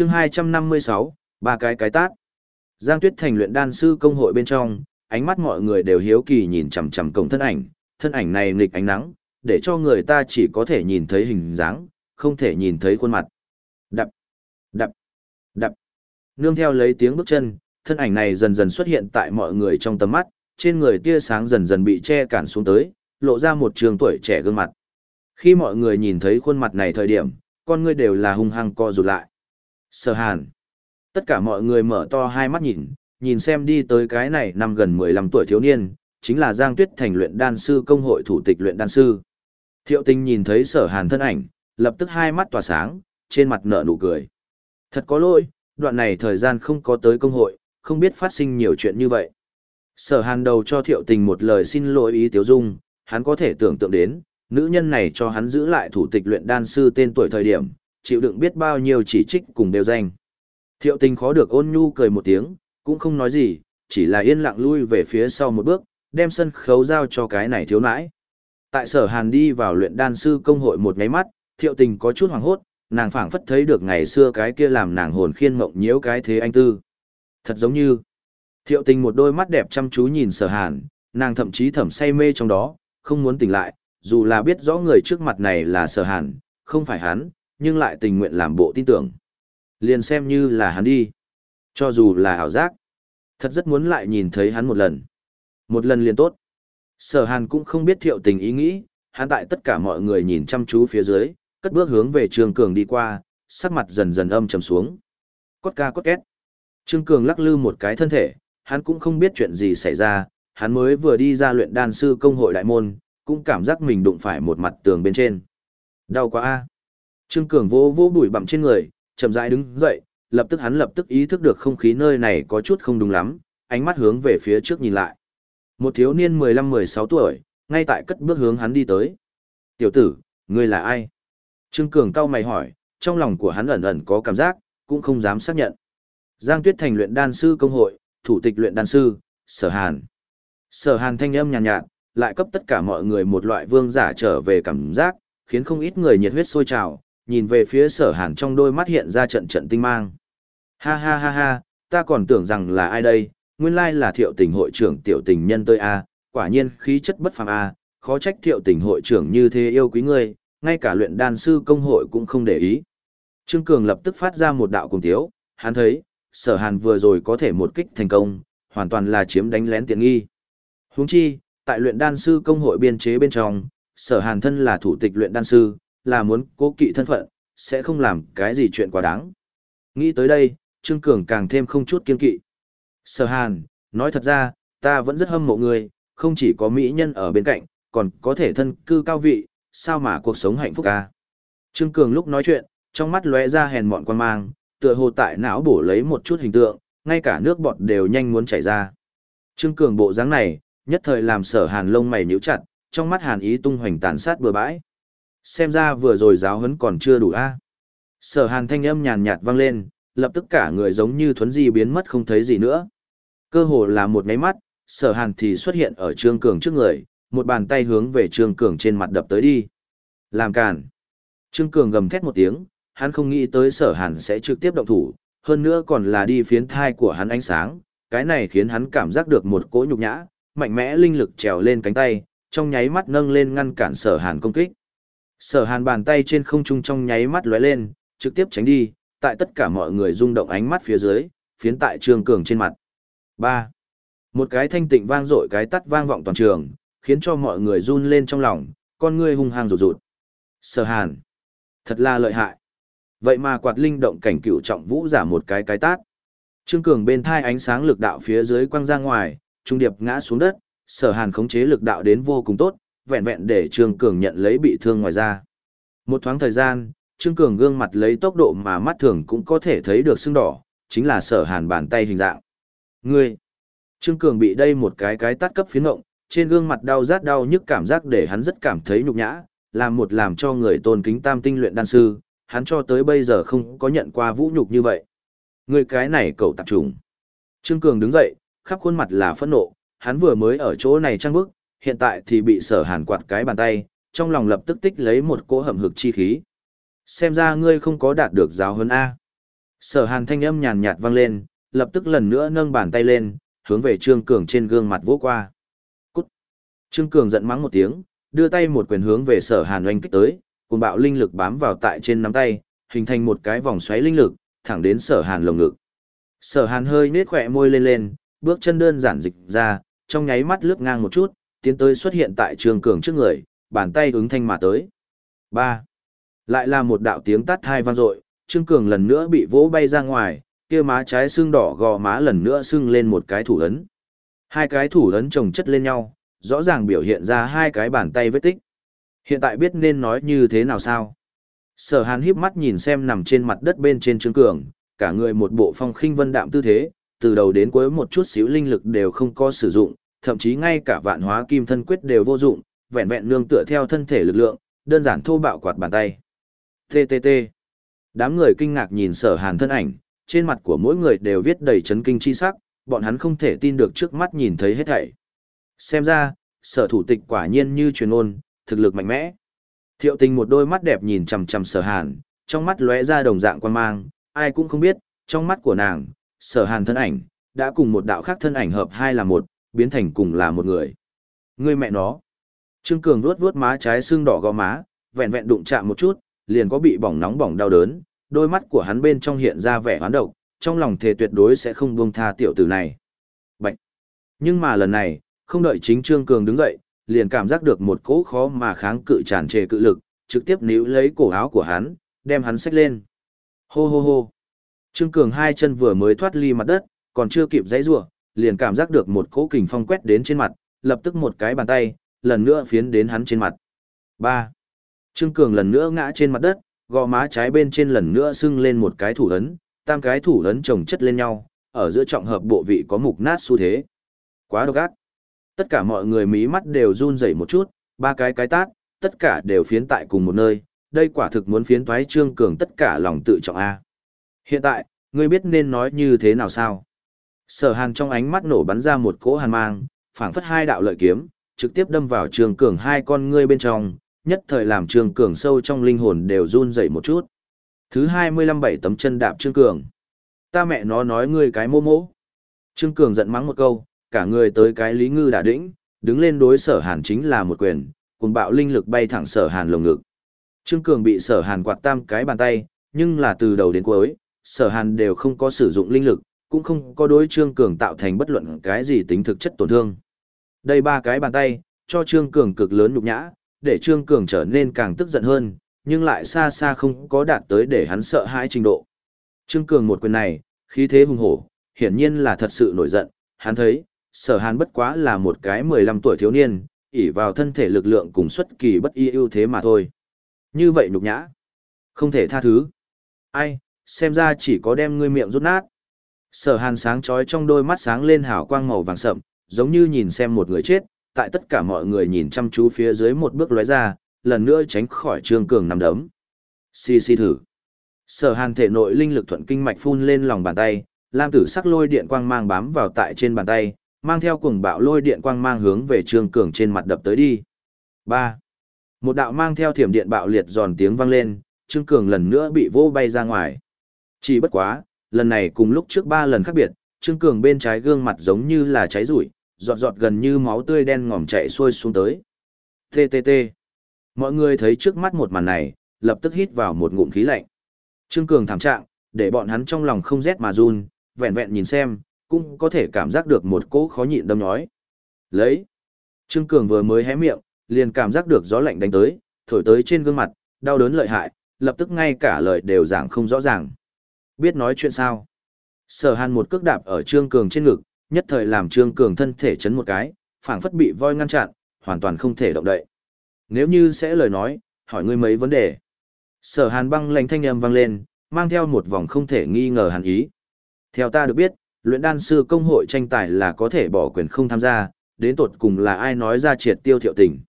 chương 256, ba cái cái tát. Giang Tuyết Thành luyện đan sư công hội bên trong, ánh mắt mọi người đều hiếu kỳ nhìn chằm chằm cổng thân ảnh, thân ảnh này nghịch ánh nắng, để cho người ta chỉ có thể nhìn thấy hình dáng, không thể nhìn thấy khuôn mặt. Đập, đập, đập. Nương theo lấy tiếng bước chân, thân ảnh này dần dần xuất hiện tại mọi người trong tầm mắt, trên người tia sáng dần dần bị che cản xuống tới, lộ ra một trường tuổi trẻ gương mặt. Khi mọi người nhìn thấy khuôn mặt này thời điểm, con người đều là hung hăng co rụt lại. Sở hàn. Tất cả mọi người mở to hai mắt nhìn, nhìn xem đi tới cái này năm gần 15 tuổi thiếu niên, chính là Giang Tuyết Thành luyện đan sư công hội thủ tịch luyện đan sư. Thiệu tinh nhìn thấy sở hàn thân ảnh, lập tức hai mắt tỏa sáng, trên mặt nở nụ cười. Thật có lỗi, đoạn này thời gian không có tới công hội, không biết phát sinh nhiều chuyện như vậy. Sở hàn đầu cho thiệu tình một lời xin lỗi ý tiếu dung, hắn có thể tưởng tượng đến, nữ nhân này cho hắn giữ lại thủ tịch luyện đan sư tên tuổi thời điểm, chịu đựng biết bao nhiêu chỉ trích cùng đều danh. Thiệu tình khó được ôn nhu cười một tiếng, cũng không nói gì, chỉ là yên lặng lui về phía sau một bước, đem sân khấu giao cho cái này thiếu nãi. Tại sở hàn đi vào luyện đan sư công hội một ngáy mắt, thiệu tình có chút hoàng hốt, nàng phảng phất thấy được ngày xưa cái kia làm nàng hồn khiên mộng nhiễu cái thế anh tư. Thật giống như, thiệu tình một đôi mắt đẹp chăm chú nhìn sở hàn, nàng thậm chí thẩm say mê trong đó, không muốn tỉnh lại, dù là biết rõ người trước mặt này là sở hàn, không phải hắn, nhưng lại tình nguyện làm bộ tin tưởng. Liền xem như là hắn đi. Cho dù là ảo giác, thật rất muốn lại nhìn thấy hắn một lần. Một lần liền tốt. Sở hàn cũng không biết thiệu tình ý nghĩ, hắn tại tất cả mọi người nhìn chăm chú phía dưới, cất bước hướng về Trương Cường đi qua, sắc mặt dần dần âm trầm xuống. Cốt ca cốt két. Trương Cường lắc lư một cái thân thể, hắn cũng không biết chuyện gì xảy ra, hắn mới vừa đi ra luyện đan sư công hội đại môn, cũng cảm giác mình đụng phải một mặt tường bên trên. Đau quá a. Trương Cường vô vô bụi bặm trên người, chậm rãi đứng dậy, lập tức hắn lập tức ý thức được không khí nơi này có chút không đúng lắm, ánh mắt hướng về phía trước nhìn lại. Một thiếu niên 15-16 tuổi, ngay tại cất bước hướng hắn đi tới. Tiểu tử, ngươi là ai? Trương Cường cau mày hỏi, trong lòng của hắn ẩn ẩn có cảm giác, cũng không dám xác nhận. Giang Tuyết Thành luyện đan sư công hội, thủ tịch luyện đan sư, Sở Hàn. Sở Hàn thanh âm nhàn nhạt, nhạt, lại cấp tất cả mọi người một loại vương giả trở về cảm giác, khiến không ít người nhiệt huyết sôi trào, nhìn về phía Sở Hàn trong đôi mắt hiện ra trận trận tinh mang. Ha ha ha ha, ta còn tưởng rằng là ai đây, nguyên lai là thiệu tình hội trưởng tiểu tình nhân tôi a, quả nhiên khí chất bất phàm a, khó trách thiệu tình hội trưởng như thế yêu quý ngươi, ngay cả luyện đan sư công hội cũng không để ý. Trương Cường lập tức phát ra một đạo cùng tiếu, hắn thấy, sở hàn vừa rồi có thể một kích thành công, hoàn toàn là chiếm đánh lén tiện nghi. Huống chi, tại luyện đan sư công hội biên chế bên trong, sở hàn thân là thủ tịch luyện đan sư, là muốn cố kỵ thân phận, sẽ không làm cái gì chuyện quá đáng. Nghĩ tới đây, Trương Cường càng thêm không chút kiên kỵ. Sở hàn, nói thật ra, ta vẫn rất hâm mộ người, không chỉ có mỹ nhân ở bên cạnh, còn có thể thân cư cao vị, sao mà cuộc sống hạnh phúc ca. Trương Cường lúc nói chuyện, trong mắt lóe ra hèn mọn quan mang, tựa hồ tại não bổ lấy một chút hình tượng, ngay cả nước bọt đều nhanh muốn chảy ra. Trương Cường bộ dáng này, nhất thời làm sở hàn lông mày nhíu chặt, trong mắt hàn ý tung hoành tàn sát bừa bãi. Xem ra vừa rồi giáo huấn còn chưa đủ a. Sở hàn thanh âm nhàn nhạt vang lên, lập tức cả người giống như thuấn di biến mất không thấy gì nữa. Cơ hồ là một nháy mắt, sở hàn thì xuất hiện ở Trương Cường trước người, một bàn tay hướng về Trương Cường trên mặt đập tới đi. Làm càn. Trương Cường gầm thét một tiếng, hắn không nghĩ tới sở hàn sẽ trực tiếp động thủ, hơn nữa còn là đi phiến thai của hắn ánh sáng, cái này khiến hắn cảm giác được một cỗ nhục nhã, mạnh mẽ linh lực trèo lên cánh tay, trong nháy mắt nâng lên ngăn cản sở hàn công kích. Sở hàn bàn tay trên không trung trong nháy mắt lóe lên, trực tiếp tránh đi, tại tất cả mọi người rung động ánh mắt phía dưới, phiến tại Trương Cường trên mặt. 3. Một cái thanh tịnh vang dội cái tắt vang vọng toàn trường, khiến cho mọi người run lên trong lòng, con ngươi hung hăng rụt rụt. Sở hàn. Thật là lợi hại. Vậy mà quạt linh động cảnh cựu trọng vũ giả một cái cái tát. Trương Cường bên thai ánh sáng lực đạo phía dưới quăng ra ngoài, trung điệp ngã xuống đất, sở hàn khống chế lực đạo đến vô cùng tốt, vẹn vẹn để Trương Cường nhận lấy bị thương ngoài ra. Một thoáng thời gian, Trương Cường gương mặt lấy tốc độ mà mắt thường cũng có thể thấy được sưng đỏ, chính là sở hàn bàn tay hình dạng. Ngươi! Trương Cường bị đây một cái cái tát cấp phiến ngộng, trên gương mặt đau rát đau nhức cảm giác để hắn rất cảm thấy nhục nhã, làm một làm cho người tôn kính tam tinh luyện đan sư, hắn cho tới bây giờ không có nhận qua vũ nhục như vậy. Người cái này cậu tạp trùng. Trương Cường đứng dậy, khắp khuôn mặt là phẫn nộ, hắn vừa mới ở chỗ này trăng bức, hiện tại thì bị sở hàn quạt cái bàn tay, trong lòng lập tức tích lấy một cỗ hầm hực chi khí. Xem ra ngươi không có đạt được giáo huấn A. Sở hàn thanh âm nhàn nhạt vang lên, lập tức lần nữa nâng bàn tay lên, hướng về Trương Cường trên gương mặt vỗ qua. Cút! Trương Cường giận mắng một tiếng, đưa tay một quyền hướng về sở hàn oanh kích tới, cùng bạo linh lực bám vào tại trên nắm tay, hình thành một cái vòng xoáy linh lực, thẳng đến sở hàn lồng ngực. Sở hàn hơi nết khỏe môi lên lên, bước chân đơn giản dịch ra, trong nháy mắt lướt ngang một chút, tiến tới xuất hiện tại Trương Cường trước người, bàn tay ứng thanh mà tới. 3. Lại là một đạo tiếng tắt hai vang dội, Trương Cường lần nữa bị vỗ bay ra ngoài, kia má trái xương đỏ gò má lần nữa xưng lên một cái thủ ấn. Hai cái thủ ấn chồng chất lên nhau, rõ ràng biểu hiện ra hai cái bàn tay vết tích. Hiện tại biết nên nói như thế nào sao? Sở Hàn híp mắt nhìn xem nằm trên mặt đất bên trên Trương Cường, cả người một bộ phong khinh vân đạm tư thế, từ đầu đến cuối một chút xíu linh lực đều không có sử dụng, thậm chí ngay cả vạn hóa kim thân quyết đều vô dụng, vẹn vẹn nương tựa theo thân thể lực lượng, đơn giản thô bạo quạt bàn tay. TTT. Đám người kinh ngạc nhìn sở hàn thân ảnh, trên mặt của mỗi người đều viết đầy chấn kinh chi sắc, bọn hắn không thể tin được trước mắt nhìn thấy hết thảy. Xem ra, sở thủ tịch quả nhiên như truyền ôn, thực lực mạnh mẽ. Thiệu tình một đôi mắt đẹp nhìn chằm chằm sở hàn, trong mắt lóe ra đồng dạng quan mang, ai cũng không biết, trong mắt của nàng, sở hàn thân ảnh, đã cùng một đạo khác thân ảnh hợp hai là một, biến thành cùng là một người. Người mẹ nó. Trương Cường vuốt vuốt má trái xương đỏ gò má, vẹn vẹn đụng chạm một chút, liền có bị bỏng nóng bỏng đau đớn, đôi mắt của hắn bên trong hiện ra vẻ hoán độc, trong lòng thề tuyệt đối sẽ không buông tha tiểu tử này. bệnh. Nhưng mà lần này, không đợi chính Trương Cường đứng dậy, liền cảm giác được một cỗ khó mà kháng cự tràn trề cự lực, trực tiếp níu lấy cổ áo của hắn, đem hắn xách lên. Hô hô hô. Trương Cường hai chân vừa mới thoát ly mặt đất, còn chưa kịp giãy giụa, liền cảm giác được một cỗ kình phong quét đến trên mặt, lập tức một cái bàn tay, lần nữa phiến đến hắn trên mặt. 3. Trương Cường lần nữa ngã trên mặt đất, gò má trái bên trên lần nữa sưng lên một cái thủ ấn, tam cái thủ ấn chồng chất lên nhau, ở giữa trọng hợp bộ vị có mục nát xu thế. Quá độc ác. Tất cả mọi người mí mắt đều run rẩy một chút, ba cái cái tát, tất cả đều phiến tại cùng một nơi, đây quả thực muốn phiến thoái Trương Cường tất cả lòng tự trọng A. Hiện tại, ngươi biết nên nói như thế nào sao? Sở hàn trong ánh mắt nổ bắn ra một cỗ hàn mang, phảng phất hai đạo lợi kiếm, trực tiếp đâm vào trường Cường hai con ngươi bên trong, nhất thời làm trường Cường sâu trong linh hồn đều run dậy một chút. Thứ hai mươi lăm bảy tấm chân đạp Trương Cường. Ta mẹ nó nói ngươi cái mô mỗ. Trương Cường giận mắng một câu, cả người tới cái lý ngư đà đĩnh, đứng lên đối sở hàn chính là một quyền, cùng bạo linh lực bay thẳng sở hàn lồng ngực. Trương Cường bị sở hàn quạt tam cái bàn tay, nhưng là từ đầu đến cuối, sở hàn đều không có sử dụng linh lực, cũng không có đối Trương Cường tạo thành bất luận cái gì tính thực chất tổn thương. Đây ba cái bàn tay, cho Trương Cường cực lớn nhục nhã, để Trương Cường trở nên càng tức giận hơn, nhưng lại xa xa không có đạt tới để hắn sợ hãi trình độ. Trương Cường một quyền này, khí thế hùng hổ, hiển nhiên là thật sự nổi giận, hắn thấy, sở hàn bất quá là một cái 15 tuổi thiếu niên, ỷ vào thân thể lực lượng cùng xuất kỳ bất y ưu thế mà thôi. Như vậy nhục nhã, không thể tha thứ. Ai, xem ra chỉ có đem ngươi miệng rút nát. Sở hàn sáng chói trong đôi mắt sáng lên hào quang màu vàng sậm, giống như nhìn xem một người chết, tại tất cả mọi người nhìn chăm chú phía dưới một bước lóe ra, lần nữa tránh khỏi trương cường nằm đấm. Xì xì thử. Sở hàn thể nội linh lực thuận kinh mạch phun lên lòng bàn tay, lam tử sắc lôi điện quang mang bám vào tại trên bàn tay, mang theo cuồng bạo lôi điện quang mang hướng về trương cường trên mặt đập tới đi. 3. Một đạo mang theo thiểm điện bạo liệt giòn tiếng vang lên, trương cường lần nữa bị vô bay ra ngoài. Chỉ bất quá, lần này cùng lúc trước ba lần khác biệt, Trương Cường bên trái gương mặt giống như là cháy rủi, giọt giọt gần như máu tươi đen ngòm chảy xuôi xuống tới. TTT. Mọi người thấy trước mắt một màn này, lập tức hít vào một ngụm khí lạnh. Trương Cường thảm trạng, để bọn hắn trong lòng không rét mà run, vẹn vẹn nhìn xem, cũng có thể cảm giác được một cỗ khó nhịn đâm nhói. Lấy. Trương Cường vừa mới hé miệng, liền cảm giác được gió lạnh đánh tới, thổi tới trên gương mặt, đau đớn lợi hại, lập tức ngay cả lời đều giảng không rõ ràng. Biết nói chuyện sao? Sở hàn một cước đạp ở Trương Cường trên ngực, nhất thời làm Trương Cường thân thể chấn một cái, phảng phất bị voi ngăn chặn, hoàn toàn không thể động đậy. Nếu như sẽ lời nói, hỏi ngươi mấy vấn đề. Sở hàn băng lạnh thanh âm vang lên, mang theo một vòng không thể nghi ngờ hàn ý. Theo ta được biết, luyện đan sư công hội tranh tài là có thể bỏ quyền không tham gia, đến tột cùng là ai nói ra triệt tiêu thiệu tình.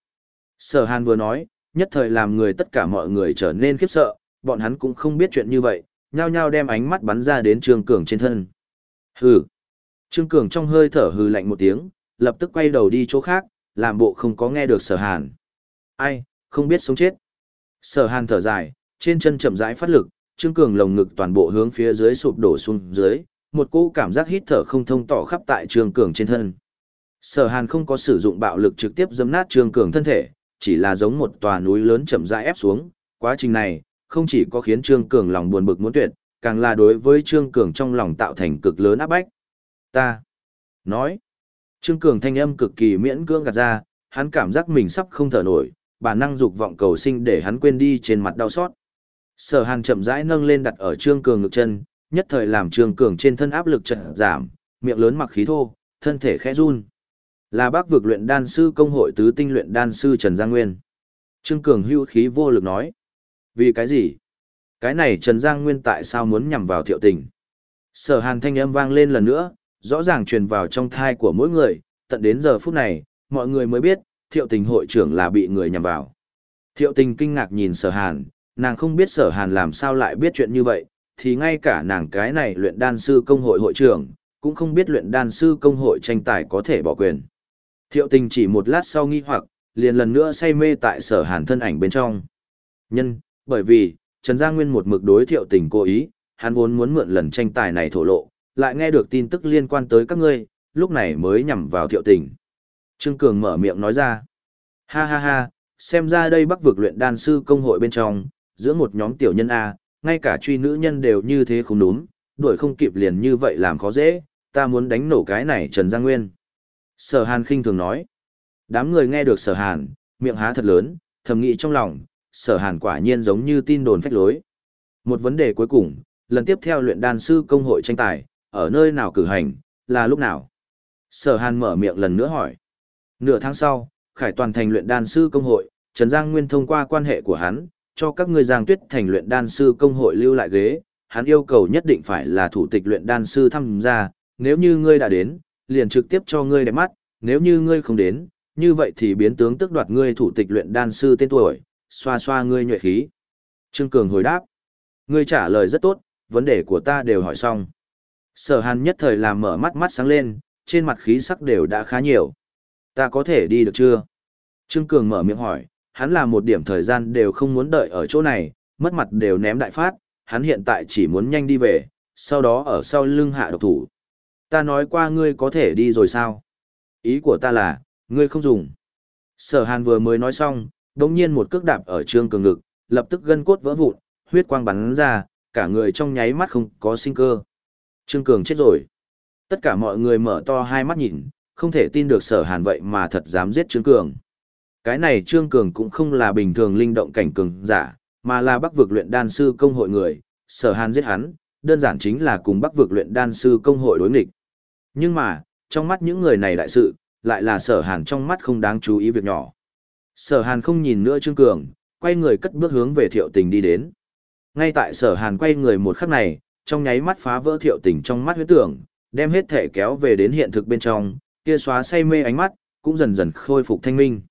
Sở hàn vừa nói, nhất thời làm người tất cả mọi người trở nên khiếp sợ, bọn hắn cũng không biết chuyện như vậy, nhao nhao đem ánh mắt bắn ra đến Trương Cường trên thân. Hừ. Trương Cường trong hơi thở hừ lạnh một tiếng, lập tức quay đầu đi chỗ khác, làm bộ không có nghe được sở hàn. Ai, không biết sống chết. Sở hàn thở dài, trên chân chậm rãi phát lực, Trương Cường lồng ngực toàn bộ hướng phía dưới sụp đổ xuống dưới, một cỗ cảm giác hít thở không thông tỏ khắp tại Trương Cường trên thân. Sở Hàn không có sử dụng bạo lực trực tiếp dẫm nát Trương Cường thân thể, chỉ là giống một tòa núi lớn chậm rãi ép xuống, quá trình này không chỉ có khiến Trương Cường lòng buồn bực muốn tuyệt, càng là đối với Trương Cường trong lòng tạo thành cực lớn áp bách. Ta nói, Trương Cường thanh âm cực kỳ miễn cưỡng gạt ra, hắn cảm giác mình sắp không thở nổi, bản năng dục vọng cầu sinh để hắn quên đi trên mặt đau xót. Sở Hàn chậm rãi nâng lên đặt ở Trương Cường ngực chân, nhất thời làm Trương Cường trên thân áp lực chợt giảm, miệng lớn mặc khí thô, thân thể khẽ run. Là bác vực luyện đan sư công hội tứ tinh luyện đan sư Trần Giang Nguyên. Trương Cường hưu khí vô lực nói. Vì cái gì? Cái này Trần Giang Nguyên tại sao muốn nhằm vào thiệu tình? Sở hàn thanh âm vang lên lần nữa, rõ ràng truyền vào trong thai của mỗi người, tận đến giờ phút này, mọi người mới biết, thiệu tình hội trưởng là bị người nhằm vào. Thiệu tình kinh ngạc nhìn sở hàn, nàng không biết sở hàn làm sao lại biết chuyện như vậy, thì ngay cả nàng cái này luyện đan sư công hội hội trưởng, cũng không biết luyện đan sư công hội tranh tài có thể bỏ quyền. Thiệu tình chỉ một lát sau nghi hoặc, liền lần nữa say mê tại sở hàn thân ảnh bên trong. Nhân, bởi vì, Trần Gia Nguyên một mực đối thiệu tình cố ý, hắn vốn muốn mượn lần tranh tài này thổ lộ, lại nghe được tin tức liên quan tới các ngươi, lúc này mới nhằm vào thiệu tình. Trương Cường mở miệng nói ra. Ha ha ha, xem ra đây bắc vực luyện đan sư công hội bên trong, giữa một nhóm tiểu nhân A, ngay cả truy nữ nhân đều như thế không đúng, đuổi không kịp liền như vậy làm khó dễ, ta muốn đánh nổ cái này Trần Gia Nguyên. Sở Hàn khinh thường nói. Đám người nghe được Sở Hàn, miệng há thật lớn, thầm nghĩ trong lòng, Sở Hàn quả nhiên giống như tin đồn phách lối. Một vấn đề cuối cùng, lần tiếp theo luyện đan sư công hội tranh tài, ở nơi nào cử hành, là lúc nào? Sở Hàn mở miệng lần nữa hỏi. Nửa tháng sau, Khải Toàn thành luyện đan sư công hội, Trần Giang Nguyên thông qua quan hệ của hắn, cho các ngươi Giang Tuyết thành luyện đan sư công hội lưu lại ghế, hắn yêu cầu nhất định phải là thủ tịch luyện đan sư tham gia, nếu như ngươi đã đến, liền trực tiếp cho ngươi đẹp mắt, nếu như ngươi không đến, như vậy thì biến tướng tức đoạt ngươi thủ tịch luyện đan sư tên tuổi, xoa xoa ngươi nhuệ khí. Trương Cường hồi đáp, ngươi trả lời rất tốt, vấn đề của ta đều hỏi xong. Sở hàn nhất thời làm mở mắt mắt sáng lên, trên mặt khí sắc đều đã khá nhiều. Ta có thể đi được chưa? Trương Cường mở miệng hỏi, hắn là một điểm thời gian đều không muốn đợi ở chỗ này, mất mặt đều ném đại phát, hắn hiện tại chỉ muốn nhanh đi về, sau đó ở sau lưng hạ độc thủ. Ta nói qua ngươi có thể đi rồi sao? Ý của ta là, ngươi không dùng. Sở hàn vừa mới nói xong, đồng nhiên một cước đạp ở trương cường ngực, lập tức gân cốt vỡ vụn, huyết quang bắn ra, cả người trong nháy mắt không có sinh cơ. Trương cường chết rồi. Tất cả mọi người mở to hai mắt nhìn, không thể tin được sở hàn vậy mà thật dám giết trương cường. Cái này trương cường cũng không là bình thường linh động cảnh cường giả, mà là bắc vực luyện đan sư công hội người, sở hàn giết hắn, đơn giản chính là cùng bắc vực luyện đan sư công hội đối nghịch. Nhưng mà, trong mắt những người này đại sự, lại là sở hàn trong mắt không đáng chú ý việc nhỏ. Sở hàn không nhìn nữa Trương Cường, quay người cất bước hướng về thiệu tình đi đến. Ngay tại sở hàn quay người một khắc này, trong nháy mắt phá vỡ thiệu tình trong mắt huyết tưởng, đem hết thể kéo về đến hiện thực bên trong, kia xóa say mê ánh mắt, cũng dần dần khôi phục thanh minh.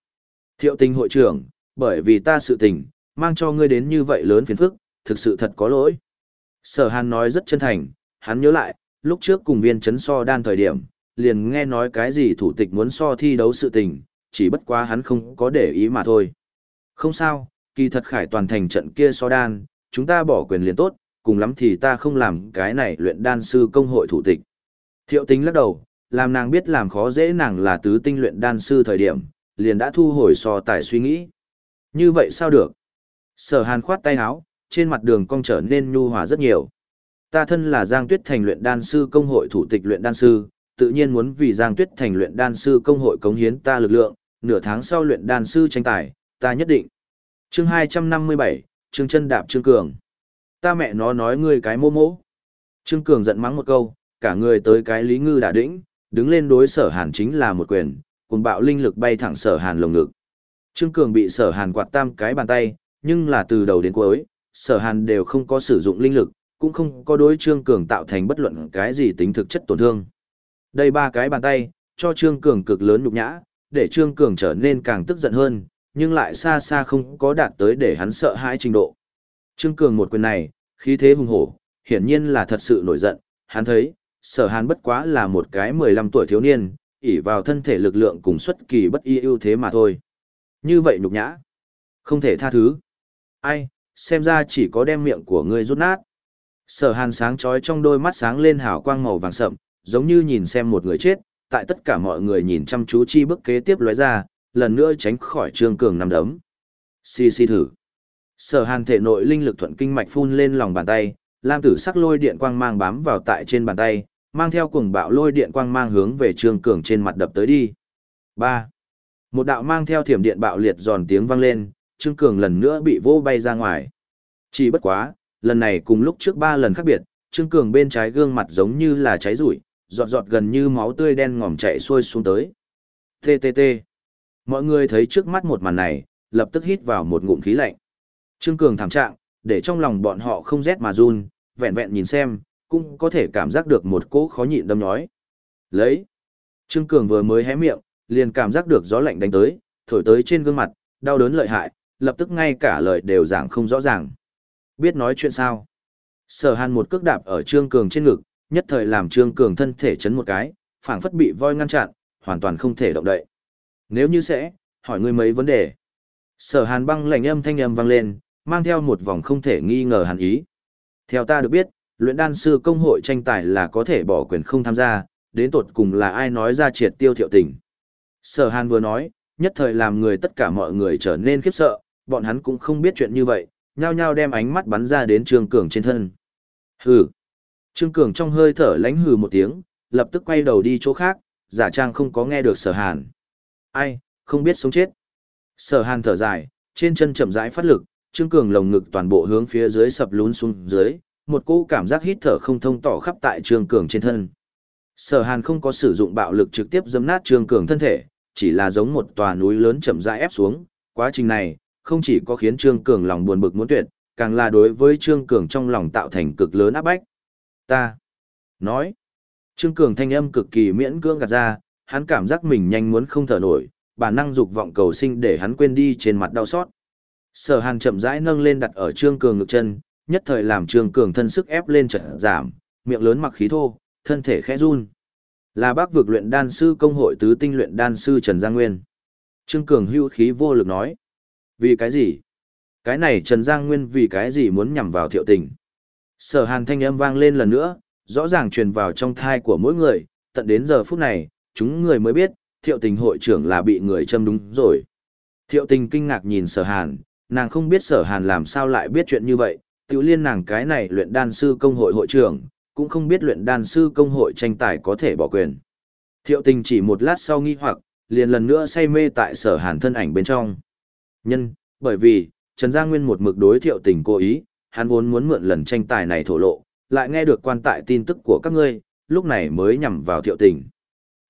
Thiệu tình hội trưởng, bởi vì ta sự tình, mang cho ngươi đến như vậy lớn phiền phức, thực sự thật có lỗi. Sở hàn nói rất chân thành, hắn nhớ lại, lúc trước cùng viên chấn so đan thời điểm, liền nghe nói cái gì thủ tịch muốn so thi đấu sự tình, chỉ bất quá hắn không có để ý mà thôi. Không sao, kỳ thật khải toàn thành trận kia so đan, chúng ta bỏ quyền liền tốt, cùng lắm thì ta không làm cái này luyện đan sư công hội thủ tịch. Thiệu tính lắc đầu, làm nàng biết làm khó dễ nàng là tứ tinh luyện đan sư thời điểm, liền đã thu hồi so tài suy nghĩ. Như vậy sao được? Sở hàn khoát tay áo, trên mặt đường cong trở nên nhu hòa rất nhiều. Ta thân là Giang Tuyết Thành luyện đan sư công hội thủ tịch luyện đan sư, tự nhiên muốn vì Giang Tuyết Thành luyện đan sư công hội cống hiến ta lực lượng, nửa tháng sau luyện đan sư tranh tài, ta nhất định. Chương 257, Trương chân đạp Trương Cường. Ta mẹ nó nói ngươi cái mô mỗ. Trương Cường giận mắng một câu, cả người tới cái Lý Ngư đã đĩnh, đứng lên đối sở hàn chính là một quyền, cùng bạo linh lực bay thẳng sở hàn lồng ngực. Trương Cường bị sở hàn quạt tam cái bàn tay, nhưng là từ đầu đến cuối, sở hàn đều không có sử dụng linh lực, cũng không có đối Trương Cường tạo thành bất luận cái gì tính thực chất tổn thương. Đây ba cái bàn tay, cho Trương Cường cực lớn nhục nhã, để Trương Cường trở nên càng tức giận hơn, nhưng lại xa xa không có đạt tới để hắn sợ hãi trình độ. Trương Cường một quyền này, khí thế hùng hổ, hiển nhiên là thật sự nổi giận, hắn thấy, sở hàn bất quá là một cái 15 tuổi thiếu niên, ỷ vào thân thể lực lượng cùng xuất kỳ bất y ưu thế mà thôi. Như vậy nhục nhã, không thể tha thứ. Ai, xem ra chỉ có đem miệng của ngươi rút nát. Sở hàn sáng chói trong đôi mắt sáng lên hào quang màu vàng sậm, giống như nhìn xem một người chết, tại tất cả mọi người nhìn chăm chú chi bức kế tiếp lóe ra, lần nữa tránh khỏi trương cường nằm đấm. Xì xì thử. Sở hàn thể nội linh lực thuận kinh mạch phun lên lòng bàn tay, lam tử sắc lôi điện quang mang bám vào tại trên bàn tay, mang theo cuồng bạo lôi điện quang mang hướng về trương cường trên mặt đập tới đi. 3. Một đạo mang theo thiểm điện bạo liệt giòn tiếng vang lên, trương cường lần nữa bị vô bay ra ngoài. Chỉ bất quá, lần này cùng lúc trước ba lần khác biệt, trương cường bên trái gương mặt giống như là cháy rủi, giọt giọt gần như máu tươi đen ngòm chảy xuôi xuống tới. TTT. Mọi người thấy trước mắt một màn này, lập tức hít vào một ngụm khí lạnh. Trương Cường thảm trạng, để trong lòng bọn họ không rét mà run, vẹn vẹn nhìn xem, cũng có thể cảm giác được một cỗ khó nhịn đâm nhói. Lấy. Trương Cường vừa mới hé miệng, liền cảm giác được gió lạnh đánh tới, thổi tới trên gương mặt, đau đớn lợi hại, lập tức ngay cả lời đều giảng không rõ ràng. Biết nói chuyện sao? Sở Hàn một cước đạp ở Trương Cường trên ngực, nhất thời làm Trương Cường thân thể chấn một cái, phảng phất bị voi ngăn chặn, hoàn toàn không thể động đậy. Nếu như sẽ, hỏi ngươi mấy vấn đề. Sở Hàn băng lạnh âm thanh âm vang lên, mang theo một vòng không thể nghi ngờ hàn ý. Theo ta được biết, luyện đan sư công hội tranh tài là có thể bỏ quyền không tham gia, đến tột cùng là ai nói ra triệt tiêu thiệu tình. Sở Hàn vừa nói, nhất thời làm người tất cả mọi người trở nên khiếp sợ, bọn hắn cũng không biết chuyện như vậy, nhao nhao đem ánh mắt bắn ra đến Trương Cường trên thân. Hừ. Trương Cường trong hơi thở lánh hừ một tiếng, lập tức quay đầu đi chỗ khác, giả trang không có nghe được sở hàn. Ai, không biết sống chết. Sở hàn thở dài, trên chân chậm rãi phát lực, Trương Cường lồng ngực toàn bộ hướng phía dưới sập lún xuống dưới, một cỗ cảm giác hít thở không thông tỏ khắp tại Trương Cường trên thân. Sở Hàn không có sử dụng bạo lực trực tiếp dâm nát Trương Cường thân thể, chỉ là giống một tòa núi lớn chậm rãi ép xuống, quá trình này không chỉ có khiến Trương Cường lòng buồn bực muốn tuyệt, càng là đối với Trương Cường trong lòng tạo thành cực lớn áp bách. Ta nói, Trương Cường thanh âm cực kỳ miễn cưỡng gạt ra, hắn cảm giác mình nhanh muốn không thở nổi, bản năng dục vọng cầu sinh để hắn quên đi trên mặt đau xót. Sở Hàn chậm rãi nâng lên đặt ở Trương Cường ngực chân, nhất thời làm Trương Cường thân sức ép lên trận giảm, miệng lớn mặc khí thô, thân thể khẽ run. Là bác vực luyện đan sư công hội tứ tinh luyện đan sư Trần Giang Nguyên. Trương Cường hưu khí vô lực nói. Vì cái gì? Cái này Trần Giang Nguyên vì cái gì muốn nhằm vào thiệu tình? Sở hàn thanh âm vang lên lần nữa, rõ ràng truyền vào trong thai của mỗi người, tận đến giờ phút này, chúng người mới biết, thiệu tình hội trưởng là bị người châm đúng rồi. Thiệu tình kinh ngạc nhìn sở hàn, nàng không biết sở hàn làm sao lại biết chuyện như vậy, tiểu liên nàng cái này luyện đan sư công hội hội trưởng, cũng không biết luyện đan sư công hội tranh tài có thể bỏ quyền. Thiệu tình chỉ một lát sau nghi hoặc, liền lần nữa say mê tại sở hàn thân ảnh bên trong. Nhân, bởi vì, Trần Gia Nguyên một mực đối thiệu tình cố ý, hắn vốn muốn mượn lần tranh tài này thổ lộ, lại nghe được quan tại tin tức của các ngươi, lúc này mới nhằm vào thiệu tình.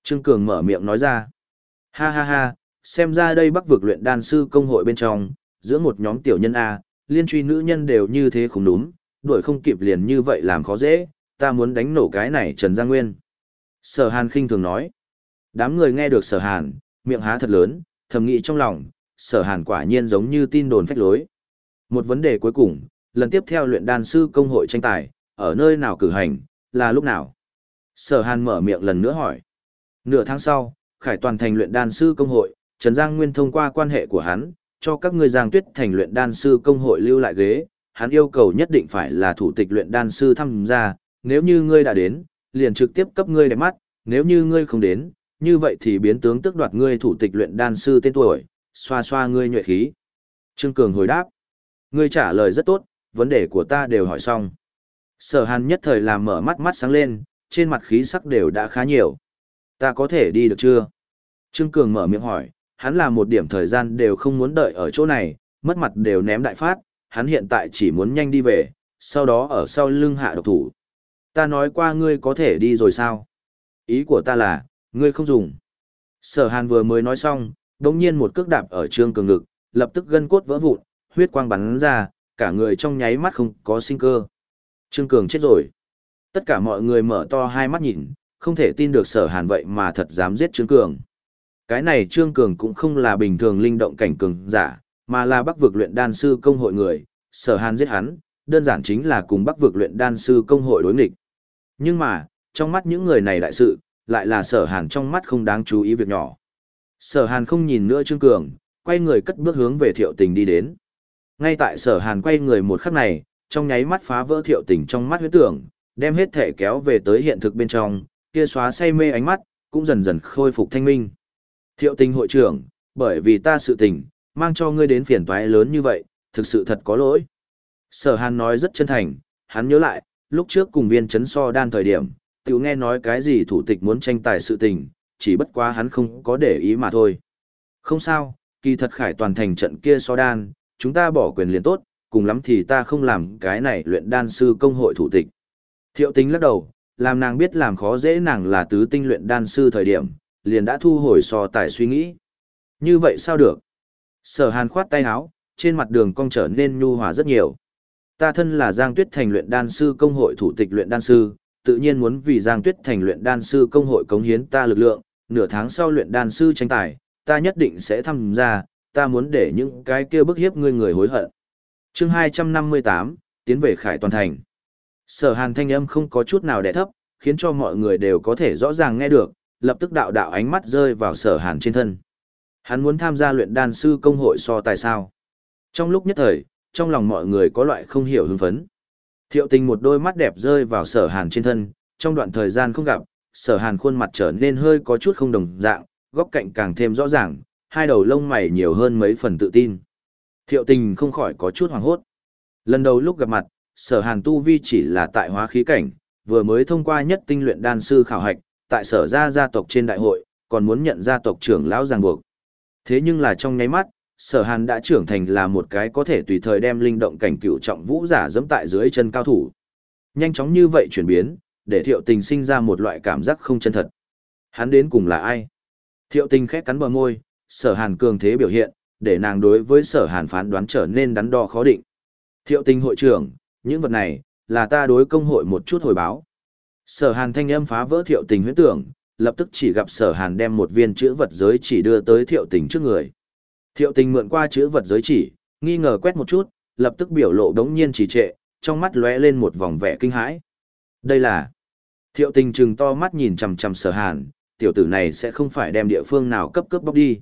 Trương Cường mở miệng nói ra. Ha ha ha, xem ra đây bắc vực luyện đan sư công hội bên trong, giữa một nhóm tiểu nhân A, liên truy nữ nhân đều như thế không đúng, đuổi không kịp liền như vậy làm khó dễ, ta muốn đánh nổ cái này Trần Gia Nguyên. Sở Hàn khinh thường nói. Đám người nghe được Sở Hàn, miệng há thật lớn, thầm nghĩ trong lòng, Sở Hàn quả nhiên giống như tin đồn phách lối. Một vấn đề cuối cùng, lần tiếp theo luyện đan sư công hội tranh tài, ở nơi nào cử hành, là lúc nào? Sở Hàn mở miệng lần nữa hỏi. Nửa tháng sau, Khải Toàn thành luyện đan sư công hội, Trần Giang Nguyên thông qua quan hệ của hắn, cho các ngươi Giang Tuyết thành luyện đan sư công hội lưu lại ghế, hắn yêu cầu nhất định phải là thủ tịch luyện đan sư tham gia, nếu như ngươi đã đến, liền trực tiếp cấp ngươi đẹp mắt, nếu như ngươi không đến, như vậy thì biến tướng tức đoạt ngươi thủ tịch luyện đan sư tên tuổi, xoa xoa ngươi nhuệ khí. Trương Cường hồi đáp, ngươi trả lời rất tốt, vấn đề của ta đều hỏi xong. Sở hàn nhất thời làm mở mắt mắt sáng lên, trên mặt khí sắc đều đã khá nhiều. Ta có thể đi được chưa? Trương Cường mở miệng hỏi, hắn là một điểm thời gian đều không muốn đợi ở chỗ này, mất mặt đều ném đại phát, hắn hiện tại chỉ muốn nhanh đi về, sau đó ở sau lưng hạ độc thủ. Ta nói qua ngươi có thể đi rồi sao? Ý của ta là, ngươi không dùng. Sở hàn vừa mới nói xong, đồng nhiên một cước đạp ở trương cường ngực, lập tức gân cốt vỡ vụn, huyết quang bắn ra, cả người trong nháy mắt không có sinh cơ. Trương Cường chết rồi. Tất cả mọi người mở to hai mắt nhìn, không thể tin được sở hàn vậy mà thật dám giết Trương Cường. Cái này Trương Cường cũng không là bình thường linh động cảnh cường giả, mà là bắc vực luyện đan sư công hội người, sở hàn giết hắn, đơn giản chính là cùng bắc vực luyện đan sư công hội đối nghịch. Nhưng mà, trong mắt những người này đại sự, lại là sở hàn trong mắt không đáng chú ý việc nhỏ. Sở hàn không nhìn nữa Trương Cường, quay người cất bước hướng về thiệu tình đi đến. Ngay tại sở hàn quay người một khắc này, trong nháy mắt phá vỡ thiệu tình trong mắt huyết tưởng, đem hết thể kéo về tới hiện thực bên trong, kia xóa say mê ánh mắt, cũng dần dần khôi phục thanh minh. Thiệu tình hội trưởng, bởi vì ta sự tình, mang cho ngươi đến phiền toái lớn như vậy, thực sự thật có lỗi. Sở hàn nói rất chân thành, hắn nhớ lại, lúc trước cùng viên chấn so đan thời điểm, tiểu nghe nói cái gì thủ tịch muốn tranh tài sự tình, chỉ bất quá hắn không có để ý mà thôi. Không sao, kỳ thật khải toàn thành trận kia so đan, chúng ta bỏ quyền liền tốt, cùng lắm thì ta không làm cái này luyện đan sư công hội thủ tịch. Thiệu tính lắc đầu, làm nàng biết làm khó dễ nàng là tứ tinh luyện đan sư thời điểm, liền đã thu hồi so tài suy nghĩ. Như vậy sao được? Sở hàn khoát tay áo, trên mặt đường cong trở nên nhu hòa rất nhiều. Ta thân là Giang Tuyết Thành luyện đan sư công hội thủ tịch luyện đan sư, tự nhiên muốn vì Giang Tuyết Thành luyện đan sư công hội cống hiến ta lực lượng, nửa tháng sau luyện đan sư tranh tài, ta nhất định sẽ tham gia, ta muốn để những cái kia bức hiếp ngươi người hối hận. Chương 258, tiến về Khải Toàn Thành. Sở Hàn thanh âm không có chút nào đè thấp, khiến cho mọi người đều có thể rõ ràng nghe được, lập tức đạo đạo ánh mắt rơi vào Sở Hàn trên thân. Hắn muốn tham gia luyện đan sư công hội so tài sao? Trong lúc nhất thời, trong lòng mọi người có loại không hiểu hưng phấn. Thiệu tình một đôi mắt đẹp rơi vào sở hàn trên thân, trong đoạn thời gian không gặp, sở hàn khuôn mặt trở nên hơi có chút không đồng dạng, góc cạnh càng thêm rõ ràng, hai đầu lông mày nhiều hơn mấy phần tự tin. Thiệu tình không khỏi có chút hoảng hốt. Lần đầu lúc gặp mặt, sở hàn tu vi chỉ là tại hóa khí cảnh, vừa mới thông qua nhất tinh luyện đan sư khảo hạch, tại sở gia gia tộc trên đại hội, còn muốn nhận gia tộc trưởng lão ràng buộc. Thế nhưng là trong nháy mắt, sở hàn đã trưởng thành là một cái có thể tùy thời đem linh động cảnh cựu trọng vũ giả dẫm tại dưới chân cao thủ nhanh chóng như vậy chuyển biến để thiệu tình sinh ra một loại cảm giác không chân thật hắn đến cùng là ai thiệu tình khét cắn bờ môi sở hàn cường thế biểu hiện để nàng đối với sở hàn phán đoán trở nên đắn đo khó định thiệu tình hội trưởng những vật này là ta đối công hội một chút hồi báo sở hàn thanh âm phá vỡ thiệu tình huyễn tưởng lập tức chỉ gặp sở hàn đem một viên chữ vật giới chỉ đưa tới thiệu tình trước người Thiệu tình mượn qua chữ vật giới chỉ, nghi ngờ quét một chút, lập tức biểu lộ đống nhiên trì trệ, trong mắt lóe lên một vòng vẻ kinh hãi. Đây là... Thiệu tình trừng to mắt nhìn chằm chằm sở hàn, tiểu tử này sẽ không phải đem địa phương nào cấp cướp bóc đi.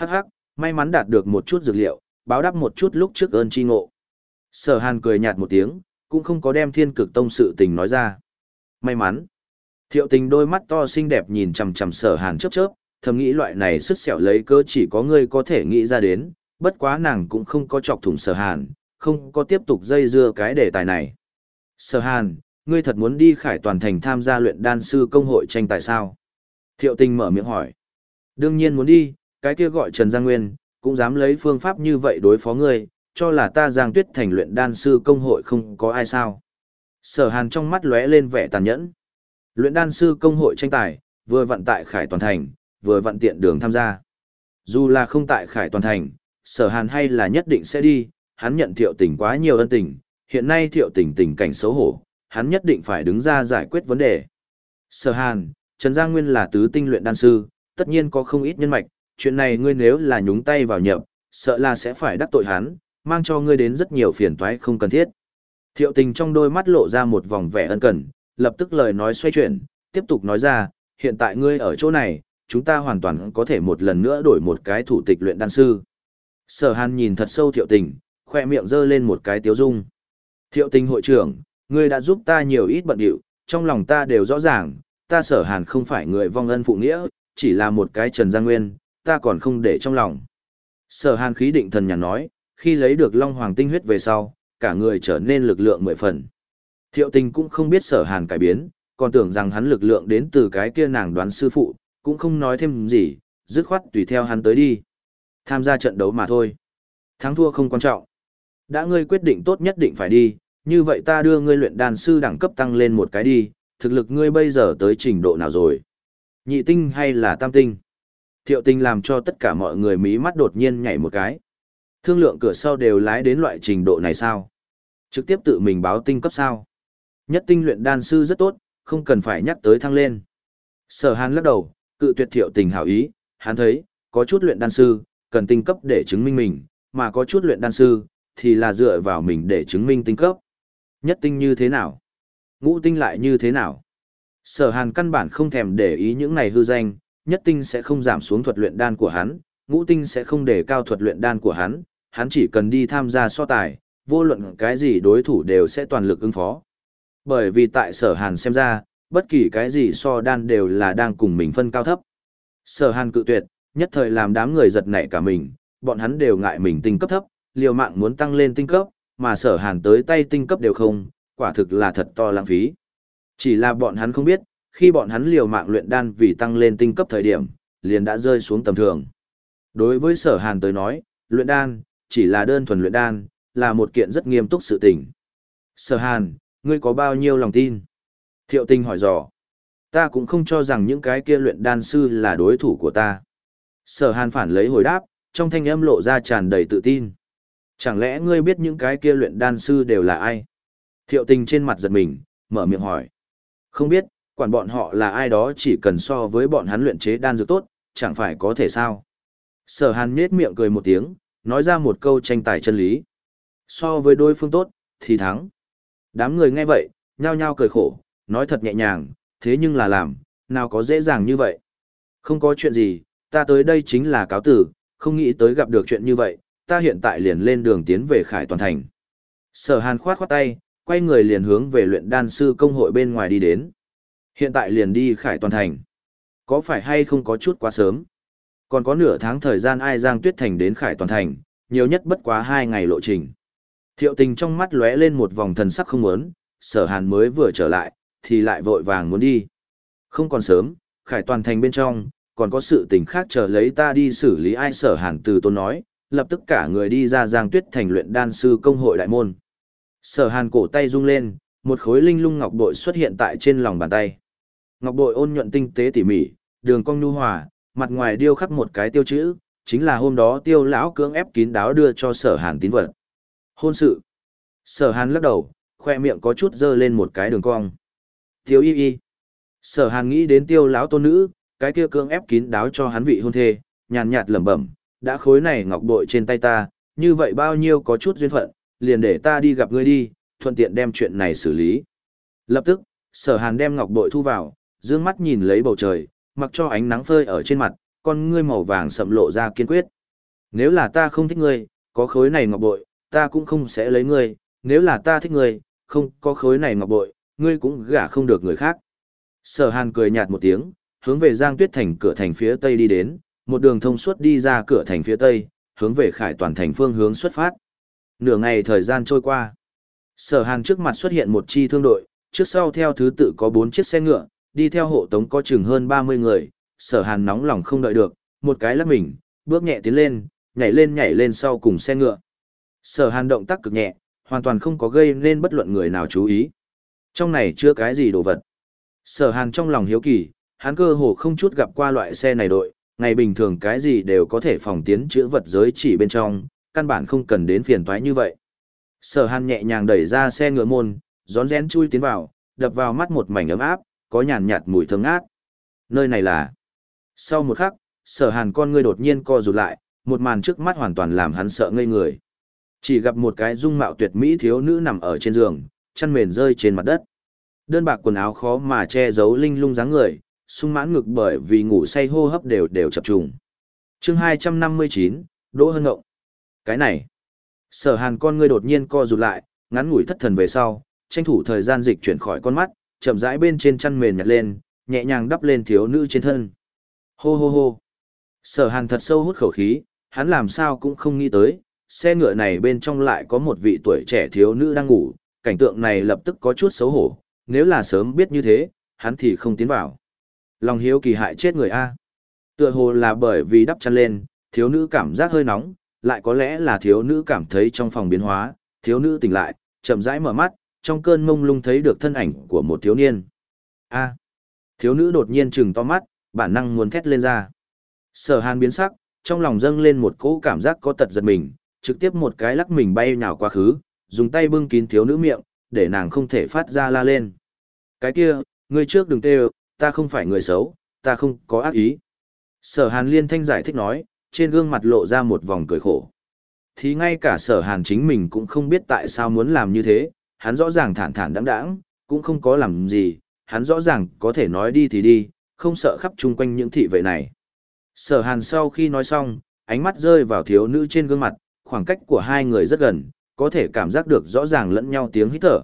Hắc hắc, may mắn đạt được một chút dược liệu, báo đáp một chút lúc trước ơn chi ngộ. Sở hàn cười nhạt một tiếng, cũng không có đem thiên cực tông sự tình nói ra. May mắn. Thiệu tình đôi mắt to xinh đẹp nhìn chằm chằm sở hàn chớp chớp, thầm nghĩ loại này sức sẹo lấy cơ chỉ có ngươi có thể nghĩ ra đến, bất quá nàng cũng không có chọc thủng sở hàn, không có tiếp tục dây dưa cái đề tài này. Sở hàn, ngươi thật muốn đi khải toàn thành tham gia luyện đan sư công hội tranh tài sao? Thiệu tình mở miệng hỏi. Đương nhiên muốn đi, cái kia gọi Trần Giang Nguyên, cũng dám lấy phương pháp như vậy đối phó ngươi, cho là ta Giang Tuyết thành luyện đan sư công hội không có ai sao. Sở hàn trong mắt lóe lên vẻ tàn nhẫn. Luyện đan sư công hội tranh tài, vừa vận tại khải toàn thành, vừa vận tiện đường tham gia. Dù là không tại khải toàn thành, sở hàn hay là nhất định sẽ đi, hắn nhận thiệu tình quá nhiều ân tình, hiện nay thiệu tình tình cảnh xấu hổ, hắn nhất định phải đứng ra giải quyết vấn đề. Sở hàn, Trần Giang Nguyên là tứ tinh luyện đan sư, tất nhiên có không ít nhân mạch, chuyện này ngươi nếu là nhúng tay vào nhập, sợ là sẽ phải đắc tội hắn, mang cho ngươi đến rất nhiều phiền toái không cần thiết. Thiệu tình trong đôi mắt lộ ra một vòng vẻ ân cần, lập tức lời nói xoay chuyển, tiếp tục nói ra, hiện tại ngươi ở chỗ này, chúng ta hoàn toàn có thể một lần nữa đổi một cái thủ tịch luyện đan sư. Sở hàn nhìn thật sâu thiệu tình, khoe miệng giơ lên một cái tiếu dung. Thiệu tình hội trưởng, ngươi đã giúp ta nhiều ít bận điệu, trong lòng ta đều rõ ràng, ta sở hàn không phải người vong ân phụ nghĩa, chỉ là một cái trần Gia nguyên, ta còn không để trong lòng. Sở hàn khí định thần nhàn nói, khi lấy được long hoàng tinh huyết về sau, cả người trở nên lực lượng mười phần. Thiệu tình cũng không biết sở hàn cải biến, còn tưởng rằng hắn lực lượng đến từ cái kia nàng đoán sư phụ, cũng không nói thêm gì, dứt khoát tùy theo hắn tới đi. Tham gia trận đấu mà thôi. Thắng thua không quan trọng. Đã ngươi quyết định tốt nhất định phải đi, như vậy ta đưa ngươi luyện đàn sư đẳng cấp tăng lên một cái đi, thực lực ngươi bây giờ tới trình độ nào rồi? Nhị tinh hay là tam tinh? Thiệu tinh làm cho tất cả mọi người mí mắt đột nhiên nhảy một cái. Thương lượng cửa sau đều lái đến loại trình độ này sao? Trực tiếp tự mình báo tinh cấp sao? Nhất tinh luyện đan sư rất tốt, không cần phải nhắc tới thăng lên. Sở hàn lắc đầu, cự tuyệt thiệu tình hảo ý, hắn thấy, có chút luyện đan sư, cần tinh cấp để chứng minh mình, mà có chút luyện đan sư, thì là dựa vào mình để chứng minh tinh cấp. Nhất tinh như thế nào? Ngũ tinh lại như thế nào? Sở hàn căn bản không thèm để ý những này hư danh, nhất tinh sẽ không giảm xuống thuật luyện đan của hắn, ngũ tinh sẽ không để cao thuật luyện đan của hắn, hắn chỉ cần đi tham gia so tài, vô luận cái gì đối thủ đều sẽ toàn lực ứng phó. Bởi vì tại sở hàn xem ra, bất kỳ cái gì so đan đều là đang cùng mình phân cao thấp. Sở hàn cự tuyệt, nhất thời làm đám người giật nảy cả mình, bọn hắn đều ngại mình tinh cấp thấp, liều mạng muốn tăng lên tinh cấp, mà sở hàn tới tay tinh cấp đều không, quả thực là thật to lãng phí. Chỉ là bọn hắn không biết, khi bọn hắn liều mạng luyện đan vì tăng lên tinh cấp thời điểm, liền đã rơi xuống tầm thường. Đối với sở hàn tới nói, luyện đan, chỉ là đơn thuần luyện đan, là một kiện rất nghiêm túc sự tình. Sở hàn, ngươi có bao nhiêu lòng tin? Thiệu tinh hỏi dò. Ta cũng không cho rằng những cái kia luyện đan sư là đối thủ của ta. Sở hàn phản lấy hồi đáp, trong thanh âm lộ ra tràn đầy tự tin. Chẳng lẽ ngươi biết những cái kia luyện đan sư đều là ai? Thiệu tình trên mặt giật mình, mở miệng hỏi. Không biết, quản bọn họ là ai đó chỉ cần so với bọn hắn luyện chế đan dược tốt, chẳng phải có thể sao. Sở hàn nết miệng cười một tiếng, nói ra một câu tranh tài chân lý. So với đối phương tốt, thì thắng. Đám người nghe vậy, nhao nhao cười khổ, nói thật nhẹ nhàng, thế nhưng là làm, nào có dễ dàng như vậy. Không có chuyện gì, ta tới đây chính là cáo tử, không nghĩ tới gặp được chuyện như vậy, ta hiện tại liền lên đường tiến về khải toàn thành. Sở hàn khoát khoát tay, quay người liền hướng về luyện đan sư công hội bên ngoài đi đến. Hiện tại liền đi khải toàn thành. Có phải hay không có chút quá sớm? Còn có nửa tháng thời gian ai giang tuyết thành đến khải toàn thành, nhiều nhất bất quá hai ngày lộ trình. Thiệu tình trong mắt lóe lên một vòng thần sắc không muốn, sở hàn mới vừa trở lại, thì lại vội vàng muốn đi. Không còn sớm, khải toàn thành bên trong, còn có sự tình khác chờ lấy ta đi xử lý ai sở hàn từ tôn nói, lập tức cả người đi ra giang tuyết thành luyện đan sư công hội đại môn. Sở hàn cổ tay rung lên, một khối linh lung ngọc bội xuất hiện tại trên lòng bàn tay. Ngọc bội ôn nhuận tinh tế tỉ mỉ, đường cong nhu hòa, mặt ngoài điêu khắc một cái tiêu chữ, chính là hôm đó tiêu lão cưỡng ép kín đáo đưa cho sở hàn tín vật. Hôn sự. Sở hàn lắc đầu, khoe miệng có chút dơ lên một cái đường cong. Tiêu y y. Sở hàn nghĩ đến tiêu lão tôn nữ, cái kia cưỡng ép kín đáo cho hắn vị hôn thê, nhàn nhạt lẩm bẩm, đã khối này ngọc bội trên tay ta, như vậy bao nhiêu có chút duyên phận, liền để ta đi gặp ngươi đi, thuận tiện đem chuyện này xử lý. Lập tức, sở hàn đem ngọc bội thu vào, dương mắt nhìn lấy bầu trời, mặc cho ánh nắng phơi ở trên mặt, con ngươi màu vàng sậm lộ ra kiên quyết. Nếu là ta không thích ngươi, có khối này ngọc bội, ta cũng không sẽ lấy ngươi, nếu là ta thích ngươi, không có khối này ngọc bội, ngươi cũng gả không được người khác. Sở hàn cười nhạt một tiếng, hướng về Giang Tuyết Thành cửa thành phía tây đi đến, một đường thông suốt đi ra cửa thành phía tây, hướng về khải toàn thành phương hướng xuất phát. Nửa ngày thời gian trôi qua. Sở Hàn trước mặt xuất hiện một chi thương đội, trước sau theo thứ tự có bốn chiếc xe ngựa, đi theo hộ tống có chừng hơn 30 người. Sở Hàn nóng lòng không đợi được, một cái lắc mình, bước nhẹ tiến lên, nhảy lên nhảy lên sau cùng xe ngựa. Sở Hàn động tác cực nhẹ, hoàn toàn không có gây nên bất luận người nào chú ý. Trong này chưa cái gì đồ vật. Sở Hàn trong lòng hiếu kỳ, hắn cơ hồ không chút gặp qua loại xe này đội, ngày bình thường cái gì đều có thể phòng tiến chữa vật giới chỉ bên trong, căn bản không cần đến phiền toái như vậy. Sở Hàn nhẹ nhàng đẩy ra xe ngựa môn, rón rén chui tiến vào, đập vào mắt một mảnh ấm áp, có nhàn nhạt mùi thơm ngát. Nơi này là... Sau một khắc, sở hàn con ngươi đột nhiên co rụt lại, một màn trước mắt hoàn toàn làm hắn sợ ngây người. Chỉ gặp một cái dung mạo tuyệt mỹ thiếu nữ nằm ở trên giường, chăn mền rơi trên mặt đất. Đơn bạc quần áo khó mà che giấu linh lung dáng người, sung mãn ngực bởi vì ngủ say hô hấp đều đều chập trùng. chương 259, Đỗ Hân Ngộng. Cái này, sở hàn con ngươi đột nhiên co rụt lại, ngắn ngủi thất thần về sau, tranh thủ thời gian dịch chuyển khỏi con mắt, chậm rãi bên trên chăn mền nhặt lên, nhẹ nhàng đắp lên thiếu nữ trên thân. Hô hô hô. Sở hàn thật sâu hút khẩu khí, hắn làm sao cũng không nghĩ tới, xe ngựa này bên trong lại có một vị tuổi trẻ thiếu nữ đang ngủ, cảnh tượng này lập tức có chút xấu hổ, nếu là sớm biết như thế, hắn thì không tiến vào. Lòng hiếu kỳ hại chết người A. Tựa hồ là bởi vì đắp chăn lên, thiếu nữ cảm giác hơi nóng, lại có lẽ là thiếu nữ cảm thấy trong phòng biến hóa, thiếu nữ tỉnh lại, chậm rãi mở mắt, trong cơn mông lung thấy được thân ảnh của một thiếu niên. A. thiếu nữ đột nhiên trừng to mắt, bản năng muốn thét lên ra. Sở Hàn biến sắc, trong lòng dâng lên một cỗ cảm giác có tật giật mình, trực tiếp một cái lắc mình bay nhào quá khứ, dùng tay bưng kín thiếu nữ miệng, để nàng không thể phát ra la lên. Cái kia, ngươi trước đừng tê ta không phải người xấu, ta không có ác ý. Sở Hàn liên thanh giải thích nói, trên gương mặt lộ ra một vòng cười khổ. Thì ngay cả sở Hàn chính mình cũng không biết tại sao muốn làm như thế, hắn rõ ràng thản thản đãng đãng, cũng không có làm gì, hắn rõ ràng có thể nói đi thì đi, không sợ khắp chung quanh những thị vệ này. Sở Hàn sau khi nói xong, ánh mắt rơi vào thiếu nữ trên gương mặt, khoảng cách của hai người rất gần, có thể cảm giác được rõ ràng lẫn nhau tiếng hít thở.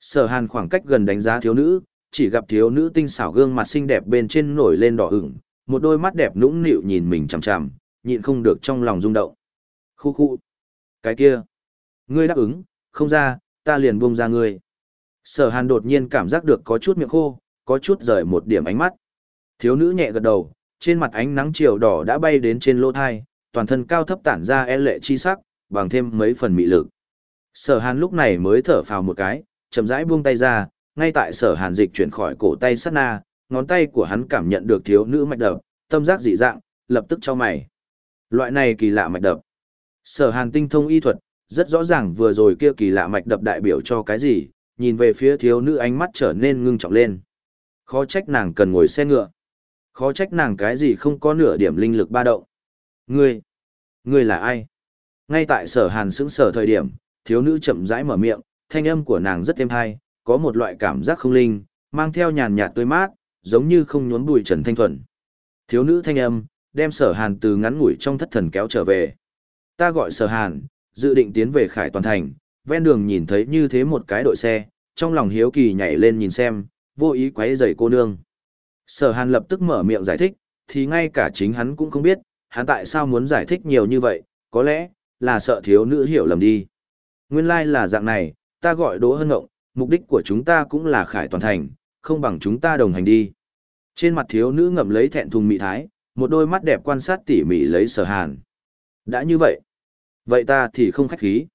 Sở hàn khoảng cách gần đánh giá thiếu nữ, chỉ gặp thiếu nữ tinh xảo gương mặt xinh đẹp bên trên nổi lên đỏ ửng, một đôi mắt đẹp nũng nịu nhìn mình chằm chằm, nhịn không được trong lòng rung động. Khu khu. Cái kia. Ngươi đáp ứng, không ra, ta liền buông ra ngươi. Sở hàn đột nhiên cảm giác được có chút miệng khô, có chút rời một điểm ánh mắt. Thiếu nữ nhẹ gật đầu, trên mặt ánh nắng chiều đỏ đã bay đến trên lỗ thai, toàn thân cao thấp tản ra e lệ chi sắc, bằng thêm mấy phần mị lực. Sở hàn lúc này mới thở phào một cái, chậm rãi buông tay ra, ngay tại sở hàn dịch chuyển khỏi cổ tay sát na, ngón tay của hắn cảm nhận được thiếu nữ mạch đập, tâm giác dị dạng, lập tức cho mày. Loại này kỳ lạ mạch đập. Sở hàn tinh thông y thuật, rất rõ ràng vừa rồi kia kỳ lạ mạch đập đại biểu cho cái gì, nhìn về phía thiếu nữ ánh mắt trở nên ngưng trọng lên. Khó trách nàng cần ngồi xe ngựa. Khó trách nàng cái gì không có nửa điểm linh lực ba động. Ngươi, ngươi là ai? Ngay tại sở hàn sững sở thời điểm, thiếu nữ chậm rãi mở miệng, thanh âm của nàng rất êm hay, có một loại cảm giác không linh, mang theo nhàn nhạt tươi mát, giống như không nhốn bụi trần thanh thuần. Thiếu nữ thanh âm, đem sở hàn từ ngắn ngủi trong thất thần kéo trở về. Ta gọi sở hàn, dự định tiến về khải toàn thành, ven đường nhìn thấy như thế một cái đội xe, trong lòng hiếu kỳ nhảy lên nhìn xem, vô ý quấy rầy cô nương. Sở hàn lập tức mở miệng giải thích, thì ngay cả chính hắn cũng không biết, hắn tại sao muốn giải thích nhiều như vậy, có lẽ, là sợ thiếu nữ hiểu lầm đi. Nguyên lai like là dạng này, ta gọi Đỗ Hân Ngộng, mục đích của chúng ta cũng là khải toàn thành, không bằng chúng ta đồng hành đi. Trên mặt thiếu nữ ngậm lấy thẹn thùng mị thái, một đôi mắt đẹp quan sát tỉ mỉ lấy sở hàn. Đã như vậy, vậy ta thì không khách khí.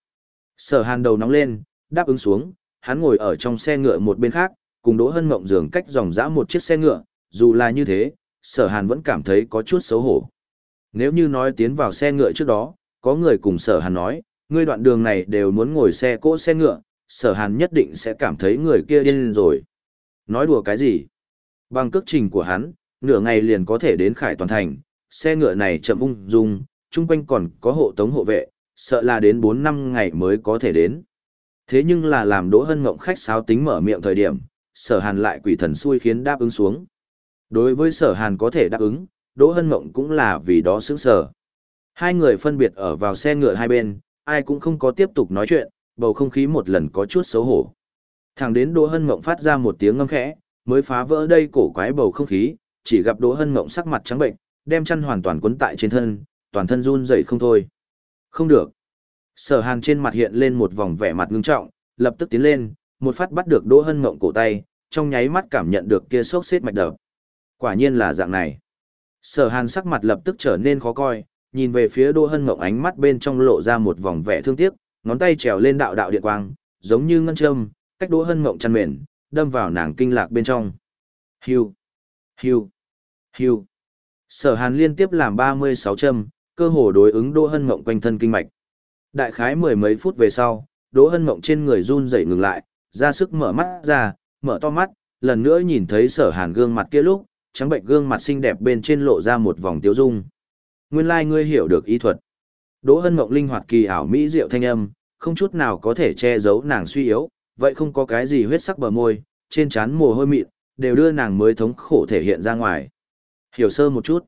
Sở hàn đầu nóng lên, đáp ứng xuống, hắn ngồi ở trong xe ngựa một bên khác, cùng Đỗ Hân mộng giường cách dòng dã một chiếc xe ngựa, dù là như thế, sở hàn vẫn cảm thấy có chút xấu hổ. Nếu như nói tiến vào xe ngựa trước đó, có người cùng sở hàn nói, ngươi đoạn đường này đều muốn ngồi xe cỗ xe ngựa, sở hàn nhất định sẽ cảm thấy người kia điên rồi. Nói đùa cái gì? Bằng cước trình của hắn, nửa ngày liền có thể đến khải toàn thành, xe ngựa này chậm ung dung, chung quanh còn có hộ tống hộ vệ, sợ là đến 4 năm ngày mới có thể đến. Thế nhưng là làm Đỗ Hân Ngộng khách sáo tính mở miệng thời điểm, sở hàn lại quỷ thần xui khiến đáp ứng xuống. Đối với sở hàn có thể đáp ứng, Đỗ Hân Ngộng cũng là vì đó sướng sở. Hai người phân biệt ở vào xe ngựa hai bên, ai cũng không có tiếp tục nói chuyện, bầu không khí một lần có chút xấu hổ. Thẳng đến Đỗ Hân Mộng phát ra một tiếng ngâm khẽ, mới phá vỡ đây cổ quái bầu không khí, chỉ gặp Đỗ Hân Mộng sắc mặt trắng bệnh, đem chăn hoàn toàn quấn tại trên thân, toàn thân run rẩy không thôi. Không được. Sở Hàn trên mặt hiện lên một vòng vẻ mặt ngưng trọng, lập tức tiến lên, một phát bắt được Đỗ Hân Ngộng cổ tay, trong nháy mắt cảm nhận được kia sốc xếp mạch đập. Quả nhiên là dạng này. Sở Hàn sắc mặt lập tức trở nên khó coi, nhìn về phía Đỗ Hân Ngộng ánh mắt bên trong lộ ra một vòng vẻ thương tiếc, ngón tay trèo lên đạo đạo điện quang, giống như ngân châm, cách Đỗ Hân Ngộng chăn mền, đâm vào nàng kinh lạc bên trong. Hiu, hiu, hiu. Sở Hàn liên tiếp làm 36 châm, cơ hồ đối ứng Đỗ Hân Mộng quanh thân kinh mạch. Đại khái mười mấy phút về sau, Đỗ Hân Mộng trên người run rẩy ngừng lại, ra sức mở mắt ra, mở to mắt, lần nữa nhìn thấy Sở Hàn gương mặt kia lúc, trắng bệnh gương mặt xinh đẹp bên trên lộ ra một vòng tiêu dung. Nguyên lai like ngươi hiểu được y thuật. Đỗ Hân Mộng linh hoạt kỳ ảo mỹ diệu thanh âm, không chút nào có thể che giấu nàng suy yếu, vậy không có cái gì huyết sắc bờ môi, trên trán mồ hôi mịn, đều đưa nàng mới thống khổ thể hiện ra ngoài. Hiểu sơ một chút.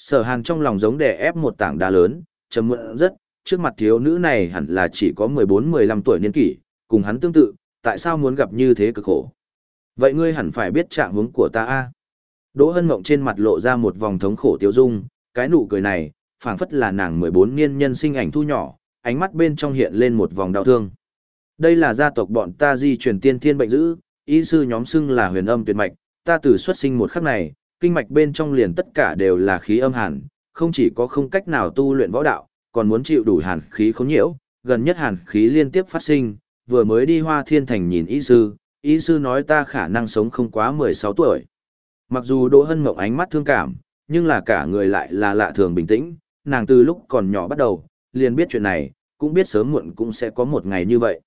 Sở Hàn trong lòng giống đè ép một tảng đá lớn, trầm mượn rất, trước mặt thiếu nữ này hẳn là chỉ có 14-15 tuổi niên kỷ, cùng hắn tương tự, tại sao muốn gặp như thế cực khổ. Vậy ngươi hẳn phải biết trạng huống của ta a. Đỗ Hân Mộng trên mặt lộ ra một vòng thống khổ tiêu dung, cái nụ cười này, phảng phất là nàng 14 niên nhân sinh ảnh thu nhỏ, ánh mắt bên trong hiện lên một vòng đau thương. Đây là gia tộc bọn ta di truyền tiên thiên bệnh dữ, y sư nhóm xưng là huyền âm tuyệt mạch, ta từ xuất sinh một khắc này, kinh mạch bên trong liền tất cả đều là khí âm hàn, không chỉ có không cách nào tu luyện võ đạo, còn muốn chịu đủ hàn khí khốn nhiễu, gần nhất hàn khí liên tiếp phát sinh, vừa mới đi Hoa Thiên Thành nhìn y sư, y sư nói ta khả năng sống không quá 16 tuổi. Mặc dù Đỗ Hân Mộng ánh mắt thương cảm, nhưng là cả người lại là lạ thường bình tĩnh, nàng từ lúc còn nhỏ bắt đầu, liền biết chuyện này, cũng biết sớm muộn cũng sẽ có một ngày như vậy.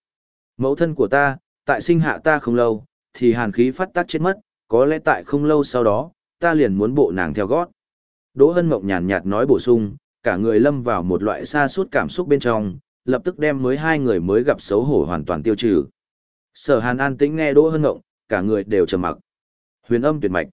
Mẫu thân của ta, tại sinh hạ ta không lâu, thì hàn khí phát tác chết mất, có lẽ tại không lâu sau đó, ta liền muốn bộ nàng theo gót. Đỗ Hân Mộng nhàn nhạt nói bổ sung, cả người lâm vào một loại xa suốt cảm xúc bên trong, lập tức đem mới hai người mới gặp xấu hổ hoàn toàn tiêu trừ. Sở Hàn an tĩnh nghe Đỗ Hân Mộng, cả người đều trầm mặc. Huyền âm tuyệt mạch.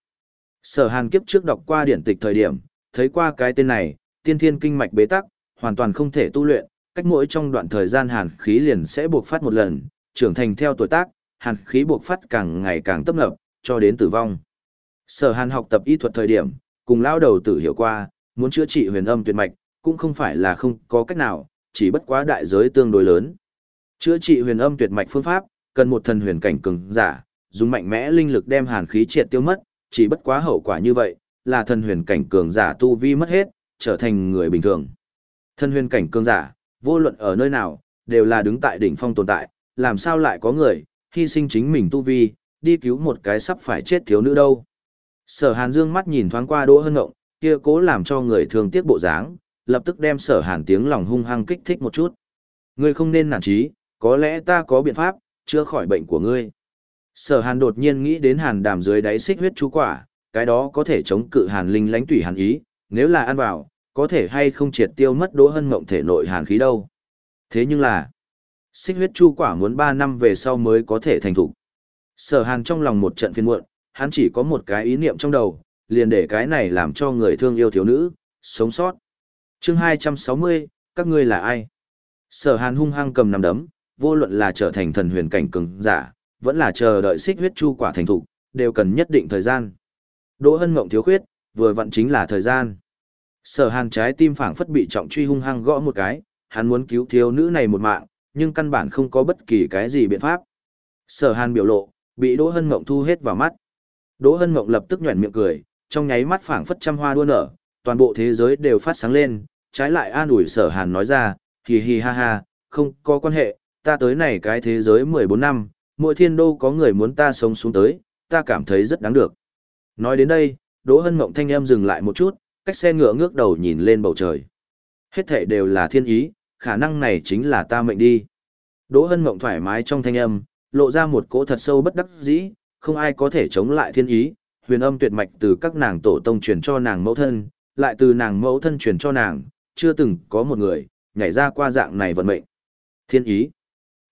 Sở Hàn kiếp trước đọc qua điển tịch thời điểm, thấy qua cái tên này, tiên thiên kinh mạch bế tắc, hoàn toàn không thể tu luyện, cách mỗi trong đoạn thời gian hàn khí liền sẽ buộc phát một lần, trưởng thành theo tuổi tác, hàn khí buộc phát càng ngày càng tấp nập, cho đến tử vong. Sở hàn học tập y thuật thời điểm, cùng lao đầu tử hiểu qua, muốn chữa trị huyền âm tuyệt mạch, cũng không phải là không có cách nào, chỉ bất quá đại giới tương đối lớn. Chữa trị huyền âm tuyệt mạch phương pháp, cần một thần huyền cảnh cường giả, dùng mạnh mẽ linh lực đem hàn khí triệt tiêu mất, chỉ bất quá hậu quả như vậy, là thần huyền cảnh cường giả tu vi mất hết, trở thành người bình thường. Thần huyền cảnh cường giả, vô luận ở nơi nào, đều là đứng tại đỉnh phong tồn tại, làm sao lại có người, hy sinh chính mình tu vi, đi cứu một cái sắp phải chết thiếu nữ đâu. Sở Hàn dương mắt nhìn thoáng qua Đỗ Hân Ngộng, kia cố làm cho người thường tiếc bộ dáng, lập tức đem Sở Hàn tiếng lòng hung hăng kích thích một chút. Ngươi không nên nản chí, có lẽ ta có biện pháp, chữa khỏi bệnh của ngươi. Sở Hàn đột nhiên nghĩ đến Hàn đàm dưới đáy xích huyết chú quả, cái đó có thể chống cự Hàn linh lãnh tủy Hàn ý, nếu là ăn vào, có thể hay không triệt tiêu mất Đỗ Hân Ngộng thể nội Hàn khí đâu. Thế nhưng là, xích huyết chu quả muốn 3 năm về sau mới có thể thành thủ. Sở Hàn trong lòng một trận phiền muộn, hắn chỉ có một cái ý niệm trong đầu, liền để cái này làm cho người thương yêu thiếu nữ, sống sót. chương 260, các ngươi là ai? Sở Hàn hung hăng cầm nằm đấm, vô luận là trở thành thần huyền cảnh cường giả, vẫn là chờ đợi xích huyết chu quả thành thủ, đều cần nhất định thời gian. Đỗ Hân Mộng thiếu khuyết, vừa vặn chính là thời gian. Sở Hàn trái tim phảng phất bị trọng truy hung hăng gõ một cái, hắn muốn cứu thiếu nữ này một mạng, nhưng căn bản không có bất kỳ cái gì biện pháp. Sở Hàn biểu lộ, bị Đỗ Hân Mộng thu hết vào mắt. Đỗ Hân Mộng lập tức nhuyễn miệng cười, trong nháy mắt phảng phất trăm hoa đua nở, toàn bộ thế giới đều phát sáng lên, trái lại an ủi Sở Hàn nói ra, hì hì ha ha, không có quan hệ, ta tới này cái thế giới 14 năm, mỗi thiên đô có người muốn ta sống xuống tới, ta cảm thấy rất đáng được. Nói đến đây, Đỗ Hân Mộng thanh em dừng lại một chút, cách xe ngựa ngước đầu nhìn lên bầu trời. Hết thể đều là thiên ý, khả năng này chính là ta mệnh đi. Đỗ Hân Mộng thoải mái trong thanh âm, lộ ra một cỗ thật sâu bất đắc dĩ, không ai có thể chống lại thiên ý, huyền âm tuyệt mạch từ các nàng tổ tông truyền cho nàng mẫu thân, lại từ nàng mẫu thân truyền cho nàng, chưa từng có một người, nhảy ra qua dạng này vận mệnh. Thiên ý.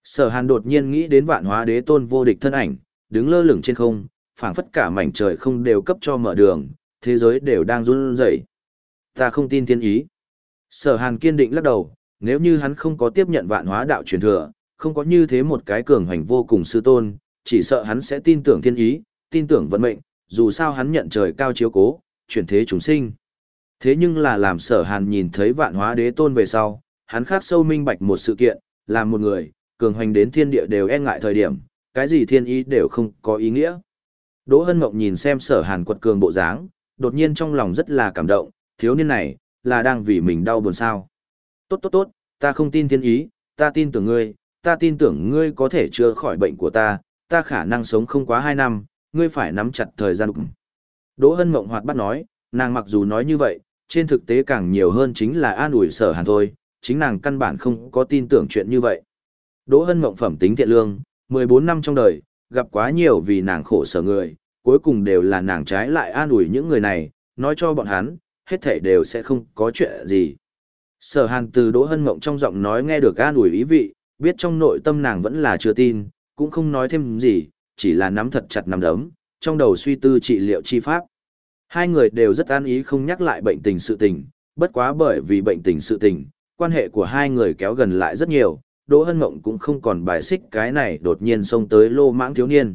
Sở Hàn đột nhiên nghĩ đến vạn hóa đế tôn vô địch thân ảnh, đứng lơ lửng trên không, phảng phất cả mảnh trời không đều cấp cho mở đường, thế giới đều đang run rẩy. Ta không tin thiên ý. Sở Hàn kiên định lắc đầu, nếu như hắn không có tiếp nhận vạn hóa đạo truyền thừa, không có như thế một cái cường hành vô cùng sư tôn, chỉ sợ hắn sẽ tin tưởng thiên ý, tin tưởng vận mệnh, dù sao hắn nhận trời cao chiếu cố, chuyển thế chúng sinh. Thế nhưng là làm sở hàn nhìn thấy vạn hóa đế tôn về sau, hắn khác sâu minh bạch một sự kiện, làm một người, cường hành đến thiên địa đều e ngại thời điểm, cái gì thiên ý đều không có ý nghĩa. Đỗ Hân Mộng nhìn xem sở hàn quật cường bộ dáng, đột nhiên trong lòng rất là cảm động, thiếu niên này, là đang vì mình đau buồn sao. Tốt tốt tốt, ta không tin thiên ý, ta tin tưởng ngươi, ta tin tưởng ngươi có thể chữa khỏi bệnh của ta, ta khả năng sống không quá hai năm, ngươi phải nắm chặt thời gian. Đỗ Hân Mộng hoạt bắt nói, nàng mặc dù nói như vậy, trên thực tế càng nhiều hơn chính là an ủi sở hàn thôi, chính nàng căn bản không có tin tưởng chuyện như vậy. Đỗ Hân Mộng phẩm tính thiện lương, 14 năm trong đời, gặp quá nhiều vì nàng khổ sở người, cuối cùng đều là nàng trái lại an ủi những người này, nói cho bọn hắn, hết thảy đều sẽ không có chuyện gì. Sở hàn từ Đỗ Hân Mộng trong giọng nói nghe được an ủi ý vị, biết trong nội tâm nàng vẫn là chưa tin, cũng không nói thêm gì, chỉ là nắm thật chặt nắm đấm, trong đầu suy tư trị liệu chi pháp. Hai người đều rất an ý không nhắc lại bệnh tình sự tình, bất quá bởi vì bệnh tình sự tình, quan hệ của hai người kéo gần lại rất nhiều, Đỗ Hân Mộng cũng không còn bài xích cái này đột nhiên xông tới lô mãng thiếu niên.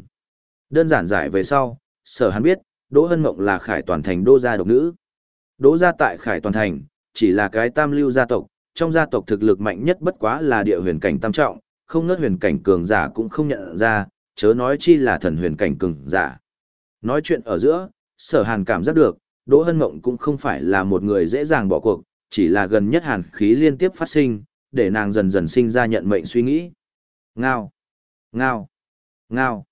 Đơn giản giải về sau, sở hắn biết, Đỗ Hân Mộng là khải toàn thành đô gia độc nữ. Đỗ gia tại khải toàn thành, chỉ là cái tam lưu gia tộc, trong gia tộc thực lực mạnh nhất bất quá là địa huyền cảnh tam trọng, không ngớt huyền cảnh cường giả cũng không nhận ra, chớ nói chi là thần huyền cảnh cường giả. Nói chuyện ở giữa, sở hàn cảm giác được, Đỗ Hân Mộng cũng không phải là một người dễ dàng bỏ cuộc, chỉ là gần nhất hàn khí liên tiếp phát sinh, để nàng dần dần sinh ra nhận mệnh suy nghĩ. Ngao, ngao, ngao.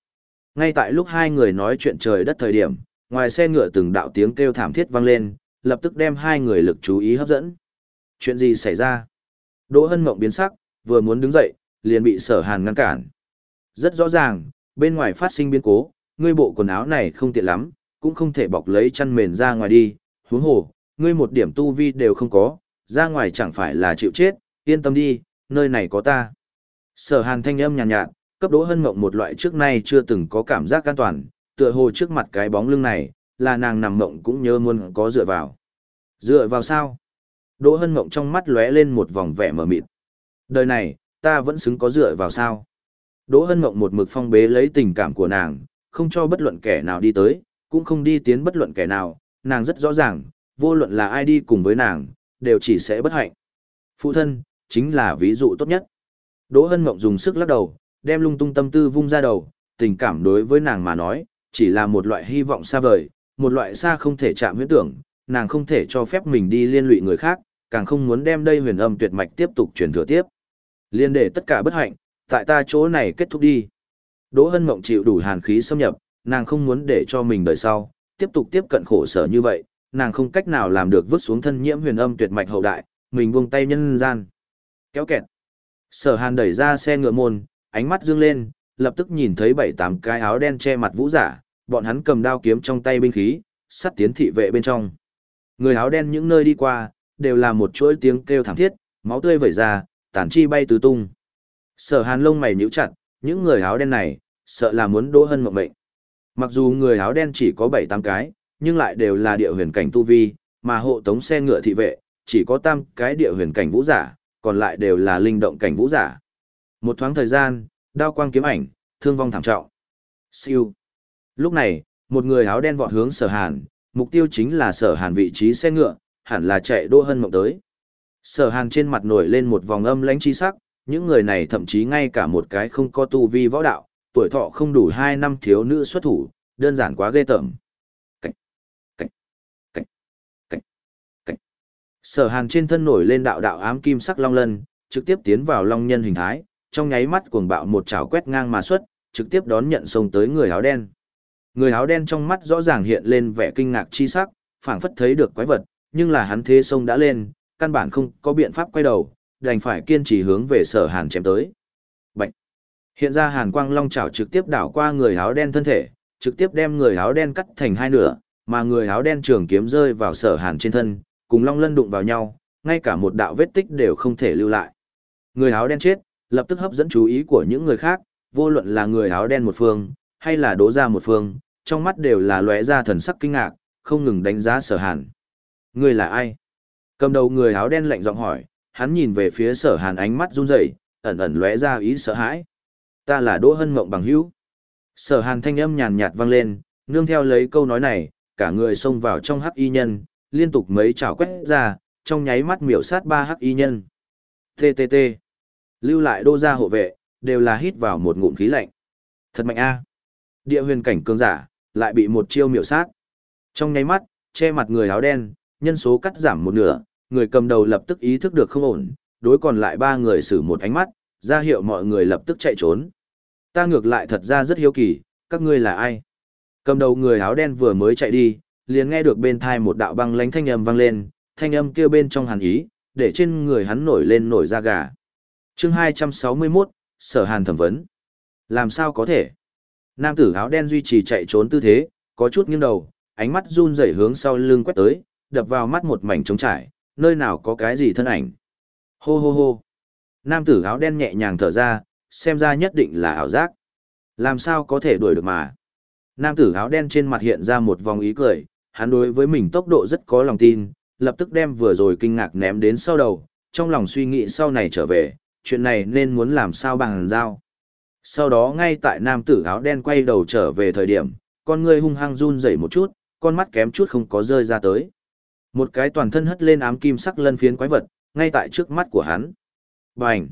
Ngay tại lúc hai người nói chuyện trời đất thời điểm, ngoài xe ngựa từng đạo tiếng kêu thảm thiết vang lên, lập tức đem hai người lực chú ý hấp dẫn. Chuyện gì xảy ra? Đỗ Hân Mộng biến sắc, vừa muốn đứng dậy, liền bị sở hàn ngăn cản. Rất rõ ràng, bên ngoài phát sinh biến cố, ngươi bộ quần áo này không tiện lắm, cũng không thể bọc lấy chăn mền ra ngoài đi, huống hồ, ngươi một điểm tu vi đều không có, ra ngoài chẳng phải là chịu chết, yên tâm đi, nơi này có ta. Sở hàn thanh âm nhàn nhạt, nhạt, cấp đỗ hân mộng một loại trước nay chưa từng có cảm giác an toàn, tựa hồ trước mặt cái bóng lưng này, là nàng nằm mộng cũng nhớ muốn có dựa vào. Dựa vào sao? Đỗ hân mộng trong mắt lóe lên một vòng vẻ mờ mịt. Đời này, ta vẫn xứng có dựa vào sao. Đỗ Hân Mộng một mực phong bế lấy tình cảm của nàng, không cho bất luận kẻ nào đi tới, cũng không đi tiến bất luận kẻ nào, nàng rất rõ ràng, vô luận là ai đi cùng với nàng, đều chỉ sẽ bất hạnh. Phụ thân, chính là ví dụ tốt nhất. Đỗ Hân Mộng dùng sức lắc đầu, đem lung tung tâm tư vung ra đầu, tình cảm đối với nàng mà nói, chỉ là một loại hy vọng xa vời, một loại xa không thể chạm huyễn tưởng, nàng không thể cho phép mình đi liên lụy người khác, càng không muốn đem đây huyền âm tuyệt mạch tiếp tục truyền thừa tiếp. Liên để tất cả bất hạnh, tại ta chỗ này kết thúc đi. Đỗ Hân Mộng chịu đủ hàn khí xâm nhập, nàng không muốn để cho mình đời sau, tiếp tục tiếp cận khổ sở như vậy, nàng không cách nào làm được vứt xuống thân nhiễm huyền âm tuyệt mạch hậu đại, mình buông tay nhân gian. Kéo kẹt. Sở Hàn đẩy ra xe ngựa môn, ánh mắt dương lên, lập tức nhìn thấy bảy tám cái áo đen che mặt vũ giả, bọn hắn cầm đao kiếm trong tay binh khí, sắt tiến thị vệ bên trong. Người áo đen những nơi đi qua, đều là một chuỗi tiếng kêu thảm thiết, máu tươi vẩy ra, tản chi bay tứ tung. Sở Hàn lông mày nhíu chặt, những người áo đen này, sợ là muốn đỗ hân mộng mệnh. Mặc dù người áo đen chỉ có 7-8 cái, nhưng lại đều là địa huyền cảnh tu vi, mà hộ tống xe ngựa thị vệ, chỉ có tam cái địa huyền cảnh vũ giả, còn lại đều là linh động cảnh vũ giả. Một thoáng thời gian, đao quang kiếm ảnh, thương vong thảm trọng. Siêu. Lúc này, một người áo đen vọt hướng sở hàn, mục tiêu chính là sở hàn vị trí xe ngựa, hẳn là chạy đô hân mộng tới. Sở hàn trên mặt nổi lên một vòng âm lãnh chi sắc, những người này thậm chí ngay cả một cái không có tu vi võ đạo, tuổi thọ không đủ 2 năm thiếu nữ xuất thủ, đơn giản quá ghê tởm. Cảnh, cảnh, cảnh, cảnh, cảnh. Sở hàn trên thân nổi lên đạo đạo ám kim sắc long lân, trực tiếp tiến vào long nhân hình thái, trong nháy mắt cuồng bạo một chảo quét ngang mà xuất, trực tiếp đón nhận sông tới người áo đen. Người áo đen trong mắt rõ ràng hiện lên vẻ kinh ngạc chi sắc, phảng phất thấy được quái vật, nhưng là hắn thế sông đã lên, căn bản không có biện pháp quay đầu, đành phải kiên trì hướng về sở hàn chém tới. Bạch! Hiện ra hàn quang long chảo trực tiếp đảo qua người áo đen thân thể, trực tiếp đem người áo đen cắt thành hai nửa, mà người áo đen trường kiếm rơi vào sở hàn trên thân, cùng long lân đụng vào nhau, ngay cả một đạo vết tích đều không thể lưu lại. Người áo đen chết, lập tức hấp dẫn chú ý của những người khác, vô luận là người áo đen một phương, hay là đố ra một phương, trong mắt đều là lóe ra thần sắc kinh ngạc, không ngừng đánh giá sở hàn. Người là ai? Cầm đầu người áo đen lạnh giọng hỏi, hắn nhìn về phía sở hàn ánh mắt run rẩy, ẩn ẩn lóe ra ý sợ hãi. Ta là Đỗ Hân Mộng bằng hữu. Sở hàn thanh âm nhàn nhạt vang lên, nương theo lấy câu nói này, cả người xông vào trong hắc y nhân, liên tục mấy chảo quét ra, trong nháy mắt miểu sát ba hắc y nhân. TTT. Lưu lại đô gia hộ vệ, đều là hít vào một ngụm khí lạnh. Thật mạnh a. Địa huyền cảnh cường giả, lại bị một chiêu miểu sát. Trong nháy mắt, che mặt người áo đen, nhân số cắt giảm một nửa, người cầm đầu lập tức ý thức được không ổn, đối còn lại ba người xử một ánh mắt, ra hiệu mọi người lập tức chạy trốn. Ta ngược lại thật ra rất hiếu kỳ, các ngươi là ai? Cầm đầu người áo đen vừa mới chạy đi, liền nghe được bên thai một đạo băng lánh thanh âm vang lên, thanh âm kêu bên trong hàn ý, để trên người hắn nổi lên nổi da gà. chương 261, Sở Hàn thẩm vấn. Làm sao có thể? Nam tử áo đen duy trì chạy trốn tư thế, có chút nghiêng đầu, ánh mắt run rẩy hướng sau lưng quét tới, đập vào mắt một mảnh trống trải, nơi nào có cái gì thân ảnh. Hô hô hô. Nam tử áo đen nhẹ nhàng thở ra, xem ra nhất định là ảo giác. Làm sao có thể đuổi được mà. Nam tử áo đen trên mặt hiện ra một vòng ý cười, hắn đối với mình tốc độ rất có lòng tin, lập tức đem vừa rồi kinh ngạc ném đến sau đầu, trong lòng suy nghĩ sau này trở về, chuyện này nên muốn làm sao bằng giao. Sau đó ngay tại nam tử áo đen quay đầu trở về thời điểm, con người hung hăng run rẩy một chút, con mắt kém chút không có rơi ra tới. Một cái toàn thân hất lên ám kim sắc lân phiến quái vật, ngay tại trước mắt của hắn. Bành!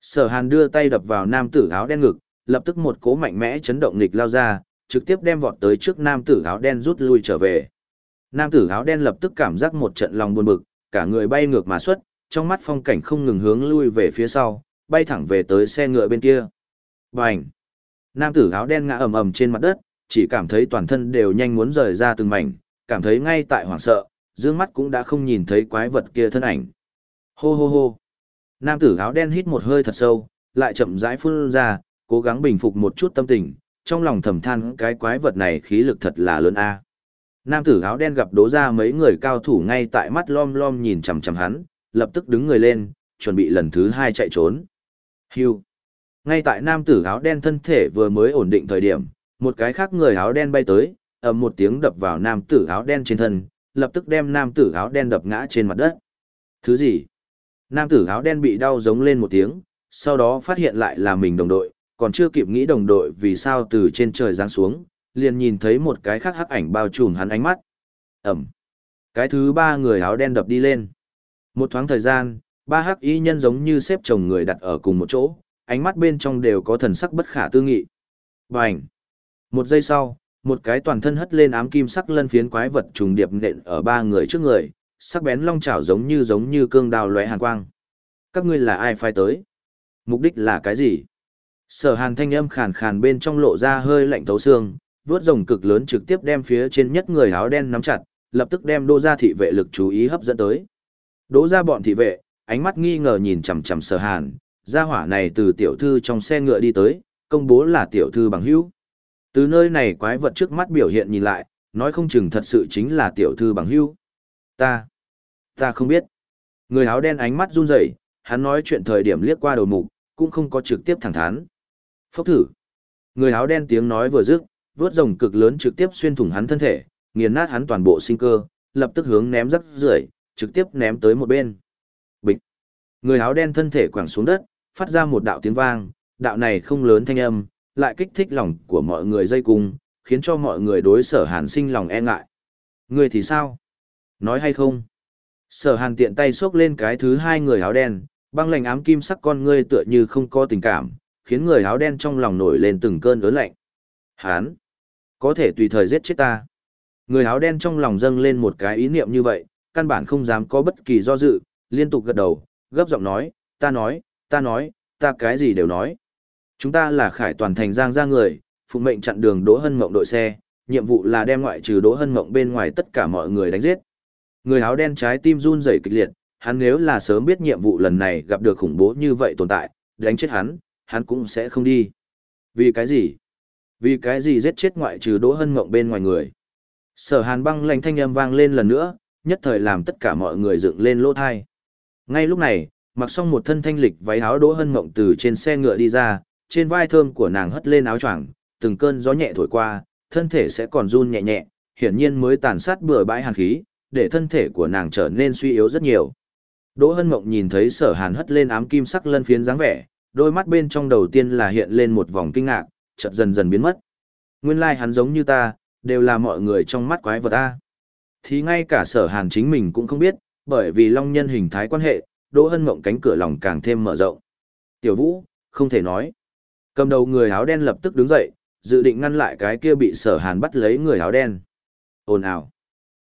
Sở hàn đưa tay đập vào nam tử áo đen ngực, lập tức một cố mạnh mẽ chấn động nghịch lao ra, trực tiếp đem vọt tới trước nam tử áo đen rút lui trở về. Nam tử áo đen lập tức cảm giác một trận lòng buồn bực, cả người bay ngược mà xuất, trong mắt phong cảnh không ngừng hướng lui về phía sau, bay thẳng về tới xe ngựa bên kia. Bành! Nam tử áo đen ngã ầm ầm trên mặt đất, chỉ cảm thấy toàn thân đều nhanh muốn rời ra từng mảnh, cảm thấy ngay tại hoảng sợ, dương mắt cũng đã không nhìn thấy quái vật kia thân ảnh. Hô hô hô! Nam tử áo đen hít một hơi thật sâu, lại chậm rãi phun ra, cố gắng bình phục một chút tâm tình, trong lòng thầm than cái quái vật này khí lực thật là lớn a. Nam tử áo đen gặp đố ra mấy người cao thủ ngay tại mắt lom lom nhìn chằm chằm hắn, lập tức đứng người lên, chuẩn bị lần thứ hai chạy trốn. Hưu. Ngay tại nam tử áo đen thân thể vừa mới ổn định thời điểm, một cái khác người áo đen bay tới, ầm một tiếng đập vào nam tử áo đen trên thân, lập tức đem nam tử áo đen đập ngã trên mặt đất. Thứ gì? Nam tử áo đen bị đau giống lên một tiếng, sau đó phát hiện lại là mình đồng đội, còn chưa kịp nghĩ đồng đội vì sao từ trên trời giáng xuống, liền nhìn thấy một cái khác hắc ảnh bao trùm hắn ánh mắt. Ẩm. Cái thứ ba người áo đen đập đi lên. Một thoáng thời gian, ba hắc y nhân giống như xếp chồng người đặt ở cùng một chỗ, ánh mắt bên trong đều có thần sắc bất khả tư nghị. Bành. Một giây sau, một cái toàn thân hất lên ám kim sắc lân phiến quái vật trùng điệp nện ở ba người trước người, sắc bén long chảo giống như giống như cương đào lóe hàn quang. Các ngươi là ai phái tới? Mục đích là cái gì? Sở hàn thanh âm khàn khàn bên trong lộ ra hơi lạnh thấu xương, vuốt rồng cực lớn trực tiếp đem phía trên nhất người áo đen nắm chặt, lập tức đem đô gia thị vệ lực chú ý hấp dẫn tới. Đỗ ra bọn thị vệ, ánh mắt nghi ngờ nhìn chằm chằm sở hàn, gia hỏa này từ tiểu thư trong xe ngựa đi tới, công bố là tiểu thư bằng hữu. Từ nơi này quái vật trước mắt biểu hiện nhìn lại, nói không chừng thật sự chính là tiểu thư bằng hữu. Ta, ta không biết. Người áo đen ánh mắt run rẩy, hắn nói chuyện thời điểm liếc qua đầu mục, cũng không có trực tiếp thẳng thắn. Phốc thử. Người áo đen tiếng nói vừa dứt, vướt rồng cực lớn trực tiếp xuyên thủng hắn thân thể, nghiền nát hắn toàn bộ sinh cơ, lập tức hướng ném rắc rưởi, trực tiếp ném tới một bên. Bịch. Người áo đen thân thể quẳng xuống đất, phát ra một đạo tiếng vang, đạo này không lớn thanh âm, lại kích thích lòng của mọi người dây cung, khiến cho mọi người đối sở hàn sinh lòng e ngại. Người thì sao? Nói hay không? Sở hàn tiện tay xốc lên cái thứ hai người áo đen, băng lạnh ám kim sắc con ngươi tựa như không có tình cảm, khiến người áo đen trong lòng nổi lên từng cơn ớn lạnh. Hán! Có thể tùy thời giết chết ta. Người áo đen trong lòng dâng lên một cái ý niệm như vậy, căn bản không dám có bất kỳ do dự, liên tục gật đầu, gấp giọng nói, ta nói, ta nói, ta cái gì đều nói. Chúng ta là khải toàn thành giang ra người, phụ mệnh chặn đường Đỗ Hân Mộng đội xe, nhiệm vụ là đem ngoại trừ Đỗ Hân Mộng bên ngoài tất cả mọi người đánh giết. Người áo đen trái tim run rẩy kịch liệt, hắn nếu là sớm biết nhiệm vụ lần này gặp được khủng bố như vậy tồn tại, đánh chết hắn, hắn cũng sẽ không đi. Vì cái gì? Vì cái gì giết chết ngoại trừ Đỗ Hân Mộng bên ngoài người? Sở Hàn băng lạnh thanh âm vang lên lần nữa, nhất thời làm tất cả mọi người dựng lên lỗ thai. Ngay lúc này, mặc xong một thân thanh lịch váy áo Đỗ Hân Mộng từ trên xe ngựa đi ra, trên vai thơm của nàng hất lên áo choàng, từng cơn gió nhẹ thổi qua, thân thể sẽ còn run nhẹ nhẹ, hiển nhiên mới tàn sát bừa bãi hàn khí, để thân thể của nàng trở nên suy yếu rất nhiều. Đỗ Hân Mộng nhìn thấy Sở Hàn hất lên ám kim sắc lân phiến dáng vẻ, đôi mắt bên trong đầu tiên là hiện lên một vòng kinh ngạc, chợt dần dần biến mất. Nguyên lai like hắn giống như ta, đều là mọi người trong mắt quái vật ta. Thì ngay cả Sở Hàn chính mình cũng không biết, bởi vì long nhân hình thái quan hệ, Đỗ Hân Mộng cánh cửa lòng càng thêm mở rộng. Tiểu Vũ, không thể nói. Cầm đầu người áo đen lập tức đứng dậy, dự định ngăn lại cái kia bị sở hàn bắt lấy người áo đen. Ồn ào.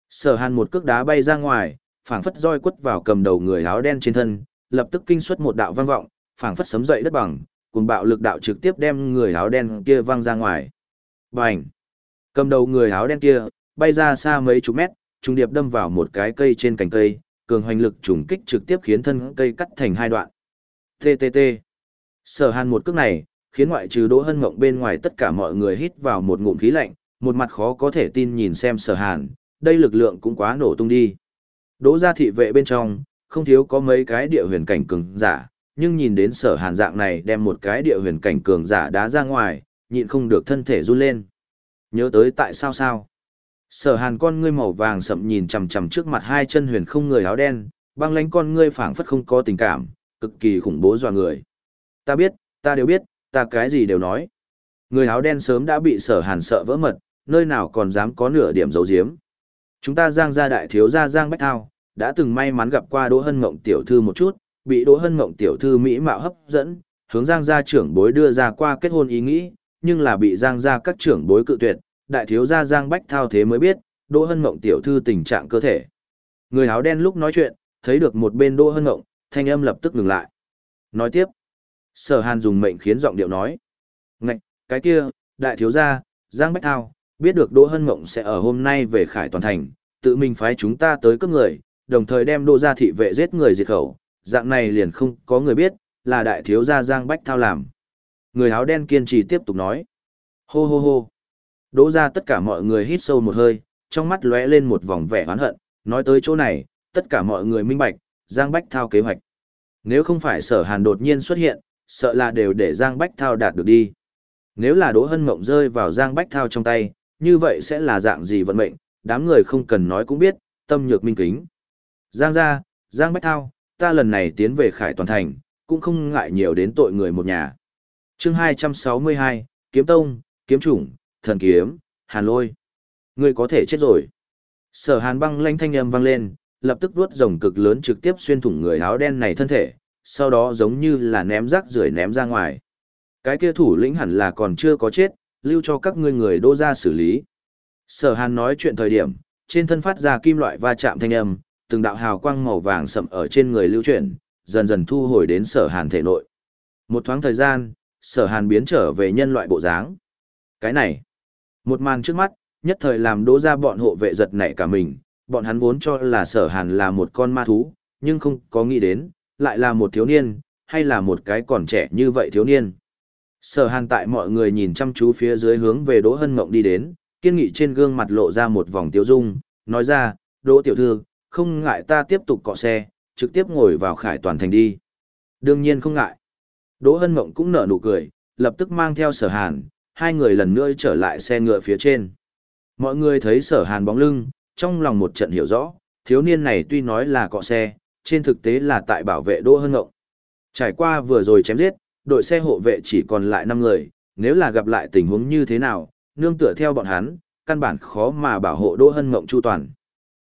Sở hàn một cước đá bay ra ngoài, phảng phất roi quất vào cầm đầu người áo đen trên thân, lập tức kinh xuất một đạo vang vọng, phảng phất sấm dậy đất bằng, cùng bạo lực đạo trực tiếp đem người áo đen kia văng ra ngoài. Bành! Cầm đầu người áo đen kia, bay ra xa mấy chục mét, trùng điệp đâm vào một cái cây trên cành cây, cường hoành lực trùng kích trực tiếp khiến thân cây cắt thành hai đoạn. TTT! Sở hàn một cước này, khiến ngoại trừ Đỗ Hân Mộng bên ngoài tất cả mọi người hít vào một ngụm khí lạnh, một mặt khó có thể tin nhìn xem sở hàn, đây lực lượng cũng quá nổ tung đi. Đỗ gia thị vệ bên trong, không thiếu có mấy cái địa huyền cảnh cường giả, nhưng nhìn đến sở hàn dạng này đem một cái địa huyền cảnh cường giả đá ra ngoài, nhịn không được thân thể run lên. Nhớ tới tại sao sao? Sở hàn con ngươi màu vàng sậm nhìn chằm chằm trước mặt hai chân huyền không người áo đen, băng lánh con ngươi phảng phất không có tình cảm, cực kỳ khủng bố dọa người. Ta biết, ta đều biết, ta cái gì đều nói. Người áo đen sớm đã bị sở hàn sợ vỡ mật, nơi nào còn dám có nửa điểm giấu giếm. Chúng ta giang gia đại thiếu gia giang bách thao, đã từng may mắn gặp qua Đỗ Hân Mộng tiểu thư một chút, bị Đỗ Hân Mộng tiểu thư mỹ mạo hấp dẫn, hướng giang gia trưởng bối đưa ra qua kết hôn ý nghĩ, nhưng là bị giang gia các trưởng bối cự tuyệt, đại thiếu gia giang bách thao thế mới biết, Đỗ Hân Mộng tiểu thư tình trạng cơ thể. Người áo đen lúc nói chuyện, thấy được một bên Đỗ Hân Mộng, thanh âm lập tức ngừng lại. Nói tiếp, Sở Hàn dùng mệnh khiến giọng điệu nói. Ngạch, cái kia, đại thiếu gia, Giang Bách Thao, biết được Đỗ Hân Mộng sẽ ở hôm nay về Khải Toàn Thành, tự mình phái chúng ta tới cấp người, đồng thời đem Đỗ gia thị vệ giết người diệt khẩu, dạng này liền không có người biết, là đại thiếu gia Giang Bách Thao làm. Người áo đen kiên trì tiếp tục nói. Hô hô hô. Đỗ gia tất cả mọi người hít sâu một hơi, trong mắt lóe lên một vòng vẻ oán hận, nói tới chỗ này, tất cả mọi người minh bạch, Giang Bách Thao kế hoạch. Nếu không phải sở hàn đột nhiên xuất hiện, sợ là đều để Giang Bách Thao đạt được đi. Nếu là Đỗ Hân Mộng rơi vào Giang Bách Thao trong tay, như vậy sẽ là dạng gì vận mệnh, đám người không cần nói cũng biết, tâm nhược minh kính. Giang gia, Giang Bách Thao, ta lần này tiến về khải toàn thành, cũng không ngại nhiều đến tội người một nhà. chương 262, Kiếm Tông, Kiếm Chủng, Thần Kiếm, Hàn Lôi. Ngươi có thể chết rồi. Sở hàn băng lanh thanh âm vang lên, lập tức vuốt rồng cực lớn trực tiếp xuyên thủng người áo đen này thân thể, sau đó giống như là ném rác rưởi ném ra ngoài. Cái kia thủ lĩnh hẳn là còn chưa có chết, lưu cho các ngươi người đô ra xử lý. Sở hàn nói chuyện thời điểm, trên thân phát ra kim loại va chạm thanh âm, từng đạo hào quang màu vàng sậm ở trên người lưu chuyển, dần dần thu hồi đến sở hàn thể nội. Một thoáng thời gian, sở hàn biến trở về nhân loại bộ dáng. Cái này, một màn trước mắt, nhất thời làm đỗ ra bọn hộ vệ giật nảy cả mình, bọn hắn vốn cho là sở hàn là một con ma thú, nhưng không có nghĩ đến, lại là một thiếu niên, hay là một cái còn trẻ như vậy thiếu niên. Sở hàn tại mọi người nhìn chăm chú phía dưới hướng về Đỗ Hân Mộng đi đến, kiên nghị trên gương mặt lộ ra một vòng tiêu dung, nói ra, Đỗ tiểu thư, không ngại ta tiếp tục cọ xe, trực tiếp ngồi vào khải toàn thành đi. Đương nhiên không ngại. Đỗ Hân Mộng cũng nở nụ cười, lập tức mang theo sở hàn, hai người lần nữa trở lại xe ngựa phía trên. Mọi người thấy sở hàn bóng lưng, trong lòng một trận hiểu rõ, thiếu niên này tuy nói là cọ xe, trên thực tế là tại bảo vệ Đỗ Hân Ngộng. Trải qua vừa rồi chém giết, đội xe hộ vệ chỉ còn lại 5 người, nếu là gặp lại tình huống như thế nào, nương tựa theo bọn hắn, căn bản khó mà bảo hộ Đỗ Hân Ngộng chu toàn.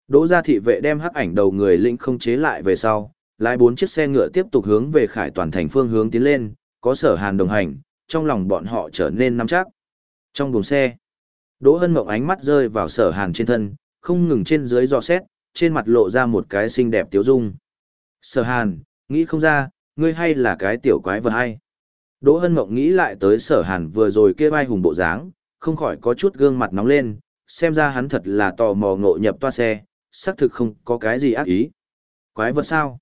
Đỗ gia thị vệ đem hắc ảnh đầu người lĩnh không chế lại về sau, lái bốn chiếc xe ngựa tiếp tục hướng về khải toàn thành phương hướng tiến lên, có sở hàn đồng hành, trong lòng bọn họ trở nên nắm chắc. Trong buồng xe, Đỗ Hân Ngộng ánh mắt rơi vào sở hàn trên thân, không ngừng trên dưới dò xét, trên mặt lộ ra một cái xinh đẹp tiếu dung. Sở hàn, nghĩ không ra, ngươi hay là cái tiểu quái vật hay. Đỗ Hân Mộng nghĩ lại tới sở hàn vừa rồi kia vai hùng bộ dáng, không khỏi có chút gương mặt nóng lên, xem ra hắn thật là tò mò ngộ nhập toa xe, xác thực không có cái gì ác ý. Quái vật sao?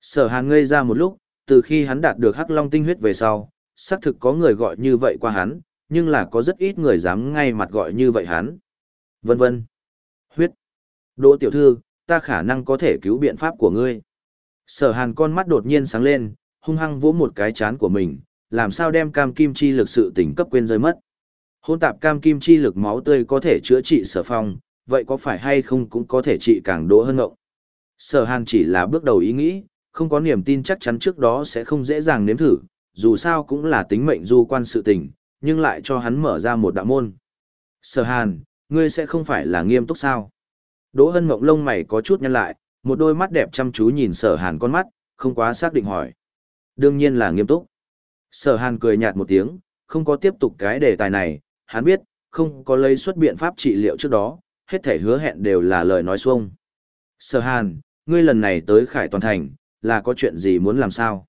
Sở hàn ngây ra một lúc, từ khi hắn đạt được hắc long tinh huyết về sau, xác thực có người gọi như vậy qua hắn, nhưng là có rất ít người dám ngay mặt gọi như vậy hắn. Vân vân. Huyết. Đỗ tiểu thư, ta khả năng có thể cứu biện pháp của ngươi. Sở hàn con mắt đột nhiên sáng lên, hung hăng vỗ một cái chán của mình, làm sao đem cam kim chi lực sự tỉnh cấp quên rơi mất. Hôn tạp cam kim chi lực máu tươi có thể chữa trị sở phong, vậy có phải hay không cũng có thể trị càng đỗ hơn ngộng. Sở hàn chỉ là bước đầu ý nghĩ, không có niềm tin chắc chắn trước đó sẽ không dễ dàng nếm thử, dù sao cũng là tính mệnh du quan sự tình, nhưng lại cho hắn mở ra một đạo môn. Sở hàn, ngươi sẽ không phải là nghiêm túc sao? Đỗ hân mộng lông mày có chút nhăn lại, một đôi mắt đẹp chăm chú nhìn sở hàn con mắt, không quá xác định hỏi. Đương nhiên là nghiêm túc. Sở hàn cười nhạt một tiếng, không có tiếp tục cái đề tài này, hắn biết, không có lấy xuất biện pháp trị liệu trước đó, hết thể hứa hẹn đều là lời nói xuông. Sở hàn, ngươi lần này tới khải toàn thành, là có chuyện gì muốn làm sao?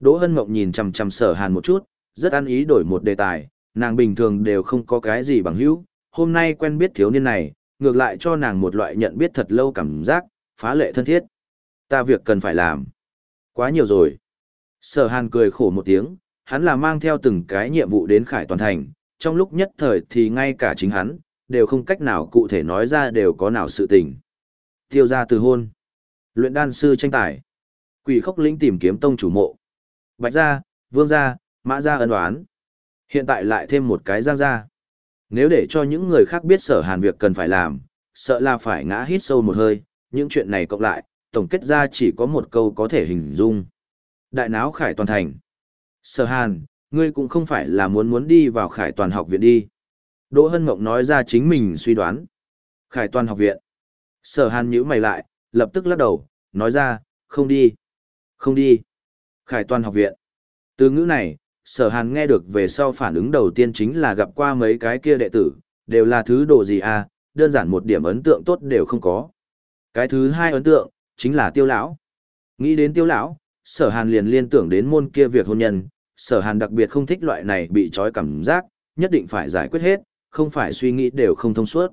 Đỗ hân mộng nhìn chằm chằm sở hàn một chút, rất ăn ý đổi một đề tài, nàng bình thường đều không có cái gì bằng hữu, hôm nay quen biết thiếu niên này, ngược lại cho nàng một loại nhận biết thật lâu cảm giác, phá lệ thân thiết. Ta việc cần phải làm. Quá nhiều rồi. Sở hàn cười khổ một tiếng, hắn là mang theo từng cái nhiệm vụ đến khải toàn thành, trong lúc nhất thời thì ngay cả chính hắn, đều không cách nào cụ thể nói ra đều có nào sự tình. Tiêu gia từ hôn. Luyện đan sư tranh tài. Quỷ khốc lĩnh tìm kiếm tông chủ mộ. Bạch gia, vương gia, mã gia ân đoán. Hiện tại lại thêm một cái giang gia. Nếu để cho những người khác biết sở hàn việc cần phải làm, sợ là phải ngã hít sâu một hơi, những chuyện này cộng lại, tổng kết ra chỉ có một câu có thể hình dung. Đại náo khải toàn thành. Sở hàn, ngươi cũng không phải là muốn muốn đi vào khải toàn học viện đi. Đỗ Hân ngọc nói ra chính mình suy đoán. Khải toàn học viện. Sở hàn nhíu mày lại, lập tức lắc đầu, nói ra, không đi. Không đi. Khải toàn học viện. Từ ngữ này, sở hàn nghe được về sau phản ứng đầu tiên chính là gặp qua mấy cái kia đệ tử, đều là thứ đồ gì à, đơn giản một điểm ấn tượng tốt đều không có. Cái thứ hai ấn tượng, chính là tiêu lão. Nghĩ đến tiêu lão, sở hàn liền liên tưởng đến môn kia việc hôn nhân, sở hàn đặc biệt không thích loại này bị trói cảm giác, nhất định phải giải quyết hết, không phải suy nghĩ đều không thông suốt.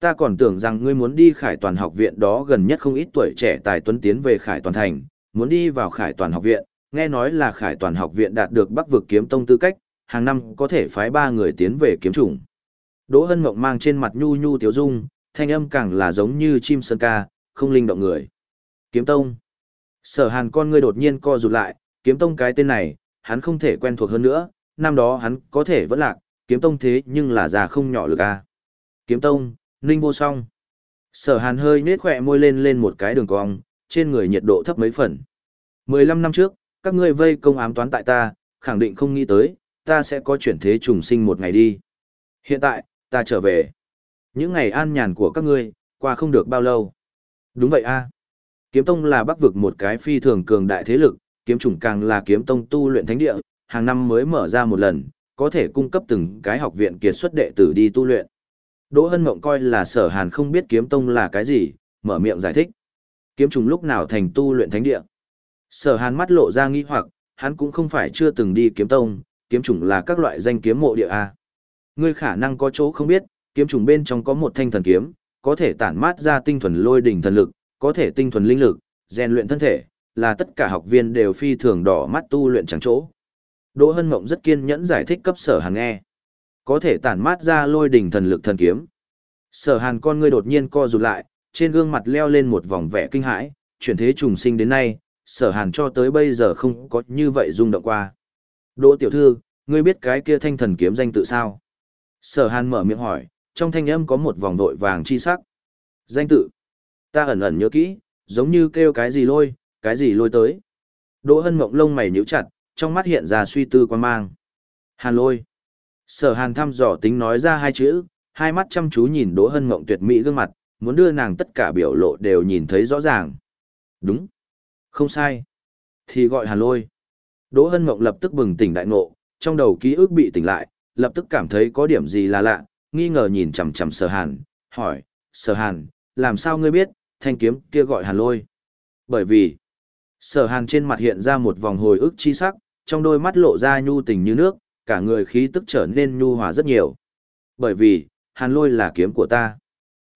Ta còn tưởng rằng ngươi muốn đi khải toàn học viện đó gần nhất không ít tuổi trẻ tài tuấn tiến về khải toàn thành, muốn đi vào khải toàn học viện, nghe nói là khải toàn học viện đạt được bắc vực kiếm tông tư cách, hàng năm có thể phái ba người tiến về kiếm chủng. Đỗ Hân Mộng mang trên mặt nhu nhu tiếu dung, thanh âm càng là giống như chim sơn ca, không linh động người. Kiếm tông. Sở hàn con ngươi đột nhiên co rụt lại, kiếm tông cái tên này, hắn không thể quen thuộc hơn nữa, năm đó hắn có thể vẫn lạc, kiếm tông thế nhưng là già không nhỏ lực a. Kiếm tông, ninh vô song. Sở hàn hơi nết khỏe môi lên lên một cái đường cong, trên người nhiệt độ thấp mấy phần. 15 năm trước, các ngươi vây công ám toán tại ta, khẳng định không nghĩ tới, ta sẽ có chuyển thế trùng sinh một ngày đi. Hiện tại, ta trở về. Những ngày an nhàn của các ngươi, qua không được bao lâu. Đúng vậy a. Kiếm Tông là bắc vực một cái phi thường cường đại thế lực, kiếm chủng càng là kiếm tông tu luyện thánh địa, hàng năm mới mở ra một lần, có thể cung cấp từng cái học viện kiệt xuất đệ tử đi tu luyện. Đỗ Hân Mộng coi là sở hàn không biết kiếm tông là cái gì, mở miệng giải thích. Kiếm trùng lúc nào thành tu luyện thánh địa. Sở hàn mắt lộ ra nghi hoặc, hắn cũng không phải chưa từng đi kiếm tông, kiếm trùng là các loại danh kiếm mộ địa A. Ngươi khả năng có chỗ không biết, kiếm trùng bên trong có một thanh thần kiếm, có thể tản mát ra tinh thuần lôi đỉnh thần lực, có thể tinh thuần linh lực, rèn luyện thân thể, là tất cả học viên đều phi thường đỏ mắt tu luyện chẳng chỗ. Đỗ Hân Mộng rất kiên nhẫn giải thích cấp sở hàn nghe. Có thể tản mát ra lôi đỉnh thần lực thần kiếm. Sở hàn con ngươi đột nhiên co rụt lại, trên gương mặt leo lên một vòng vẻ kinh hãi, chuyển thế trùng sinh đến nay, sở hàn cho tới bây giờ không có như vậy rung động qua. Đỗ tiểu thư, ngươi biết cái kia thanh thần kiếm danh tự sao? Sở hàn mở miệng hỏi, trong thanh âm có một vòng vội vàng chi sắc. Danh tự. Ta ẩn ẩn nhớ kỹ, giống như kêu cái gì lôi, cái gì lôi tới. Đỗ hân mộng lông mày nhíu chặt, trong mắt hiện ra suy tư quan mang. Hàn lôi. Sở hàn thăm dò tính nói ra hai chữ, hai mắt chăm chú nhìn Đỗ hân mộng tuyệt mỹ gương mặt, muốn đưa nàng tất cả biểu lộ đều nhìn thấy rõ ràng. Đúng. Không sai. Thì gọi hàn lôi. Đỗ hân mộng lập tức bừng tỉnh đại ngộ, trong đầu ký ức bị tỉnh lại, lập tức cảm thấy có điểm gì là lạ, nghi ngờ nhìn chằm chằm sở hàn, hỏi, sở hàn, làm sao ngươi biết, thanh kiếm kia gọi hàn lôi? Bởi vì, sở hàn trên mặt hiện ra một vòng hồi ức chi sắc, trong đôi mắt lộ ra nhu tình như nước, cả người khí tức trở nên nhu hòa rất nhiều. Bởi vì, hàn lôi là kiếm của ta.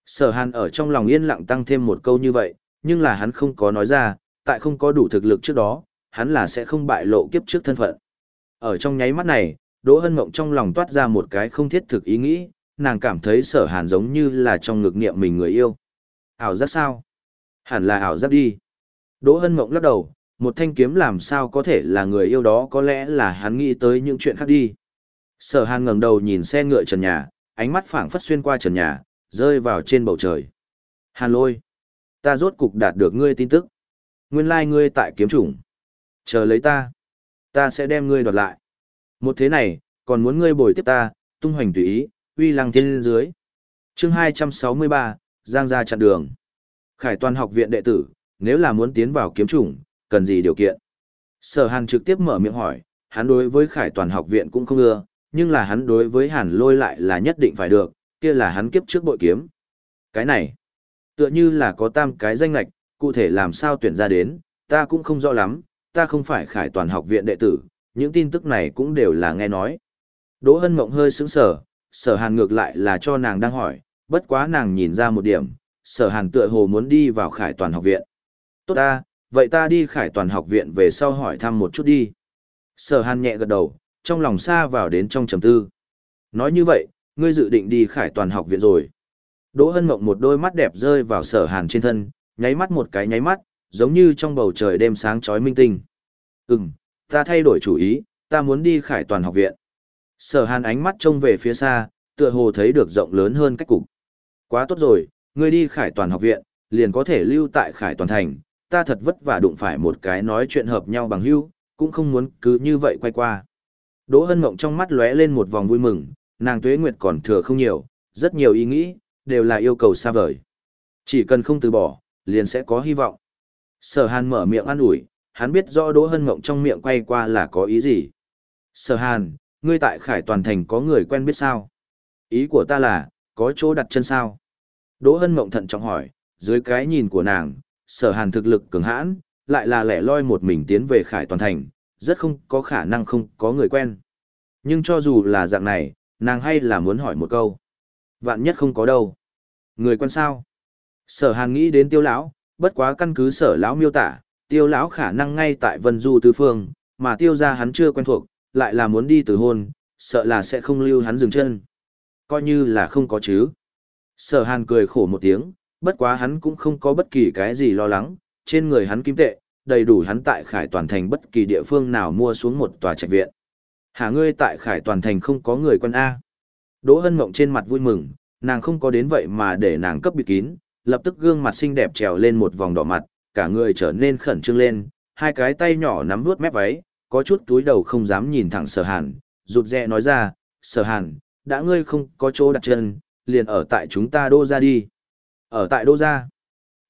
Sở hàn ở trong lòng yên lặng tăng thêm một câu như vậy, nhưng là hắn không có nói ra, tại không có đủ thực lực trước đó, hắn là sẽ không bại lộ kiếp trước thân phận. Ở trong nháy mắt này, Đỗ Hân Mộng trong lòng toát ra một cái không thiết thực ý nghĩ, nàng cảm thấy sở hàn giống như là trong ngực niệm mình người yêu. Ảo giác sao? Hẳn là ảo giác đi. Đỗ Hân Mộng lắc đầu, một thanh kiếm làm sao có thể là người yêu đó có lẽ là hắn nghĩ tới những chuyện khác đi. Sở hàn ngẩng đầu nhìn xe ngựa trần nhà, ánh mắt phảng phất xuyên qua trần nhà, rơi vào trên bầu trời. Hàn lôi, ta rốt cục đạt được ngươi tin tức. Nguyên lai like ngươi tại kiếm chủng. Chờ lấy ta. Ta sẽ đem ngươi đoạt lại. Một thế này, còn muốn ngươi bồi tiếp ta, tung hoành tùy ý, uy lăng thiên dưới. chương 263, Giang gia chặn đường. Khải toàn học viện đệ tử, nếu là muốn tiến vào kiếm chủng, cần gì điều kiện? Sở Hàn trực tiếp mở miệng hỏi, hắn đối với khải toàn học viện cũng không ưa, nhưng là hắn đối với hàn lôi lại là nhất định phải được, kia là hắn kiếp trước bội kiếm. Cái này, tựa như là có tam cái danh lạch, cụ thể làm sao tuyển ra đến, ta cũng không rõ lắm, ta không phải khải toàn học viện đệ tử, những tin tức này cũng đều là nghe nói. Đỗ Hân Mộng hơi sững sờ, sở hàn ngược lại là cho nàng đang hỏi, bất quá nàng nhìn ra một điểm, sở hàn tựa hồ muốn đi vào khải toàn học viện. Tốt ta, vậy ta đi khải toàn học viện về sau hỏi thăm một chút đi. Sở hàn nhẹ gật đầu, trong lòng xa vào đến trong trầm tư. Nói như vậy, ngươi dự định đi khải toàn học viện rồi. Đỗ Hân Mộng một đôi mắt đẹp rơi vào sở hàn trên thân, nháy mắt một cái nháy mắt, giống như trong bầu trời đêm sáng chói minh tinh. Ừm, ta thay đổi chủ ý, ta muốn đi khải toàn học viện. Sở hàn ánh mắt trông về phía xa, tựa hồ thấy được rộng lớn hơn cách cục. Quá tốt rồi, ngươi đi khải toàn học viện, liền có thể lưu tại khải toàn thành, ta thật vất vả đụng phải một cái nói chuyện hợp nhau bằng hữu, cũng không muốn cứ như vậy quay qua. Đỗ Hân Mộng trong mắt lóe lên một vòng vui mừng, nàng tuế nguyệt còn thừa không nhiều, rất nhiều ý nghĩ, đều là yêu cầu xa vời. Chỉ cần không từ bỏ, liền sẽ có hy vọng. Sở Hàn mở miệng an ủi, hắn biết rõ Đỗ Hân Mộng trong miệng quay qua là có ý gì. Sở Hàn, ngươi tại Khải Toàn Thành có người quen biết sao? Ý của ta là, có chỗ đặt chân sao? Đỗ Hân Mộng thận trọng hỏi, dưới cái nhìn của nàng, Sở Hàn thực lực cường hãn, lại là lẻ loi một mình tiến về Khải Toàn Thành, rất không có khả năng không có người quen. Nhưng cho dù là dạng này, nàng hay là muốn hỏi một câu. Vạn nhất không có đâu. Người quen sao? Sở Hàn nghĩ đến tiêu lão, bất quá căn cứ sở lão miêu tả, tiêu lão khả năng ngay tại Vân Du Tứ Phương, mà tiêu ra hắn chưa quen thuộc, lại là muốn đi từ hôn, sợ là sẽ không lưu hắn dừng chân. Coi như là không có chứ. Sở Hàn cười khổ một tiếng, bất quá hắn cũng không có bất kỳ cái gì lo lắng, trên người hắn kim tệ, đầy đủ hắn tại khải toàn thành bất kỳ địa phương nào mua xuống một tòa trạch viện. Hả ngươi tại khải toàn thành không có người quân A. Đỗ hân mộng trên mặt vui mừng, nàng không có đến vậy mà để nàng cấp bị kín, lập tức gương mặt xinh đẹp trèo lên một vòng đỏ mặt, cả người trở nên khẩn trương lên, hai cái tay nhỏ nắm vuốt mép váy, có chút túi đầu không dám nhìn thẳng sở hàn, rụt rè nói ra, sở hàn, đã ngươi không có chỗ đặt chân, liền ở tại chúng ta đô ra đi. Ở tại đô ra.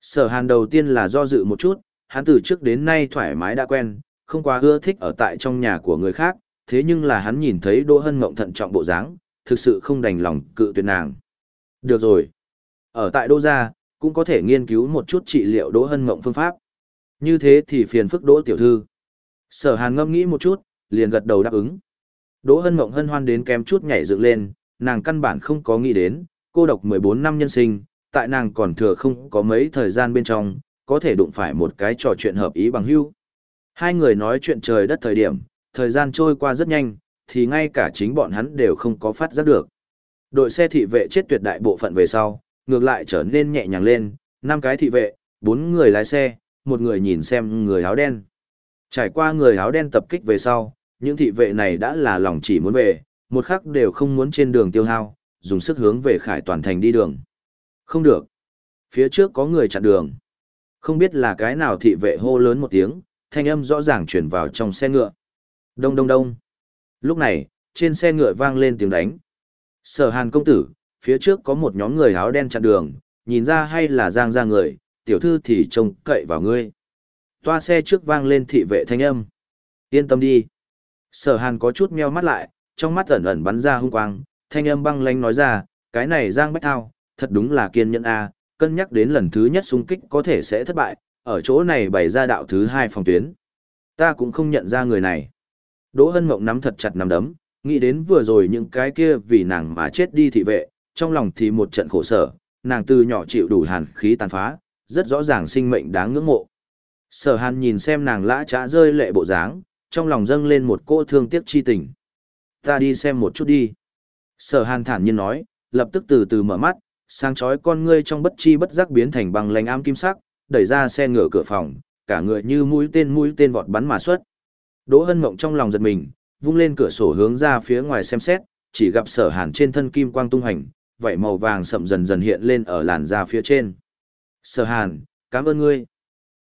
Sở hàn đầu tiên là do dự một chút, hắn từ trước đến nay thoải mái đã quen, không quá ưa thích ở tại trong nhà của người khác, thế nhưng là hắn nhìn thấy Đỗ Hân Mộng thận trọng bộ dáng, thực sự không đành lòng cự tuyệt nàng. Được rồi. Ở tại Đỗ gia, cũng có thể nghiên cứu một chút trị liệu Đỗ Hân Mộng phương pháp. Như thế thì phiền phức Đỗ tiểu thư. Sở Hàn ngâm nghĩ một chút, liền gật đầu đáp ứng. Đỗ Hân Mộng hân hoan đến kém chút nhảy dựng lên, nàng căn bản không có nghĩ đến, cô độc 14 năm nhân sinh, tại nàng còn thừa không có mấy thời gian bên trong, có thể đụng phải một cái trò chuyện hợp ý bằng hữu. Hai người nói chuyện trời đất thời điểm, thời gian trôi qua rất nhanh, thì ngay cả chính bọn hắn đều không có phát giác được. Đội xe thị vệ chết tuyệt đại bộ phận về sau, ngược lại trở nên nhẹ nhàng lên, năm cái thị vệ, bốn người lái xe, một người nhìn xem người áo đen. Trải qua người áo đen tập kích về sau, những thị vệ này đã là lòng chỉ muốn về, một khắc đều không muốn trên đường tiêu hao, dùng sức hướng về khải toàn thành đi đường. Không được. Phía trước có người chặn đường. Không biết là cái nào thị vệ hô lớn một tiếng, thanh âm rõ ràng chuyển vào trong xe ngựa. Đông đông đông. Lúc này, trên xe ngựa vang lên tiếng đánh. Sở hàn công tử, phía trước có một nhóm người áo đen chặn đường, nhìn ra hay là giang ra người, tiểu thư thì trông cậy vào ngươi. Toa xe trước vang lên thị vệ thanh âm. Yên tâm đi. Sở hàn có chút meo mắt lại, trong mắt ẩn ẩn bắn ra hung quang, thanh âm băng lanh nói ra, cái này giang bách thao, thật đúng là kiên nhẫn a cân nhắc đến lần thứ nhất xung kích có thể sẽ thất bại, ở chỗ này bày ra đạo thứ hai phòng tuyến. Ta cũng không nhận ra người này. Đỗ Hân Mộng nắm thật chặt nắm đấm, nghĩ đến vừa rồi những cái kia vì nàng mà chết đi thị vệ, trong lòng thì một trận khổ sở, nàng từ nhỏ chịu đủ hàn khí tàn phá, rất rõ ràng sinh mệnh đáng ngưỡng mộ. Sở Hàn nhìn xem nàng lã trá rơi lệ bộ dáng, trong lòng dâng lên một cô thương tiếc chi tình. Ta đi xem một chút đi. Sở Hàn thản nhiên nói, lập tức từ từ mở mắt, sáng chói con ngươi trong bất chi bất giác biến thành bằng lành am kim sắc, đẩy ra xe ngựa cửa phòng, cả người như mũi tên mũi tên vọt bắn mà xuất. Đỗ Hân Mộng trong lòng giật mình, vung lên cửa sổ hướng ra phía ngoài xem xét, chỉ gặp Sở Hàn trên thân kim quang tung hành, vậy màu vàng sậm dần dần hiện lên ở làn da phía trên. Sở Hàn, cảm ơn ngươi.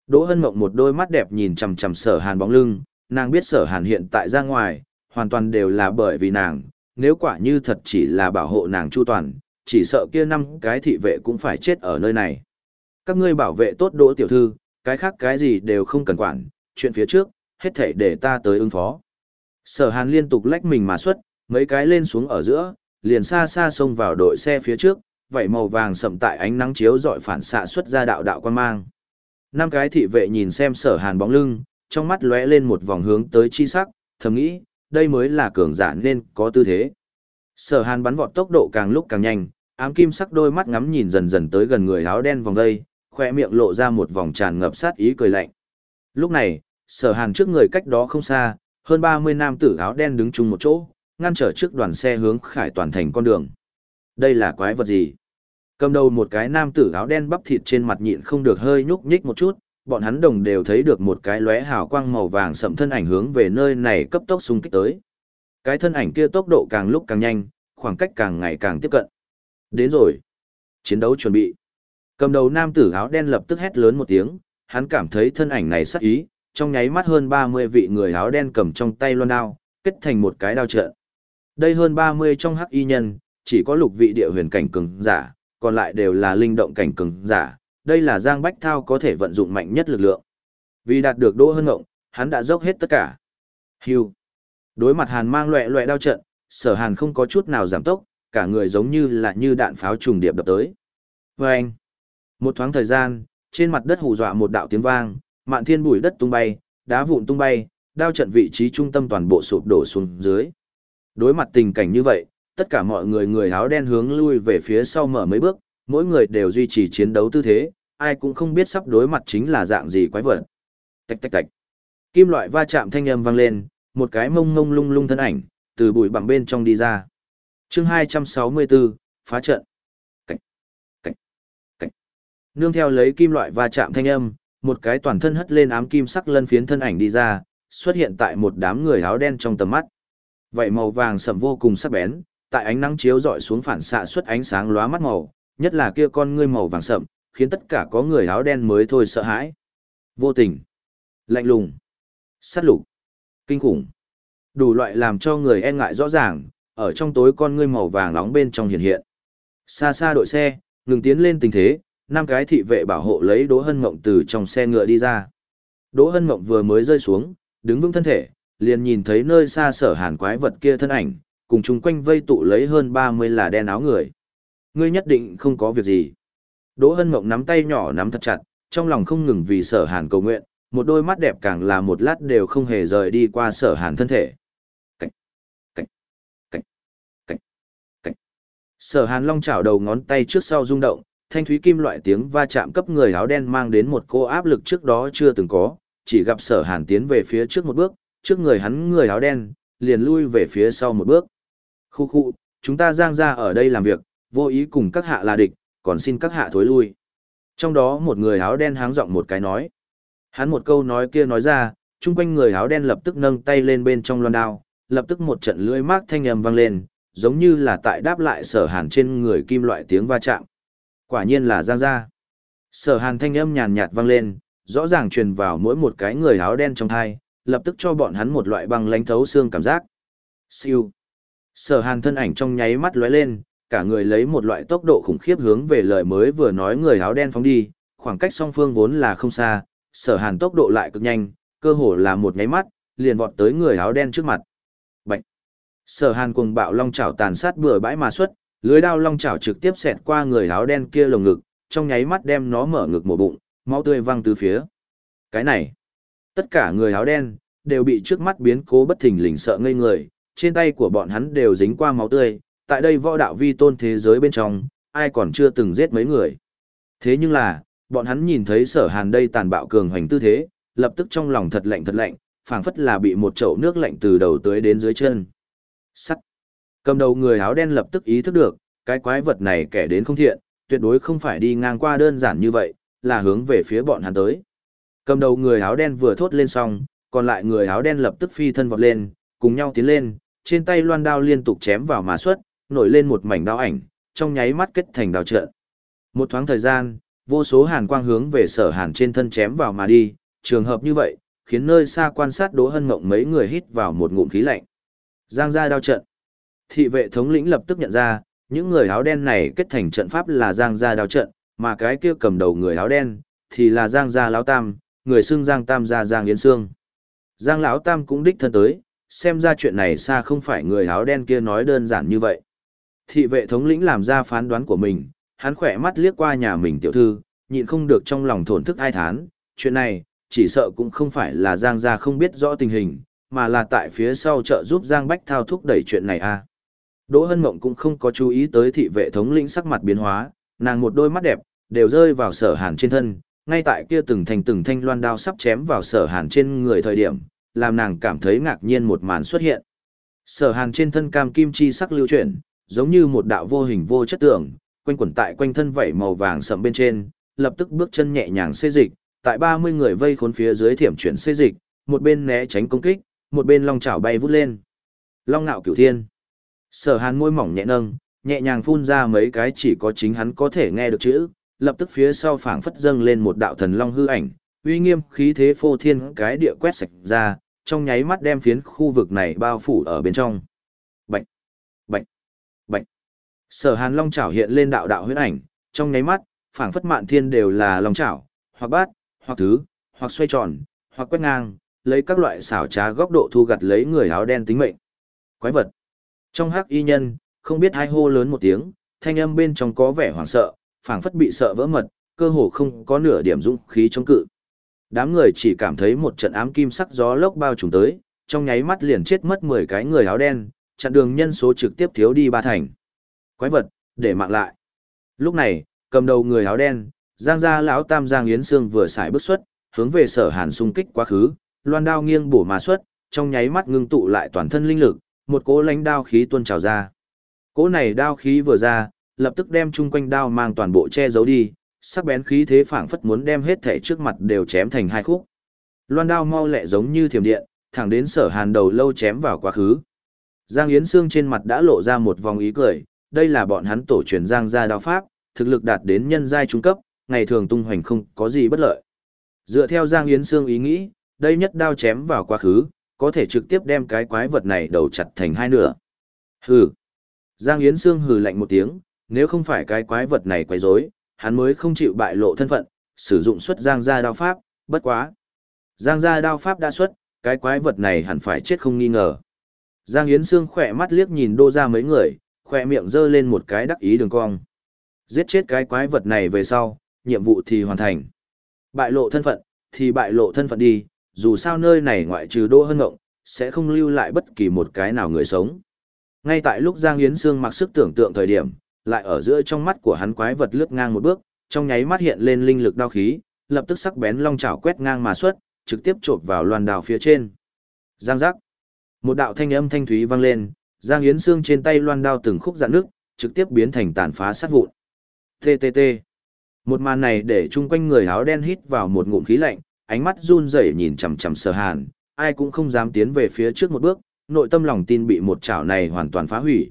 Đỗ Hân Mộng một đôi mắt đẹp nhìn chằm chằm Sở Hàn bóng lưng, nàng biết Sở Hàn hiện tại ra ngoài, hoàn toàn đều là bởi vì nàng, nếu quả như thật chỉ là bảo hộ nàng chu toàn, chỉ sợ kia năm cái thị vệ cũng phải chết ở nơi này. Các ngươi bảo vệ tốt Đỗ tiểu thư, cái khác cái gì đều không cần quản, chuyện phía trước, hết thảy để ta tới ứng phó. Sở Hàn liên tục lách mình mà xuất, mấy cái lên xuống ở giữa, liền xa xa xông vào đội xe phía trước, vảy màu vàng sậm tại ánh nắng chiếu dọi phản xạ xuất ra đạo đạo quan mang. Năm cái thị vệ nhìn xem Sở Hàn bóng lưng, trong mắt lóe lên một vòng hướng tới chi sắc, thầm nghĩ, đây mới là cường giả nên có tư thế. Sở Hàn bắn vọt tốc độ càng lúc càng nhanh, ám kim sắc đôi mắt ngắm nhìn dần dần tới gần người áo đen vòng dây, khoe miệng lộ ra một vòng tràn ngập sát ý cười lạnh. Lúc này, Sở Hàn trước người cách đó không xa, hơn 30 nam tử áo đen đứng chung một chỗ, ngăn trở trước đoàn xe hướng khải toàn thành con đường. Đây là quái vật gì? Cầm đầu một cái nam tử áo đen bắp thịt trên mặt nhịn không được hơi nhúc nhích một chút, bọn hắn đồng đều thấy được một cái lóe hào quang màu vàng sậm thân ảnh hướng về nơi này cấp tốc xung kích tới. Cái thân ảnh kia tốc độ càng lúc càng nhanh, khoảng cách càng ngày càng tiếp cận. Đến rồi. Chiến đấu chuẩn bị. Cầm đầu nam tử áo đen lập tức hét lớn một tiếng, hắn cảm thấy thân ảnh này sắc ý, trong nháy mắt hơn 30 vị người áo đen cầm trong tay loan đao, kết thành một cái đao trận. Đây hơn 30 trong hắc y nhân, chỉ có lục vị địa huyền cảnh cường giả, còn lại đều là linh động cảnh cường giả, đây là Giang Bách Thao có thể vận dụng mạnh nhất lực lượng. Vì đạt được Đỗ Hân Ngộng, hắn đã dốc hết tất cả. Hưu. Đối mặt Hàn mang loẻ loẻ đao trận, Sở Hàn không có chút nào giảm tốc, cả người giống như là như đạn pháo trùng điệp đập tới. Và anh. Một thoáng thời gian, trên mặt đất hù dọa một đạo tiếng vang, mạn thiên bụi đất tung bay, đá vụn tung bay, đao trận vị trí trung tâm toàn bộ sụp đổ xuống dưới. Đối mặt tình cảnh như vậy, tất cả mọi người người áo đen hướng lui về phía sau mở mấy bước, mỗi người đều duy trì chiến đấu tư thế, ai cũng không biết sắp đối mặt chính là dạng gì quái vật. Tạch tạch tạch. Kim loại va chạm thanh âm vang lên, một cái mông mông lung lung thân ảnh, từ bụi bằng bên trong đi ra. chương 264, phá trận. Cạch. Cạch. Cạch. Nương theo lấy kim loại va chạm thanh âm, một cái toàn thân hất lên ám kim sắc lân phiến thân ảnh đi ra, xuất hiện tại một đám người áo đen trong tầm mắt. Vậy màu vàng sẫm vô cùng sắc bén, tại ánh nắng chiếu rọi xuống phản xạ xuất ánh sáng lóa mắt màu, nhất là kia con ngươi màu vàng sậm, khiến tất cả có người áo đen mới thôi sợ hãi. Vô tình. Lạnh lùng, sát lục, kinh khủng. Đủ loại làm cho người e ngại rõ ràng, ở trong tối con ngươi màu vàng nóng bên trong hiện hiện. Xa xa đội xe, ngừng tiến lên tình thế, năm cái thị vệ bảo hộ lấy Đỗ Hân Mộng từ trong xe ngựa đi ra. Đỗ Hân Mộng vừa mới rơi xuống, đứng vững thân thể, liền nhìn thấy nơi xa sở hàn quái vật kia thân ảnh, cùng chung quanh vây tụ lấy hơn 30 là đen áo người. Ngươi nhất định không có việc gì. Đỗ Hân Mộng nắm tay nhỏ nắm thật chặt, trong lòng không ngừng vì sở hàn cầu nguyện, một đôi mắt đẹp càng là một lát đều không hề rời đi qua sở hàn thân thể. Cảnh, cảnh, cảnh, cảnh, cảnh. Sở hàn long chảo đầu ngón tay trước sau rung động, thanh thúy kim loại tiếng va chạm cấp người áo đen mang đến một cô áp lực trước đó chưa từng có, chỉ gặp sở hàn tiến về phía trước một bước, trước người hắn người áo đen, liền lui về phía sau một bước. Khu khu, chúng ta giang ra ở đây làm việc, vô ý cùng các hạ là địch, còn xin các hạ thối lui. Trong đó một người áo đen háng giọng một cái nói. Hắn một câu nói kia nói ra, chung quanh người áo đen lập tức nâng tay lên bên trong loan đao, lập tức một trận lưỡi mát thanh âm vang lên, giống như là tại đáp lại sở hàn trên người kim loại tiếng va chạm. Quả nhiên là giang gia. Sở hàn thanh âm nhàn nhạt vang lên, rõ ràng truyền vào mỗi một cái người áo đen trong thai, lập tức cho bọn hắn một loại băng lánh thấu xương cảm giác. Siêu. Sở hàn thân ảnh trong nháy mắt lóe lên, cả người lấy một loại tốc độ khủng khiếp hướng về lời mới vừa nói người áo đen phóng đi, khoảng cách song phương vốn là không xa, sở hàn tốc độ lại cực nhanh, cơ hồ là một nháy mắt, liền vọt tới người áo đen trước mặt. Bạch! Sở hàn cùng bạo long chảo tàn sát bừa bãi mà xuất, lưới đao long chảo trực tiếp xẹt qua người áo đen kia lồng ngực, trong nháy mắt đem nó mở ngực một bụng, máu tươi văng từ phía. Cái này! Tất cả người áo đen, đều bị trước mắt biến cố bất thình lình sợ ngây người, trên tay của bọn hắn đều dính qua máu tươi, tại đây võ đạo vi tôn thế giới bên trong, ai còn chưa từng giết mấy người. Thế nhưng là, bọn hắn nhìn thấy sở hàn đây tàn bạo cường hoành tư thế, lập tức trong lòng thật lạnh thật lạnh, phảng phất là bị một chậu nước lạnh từ đầu tới đến dưới chân. Sắt. Cầm đầu người áo đen lập tức ý thức được, cái quái vật này kẻ đến không thiện, tuyệt đối không phải đi ngang qua đơn giản như vậy, là hướng về phía bọn hắn tới. Cầm đầu người áo đen vừa thốt lên xong, còn lại người áo đen lập tức phi thân vọt lên, cùng nhau tiến lên, trên tay loan đao liên tục chém vào mà xuất, nổi lên một mảnh đao ảnh, trong nháy mắt kết thành đao trận. Một thoáng thời gian, vô số hàn quang hướng về sở hàn trên thân chém vào mà đi, trường hợp như vậy, khiến nơi xa quan sát Đỗ Hân Mộng mấy người hít vào một ngụm khí lạnh. Giang gia đao trận. Thị vệ thống lĩnh lập tức nhận ra, những người áo đen này kết thành trận pháp là Giang gia đao trận, mà cái kia cầm đầu người áo đen thì là Giang gia lão tam, người xưng Giang Tam gia Giang Yến Sương. Giang lão tam cũng đích thân tới, xem ra chuyện này xa không phải người áo đen kia nói đơn giản như vậy. Thị vệ thống lĩnh làm ra phán đoán của mình, hắn khỏe mắt liếc qua nhà mình tiểu thư, nhịn không được trong lòng thổn thức ai thán, chuyện này, chỉ sợ cũng không phải là Giang gia không biết rõ tình hình, mà là tại phía sau trợ giúp Giang Bách Thao thúc đẩy chuyện này a. À. Đỗ Hân Mộng cũng không có chú ý tới thị vệ thống lĩnh sắc mặt biến hóa, nàng một đôi mắt đẹp, đều rơi vào sở hàn trên thân, ngay tại kia từng thành từng thanh loan đao sắp chém vào sở hàn trên người thời điểm, làm nàng cảm thấy ngạc nhiên một màn xuất hiện. Sở hàn trên thân cam kim chi sắc lưu chuyển, giống như một đạo vô hình vô chất tưởng, quanh quẩn tại quanh thân vảy màu vàng sậm bên trên, lập tức bước chân nhẹ nhàng xê dịch, tại 30 người vây khốn phía dưới thiểm chuyển xê dịch, một bên né tránh công kích, một bên long chảo bay vút lên. Long ngạo cửu thiên. Sở Hàn môi mỏng nhẹ nâng, nhẹ nhàng phun ra mấy cái chỉ có chính hắn có thể nghe được chữ, lập tức phía sau phảng phất dâng lên một đạo thần long hư ảnh, uy nghiêm khí thế phô thiên cái địa quét sạch ra, trong nháy mắt đem phiến khu vực này bao phủ ở bên trong. Bạch, bạch, bạch. Sở Hàn Long chảo hiện lên đạo đạo huyết ảnh, trong nháy mắt, phảng phất mạn thiên đều là long chảo, hoặc bát, hoặc thứ, hoặc xoay tròn, hoặc quét ngang, lấy các loại xảo trá góc độ thu gặt lấy người áo đen tính mệnh. Quái vật. Trong hắc y nhân, không biết hai hô lớn một tiếng, thanh âm bên trong có vẻ hoảng sợ, phảng phất bị sợ vỡ mật, cơ hồ không có nửa điểm dũng khí chống cự. Đám người chỉ cảm thấy một trận ám kim sắc gió lốc bao trùm tới, trong nháy mắt liền chết mất 10 cái người áo đen, chặn đường nhân số trực tiếp thiếu đi ba thành. Quái vật, để mạng lại. Lúc này, cầm đầu người áo đen, Giang gia lão tam Giang Yến Sương vừa xài bước xuất, hướng về Sở Hàn xung kích quá khứ, loan đao nghiêng bổ mà xuất, trong nháy mắt ngưng tụ lại toàn thân linh lực, một cỗ lãnh đao khí tuôn trào ra. Cỗ này đao khí vừa ra, lập tức đem chung quanh đao mang toàn bộ che giấu đi, sắc bén khí thế phảng phất muốn đem hết thể trước mặt đều chém thành hai khúc. Loan đao mau lẹ giống như thiểm điện, thẳng đến sở hàn đầu lâu chém vào quá khứ. Giang Yến Sương trên mặt đã lộ ra một vòng ý cười, đây là bọn hắn tổ truyền Giang gia đao pháp, thực lực đạt đến nhân giai trung cấp, ngày thường tung hoành không có gì bất lợi. Dựa theo Giang Yến Sương ý nghĩ, đây nhất đao chém vào quá khứ, có thể trực tiếp đem cái quái vật này đầu chặt thành hai nửa. Hừ. Giang Yến Sương hừ lạnh một tiếng, nếu không phải cái quái vật này quấy rối, hắn mới không chịu bại lộ thân phận, sử dụng xuất Giang gia đao pháp, bất quá. Giang gia đao pháp đã xuất, cái quái vật này hẳn phải chết không nghi ngờ. Giang Yến Sương khỏe mắt liếc nhìn đô ra mấy người, khỏe miệng giơ lên một cái đắc ý đường cong. Giết chết cái quái vật này về sau, nhiệm vụ thì hoàn thành. Bại lộ thân phận, thì bại lộ thân phận đi, dù sao nơi này ngoại trừ đô hân ngộng, sẽ không lưu lại bất kỳ một cái nào người sống. Ngay tại lúc Giang Yến Sương mặc sức tưởng tượng thời điểm, lại ở giữa trong mắt của hắn quái vật lướt ngang một bước, trong nháy mắt hiện lên linh lực đao khí, lập tức sắc bén long chảo quét ngang mà xuất, trực tiếp chộp vào loan đào phía trên. Giang giác. Một đạo thanh âm thanh thúy vang lên, Giang Yến Sương trên tay loan đao từng khúc dạn nước, trực tiếp biến thành tàn phá sát vụn. TTT. Một màn này để chung quanh người áo đen hít vào một ngụm khí lạnh, ánh mắt run rẩy nhìn chằm chằm Sở Hàn, ai cũng không dám tiến về phía trước một bước, nội tâm lòng tin bị một chảo này hoàn toàn phá hủy.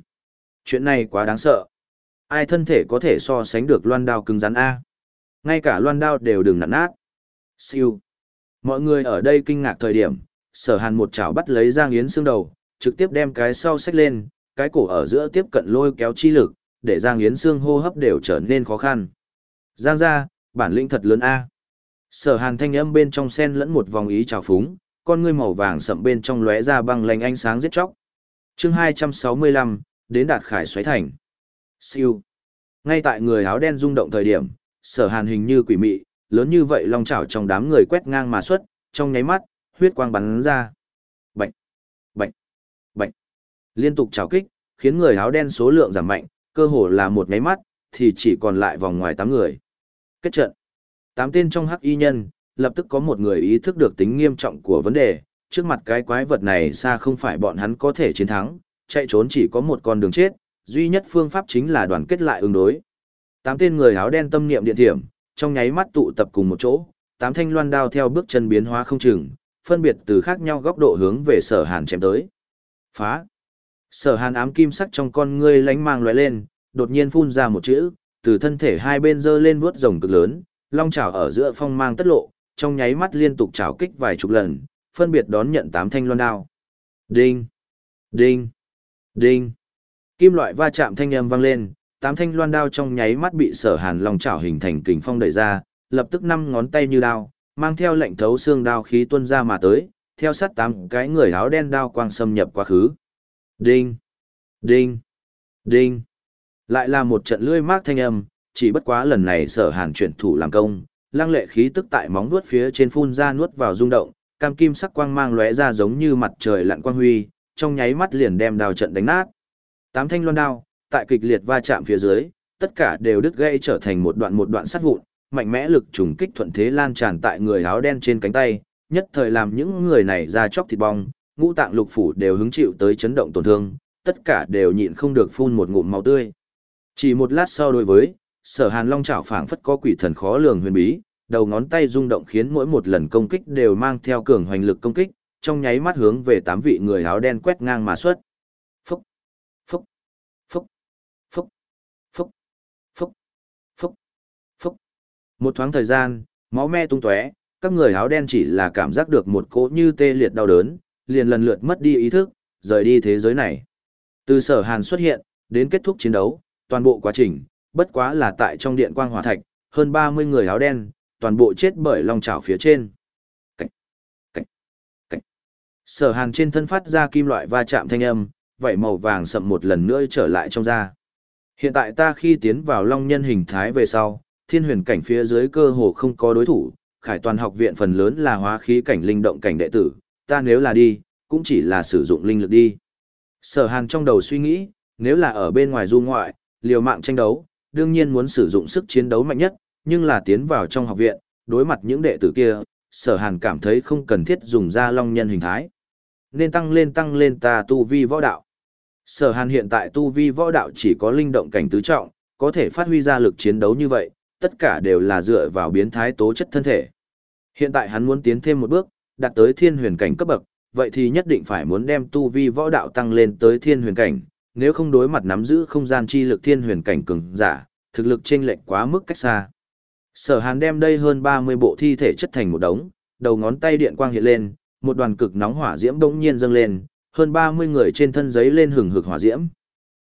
Chuyện này quá đáng sợ. Ai thân thể có thể so sánh được loan đao cứng rắn a? Ngay cả loan đao đều đừng nặn nát. Siêu. Mọi người ở đây kinh ngạc thời điểm, Sở Hàn một chảo bắt lấy Giang Yến xương đầu, trực tiếp đem cái sau xách lên, cái cổ ở giữa tiếp cận lôi kéo chi lực, để Giang Yến xương hô hấp đều trở nên khó khăn. Giang ra, bản lĩnh thật lớn a. Sở Hàn thanh âm bên trong sen lẫn một vòng ý trào phúng, con ngươi màu vàng sậm bên trong lóe ra băng lành ánh sáng giết chóc. Chương 265, đến đạt khải xoáy thành. Siêu. Ngay tại người áo đen rung động thời điểm, Sở Hàn hình như quỷ mị, lớn như vậy long chảo trong đám người quét ngang mà xuất, trong nháy mắt, huyết quang bắn ra. Bạch, bạch, bạch. Liên tục chảo kích, khiến người áo đen số lượng giảm mạnh, cơ hồ là một nháy mắt, thì chỉ còn lại vòng ngoài tám người. Kết trận. Tám tên trong hắc y nhân, lập tức có một người ý thức được tính nghiêm trọng của vấn đề, trước mặt cái quái vật này xa không phải bọn hắn có thể chiến thắng, chạy trốn chỉ có một con đường chết, duy nhất phương pháp chính là đoàn kết lại ứng đối. Tám tên người áo đen tâm niệm điện thiểm, trong nháy mắt tụ tập cùng một chỗ, tám thanh loan đao theo bước chân biến hóa không chừng, phân biệt từ khác nhau góc độ hướng về sở hàn chém tới. Phá! Sở hàn ám kim sắc trong con ngươi lánh mang lóe lên, đột nhiên phun ra một chữ, từ thân thể hai bên dơ lên vuốt rồng cực lớn, long chảo ở giữa phong mang tất lộ, trong nháy mắt liên tục chảo kích vài chục lần, phân biệt đón nhận tám thanh loan đao. Đinh! Đinh! Đinh! Kim loại va chạm thanh âm vang lên, tám thanh loan đao trong nháy mắt bị sở hàn long chảo hình thành kình phong đẩy ra, lập tức năm ngón tay như đao, mang theo lệnh thấu xương đao khí tuôn ra mà tới, theo sát tám cái người áo đen đao quang xâm nhập quá khứ. Đinh! Đinh! Đinh! Lại là một trận lưỡi mát thanh âm, chỉ bất quá lần này sở hàn chuyển thủ làm công, lăng lệ khí tức tại móng nuốt phía trên phun ra nuốt vào rung động, cam kim sắc quang mang lóe ra giống như mặt trời lặn quang huy, trong nháy mắt liền đem đao trận đánh nát. Tám thanh loan đao, tại kịch liệt va chạm phía dưới, tất cả đều đứt gãy trở thành một đoạn một đoạn sắt vụn, mạnh mẽ lực trùng kích thuận thế lan tràn tại người áo đen trên cánh tay, nhất thời làm những người này ra chóc thịt bong, ngũ tạng lục phủ đều hứng chịu tới chấn động tổn thương, tất cả đều nhịn không được phun một ngụm máu tươi. Chỉ một lát sau đối với, sở hàn long chảo phảng phất có quỷ thần khó lường huyền bí, đầu ngón tay rung động khiến mỗi một lần công kích đều mang theo cường hoành lực công kích, trong nháy mắt hướng về tám vị người áo đen quét ngang mà xuất. Phúc, phúc, phúc, phúc, phúc, phúc, phúc, phúc. Một thoáng thời gian, máu me tung tóe, các người áo đen chỉ là cảm giác được một cỗ như tê liệt đau đớn, liền lần lượt mất đi ý thức, rời đi thế giới này. Từ sở hàn xuất hiện, đến kết thúc chiến đấu, toàn bộ quá trình, bất quá là tại trong điện quang hỏa thạch, hơn 30 người áo đen, toàn bộ chết bởi long chảo phía trên. Cảnh, cảnh, cảnh. Sở hàn trên thân phát ra kim loại va chạm thanh âm, vậy màu vàng sậm một lần nữa trở lại trong da. Hiện tại ta khi tiến vào long nhân hình thái về sau, thiên huyền cảnh phía dưới cơ hồ không có đối thủ, khải toàn học viện phần lớn là hóa khí cảnh linh động cảnh đệ tử, ta nếu là đi, cũng chỉ là sử dụng linh lực đi. Sở hàn trong đầu suy nghĩ, nếu là ở bên ngoài du ngoại, liều mạng tranh đấu, đương nhiên muốn sử dụng sức chiến đấu mạnh nhất, nhưng là tiến vào trong học viện, đối mặt những đệ tử kia, sở hàn cảm thấy không cần thiết dùng ra long nhân hình thái. Nên tăng lên tăng lên ta tu vi võ đạo. Sở hàn hiện tại tu vi võ đạo chỉ có linh động cảnh tứ trọng, có thể phát huy ra lực chiến đấu như vậy, tất cả đều là dựa vào biến thái tố chất thân thể. Hiện tại hắn muốn tiến thêm một bước, đạt tới thiên huyền cảnh cấp bậc, vậy thì nhất định phải muốn đem tu vi võ đạo tăng lên tới thiên huyền cảnh, nếu không đối mặt nắm giữ không gian chi lực thiên huyền cảnh cường giả, thực lực chênh lệch quá mức cách xa. Sở Hàn đem đây hơn 30 bộ thi thể chất thành một đống, đầu ngón tay điện quang hiện lên, một đoàn cực nóng hỏa diễm bỗng nhiên dâng lên, hơn 30 người trên thân giấy lên hừng hực hỏa diễm.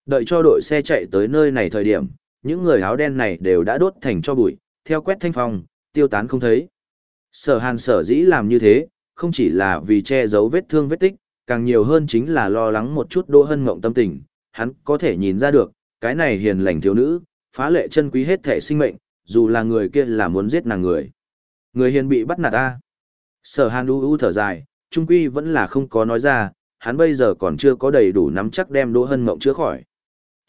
Đợi cho đội xe chạy tới nơi này thời điểm, những người áo đen này đều đã đốt thành cho bụi, theo quét thanh phong, tiêu tán không thấy. Sở hàn sở dĩ làm như thế, không chỉ là vì che giấu vết thương vết tích, càng nhiều hơn chính là lo lắng một chút Đỗ Hân Mộng tâm tình, hắn có thể nhìn ra được, cái này hiền lành thiếu nữ, phá lệ chân quý hết thể sinh mệnh, dù là người kia là muốn giết nàng người. Người hiền bị bắt nạt ta. Sở Hàn u u thở dài, trung quy vẫn là không có nói ra, hắn bây giờ còn chưa có đầy đủ nắm chắc đem Đỗ Hân Mộng chữa khỏi.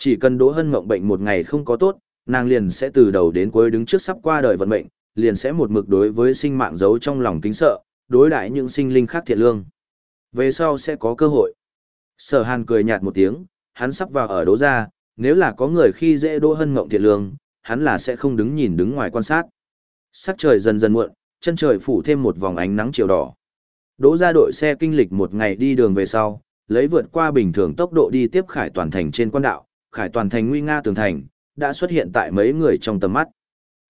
Chỉ cần Đỗ Hân Mộng bệnh một ngày không có tốt, nàng liền sẽ từ đầu đến cuối đứng trước sắp qua đời vận mệnh, liền sẽ một mực đối với sinh mạng giấu trong lòng kính sợ, đối đãi những sinh linh khác thiện lương. Về sau sẽ có cơ hội. Sở Hàn cười nhạt một tiếng, hắn sắp vào ở đỗ ra, nếu là có người khi dễ Đỗ Hân Mộng thiện lương, hắn là sẽ không đứng nhìn đứng ngoài quan sát. Sắc trời dần dần muộn, chân trời phủ thêm một vòng ánh nắng chiều đỏ. Đỗ ra đội xe kinh lịch một ngày đi đường về sau, lấy vượt qua bình thường tốc độ đi tiếp khải toàn thành trên quan đạo, khải toàn thành nguy nga tường thành, đã xuất hiện tại mấy người trong tầm mắt.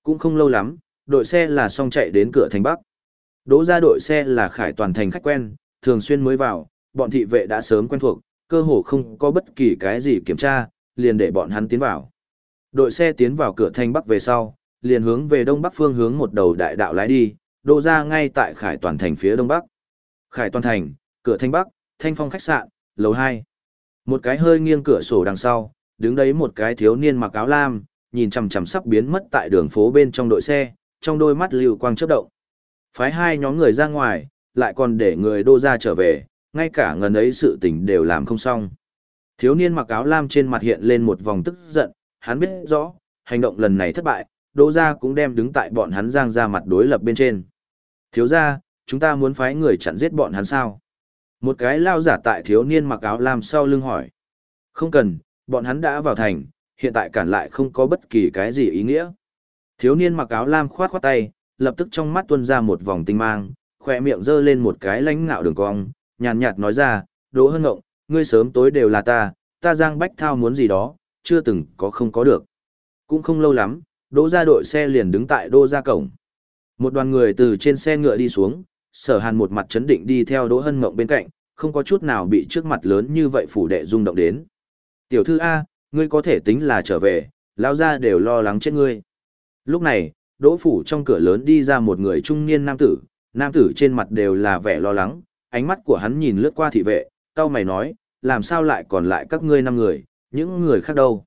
Cũng không lâu lắm, đội xe là xong chạy đến cửa thành Bắc. Đỗ ra đội xe là khải toàn thành khách quen, thường xuyên mới vào, bọn thị vệ đã sớm quen thuộc, cơ hồ không có bất kỳ cái gì kiểm tra, liền để bọn hắn tiến vào. Đội xe tiến vào cửa thành Bắc về sau, liền hướng về đông bắc phương hướng một đầu đại đạo lái đi, đỗ ra ngay tại khải toàn thành phía đông bắc. Khải toàn thành, cửa thành Bắc, thanh phong khách sạn, lầu 2. Một cái hơi nghiêng cửa sổ đằng sau, đứng đấy một cái thiếu niên mặc áo lam, nhìn chằm chằm sắp biến mất tại đường phố bên trong đội xe, trong đôi mắt lưu quang chớp động. Phái hai nhóm người ra ngoài, lại còn để người đô ra trở về, ngay cả ngần ấy sự tình đều làm không xong. Thiếu niên mặc áo lam trên mặt hiện lên một vòng tức giận, hắn biết rõ, hành động lần này thất bại, đô gia cũng đem đứng tại bọn hắn giang ra mặt đối lập bên trên. Thiếu gia, chúng ta muốn phái người chặn giết bọn hắn sao? Một cái lao giả tại thiếu niên mặc áo lam sau lưng hỏi. Không cần, bọn hắn đã vào thành, hiện tại cản lại không có bất kỳ cái gì ý nghĩa. Thiếu niên mặc áo lam khoát khoát tay, lập tức trong mắt tuôn ra một vòng tinh mang, khỏe miệng giơ lên một cái lãnh ngạo đường cong, nhàn nhạt nói ra, Đỗ Hân Ngộng, ngươi sớm tối đều là ta, ta Giang Bách Thao muốn gì đó, chưa từng có không có được. Cũng không lâu lắm, Đỗ ra đội xe liền đứng tại Đỗ ra cổng. Một đoàn người từ trên xe ngựa đi xuống, sở hàn một mặt chấn định đi theo Đỗ Hân Ngộng bên cạnh, không có chút nào bị trước mặt lớn như vậy phủ đệ rung động đến. Tiểu thư A, ngươi có thể tính là trở về, lao ra đều lo lắng chết ngươi. Lúc này, đỗ phủ trong cửa lớn đi ra một người trung niên nam tử, nam tử trên mặt đều là vẻ lo lắng, ánh mắt của hắn nhìn lướt qua thị vệ, tao mày nói, làm sao lại còn lại các ngươi năm người, những người khác đâu.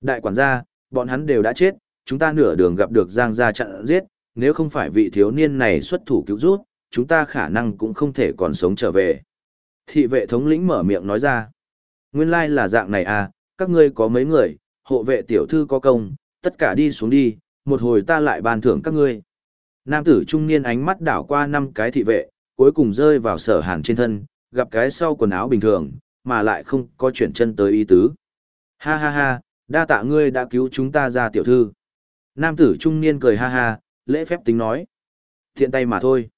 Đại quản gia, bọn hắn đều đã chết, chúng ta nửa đường gặp được Giang gia chặn giết, nếu không phải vị thiếu niên này xuất thủ cứu rút, chúng ta khả năng cũng không thể còn sống trở về. Thị vệ thống lĩnh mở miệng nói ra. Nguyên lai là dạng này à, các ngươi có mấy người, hộ vệ tiểu thư có công, tất cả đi xuống đi, một hồi ta lại ban thưởng các ngươi. Nam tử trung niên ánh mắt đảo qua năm cái thị vệ, cuối cùng rơi vào sở hàn trên thân, gặp cái sau quần áo bình thường, mà lại không có chuyển chân tới ý tứ. Ha ha ha, đa tạ ngươi đã cứu chúng ta ra tiểu thư. Nam tử trung niên cười ha ha, lễ phép tính nói. Thiện tay mà thôi.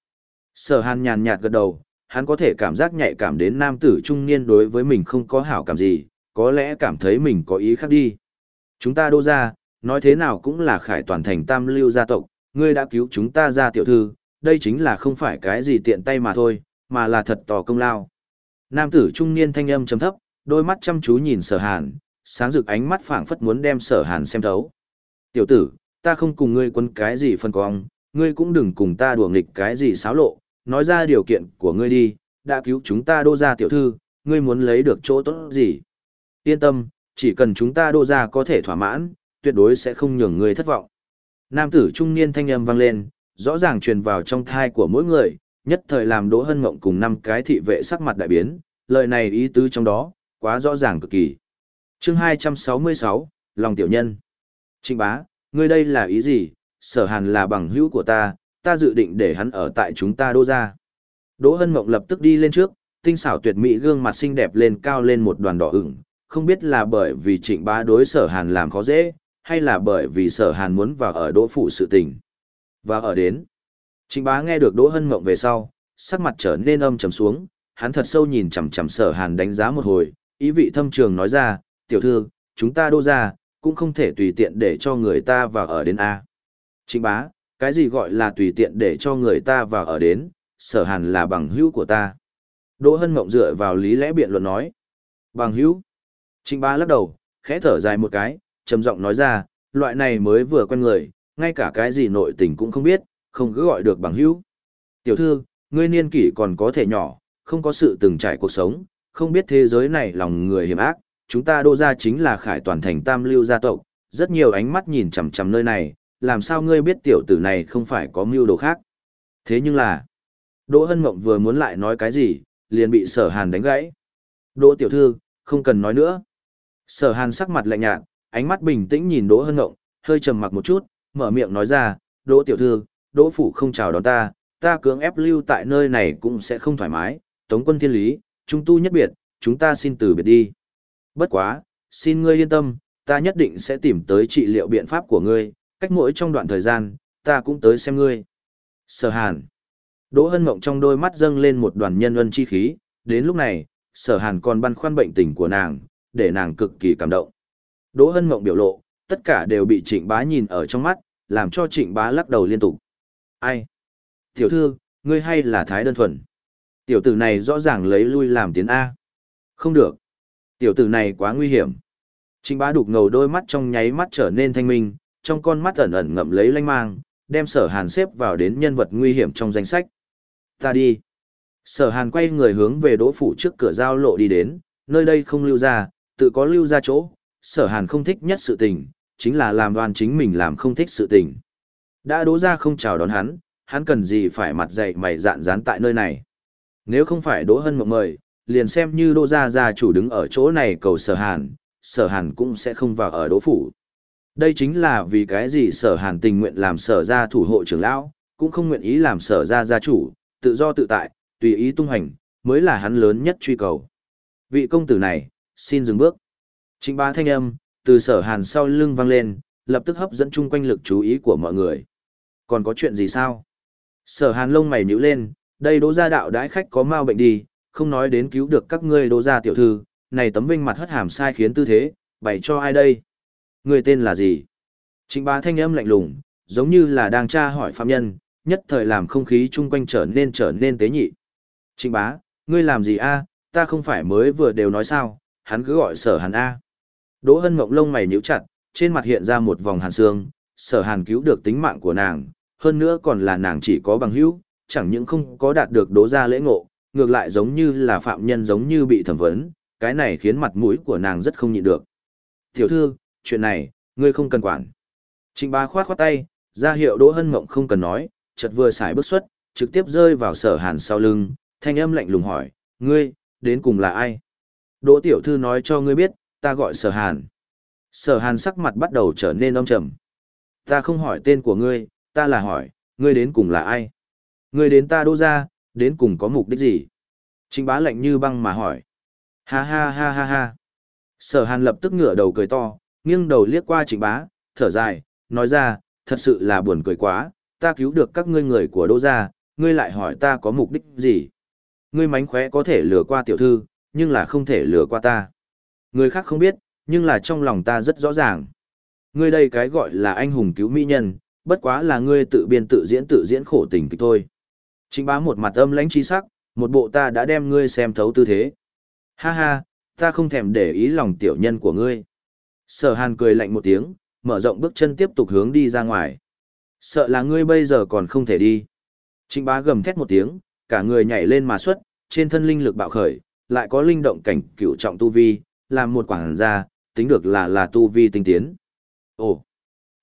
Sở hàn nhàn nhạt gật đầu, hắn có thể cảm giác nhạy cảm đến nam tử trung niên đối với mình không có hảo cảm gì, có lẽ cảm thấy mình có ý khác đi. Chúng ta đô ra, nói thế nào cũng là khải toàn thành tam lưu gia tộc, ngươi đã cứu chúng ta ra tiểu thư, đây chính là không phải cái gì tiện tay mà thôi, mà là thật tỏ công lao. Nam tử trung niên thanh âm trầm thấp, đôi mắt chăm chú nhìn sở hàn, sáng rực ánh mắt phảng phất muốn đem sở hàn xem thấu. Tiểu tử, ta không cùng ngươi quân cái gì phân cong, ngươi cũng đừng cùng ta đùa nghịch cái gì xáo lộ, nói ra điều kiện của ngươi đi, đã cứu chúng ta đô gia tiểu thư, ngươi muốn lấy được chỗ tốt gì. Yên tâm, chỉ cần chúng ta đô gia có thể thỏa mãn, tuyệt đối sẽ không nhường ngươi thất vọng. Nam tử trung niên thanh âm vang lên, rõ ràng truyền vào trong thai của mỗi người, nhất thời làm Đỗ Hân Ngộng cùng năm cái thị vệ sắc mặt đại biến, lời này ý tứ trong đó, quá rõ ràng cực kỳ. Chương 266, lòng tiểu nhân. Trịnh bá, ngươi đây là ý gì? Sở Hàn là bằng hữu của ta, ta dự định để hắn ở tại chúng ta đô ra. Đỗ Hân Mộng lập tức đi lên trước, tinh xảo tuyệt mỹ gương mặt xinh đẹp lên cao lên một đoàn đỏ ửng, không biết là bởi vì trịnh bá đối sở hàn làm khó dễ, hay là bởi vì sở hàn muốn vào ở đỗ phủ sự tình. Và ở đến, trịnh bá nghe được đỗ hân mộng về sau, sắc mặt trở nên âm trầm xuống, hắn thật sâu nhìn chằm chằm sở hàn đánh giá một hồi, ý vị thâm trường nói ra, tiểu thư, chúng ta đô ra, cũng không thể tùy tiện để cho người ta vào ở đến A. Trịnh bá, cái gì gọi là tùy tiện để cho người ta vào ở đến, sở hàn là bằng hữu của ta. Đỗ Hân Mộng dựa vào lý lẽ biện luận nói. Bằng hữu. Trịnh bá lắc đầu, khẽ thở dài một cái, trầm giọng nói ra, loại này mới vừa quen người, ngay cả cái gì nội tình cũng không biết, không cứ gọi được bằng hữu. Tiểu thư, ngươi niên kỷ còn có thể nhỏ, không có sự từng trải cuộc sống, không biết thế giới này lòng người hiểm ác, chúng ta đô ra chính là khải toàn thành tam lưu gia tộc, rất nhiều ánh mắt nhìn chằm chằm nơi này, làm sao ngươi biết tiểu tử này không phải có mưu đồ khác. Thế nhưng là, Đỗ Hân Mộng vừa muốn lại nói cái gì, liền bị sở hàn đánh gãy. Đỗ tiểu thư, không cần nói nữa. Sở hàn sắc mặt lạnh nhạt, ánh mắt bình tĩnh nhìn Đỗ Hân Mộng, hơi trầm mặc một chút, mở miệng nói ra, Đỗ tiểu thư, Đỗ phủ không chào đón ta, ta cưỡng ép lưu tại nơi này cũng sẽ không thoải mái, tống quân thiên lý, chúng tu nhất biệt, chúng ta xin từ biệt đi. Bất quá, xin ngươi yên tâm, ta nhất định sẽ tìm tới trị liệu biện pháp của ngươi, cách mỗi trong đoạn thời gian, ta cũng tới xem ngươi. Sở hàn. Đỗ hân mộng trong đôi mắt dâng lên một đoàn nhân ân chi khí, đến lúc này, sở hàn còn băn khoăn bệnh tình của nàng, để nàng cực kỳ cảm động. Đỗ hân mộng biểu lộ, tất cả đều bị trịnh bá nhìn ở trong mắt, làm cho trịnh bá lắc đầu liên tục. Ai? Tiểu thư, ngươi hay là thái đơn thuần? Tiểu tử này rõ ràng lấy lui làm tiến A. Không được. Tiểu tử này quá nguy hiểm. Trịnh bá đục ngầu đôi mắt trong nháy mắt trở nên thanh minh, trong con mắt ẩn ẩn ngậm lấy lanh mang, đem sở hàn xếp vào đến nhân vật nguy hiểm trong danh sách. Ta đi. Sở hàn quay người hướng về đỗ phủ trước cửa giao lộ đi đến, nơi đây không lưu ra, tự có lưu ra chỗ. Sở hàn không thích nhất sự tình, chính là làm đoàn chính mình làm không thích sự tình. Đã đỗ ra không chào đón hắn, hắn cần gì phải mặt dày mày dạn dán tại nơi này. Nếu không phải đỗ hân mộng mời, liền xem như đỗ gia gia chủ đứng ở chỗ này cầu sở hàn, sở hàn cũng sẽ không vào ở đỗ phủ. Đây chính là vì cái gì sở hàn tình nguyện làm sở gia thủ hộ trưởng lão, cũng không nguyện ý làm sở gia gia chủ, tự do tự tại, tùy ý tung hành, mới là hắn lớn nhất truy cầu. Vị công tử này, xin dừng bước. Trịnh bá thanh âm, từ sở hàn sau lưng vang lên, lập tức hấp dẫn chung quanh lực chú ý của mọi người. Còn có chuyện gì sao? Sở hàn lông mày nhíu lên, đây đỗ gia đạo đãi khách có mau bệnh đi, không nói đến cứu được các ngươi đỗ gia tiểu thư, này tấm vinh mặt hất hàm sai khiến tư thế, bày cho ai đây? Người tên là gì? Trịnh bá thanh âm lạnh lùng, giống như là đang tra hỏi phạm nhân, nhất thời làm không khí chung quanh trở nên trở nên tế nhị. Trịnh bá, ngươi làm gì a? ta không phải mới vừa đều nói sao, hắn cứ gọi sở hàn a. Đỗ hân mộng lông mày nhíu chặt, trên mặt hiện ra một vòng hàn xương, sở hàn cứu được tính mạng của nàng, hơn nữa còn là nàng chỉ có bằng hữu, chẳng những không có đạt được đố ra lễ ngộ, ngược lại giống như là phạm nhân giống như bị thẩm vấn, cái này khiến mặt mũi của nàng rất không nhịn được. Tiểu thư, chuyện này, ngươi không cần quản. Trịnh bá khoát khoát tay, ra hiệu Đỗ Hân Mộng không cần nói, chợt vừa xài bước xuất, trực tiếp rơi vào sở hàn sau lưng, thanh âm lạnh lùng hỏi, ngươi, đến cùng là ai? Đỗ tiểu thư nói cho ngươi biết, ta gọi sở hàn. Sở hàn sắc mặt bắt đầu trở nên âm trầm. Ta không hỏi tên của ngươi, ta là hỏi, ngươi đến cùng là ai? Ngươi đến ta đỗ ra, đến cùng có mục đích gì? Trịnh bá lạnh như băng mà hỏi. Ha ha ha ha ha. Sở hàn lập tức ngửa đầu cười to, nghiêng đầu liếc qua trịnh bá, thở dài, nói ra, thật sự là buồn cười quá, ta cứu được các ngươi người của đỗ gia, ngươi lại hỏi ta có mục đích gì. Ngươi mánh khóe có thể lừa qua tiểu thư, nhưng là không thể lừa qua ta. Người khác không biết, nhưng là trong lòng ta rất rõ ràng. Ngươi đây cái gọi là anh hùng cứu mỹ nhân, bất quá là ngươi tự biên tự diễn tự diễn khổ tình kịch thôi. Trịnh bá một mặt âm lãnh chi sắc, một bộ ta đã đem ngươi xem thấu tư thế. Ha ha, ta không thèm để ý lòng tiểu nhân của ngươi. Sở hàn cười lạnh một tiếng, mở rộng bước chân tiếp tục hướng đi ra ngoài. Sợ là ngươi bây giờ còn không thể đi. Trịnh bá gầm thét một tiếng, cả người nhảy lên mà xuất, trên thân linh lực bạo khởi, lại có linh động cảnh cửu trọng tu vi, làm một quảng gia, tính được là là tu vi tinh tiến. Ồ,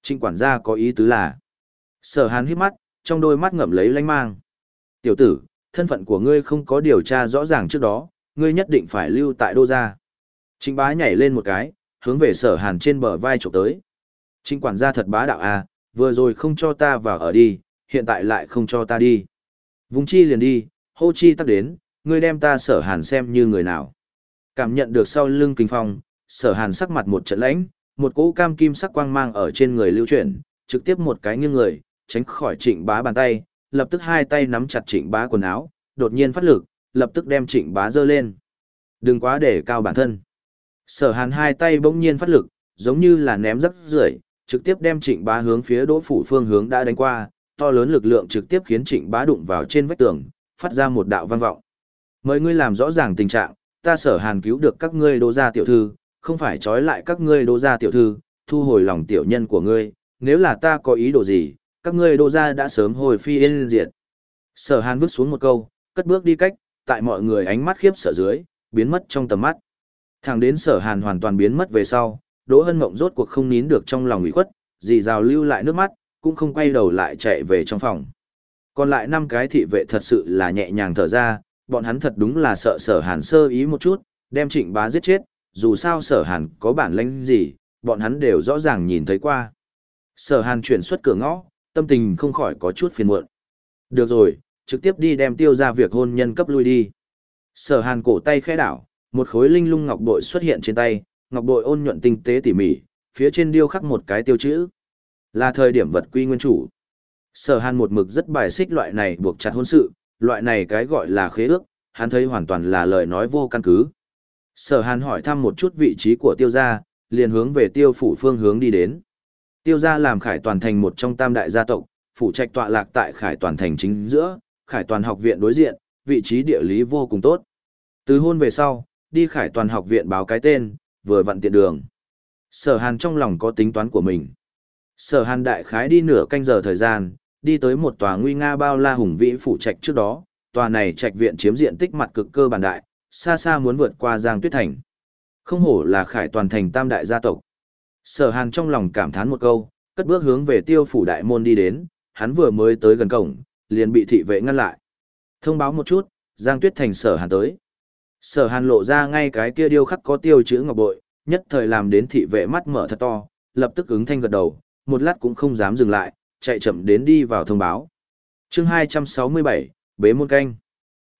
trịnh quản gia có ý tứ là. Sở hàn hít mắt, trong đôi mắt ngậm lấy lanh mang. Tiểu tử, thân phận của ngươi không có điều tra rõ ràng trước đó, ngươi nhất định phải lưu tại đô gia. Trịnh bá nhảy lên một cái, hướng về sở hàn trên bờ vai trộm tới. Trịnh quản gia thật bá đạo à, vừa rồi không cho ta vào ở đi, hiện tại lại không cho ta đi. Vùng chi liền đi, hô chi tắc đến, ngươi đem ta sở hàn xem như người nào. Cảm nhận được sau lưng kinh phong, sở hàn sắc mặt một trận lãnh, một cỗ cam kim sắc quang mang ở trên người lưu chuyển, trực tiếp một cái nghiêng người, tránh khỏi trịnh bá bàn tay, lập tức hai tay nắm chặt trịnh bá quần áo, đột nhiên phát lực, lập tức đem trịnh bá dơ lên. Đừng quá để cao bản thân. Sở hàn hai tay bỗng nhiên phát lực, giống như là ném rắc rưởi trực tiếp đem trịnh bá hướng phía đỗ phủ phương hướng đã đánh qua, to lớn lực lượng trực tiếp khiến trịnh bá đụng vào trên vách tường, phát ra một đạo vang vọng. Mời ngươi làm rõ ràng tình trạng, ta sở hàn cứu được các ngươi đô gia tiểu thư, không phải trói lại các ngươi đô gia tiểu thư, thu hồi lòng tiểu nhân của ngươi, nếu là ta có ý đồ gì, các ngươi đô gia đã sớm hồi phi yên diệt. Sở hàn vứt xuống một câu, cất bước đi cách, tại mọi người ánh mắt khiếp sợ dưới, biến mất trong tầm mắt. Thẳng đến sở hàn hoàn toàn biến mất về sau, Đỗ Hân Mộng rốt cuộc không nín được trong lòng ủy khuất, dì rào lưu lại nước mắt, cũng không quay đầu lại chạy về trong phòng. Còn lại năm cái thị vệ thật sự là nhẹ nhàng thở ra, bọn hắn thật đúng là sợ sở hàn sơ ý một chút, đem trịnh bá giết chết, dù sao sở hàn có bản lĩnh gì, bọn hắn đều rõ ràng nhìn thấy qua. Sở hàn chuyển xuất cửa ngõ, tâm tình không khỏi có chút phiền muộn. Được rồi, trực tiếp đi đem tiêu ra việc hôn nhân cấp lui đi. Sở hàn cổ tay khẽ đảo, một khối linh lung ngọc bội xuất hiện trên tay, ngọc bội ôn nhuận tinh tế tỉ mỉ, phía trên điêu khắc một cái tiêu chữ. Là thời điểm vật quy nguyên chủ. Sở hàn một mực rất bài xích loại này buộc chặt hôn sự, loại này cái gọi là khế ước, hắn thấy hoàn toàn là lời nói vô căn cứ. Sở hàn hỏi thăm một chút vị trí của tiêu gia, liền hướng về tiêu phủ phương hướng đi đến. Tiêu gia làm khải toàn thành một trong tam đại gia tộc, phủ trạch tọa lạc tại khải toàn thành chính giữa, khải toàn học viện đối diện, vị trí địa lý vô cùng tốt. Từ hôn về sau, đi khải toàn học viện báo cái tên, vừa vặn tiện đường. Sở hàn trong lòng có tính toán của mình. Sở hàn đại khái đi nửa canh giờ thời gian, đi tới một tòa nguy nga bao la hùng vĩ phủ trạch trước đó, tòa này trạch viện chiếm diện tích mặt cực cơ bản đại, xa xa muốn vượt qua Giang Tuyết Thành. Không hổ là khải toàn thành tam đại gia tộc. Sở Hàn trong lòng cảm thán một câu, cất bước hướng về tiêu phủ đại môn đi đến, hắn vừa mới tới gần cổng, liền bị thị vệ ngăn lại. Thông báo một chút, Giang Tuyết Thành Sở Hàn tới. Sở Hàn lộ ra ngay cái kia điêu khắc có tiêu chữ ngọc bội, nhất thời làm đến thị vệ mắt mở thật to, lập tức ứng thanh gật đầu, một lát cũng không dám dừng lại, chạy chậm đến đi vào thông báo. chương 267, Bế Môn Canh.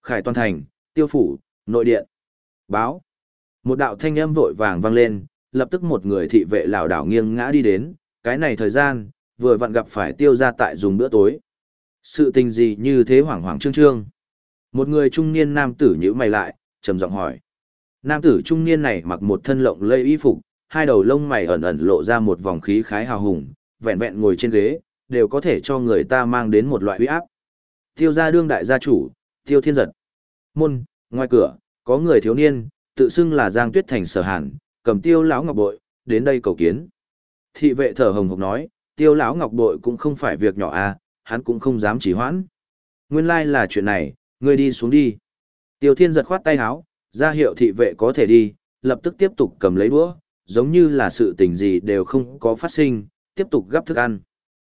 Khải Toàn Thành, Tiêu Phủ, Nội Điện. Báo. Một đạo thanh âm vội vàng vang lên, lập tức một người thị vệ lảo đảo nghiêng ngã đi đến, cái này thời gian, vừa vặn gặp phải tiêu ra tại dùng bữa tối. Sự tình gì như thế hoảng hoảng trương trương. Một người trung niên nam tử nhữ mày lại, trầm giọng hỏi. Nam tử trung niên này mặc một thân lộng lây y phục, hai đầu lông mày ẩn ẩn lộ ra một vòng khí khái hào hùng, vẹn vẹn ngồi trên ghế, đều có thể cho người ta mang đến một loại uy áp. Tiêu gia đương đại gia chủ, Tiêu Thiên Giật. Môn, ngoài cửa, có người thiếu niên, tự xưng là Giang Tuyết Thành sở hàn, cầm Tiêu lão ngọc bội, đến đây cầu kiến. Thị vệ thở hồng hộc nói, Tiêu lão ngọc bội cũng không phải việc nhỏ à, hắn cũng không dám chỉ hoãn. Nguyên lai like là chuyện này, ngươi đi xuống đi. Tiêu Thiên Giật khoát tay áo, ra hiệu thị vệ có thể đi, lập tức tiếp tục cầm lấy đũa, giống như là sự tình gì đều không có phát sinh, tiếp tục gắp thức ăn.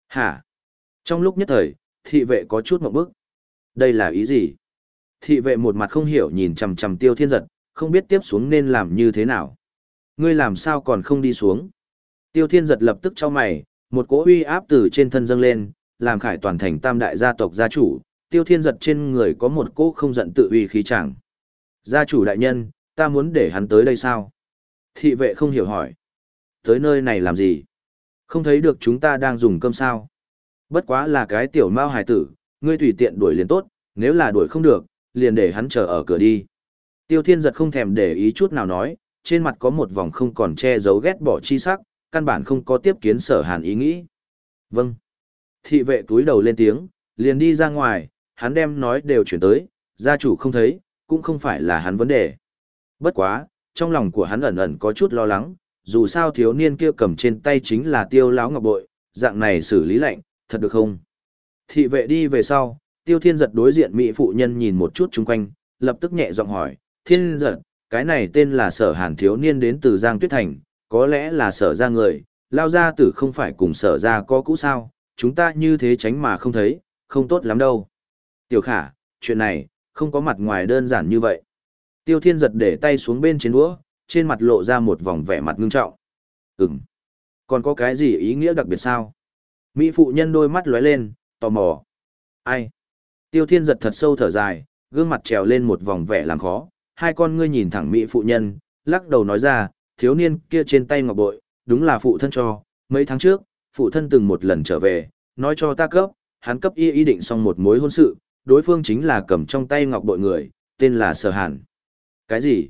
Hả? Trong lúc nhất thời, thị vệ có chút một bức. Đây là ý gì? Thị vệ một mặt không hiểu nhìn chằm chằm tiêu thiên giật, không biết tiếp xuống nên làm như thế nào. Ngươi làm sao còn không đi xuống? Tiêu thiên giật lập tức cho mày, một cỗ uy áp từ trên thân dâng lên, làm khải toàn thành tam đại gia tộc gia chủ. Tiêu thiên giật trên người có một cỗ không giận tự uy khí chẳng. Gia chủ đại nhân, ta muốn để hắn tới đây sao? Thị vệ không hiểu hỏi. Tới nơi này làm gì? Không thấy được chúng ta đang dùng cơm sao. Bất quá là cái tiểu mao hải tử, ngươi tùy tiện đuổi liền tốt, nếu là đuổi không được, liền để hắn chờ ở cửa đi. Tiêu thiên giật không thèm để ý chút nào nói, trên mặt có một vòng không còn che giấu ghét bỏ chi sắc, căn bản không có tiếp kiến sở hàn ý nghĩ. Vâng. Thị vệ túi đầu lên tiếng, liền đi ra ngoài, hắn đem nói đều chuyển tới, gia chủ không thấy, cũng không phải là hắn vấn đề. Bất quá, trong lòng của hắn ẩn ẩn có chút lo lắng, dù sao thiếu niên kia cầm trên tay chính là tiêu láo ngọc bội, dạng này xử lý lạnh, thật được không? Thị vệ đi về sau, tiêu thiên giật đối diện mỹ phụ nhân nhìn một chút chung quanh, lập tức nhẹ giọng hỏi, thiên giật, cái này tên là sở hàn thiếu niên đến từ Giang Tuyết Thành, có lẽ là sở ra người, lao ra tử không phải cùng sở ra có cũ sao, chúng ta như thế tránh mà không thấy, không tốt lắm đâu. Tiểu khả, chuyện này, không có mặt ngoài đơn giản như vậy. Tiêu thiên giật để tay xuống bên trên đũa, trên mặt lộ ra một vòng vẻ mặt ngưng trọng. Ừm. Còn có cái gì ý nghĩa đặc biệt sao? Mỹ phụ nhân đôi mắt lóe lên, tò mò. Ai? Tiêu thiên giật thật sâu thở dài, gương mặt trèo lên một vòng vẻ làm khó. Hai con ngươi nhìn thẳng Mỹ phụ nhân, lắc đầu nói ra, thiếu niên kia trên tay ngọc bội, đúng là phụ thân cho. Mấy tháng trước, phụ thân từng một lần trở về, nói cho ta cấp, hắn cấp y ý định xong một mối hôn sự, đối phương chính là cầm trong tay ngọc bội người, tên là Sở Hàn. Cái gì?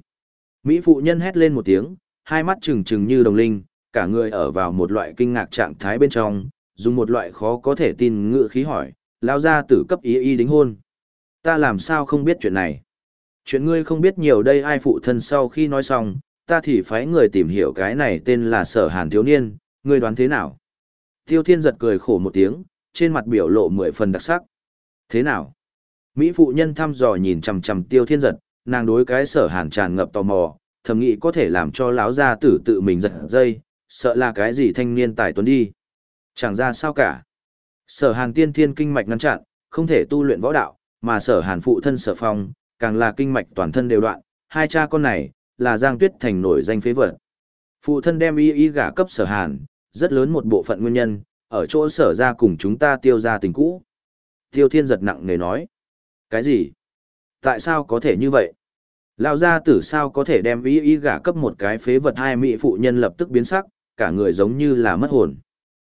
Mỹ phụ nhân hét lên một tiếng, hai mắt trừng trừng như đồng linh, cả người ở vào một loại kinh ngạc trạng thái bên trong, dùng một loại khó có thể tin ngựa khí hỏi, lao ra tử cấp ý y đính hôn. Ta làm sao không biết chuyện này? Chuyện ngươi không biết nhiều đây ai phụ thân sau khi nói xong, ta thì phái người tìm hiểu cái này tên là sở hàn thiếu niên, ngươi đoán thế nào? Tiêu thiên giật cười khổ một tiếng, trên mặt biểu lộ mười phần đặc sắc. Thế nào? Mỹ phụ nhân thăm dò nhìn chằm chằm tiêu thiên giật, nàng đối cái sở hàn tràn ngập tò mò, thầm nghĩ có thể làm cho lão gia tử tự mình giật dây, sợ là cái gì thanh niên tài tuấn đi. Chẳng ra sao cả. Sở hàn tiên thiên kinh mạch ngăn chặn, không thể tu luyện võ đạo, mà sở hàn phụ thân sở phong, càng là kinh mạch toàn thân đều đoạn, hai cha con này, là Giang Tuyết Thành nổi danh phế vật. Phụ thân đem y y gả cấp sở hàn, rất lớn một bộ phận nguyên nhân, ở chỗ sở ra cùng chúng ta tiêu ra tình cũ. Tiêu thiên giật nặng nề nói. Cái gì? Tại sao có thể như vậy? Lão gia tử sao có thể đem ý ý gả cấp một cái phế vật hai mỹ phụ nhân lập tức biến sắc, cả người giống như là mất hồn.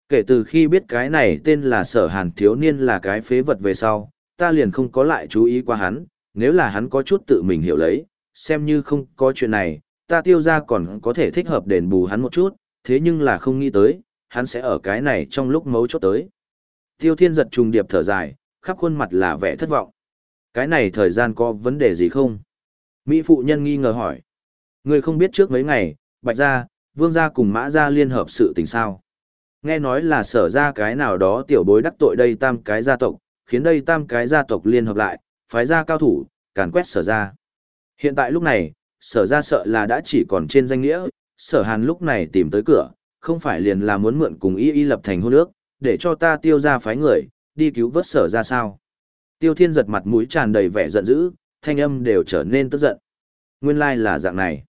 Kể từ khi biết cái này tên là sở hàn thiếu niên là cái phế vật về sau, ta liền không có lại chú ý qua hắn, nếu là hắn có chút tự mình hiểu lấy, xem như không có chuyện này, ta tiêu ra còn có thể thích hợp đền bù hắn một chút, thế nhưng là không nghĩ tới, hắn sẽ ở cái này trong lúc mấu chốt tới. Tiêu thiên giật trùng điệp thở dài, khắp khuôn mặt là vẻ thất vọng. Cái này thời gian có vấn đề gì không? Mỹ phụ nhân nghi ngờ hỏi. Người không biết trước mấy ngày, Bạch Gia, Vương Gia cùng Mã Gia liên hợp sự tình sao. Nghe nói là sở ra cái nào đó tiểu bối đắc tội đây tam cái gia tộc, khiến đây tam cái gia tộc liên hợp lại, phái ra cao thủ, càn quét sở ra. Hiện tại lúc này, sở ra sợ là đã chỉ còn trên danh nghĩa, sở hàn lúc này tìm tới cửa, không phải liền là muốn mượn cùng y y lập thành hôn ước, để cho ta tiêu ra phái người, đi cứu vớt sở ra sao. Tiêu thiên giật mặt mũi tràn đầy vẻ giận dữ, thanh âm đều trở nên tức giận. Nguyên lai là dạng này.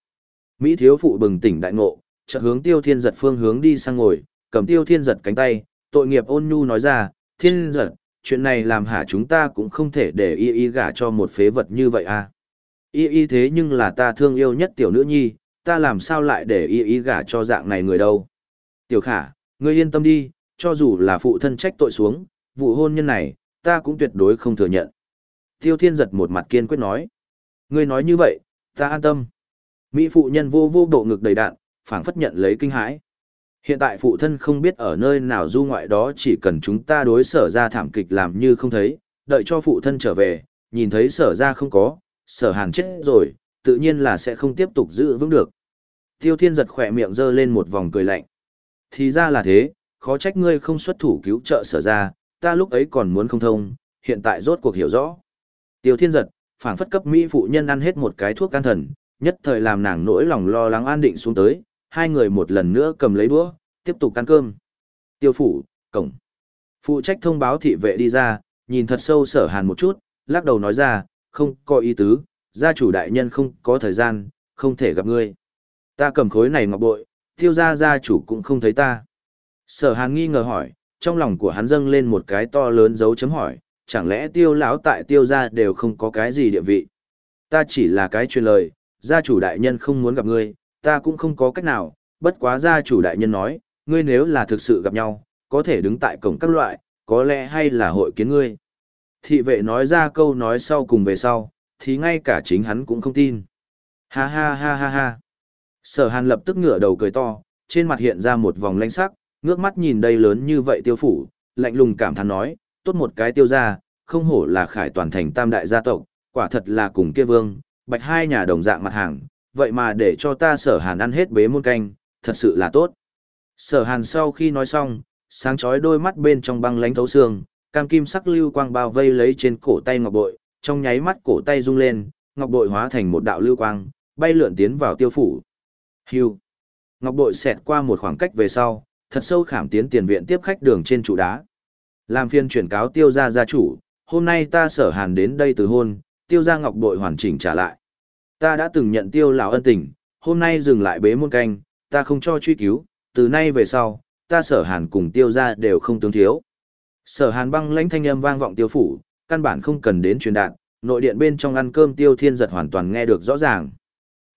Mỹ thiếu phụ bừng tỉnh đại ngộ, chợt hướng tiêu thiên giật phương hướng đi sang ngồi, cầm tiêu thiên giật cánh tay, tội nghiệp ôn nhu nói ra, thiên giật, chuyện này làm hả chúng ta cũng không thể để y y gả cho một phế vật như vậy à. Y y thế nhưng là ta thương yêu nhất tiểu nữ nhi, ta làm sao lại để y y gả cho dạng này người đâu. Tiểu khả, ngươi yên tâm đi, cho dù là phụ thân trách tội xuống, vụ hôn nhân này, ta cũng tuyệt đối không thừa nhận. Tiêu thiên giật một mặt kiên quyết nói. Ngươi nói như vậy, ta an tâm. Mỹ phụ nhân vô vô độ ngực đầy đạn, phảng phất nhận lấy kinh hãi. Hiện tại phụ thân không biết ở nơi nào du ngoại đó chỉ cần chúng ta đối sở ra thảm kịch làm như không thấy, đợi cho phụ thân trở về, nhìn thấy sở ra không có, sở hàn chết rồi, tự nhiên là sẽ không tiếp tục giữ vững được. Tiêu thiên giật khỏe miệng giơ lên một vòng cười lạnh. Thì ra là thế, khó trách ngươi không xuất thủ cứu trợ sở ra, ta lúc ấy còn muốn không thông, hiện tại rốt cuộc hiểu rõ. Tiêu thiên giật, phảng phất cấp Mỹ phụ nhân ăn hết một cái thuốc can thần, nhất thời làm nàng nỗi lòng lo lắng an định xuống tới, hai người một lần nữa cầm lấy đũa, tiếp tục ăn cơm. Tiêu phủ, cổng. Phụ trách thông báo thị vệ đi ra, nhìn thật sâu sở hàn một chút, lắc đầu nói ra, không có ý tứ, gia chủ đại nhân không có thời gian, không thể gặp ngươi. Ta cầm khối này ngọc bội, tiêu gia gia chủ cũng không thấy ta. Sở hàn nghi ngờ hỏi, trong lòng của hắn dâng lên một cái to lớn dấu chấm hỏi, chẳng lẽ tiêu lão tại tiêu gia đều không có cái gì địa vị. Ta chỉ là cái truyền lời, gia chủ đại nhân không muốn gặp ngươi, ta cũng không có cách nào, bất quá gia chủ đại nhân nói, ngươi nếu là thực sự gặp nhau, có thể đứng tại cổng các loại, có lẽ hay là hội kiến ngươi. Thị vệ nói ra câu nói sau cùng về sau, thì ngay cả chính hắn cũng không tin. Ha ha ha ha ha. Sở hàn lập tức ngửa đầu cười to, trên mặt hiện ra một vòng lanh sắc, ngước mắt nhìn đây lớn như vậy tiêu phủ, lạnh lùng cảm thán nói, tốt một cái tiêu gia không hổ là khải toàn thành tam đại gia tộc, quả thật là cùng kia vương, bạch hai nhà đồng dạng mặt hàng, vậy mà để cho ta sở hàn ăn hết bế muôn canh, thật sự là tốt. Sở hàn sau khi nói xong, sáng chói đôi mắt bên trong băng lánh thấu xương, cam kim sắc lưu quang bao vây lấy trên cổ tay ngọc bội, trong nháy mắt cổ tay rung lên, ngọc bội hóa thành một đạo lưu quang, bay lượn tiến vào tiêu phủ. Hưu. Ngọc bội xẹt qua một khoảng cách về sau, thật sâu khảm tiến tiền viện tiếp khách đường trên trụ đá. Làm phiên chuyển cáo tiêu gia gia chủ, hôm nay ta sở hàn đến đây từ hôn, tiêu gia ngọc bội hoàn chỉnh trả lại. Ta đã từng nhận tiêu lão ân tình, hôm nay dừng lại bế môn canh, ta không cho truy cứu, từ nay về sau, ta sở hàn cùng tiêu gia đều không tướng thiếu. Sở hàn băng lãnh thanh âm vang vọng tiêu phủ, căn bản không cần đến truyền đạt nội điện bên trong ăn cơm tiêu thiên giật hoàn toàn nghe được rõ ràng.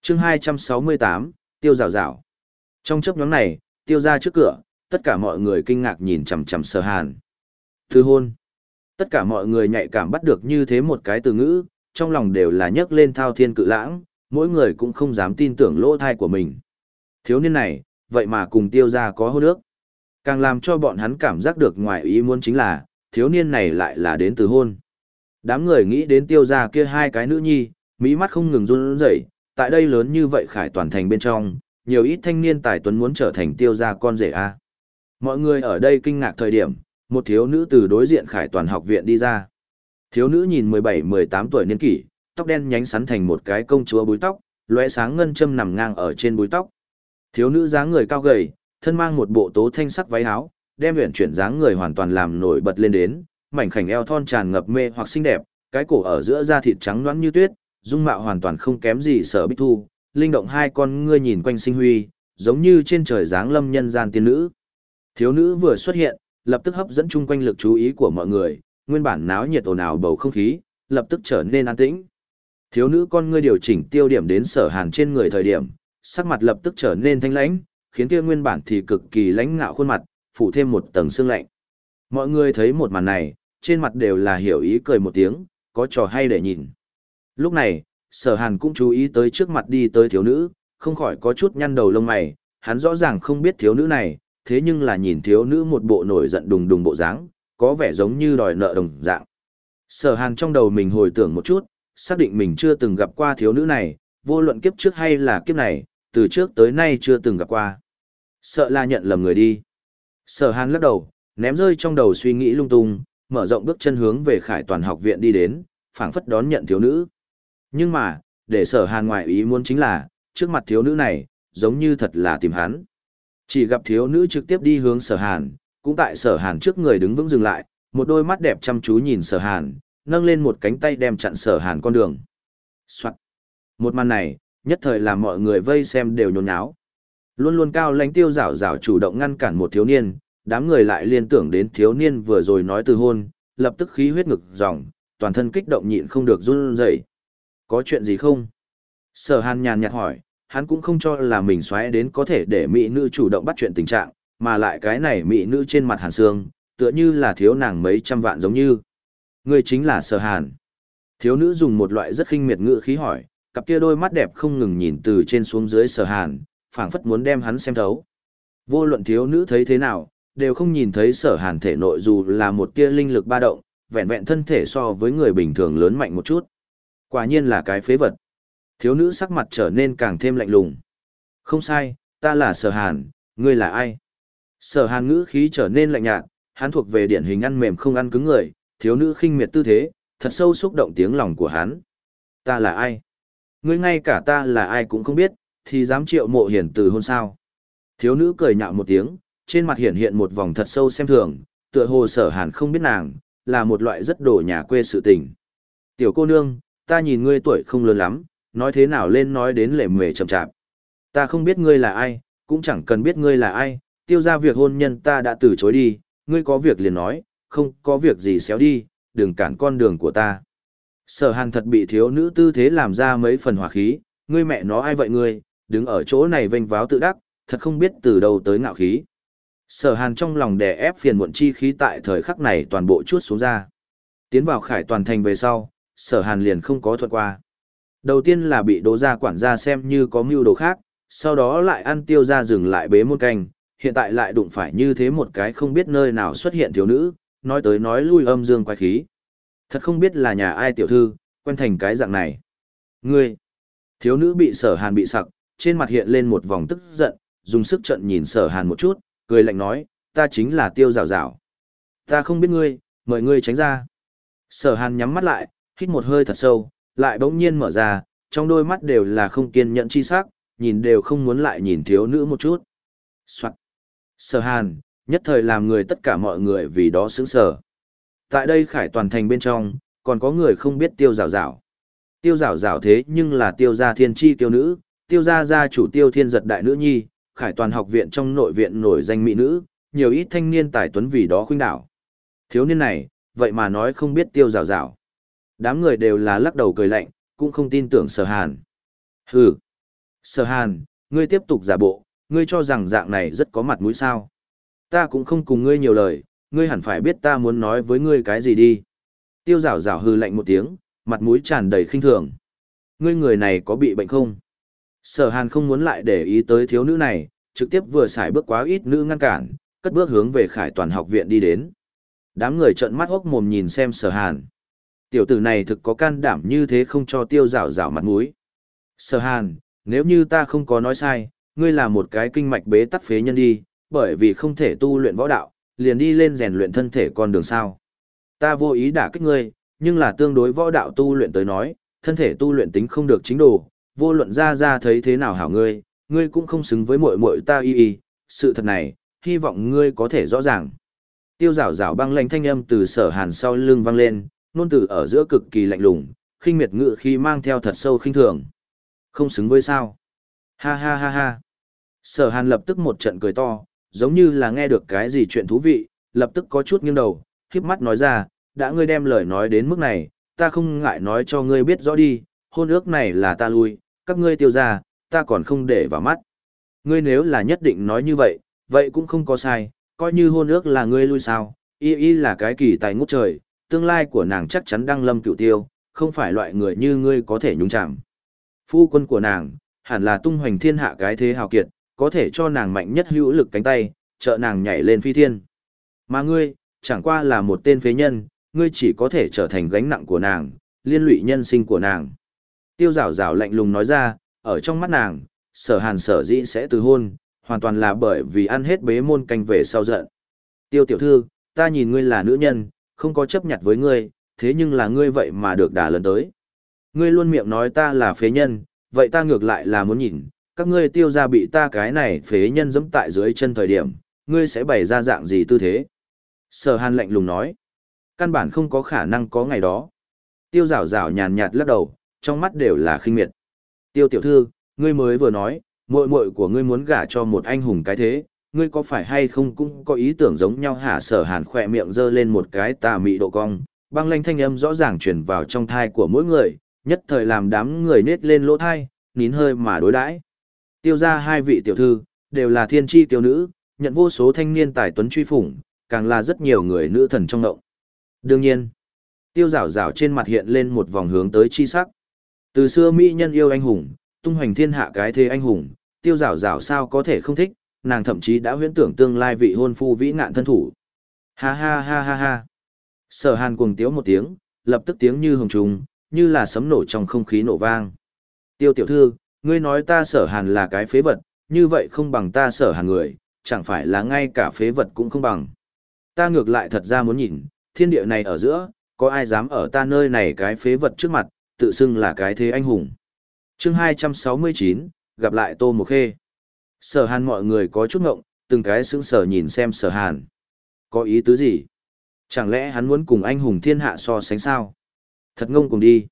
chương 268, tiêu rào rào. Trong chấp nhóm này, tiêu ra trước cửa, tất cả mọi người kinh ngạc nhìn chằm chằm sở hàn. Thư hôn. Tất cả mọi người nhạy cảm bắt được như thế một cái từ ngữ, trong lòng đều là nhấc lên thao thiên cự lãng, mỗi người cũng không dám tin tưởng lỗ thai của mình. Thiếu niên này, vậy mà cùng tiêu ra có hôn ước. Càng làm cho bọn hắn cảm giác được ngoài ý muốn chính là, thiếu niên này lại là đến từ hôn. Đám người nghĩ đến tiêu gia kia hai cái nữ nhi, mỹ mắt không ngừng run rẩy, tại đây lớn như vậy khải toàn thành bên trong, nhiều ít thanh niên tài tuấn muốn trở thành tiêu gia con rể a. Mọi người ở đây kinh ngạc thời điểm, một thiếu nữ từ đối diện khải toàn học viện đi ra. Thiếu nữ nhìn 17-18 tuổi niên kỷ, tóc đen nhánh sắn thành một cái công chúa búi tóc, lóe sáng ngân châm nằm ngang ở trên búi tóc. Thiếu nữ dáng người cao gầy, thân mang một bộ tố thanh sắc váy áo, đem huyền chuyển dáng người hoàn toàn làm nổi bật lên đến, mảnh khảnh eo thon tràn ngập mê hoặc xinh đẹp, cái cổ ở giữa da thịt trắng nõn như tuyết, dung mạo hoàn toàn không kém gì sở bích thu, linh động hai con ngươi nhìn quanh sinh huy, giống như trên trời dáng lâm nhân gian tiên nữ. Thiếu nữ vừa xuất hiện, lập tức hấp dẫn chung quanh lực chú ý của mọi người, nguyên bản náo nhiệt ồn ào bầu không khí, lập tức trở nên an tĩnh. Thiếu nữ con ngươi điều chỉnh tiêu điểm đến sở hàn trên người thời điểm, sắc mặt lập tức trở nên thanh lãnh, khiến kia nguyên bản thì cực kỳ lãnh ngạo khuôn mặt, phủ thêm một tầng sương lạnh. Mọi người thấy một màn này, trên mặt đều là hiểu ý cười một tiếng, có trò hay để nhìn. Lúc này, sở hàn cũng chú ý tới trước mặt đi tới thiếu nữ, không khỏi có chút nhăn đầu lông mày, hắn rõ ràng không biết thiếu nữ này, thế nhưng là nhìn thiếu nữ một bộ nổi giận đùng đùng bộ dáng, có vẻ giống như đòi nợ đồng dạng. Sở hàn trong đầu mình hồi tưởng một chút, xác định mình chưa từng gặp qua thiếu nữ này, vô luận kiếp trước hay là kiếp này, từ trước tới nay chưa từng gặp qua. Sợ là nhận lầm người đi. Sở hàn lắc đầu, ném rơi trong đầu suy nghĩ lung tung, mở rộng bước chân hướng về khải toàn học viện đi đến, phảng phất đón nhận thiếu nữ. Nhưng mà, để sở hàn ngoại ý muốn chính là, trước mặt thiếu nữ này, giống như thật là tìm hắn. Chỉ gặp thiếu nữ trực tiếp đi hướng sở hàn, cũng tại sở hàn trước người đứng vững dừng lại, một đôi mắt đẹp chăm chú nhìn sở hàn, nâng lên một cánh tay đem chặn sở hàn con đường. Soạn. Một màn này, nhất thời làm mọi người vây xem đều nhốn nháo. Luôn luôn cao lãnh tiêu rảo rảo chủ động ngăn cản một thiếu niên, đám người lại liên tưởng đến thiếu niên vừa rồi nói từ hôn, lập tức khí huyết ngực dòng, toàn thân kích động nhịn không được run rẩy. Có chuyện gì không? Sở hàn nhàn nhạt hỏi, hắn cũng không cho là mình xoáy đến có thể để mỹ nữ chủ động bắt chuyện tình trạng, mà lại cái này mỹ nữ trên mặt hàn xương, tựa như là thiếu nàng mấy trăm vạn giống như. Người chính là sở hàn. Thiếu nữ dùng một loại rất khinh miệt ngữ khí hỏi, cặp kia đôi mắt đẹp không ngừng nhìn từ trên xuống dưới sở hàn, phảng phất muốn đem hắn xem thấu. Vô luận thiếu nữ thấy thế nào, đều không nhìn thấy sở hàn thể nội dù là một tia linh lực ba động, vẹn vẹn thân thể so với người bình thường lớn mạnh một chút. Quả nhiên là cái phế vật. Thiếu nữ sắc mặt trở nên càng thêm lạnh lùng. Không sai, ta là sở hàn, ngươi là ai? Sở hàn ngữ khí trở nên lạnh nhạt, hắn thuộc về điển hình ăn mềm không ăn cứng người, thiếu nữ khinh miệt tư thế, thật sâu xúc động tiếng lòng của hắn. Ta là ai? Ngươi ngay cả ta là ai cũng không biết, thì dám triệu mộ hiển từ hôn sao? Thiếu nữ cười nhạo một tiếng, trên mặt hiện hiện một vòng thật sâu xem thường, tựa hồ sở hàn không biết nàng, là một loại rất đổ nhà quê sự tình. Tiểu cô nương, ta nhìn ngươi tuổi không lớn lắm, nói thế nào lên nói đến lệ mề chậm chạp. Ta không biết ngươi là ai, cũng chẳng cần biết ngươi là ai, tiêu ra việc hôn nhân ta đã từ chối đi, ngươi có việc liền nói, không có việc gì xéo đi, đừng cản con đường của ta. Sở hàn thật bị thiếu nữ tư thế làm ra mấy phần hỏa khí, ngươi mẹ nó ai vậy ngươi, đứng ở chỗ này vênh váo tự đắc, thật không biết từ đâu tới ngạo khí. Sở hàn trong lòng đè ép phiền muộn chi khí tại thời khắc này toàn bộ chuốt xuống ra. Tiến vào khải toàn thành về sau, sở hàn liền không có thuật qua. Đầu tiên là bị đố ra quản gia xem như có mưu đồ khác, sau đó lại ăn tiêu ra dừng lại bế môn canh, hiện tại lại đụng phải như thế một cái không biết nơi nào xuất hiện thiếu nữ, nói tới nói lui âm dương quái khí. Thật không biết là nhà ai tiểu thư, quen thành cái dạng này. Ngươi! Thiếu nữ bị sở hàn bị sặc, trên mặt hiện lên một vòng tức giận, dùng sức trận nhìn sở hàn một chút, cười lạnh nói, ta chính là tiêu rào rào. Ta không biết ngươi, mời ngươi tránh ra. Sở hàn nhắm mắt lại, hít một hơi thật sâu, lại bỗng nhiên mở ra, trong đôi mắt đều là không kiên nhẫn chi sắc, nhìn đều không muốn lại nhìn thiếu nữ một chút. Soạn. Sở hàn, nhất thời làm người tất cả mọi người vì đó sướng sở. Tại đây khải toàn thành bên trong, còn có người không biết tiêu rào rào. Tiêu rào rào thế nhưng là tiêu gia thiên chi tiêu nữ, tiêu gia gia chủ tiêu thiên giật đại nữ nhi, khải toàn học viện trong nội viện nổi danh mỹ nữ, nhiều ít thanh niên tài tuấn vì đó khuynh đảo. Thiếu niên này, vậy mà nói không biết tiêu rào rào. Đám người đều là lắc đầu cười lạnh, cũng không tin tưởng sở hàn. Hừ! Sở hàn, ngươi tiếp tục giả bộ, ngươi cho rằng dạng này rất có mặt mũi sao. Ta cũng không cùng ngươi nhiều lời, ngươi hẳn phải biết ta muốn nói với ngươi cái gì đi. Tiêu rảo rảo hư lạnh một tiếng, mặt mũi tràn đầy khinh thường. Ngươi người này có bị bệnh không? Sở hàn không muốn lại để ý tới thiếu nữ này, trực tiếp vừa xài bước quá ít nữ ngăn cản, cất bước hướng về khải toàn học viện đi đến. Đám người trợn mắt hốc mồm nhìn xem sở hàn. Tiểu tử này thực có can đảm như thế không cho tiêu rào rào mặt mũi. Sở hàn, nếu như ta không có nói sai, ngươi là một cái kinh mạch bế tắc phế nhân đi, bởi vì không thể tu luyện võ đạo, liền đi lên rèn luyện thân thể con đường sao. Ta vô ý đả kích ngươi, nhưng là tương đối võ đạo tu luyện tới nói, thân thể tu luyện tính không được chính đồ, vô luận ra ra thấy thế nào hảo ngươi, ngươi cũng không xứng với muội muội ta y y, sự thật này, hy vọng ngươi có thể rõ ràng. Tiêu rào rào băng lãnh thanh âm từ sở hàn sau lưng vang lên, nôn từ ở giữa cực kỳ lạnh lùng, khinh miệt ngự khi mang theo thật sâu khinh thường. Không xứng với sao? Ha ha ha ha. Sở hàn lập tức một trận cười to, giống như là nghe được cái gì chuyện thú vị, lập tức có chút nghiêng đầu, khiếp mắt nói ra, đã ngươi đem lời nói đến mức này, ta không ngại nói cho ngươi biết rõ đi, hôn ước này là ta lui, các ngươi tiêu ra, ta còn không để vào mắt. Ngươi nếu là nhất định nói như vậy, vậy cũng không có sai, coi như hôn ước là ngươi lui sao, y y là cái kỳ tài ngút trời, tương lai của nàng chắc chắn đang lâm cựu tiêu, không phải loại người như ngươi có thể nhúng chạm. Phu quân của nàng, hẳn là tung hoành thiên hạ cái thế hào kiệt, có thể cho nàng mạnh nhất hữu lực cánh tay, trợ nàng nhảy lên phi thiên. Mà ngươi, chẳng qua là một tên phế nhân, ngươi chỉ có thể trở thành gánh nặng của nàng, liên lụy nhân sinh của nàng. Tiêu rào rào lạnh lùng nói ra, ở trong mắt nàng, sở hàn sở dĩ sẽ từ hôn, hoàn toàn là bởi vì ăn hết bế môn canh về sau giận. Tiêu tiểu thư, ta nhìn ngươi là nữ nhân, không có chấp nhận với ngươi, thế nhưng là ngươi vậy mà được đả lần tới. Ngươi luôn miệng nói ta là phế nhân, vậy ta ngược lại là muốn nhìn, các ngươi tiêu ra bị ta cái này phế nhân dẫm tại dưới chân thời điểm, ngươi sẽ bày ra dạng gì tư thế. Sở hàn lạnh lùng nói, căn bản không có khả năng có ngày đó. Tiêu rào rào nhàn nhạt lắc đầu, trong mắt đều là khinh miệt. Tiêu tiểu thư, ngươi mới vừa nói, muội muội của ngươi muốn gả cho một anh hùng cái thế, ngươi có phải hay không cũng có ý tưởng giống nhau hả sở hàn khỏe miệng giơ lên một cái tà mị độ cong, băng lanh thanh âm rõ ràng truyền vào trong thai của mỗi người, nhất thời làm đám người nết lên lỗ thai, nín hơi mà đối đãi. Tiêu ra hai vị tiểu thư, đều là thiên tri tiểu nữ, nhận vô số thanh niên tài tuấn truy phủng, càng là rất nhiều người nữ thần trong động. Đương nhiên, tiêu rảo rảo trên mặt hiện lên một vòng hướng tới chi sắc. Từ xưa Mỹ nhân yêu anh hùng, tung hoành thiên hạ cái thế anh hùng, tiêu rảo rảo sao có thể không thích, nàng thậm chí đã huyễn tưởng tương lai vị hôn phu vĩ ngạn thân thủ. Ha ha ha ha ha. Sở hàn cuồng tiếu một tiếng, lập tức tiếng như hồng trùng, như là sấm nổ trong không khí nổ vang. Tiêu tiểu thư, ngươi nói ta sở hàn là cái phế vật, như vậy không bằng ta sở hàn người, chẳng phải là ngay cả phế vật cũng không bằng. Ta ngược lại thật ra muốn nhìn, thiên địa này ở giữa, có ai dám ở ta nơi này cái phế vật trước mặt, tự xưng là cái thế anh hùng. chương 269, gặp lại Tô Mộc Khê. Sở hàn mọi người có chút ngộng, từng cái sững sở nhìn xem sở hàn. Có ý tứ gì? Chẳng lẽ hắn muốn cùng anh hùng thiên hạ so sánh sao? Thật ngông cùng đi.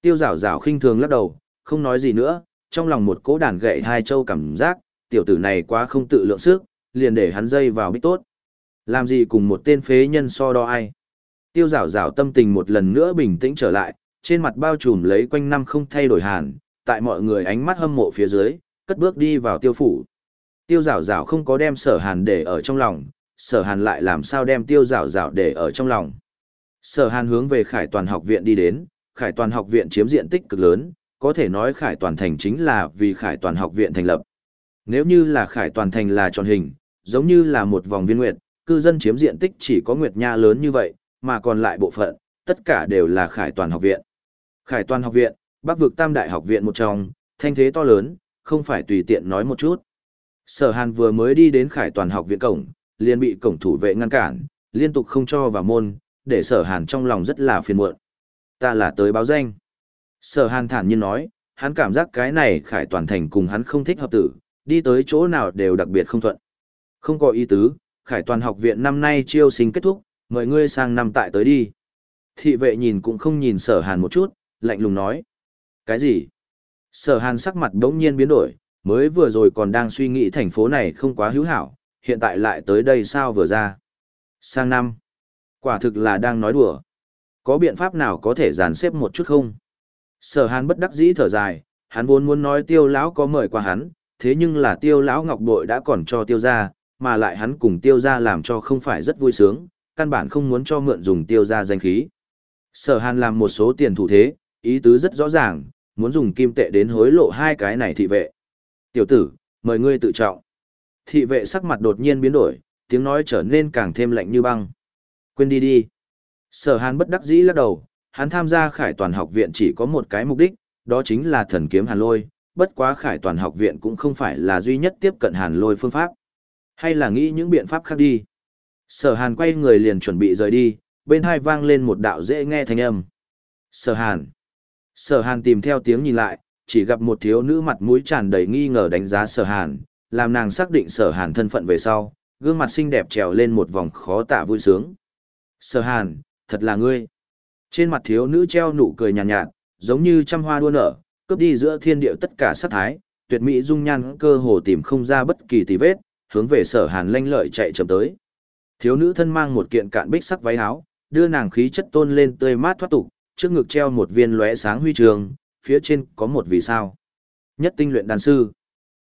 Tiêu rảo rảo khinh thường lắc đầu, không nói gì nữa, trong lòng một cỗ đàn gậy hai châu cảm giác, tiểu tử này quá không tự lượng sức, liền để hắn dây vào bích tốt. Làm gì cùng một tên phế nhân so đo ai? Tiêu rảo rảo tâm tình một lần nữa bình tĩnh trở lại, trên mặt bao trùm lấy quanh năm không thay đổi hàn, tại mọi người ánh mắt hâm mộ phía dưới, cất bước đi vào tiêu phủ. Tiêu rảo rảo không có đem sở hàn để ở trong lòng, sở hàn lại làm sao đem tiêu rảo rảo để ở trong lòng. Sở hàn hướng về khải toàn học viện đi đến, khải toàn học viện chiếm diện tích cực lớn, có thể nói khải toàn thành chính là vì khải toàn học viện thành lập. Nếu như là khải toàn thành là tròn hình, giống như là một vòng viên nguyệt, cư dân chiếm diện tích chỉ có nguyệt nha lớn như vậy, mà còn lại bộ phận, tất cả đều là khải toàn học viện. Khải toàn học viện, bắc vực tam đại học viện một trong, thanh thế to lớn, không phải tùy tiện nói một chút. Sở Hàn vừa mới đi đến khải toàn học viện cổng, liền bị cổng thủ vệ ngăn cản, liên tục không cho vào môn, để sở Hàn trong lòng rất là phiền muộn. Ta là tới báo danh. Sở Hàn thản nhiên nói, hắn cảm giác cái này khải toàn thành cùng hắn không thích hợp tử, đi tới chỗ nào đều đặc biệt không thuận. Không có ý tứ, khải toàn học viện năm nay chiêu sinh kết thúc, mời ngươi sang năm tại tới đi. Thị vệ nhìn cũng không nhìn sở Hàn một chút, lạnh lùng nói. Cái gì? Sở hàn sắc mặt đống nhiên biến đổi, mới vừa rồi còn đang suy nghĩ thành phố này không quá hữu hảo, hiện tại lại tới đây sao vừa ra. Sang năm. Quả thực là đang nói đùa. Có biện pháp nào có thể dàn xếp một chút không? Sở hàn bất đắc dĩ thở dài, hắn vốn muốn nói tiêu lão có mời qua hắn, thế nhưng là tiêu lão ngọc bội đã còn cho tiêu ra, mà lại hắn cùng tiêu ra làm cho không phải rất vui sướng, căn bản không muốn cho mượn dùng tiêu ra danh khí. Sở hàn làm một số tiền thủ thế, ý tứ rất rõ ràng, muốn dùng kim tệ đến hối lộ hai cái này thị vệ. Tiểu tử, mời ngươi tự trọng. Thị vệ sắc mặt đột nhiên biến đổi, tiếng nói trở nên càng thêm lạnh như băng. Quên đi đi. Sở hàn bất đắc dĩ lắc đầu, hắn tham gia khải toàn học viện chỉ có một cái mục đích, đó chính là thần kiếm hàn lôi, bất quá khải toàn học viện cũng không phải là duy nhất tiếp cận hàn lôi phương pháp. Hay là nghĩ những biện pháp khác đi. Sở hàn quay người liền chuẩn bị rời đi, bên hai vang lên một đạo dễ nghe thanh âm. Sở hàn. Sở hàn tìm theo tiếng nhìn lại, chỉ gặp một thiếu nữ mặt mũi tràn đầy nghi ngờ đánh giá sở hàn, làm nàng xác định sở hàn thân phận về sau, gương mặt xinh đẹp trèo lên một vòng khó tả vui sướng. Sở hàn, thật là ngươi. Trên mặt thiếu nữ treo nụ cười nhàn nhạt, nhạt, giống như trăm hoa đua nở, cướp đi giữa thiên địa tất cả sát thái, tuyệt mỹ dung nhan cơ hồ tìm không ra bất kỳ tì vết, hướng về sở hàn lanh lợi chạy chậm tới. Thiếu nữ thân mang một kiện cạn bích sắc váy áo, đưa nàng khí chất tôn lên tươi mát thoát tục, trước ngực treo một viên lóe sáng huy trường, phía trên có một vì sao. Nhất tinh luyện đan sư.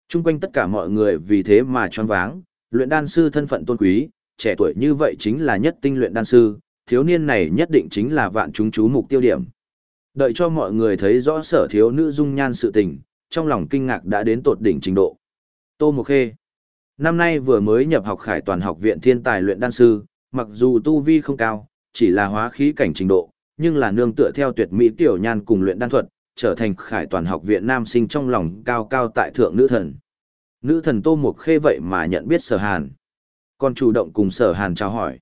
Trung quanh tất cả mọi người vì thế mà choáng váng, luyện đan sư thân phận tôn quý, trẻ tuổi như vậy chính là nhất tinh luyện đan sư, thiếu niên này nhất định chính là vạn chúng chú mục tiêu điểm. Đợi cho mọi người thấy rõ sở thiếu nữ dung nhan sự tình, trong lòng kinh ngạc đã đến tột đỉnh trình độ. Tô Mộc Khê Năm nay vừa mới nhập học khải toàn học viện thiên tài luyện đan sư, mặc dù tu vi không cao, chỉ là hóa khí cảnh trình độ, nhưng là nương tựa theo tuyệt mỹ tiểu nhan cùng luyện đan thuật, trở thành khải toàn học viện nam sinh trong lòng cao cao tại thượng nữ thần. Nữ thần Tô Mộc Khê vậy mà nhận biết sở hàn. Còn chủ động cùng sở hàn chào hỏi.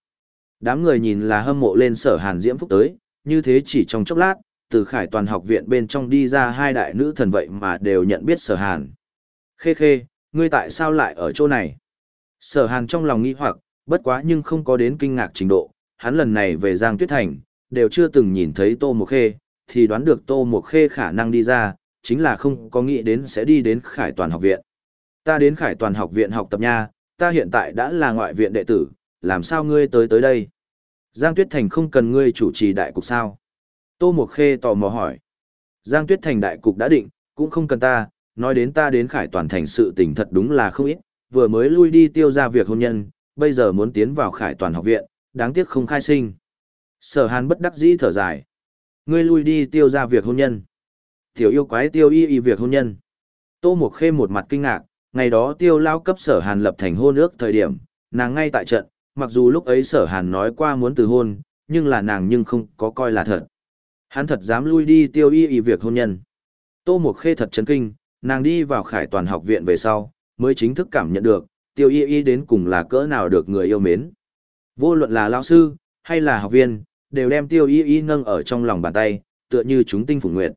Đám người nhìn là hâm mộ lên sở hàn diễm phúc tới, như thế chỉ trong chốc lát, từ khải toàn học viện bên trong đi ra hai đại nữ thần vậy mà đều nhận biết sở hàn. Khê khê, ngươi tại sao lại ở chỗ này? Sở hàn trong lòng nghi hoặc, bất quá nhưng không có đến kinh ngạc trình độ, hắn lần này về Giang Tuyết Thành, đều chưa từng nhìn thấy Tô Mộc Khê, thì đoán được Tô Mộc Khê khả năng đi ra, chính là không có nghĩ đến sẽ đi đến Khải Toàn học viện. Ta đến Khải Toàn học viện học tập nha, ta hiện tại đã là ngoại viện đệ tử, làm sao ngươi tới tới đây? Giang Tuyết Thành không cần ngươi chủ trì đại cục sao? Tô Mộc Khê tò mò hỏi. Giang Tuyết Thành đại cục đã định, cũng không cần ta, nói đến ta đến Khải Toàn thành sự tình thật đúng là không ít, vừa mới lui đi tiêu ra việc hôn nhân, bây giờ muốn tiến vào Khải Toàn học viện, đáng tiếc không khai sinh. Sở Hàn bất đắc dĩ thở dài. Ngươi lui đi tiêu ra việc hôn nhân. Tiểu yêu quái tiêu y y việc hôn nhân. Tô Mộc Khê một mặt kinh ngạc, ngày đó tiêu lao cấp sở Hàn lập thành hôn ước thời điểm, nàng ngay tại trận, mặc dù lúc ấy sở Hàn nói qua muốn từ hôn, nhưng là nàng nhưng không có coi là thật. Hắn thật dám lui đi tiêu y y việc hôn nhân. Tô Mộc Khê thật chấn kinh, nàng đi vào khải toàn học viện về sau, mới chính thức cảm nhận được, tiêu y y đến cùng là cỡ nào được người yêu mến. Vô luận là lao sư, hay là học viên, đều đem tiêu y y nâng ở trong lòng bàn tay, tựa như chúng tinh phủ nguyệt.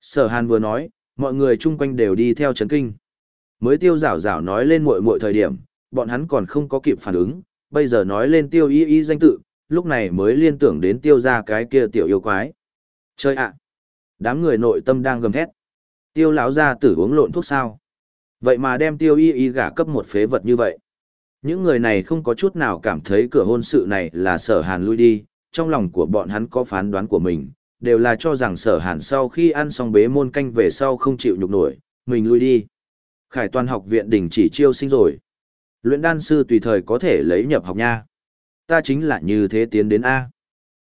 Sở hàn vừa nói, mọi người chung quanh đều đi theo chấn kinh. Mới tiêu rảo rảo nói lên muội muội thời điểm, bọn hắn còn không có kịp phản ứng, bây giờ nói lên tiêu y y danh tự, lúc này mới liên tưởng đến tiêu ra cái kia tiểu yêu quái. Chơi ạ! Đám người nội tâm đang gầm thét. Tiêu lão ra tử uống lộn thuốc sao? Vậy mà đem tiêu y y gả cấp một phế vật như vậy. Những người này không có chút nào cảm thấy cửa hôn sự này là sở hàn lui đi, trong lòng của bọn hắn có phán đoán của mình, đều là cho rằng sở hàn sau khi ăn xong bế môn canh về sau không chịu nhục nổi, mình lui đi. Khải toàn học viện đình chỉ chiêu sinh rồi. Luyện đan sư tùy thời có thể lấy nhập học nha. Ta chính là như thế tiến đến A.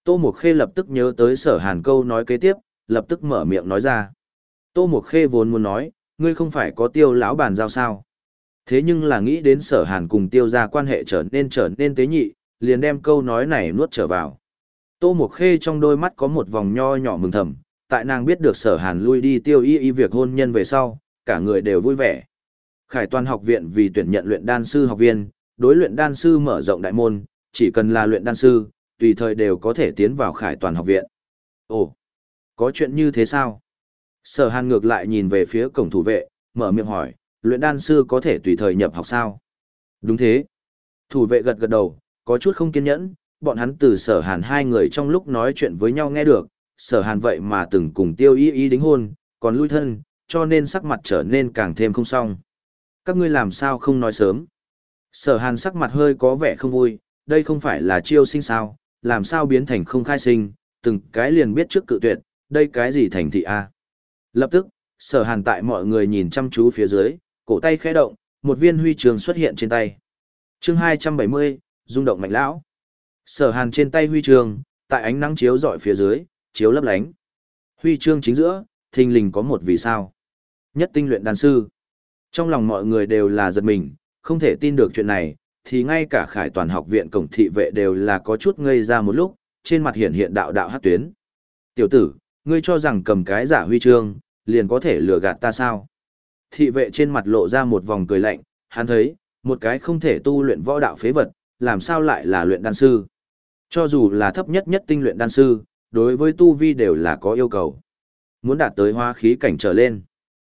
Tô Mộc Khê lập tức nhớ tới sở hàn câu nói kế tiếp, lập tức mở miệng nói ra. Tô Mộc Khê vốn muốn nói, ngươi không phải có tiêu lão bàn giao sao. Thế nhưng là nghĩ đến sở hàn cùng tiêu ra quan hệ trở nên trở nên tế nhị, liền đem câu nói này nuốt trở vào. Tô Mộc Khê trong đôi mắt có một vòng nho nhỏ mừng thầm, tại nàng biết được sở hàn lui đi tiêu y y việc hôn nhân về sau, cả người đều vui vẻ. Khải toàn học viện vì tuyển nhận luyện đan sư học viên, đối luyện đan sư mở rộng đại môn, chỉ cần là luyện đan sư, tùy thời đều có thể tiến vào khải toàn học viện. Ồ, có chuyện như thế sao? Sở hàn ngược lại nhìn về phía cổng thủ vệ, mở miệng hỏi, luyện đan sư có thể tùy thời nhập học sao? Đúng thế. Thủ vệ gật gật đầu, có chút không kiên nhẫn, bọn hắn từ sở hàn hai người trong lúc nói chuyện với nhau nghe được, sở hàn vậy mà từng cùng tiêu y y đính hôn, còn lui thân, cho nên sắc mặt trở nên càng thêm không xong. Các ngươi làm sao không nói sớm? Sở hàn sắc mặt hơi có vẻ không vui, đây không phải là chiêu sinh sao, làm sao biến thành không khai sinh, từng cái liền biết trước cự tuyệt, đây cái gì thành thị a? Lập tức, sở hàn tại mọi người nhìn chăm chú phía dưới, cổ tay khẽ động, một viên huy trường xuất hiện trên tay. chương 270, rung động mạnh lão. Sở hàn trên tay huy chương, tại ánh nắng chiếu dọi phía dưới, chiếu lấp lánh. Huy chương chính giữa, thình lình có một vì sao. Nhất tinh luyện đan sư. Trong lòng mọi người đều là giật mình, không thể tin được chuyện này, thì ngay cả khải toàn học viện cổng thị vệ đều là có chút ngây ra một lúc, trên mặt hiện hiện đạo đạo hát tuyến. Tiểu tử, ngươi cho rằng cầm cái giả huy chương, liền có thể lừa gạt ta sao? Thị vệ trên mặt lộ ra một vòng cười lạnh, hắn thấy, một cái không thể tu luyện võ đạo phế vật, làm sao lại là luyện đan sư? Cho dù là thấp nhất nhất tinh luyện đan sư, đối với tu vi đều là có yêu cầu. Muốn đạt tới hóa khí cảnh trở lên.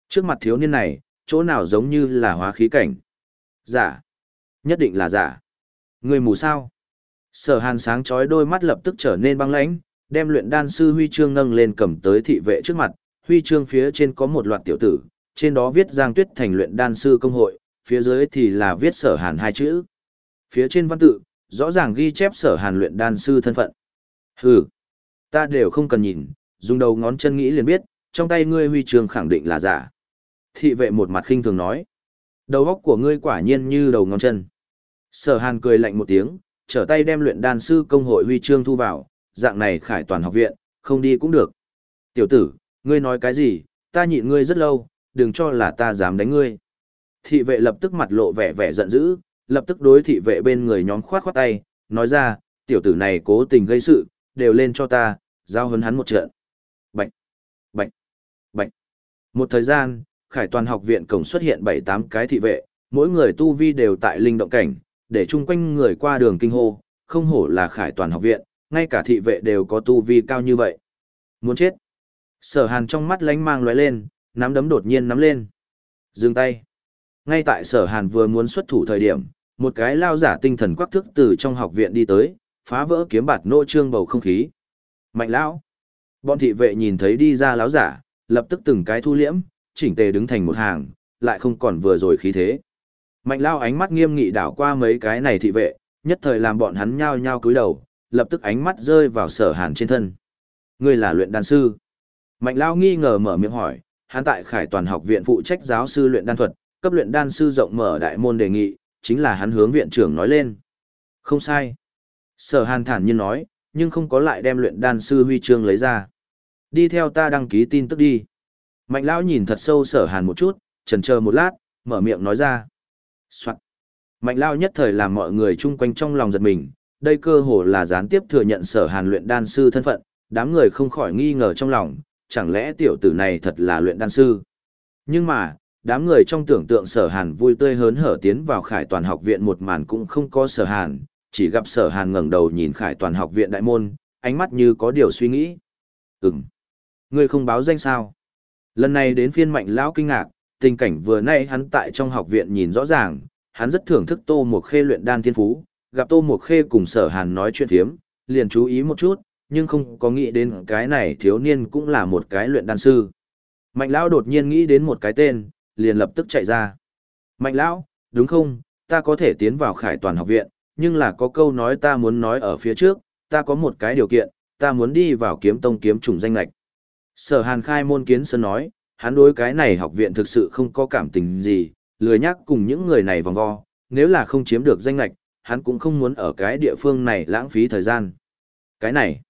Trước mặt thiếu niên này, chỗ nào giống như là hóa khí cảnh? Giả. Nhất định là giả. Người mù sao? Sở hàn sáng chói đôi mắt lập tức trở nên băng lãnh, đem luyện đan sư huy chương nâng lên cầm tới thị vệ trước mặt, huy chương phía trên có một loạt tiểu tử, trên đó viết Giang Tuyết thành luyện đan sư công hội, phía dưới thì là viết sở hàn hai chữ. Phía trên văn tự, rõ ràng ghi chép sở hàn luyện đan sư thân phận. Hừ, ta đều không cần nhìn, dùng đầu ngón chân nghĩ liền biết, trong tay ngươi huy chương khẳng định là giả. Thị vệ một mặt khinh thường nói, đầu óc của ngươi quả nhiên như đầu ngón chân. Sở hàn cười lạnh một tiếng, trở tay đem luyện đan sư công hội huy chương thu vào, dạng này khải toàn học viện, không đi cũng được. Tiểu tử, ngươi nói cái gì, ta nhịn ngươi rất lâu, đừng cho là ta dám đánh ngươi. Thị vệ lập tức mặt lộ vẻ vẻ giận dữ, lập tức đối thị vệ bên người nhóm khoát khoát tay, nói ra, tiểu tử này cố tình gây sự, đều lên cho ta, giao hấn hắn một trận. Bạch, bạch, bạch. Một thời gian, khải toàn học viện cổng xuất hiện 7-8 cái thị vệ, mỗi người tu vi đều tại linh động cảnh, để chung quanh người qua đường kinh hô, không hổ là khải toàn học viện, ngay cả thị vệ đều có tu vi cao như vậy. Muốn chết. Sở hàn trong mắt lánh mang lóe lên, nắm đấm đột nhiên nắm lên. Dừng tay. Ngay tại sở hàn vừa muốn xuất thủ thời điểm, một cái lao giả tinh thần quắc thức từ trong học viện đi tới, phá vỡ kiếm bạt nô trương bầu không khí. Mạnh lão. Bọn thị vệ nhìn thấy đi ra lão giả, lập tức từng cái thu liễm, chỉnh tề đứng thành một hàng, lại không còn vừa rồi khí thế. Mạnh lao ánh mắt nghiêm nghị đảo qua mấy cái này thị vệ, nhất thời làm bọn hắn nhao nhao cúi đầu, lập tức ánh mắt rơi vào sở hàn trên thân. Ngươi là luyện đan sư. Mạnh lao nghi ngờ mở miệng hỏi, hắn tại khải toàn học viện phụ trách giáo sư luyện đan thuật, cấp luyện đan sư rộng mở đại môn đề nghị, chính là hắn hướng viện trưởng nói lên. Không sai. Sở hàn thản nhiên nói, nhưng không có lại đem luyện đan sư huy chương lấy ra. Đi theo ta đăng ký tin tức đi. Mạnh lão nhìn thật sâu sở hàn một chút, chần chờ một lát, mở miệng nói ra. Soạn. Mạnh Lão nhất thời làm mọi người chung quanh trong lòng giật mình, đây cơ hồ là gián tiếp thừa nhận sở hàn luyện đan sư thân phận, đám người không khỏi nghi ngờ trong lòng, chẳng lẽ tiểu tử này thật là luyện đan sư. Nhưng mà, đám người trong tưởng tượng sở hàn vui tươi hớn hở tiến vào khải toàn học viện một màn cũng không có sở hàn, chỉ gặp sở hàn ngẩng đầu nhìn khải toàn học viện đại môn, ánh mắt như có điều suy nghĩ. Ừm, ngươi không báo danh sao? Lần này đến phiên mạnh lão kinh ngạc, tình cảnh vừa nay hắn tại trong học viện nhìn rõ ràng, hắn rất thưởng thức Tô Mộc Khê luyện đan thiên phú, gặp Tô Mộc Khê cùng Sở Hàn nói chuyện phiếm, liền chú ý một chút, nhưng không có nghĩ đến cái này thiếu niên cũng là một cái luyện đan sư. Mạnh lão đột nhiên nghĩ đến một cái tên, liền lập tức chạy ra. Mạnh lão, đúng không, ta có thể tiến vào khải toàn học viện, nhưng là có câu nói ta muốn nói ở phía trước, ta có một cái điều kiện, ta muốn đi vào kiếm tông kiếm trùng danh lạch. Sở hàn khai môn kiến sơn nói, hắn đối cái này học viện thực sự không có cảm tình gì, lười nhắc cùng những người này vòng vo, nếu là không chiếm được danh lạch, hắn cũng không muốn ở cái địa phương này lãng phí thời gian. Cái này,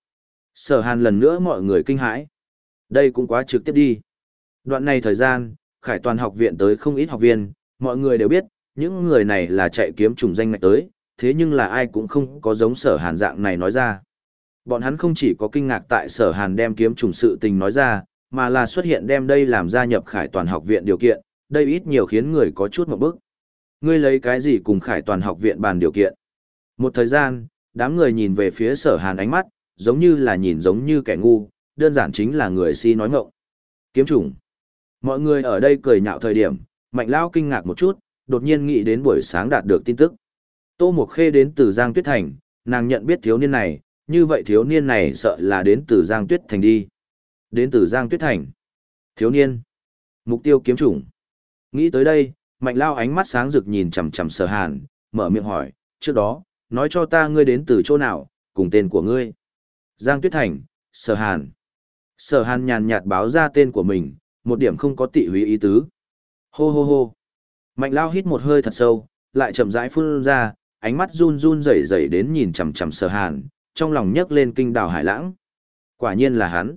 sở hàn lần nữa mọi người kinh hãi. Đây cũng quá trực tiếp đi. Đoạn này thời gian, khải toàn học viện tới không ít học viên, mọi người đều biết, những người này là chạy kiếm trùng danh ngạch tới, thế nhưng là ai cũng không có giống sở hàn dạng này nói ra. Bọn hắn không chỉ có kinh ngạc tại sở hàn đem kiếm trùng sự tình nói ra, mà là xuất hiện đem đây làm gia nhập khải toàn học viện điều kiện, đây ít nhiều khiến người có chút một bức. Ngươi lấy cái gì cùng khải toàn học viện bàn điều kiện? Một thời gian, đám người nhìn về phía sở hàn ánh mắt, giống như là nhìn giống như kẻ ngu, đơn giản chính là người si nói ngộng. Kiếm trùng. Mọi người ở đây cười nhạo thời điểm, mạnh lao kinh ngạc một chút, đột nhiên nghĩ đến buổi sáng đạt được tin tức. Tô Mộc Khê đến từ Giang Tuyết Thành, nàng nhận biết thiếu niên này, như vậy thiếu niên này sợ là đến từ Giang Tuyết Thành đi. Đến từ Giang Tuyết Thành. Thiếu niên. Mục tiêu kiếm chủng. Nghĩ tới đây, mạnh lao ánh mắt sáng rực nhìn chằm chằm sở hàn, mở miệng hỏi, trước đó, nói cho ta ngươi đến từ chỗ nào, cùng tên của ngươi. Giang Tuyết Thành, sở hàn. Sở hàn nhàn nhạt báo ra tên của mình, một điểm không có tị húy ý tứ. Hô hô hô. Mạnh lao hít một hơi thật sâu, lại chậm rãi phun ra, ánh mắt run run rẩy rẩy đến nhìn chằm chằm sở hàn, trong lòng nhấc lên kinh đào hải lãng. Quả nhiên là hắn.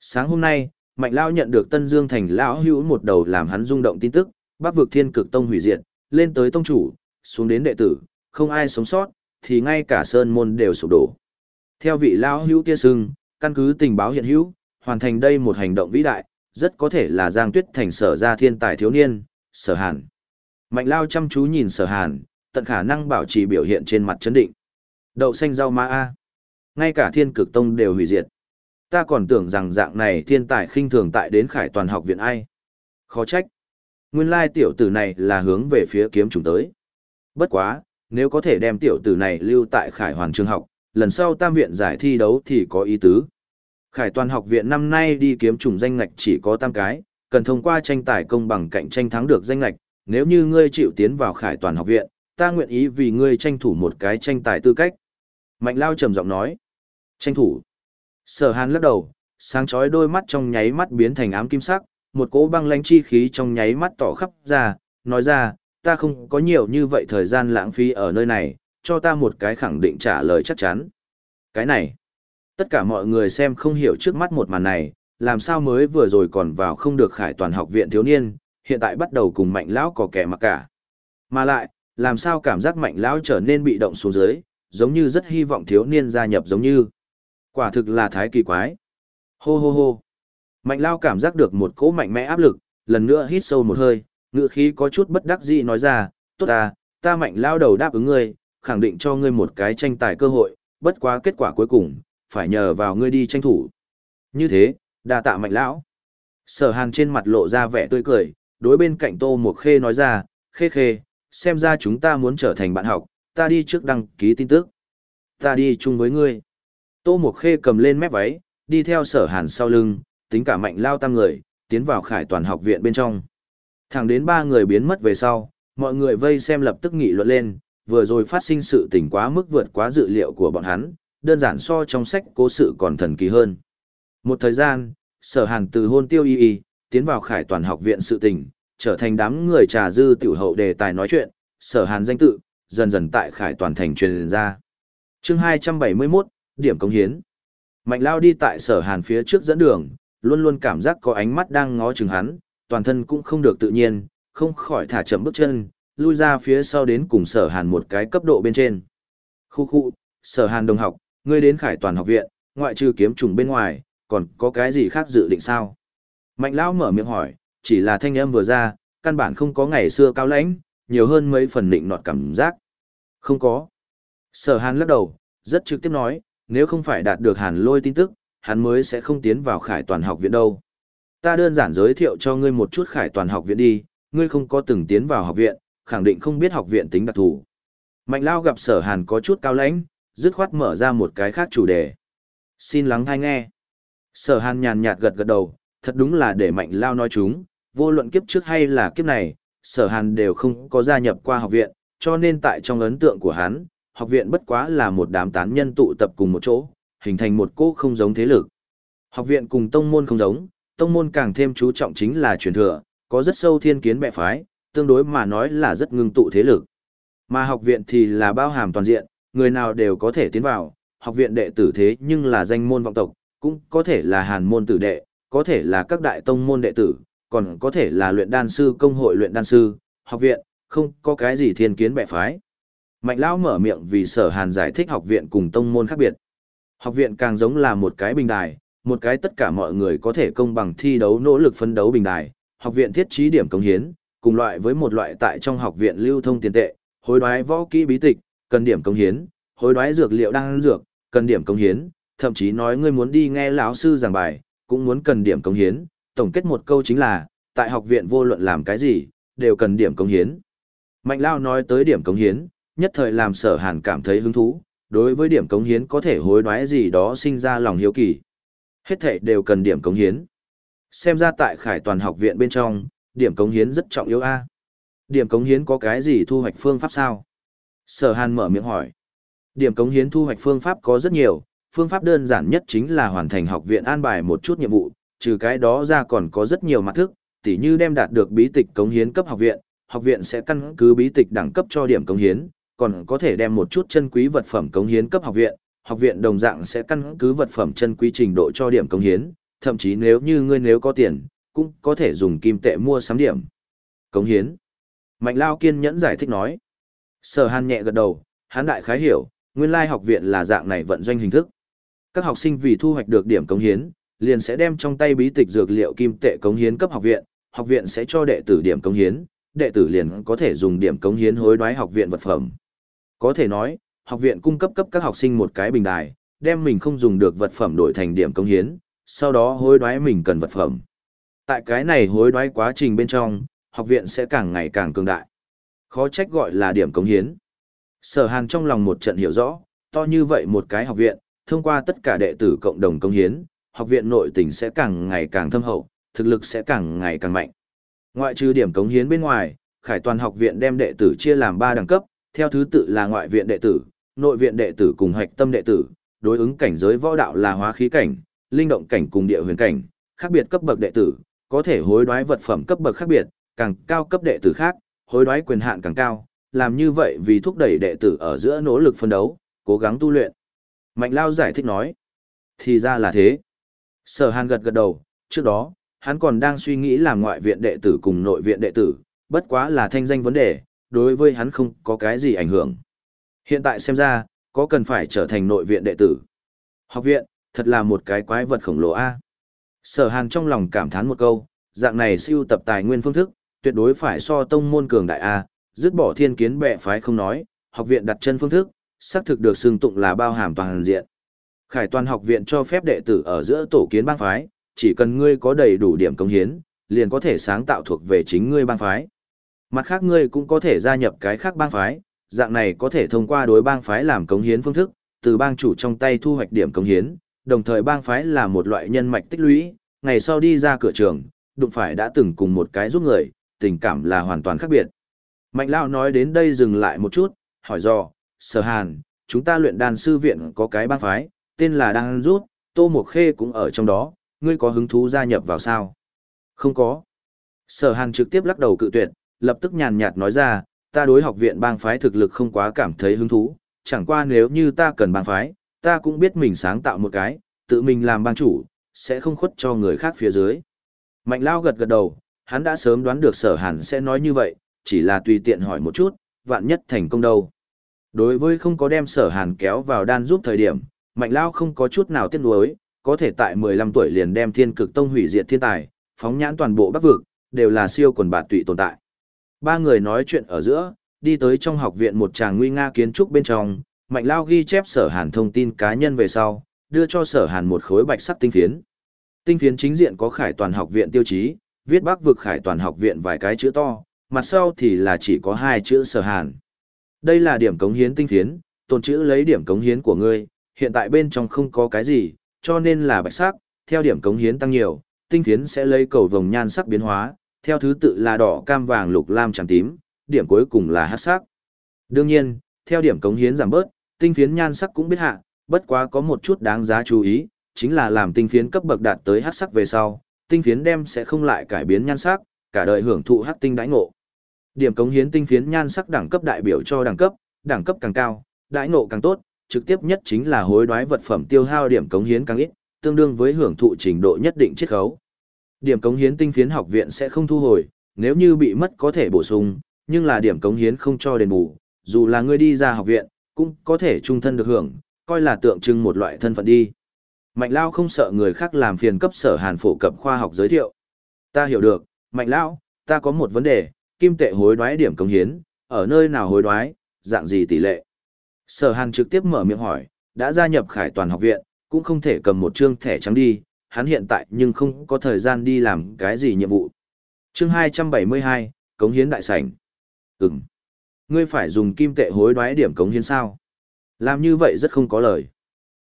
Sáng hôm nay, Mạnh Lao nhận được Tân Dương Thành Lão hữu một đầu làm hắn rung động tin tức, bắc vực thiên cực tông hủy diệt, lên tới tông chủ, xuống đến đệ tử, không ai sống sót, thì ngay cả sơn môn đều sụp đổ. Theo vị Lão hữu kia sưng, Căn cứ tình báo hiện hữu, hoàn thành đây một hành động vĩ đại, rất có thể là Giang Tuyết thành sở ra thiên tài thiếu niên, sở hàn. Mạnh lao chăm chú nhìn sở hàn, tận khả năng bảo trì biểu hiện trên mặt chấn định. Đậu xanh rau ma A. Ngay cả thiên cực tông đều hủy diệt. Ta còn tưởng rằng dạng này thiên tài khinh thường tại đến khải toàn học viện ai. Khó trách. Nguyên lai tiểu tử này là hướng về phía kiếm trùng tới. Bất quá, nếu có thể đem tiểu tử này lưu tại khải hoàn trường học, lần sau tam viện giải thi đấu thì có ý tứ. Khải toàn học viện năm nay đi kiếm trùng danh ngạch chỉ có tam cái, cần thông qua tranh tài công bằng cạnh tranh thắng được danh ngạch, nếu như ngươi chịu tiến vào khải toàn học viện, ta nguyện ý vì ngươi tranh thủ một cái tranh tài tư cách. Mạnh lao trầm giọng nói. Tranh thủ. Sở hàn lắc đầu, sáng chói đôi mắt trong nháy mắt biến thành ám kim sắc, một cỗ băng lãnh chi khí trong nháy mắt tỏ khắp ra, nói ra, ta không có nhiều như vậy thời gian lãng phí ở nơi này, cho ta một cái khẳng định trả lời chắc chắn. Cái này, tất cả mọi người xem không hiểu trước mắt một màn này, làm sao mới vừa rồi còn vào không được khải toàn học viện thiếu niên, hiện tại bắt đầu cùng mạnh lão có kẻ mặc cả. Mà lại, làm sao cảm giác mạnh lão trở nên bị động xuống dưới, giống như rất hy vọng thiếu niên gia nhập giống như. Quả thực là thái kỳ quái. Hô hô hô. Mạnh lao cảm giác được một cỗ mạnh mẽ áp lực, lần nữa hít sâu một hơi, ngựa khí có chút bất đắc dĩ nói ra, tốt à, ta mạnh lao đầu đáp ứng ngươi, khẳng định cho ngươi một cái tranh tài cơ hội, bất quá kết quả cuối cùng, phải nhờ vào ngươi đi tranh thủ. Như thế, đa tạ mạnh lão. Sở hàn trên mặt lộ ra vẻ tươi cười, đối bên cạnh tô một khê nói ra, khê khê, xem ra chúng ta muốn trở thành bạn học, ta đi trước đăng ký tin tức. Ta đi chung với ngươi. Tô một khê cầm lên mép váy, đi theo sở hàn sau lưng, tính cả mạnh lao tam người, tiến vào khải toàn học viện bên trong. Thẳng đến ba người biến mất về sau, mọi người vây xem lập tức nghị luận lên, vừa rồi phát sinh sự tình quá mức vượt quá dự liệu của bọn hắn, đơn giản so trong sách cố sự còn thần kỳ hơn. Một thời gian, sở hàn từ hôn tiêu y y, tiến vào khải toàn học viện sự tình, trở thành đám người trà dư tiểu hậu đề tài nói chuyện, sở hàn danh tự, dần dần tại khải toàn thành truyền ra. chương 271, điểm công hiến. Mạnh lao đi tại sở hàn phía trước dẫn đường, luôn luôn cảm giác có ánh mắt đang ngó chừng hắn, toàn thân cũng không được tự nhiên, không khỏi thả chậm bước chân, lui ra phía sau đến cùng sở hàn một cái cấp độ bên trên. Khu khu, sở hàn đồng học, ngươi đến khải toàn học viện, ngoại trừ kiếm trùng bên ngoài, còn có cái gì khác dự định sao? Mạnh lão mở miệng hỏi, chỉ là thanh âm vừa ra, căn bản không có ngày xưa cao lãnh, nhiều hơn mấy phần định nọt cảm giác. Không có. Sở hàn lắc đầu, rất trực tiếp nói, nếu không phải đạt được hàn lôi tin tức, hắn mới sẽ không tiến vào khải toàn học viện đâu. Ta đơn giản giới thiệu cho ngươi một chút khải toàn học viện đi, ngươi không có từng tiến vào học viện, khẳng định không biết học viện tính đặc thù. Mạnh lao gặp sở hàn có chút cao lãnh, dứt khoát mở ra một cái khác chủ đề. Xin lắng thai nghe. Sở hàn nhàn nhạt gật gật đầu, thật đúng là để mạnh lao nói chúng, vô luận kiếp trước hay là kiếp này, sở hàn đều không có gia nhập qua học viện, cho nên tại trong ấn tượng của hắn, học viện bất quá là một đám tán nhân tụ tập cùng một chỗ, hình thành một cỗ không giống thế lực. Học viện cùng tông môn không giống, tông môn càng thêm chú trọng chính là truyền thừa, có rất sâu thiên kiến bệ phái, tương đối mà nói là rất ngưng tụ thế lực. Mà học viện thì là bao hàm toàn diện, người nào đều có thể tiến vào, học viện đệ tử thế nhưng là danh môn vọng tộc, cũng có thể là hàn môn tử đệ, có thể là các đại tông môn đệ tử, còn có thể là luyện đan sư công hội luyện đan sư, học viện, không có cái gì thiên kiến bệ phái. Mạnh lão mở miệng vì sở hàn giải thích học viện cùng tông môn khác biệt. Học viện càng giống là một cái bình đài, một cái tất cả mọi người có thể công bằng thi đấu nỗ lực phấn đấu bình đài. Học viện thiết trí điểm công hiến, cùng loại với một loại tại trong học viện lưu thông tiền tệ, hối đoái võ kỹ bí tịch, cần điểm công hiến, hối đoái dược liệu đang dược, cần điểm công hiến, thậm chí nói ngươi muốn đi nghe lão sư giảng bài, cũng muốn cần điểm công hiến. Tổng kết một câu chính là, tại học viện vô luận làm cái gì, đều cần điểm công hiến. Mạnh Lao nói tới điểm công hiến, nhất thời làm sở hàn cảm thấy hứng thú, đối với điểm cống hiến có thể hối đoái gì đó sinh ra lòng hiếu kỳ. Hết thể đều cần điểm cống hiến. Xem ra tại khải toàn học viện bên trong, điểm cống hiến rất trọng yếu a. Điểm cống hiến có cái gì thu hoạch phương pháp sao? Sở hàn mở miệng hỏi. Điểm cống hiến thu hoạch phương pháp có rất nhiều, phương pháp đơn giản nhất chính là hoàn thành học viện an bài một chút nhiệm vụ, trừ cái đó ra còn có rất nhiều mặt thức, tỉ như đem đạt được bí tịch cống hiến cấp học viện, học viện sẽ căn cứ bí tịch đẳng cấp cho điểm cống hiến, còn có thể đem một chút chân quý vật phẩm cống hiến cấp học viện, học viện đồng dạng sẽ căn cứ vật phẩm chân quý trình độ cho điểm cống hiến, thậm chí nếu như ngươi nếu có tiền, cũng có thể dùng kim tệ mua sắm điểm. Cống hiến. Mạnh Lao kiên nhẫn giải thích nói. Sở Hàn nhẹ gật đầu, hắn đại khái hiểu, nguyên lai học viện là dạng này vận doanh hình thức. Các học sinh vì thu hoạch được điểm cống hiến, liền sẽ đem trong tay bí tịch dược liệu kim tệ cống hiến cấp học viện, học viện sẽ cho đệ tử điểm cống hiến, đệ tử liền có thể dùng điểm cống hiến hối đoái học viện vật phẩm. Có thể nói, học viện cung cấp cấp các học sinh một cái bình đài, đem mình không dùng được vật phẩm đổi thành điểm cống hiến, sau đó hối đoái mình cần vật phẩm. Tại cái này hối đoái quá trình bên trong, học viện sẽ càng ngày càng cường đại. Khó trách gọi là điểm cống hiến. Sở Hàn trong lòng một trận hiểu rõ, to như vậy một cái học viện, thông qua tất cả đệ tử cộng đồng cống hiến, học viện nội tình sẽ càng ngày càng thâm hậu, thực lực sẽ càng ngày càng mạnh. Ngoại trừ điểm cống hiến bên ngoài, Khải Toàn học viện đem đệ tử chia làm 3 đẳng cấp, theo thứ tự là ngoại viện đệ tử, nội viện đệ tử cùng hạch tâm đệ tử, đối ứng cảnh giới võ đạo là hóa khí cảnh, linh động cảnh cùng địa huyền cảnh, khác biệt cấp bậc đệ tử, có thể hối đoái vật phẩm cấp bậc khác biệt, càng cao cấp đệ tử khác, hối đoái quyền hạn càng cao, làm như vậy vì thúc đẩy đệ tử ở giữa nỗ lực phân đấu, cố gắng tu luyện. Mạnh Lao giải thích nói, thì ra là thế. Sở Hàn gật gật đầu, trước đó, hắn còn đang suy nghĩ làm ngoại viện đệ tử cùng nội viện đệ tử, bất quá là thanh danh vấn đề, đối với hắn không có cái gì ảnh hưởng. Hiện tại xem ra, có cần phải trở thành nội viện đệ tử. Học viện, thật là một cái quái vật khổng lồ a. Sở Hàn trong lòng cảm thán một câu, dạng này siêu tập tài nguyên phương thức, tuyệt đối phải so tông môn cường đại a, dứt bỏ thiên kiến bệ phái không nói, học viện đặt chân phương thức, xác thực được xưng tụng là bao hàm toàn diện. Khải toàn học viện cho phép đệ tử ở giữa tổ kiến bang phái, chỉ cần ngươi có đầy đủ điểm công hiến, liền có thể sáng tạo thuộc về chính ngươi bang phái. Mặt khác ngươi cũng có thể gia nhập cái khác bang phái, dạng này có thể thông qua đối bang phái làm cống hiến phương thức, từ bang chủ trong tay thu hoạch điểm cống hiến, đồng thời bang phái là một loại nhân mạch tích lũy, ngày sau đi ra cửa trường, đụng phải đã từng cùng một cái giúp người, tình cảm là hoàn toàn khác biệt. Mạnh Lao nói đến đây dừng lại một chút, hỏi dò, Sở Hàn, chúng ta luyện đàn sư viện có cái bang phái, tên là Đan Rút, Tô Mộc Khê cũng ở trong đó, ngươi có hứng thú gia nhập vào sao? Không có. Sở Hàn trực tiếp lắc đầu cự tuyệt, lập tức nhàn nhạt nói ra, ta đối học viện bang phái thực lực không quá cảm thấy hứng thú, chẳng qua nếu như ta cần bang phái, ta cũng biết mình sáng tạo một cái, tự mình làm bang chủ, sẽ không khuất cho người khác phía dưới. Mạnh Lao gật gật đầu, hắn đã sớm đoán được sở hàn sẽ nói như vậy, chỉ là tùy tiện hỏi một chút, vạn nhất thành công đâu. Đối với không có đem sở hàn kéo vào đan giúp thời điểm, Mạnh Lao không có chút nào tiếc nuối, có thể tại 15 tuổi liền đem thiên cực tông hủy diệt thiên tài, phóng nhãn toàn bộ bắc vực, đều là siêu quần bạt tụy tồn tại. Ba người nói chuyện ở giữa, đi tới trong học viện một tràng nguy nga kiến trúc bên trong, Mạnh Lao ghi chép sở hàn thông tin cá nhân về sau, đưa cho sở hàn một khối bạch sắc tinh phiến. Tinh phiến chính diện có khải toàn học viện tiêu chí, viết bắc vực khải toàn học viện vài cái chữ to, mặt sau thì là chỉ có hai chữ sở hàn. Đây là điểm cống hiến tinh phiến, tồn chữ lấy điểm cống hiến của ngươi, hiện tại bên trong không có cái gì, cho nên là bạch sắc, theo điểm cống hiến tăng nhiều, tinh phiến sẽ lấy cầu vồng nhan sắc biến hóa, theo thứ tự là đỏ, cam, vàng, lục, lam, trắng, tím, điểm cuối cùng là hắc sắc. Đương nhiên, theo điểm cống hiến giảm bớt, tinh phiến nhan sắc cũng biết hạ, bất quá có một chút đáng giá chú ý, chính là làm tinh phiến cấp bậc đạt tới hắc sắc về sau, tinh phiến đem sẽ không lại cải biến nhan sắc, cả đời hưởng thụ hắc tinh đãi ngộ. Điểm cống hiến tinh phiến nhan sắc đẳng cấp đại biểu cho đẳng cấp, đẳng cấp càng cao, đãi ngộ càng tốt, trực tiếp nhất chính là hối đoái vật phẩm tiêu hao điểm cống hiến càng ít, tương đương với hưởng thụ trình độ nhất định chiết khấu. Điểm cống hiến tinh phiến học viện sẽ không thu hồi, nếu như bị mất có thể bổ sung, nhưng là điểm cống hiến không cho đền bù, dù là ngươi đi ra học viện, cũng có thể trung thân được hưởng, coi là tượng trưng một loại thân phận đi. Mạnh Lao không sợ người khác làm phiền cấp sở hàn phổ cập khoa học giới thiệu. Ta hiểu được, Mạnh Lao, ta có một vấn đề, kim tệ hối đoái điểm cống hiến, ở nơi nào hối đoái, dạng gì tỷ lệ. Sở hàn trực tiếp mở miệng hỏi, đã gia nhập khải toàn học viện, cũng không thể cầm một chương thẻ trắng đi, hắn hiện tại nhưng không có thời gian đi làm cái gì nhiệm vụ. Chương 272, Cống hiến đại sảnh. Ừm. Ngươi phải dùng kim tệ hối đoái điểm cống hiến sao? Làm như vậy rất không có lời.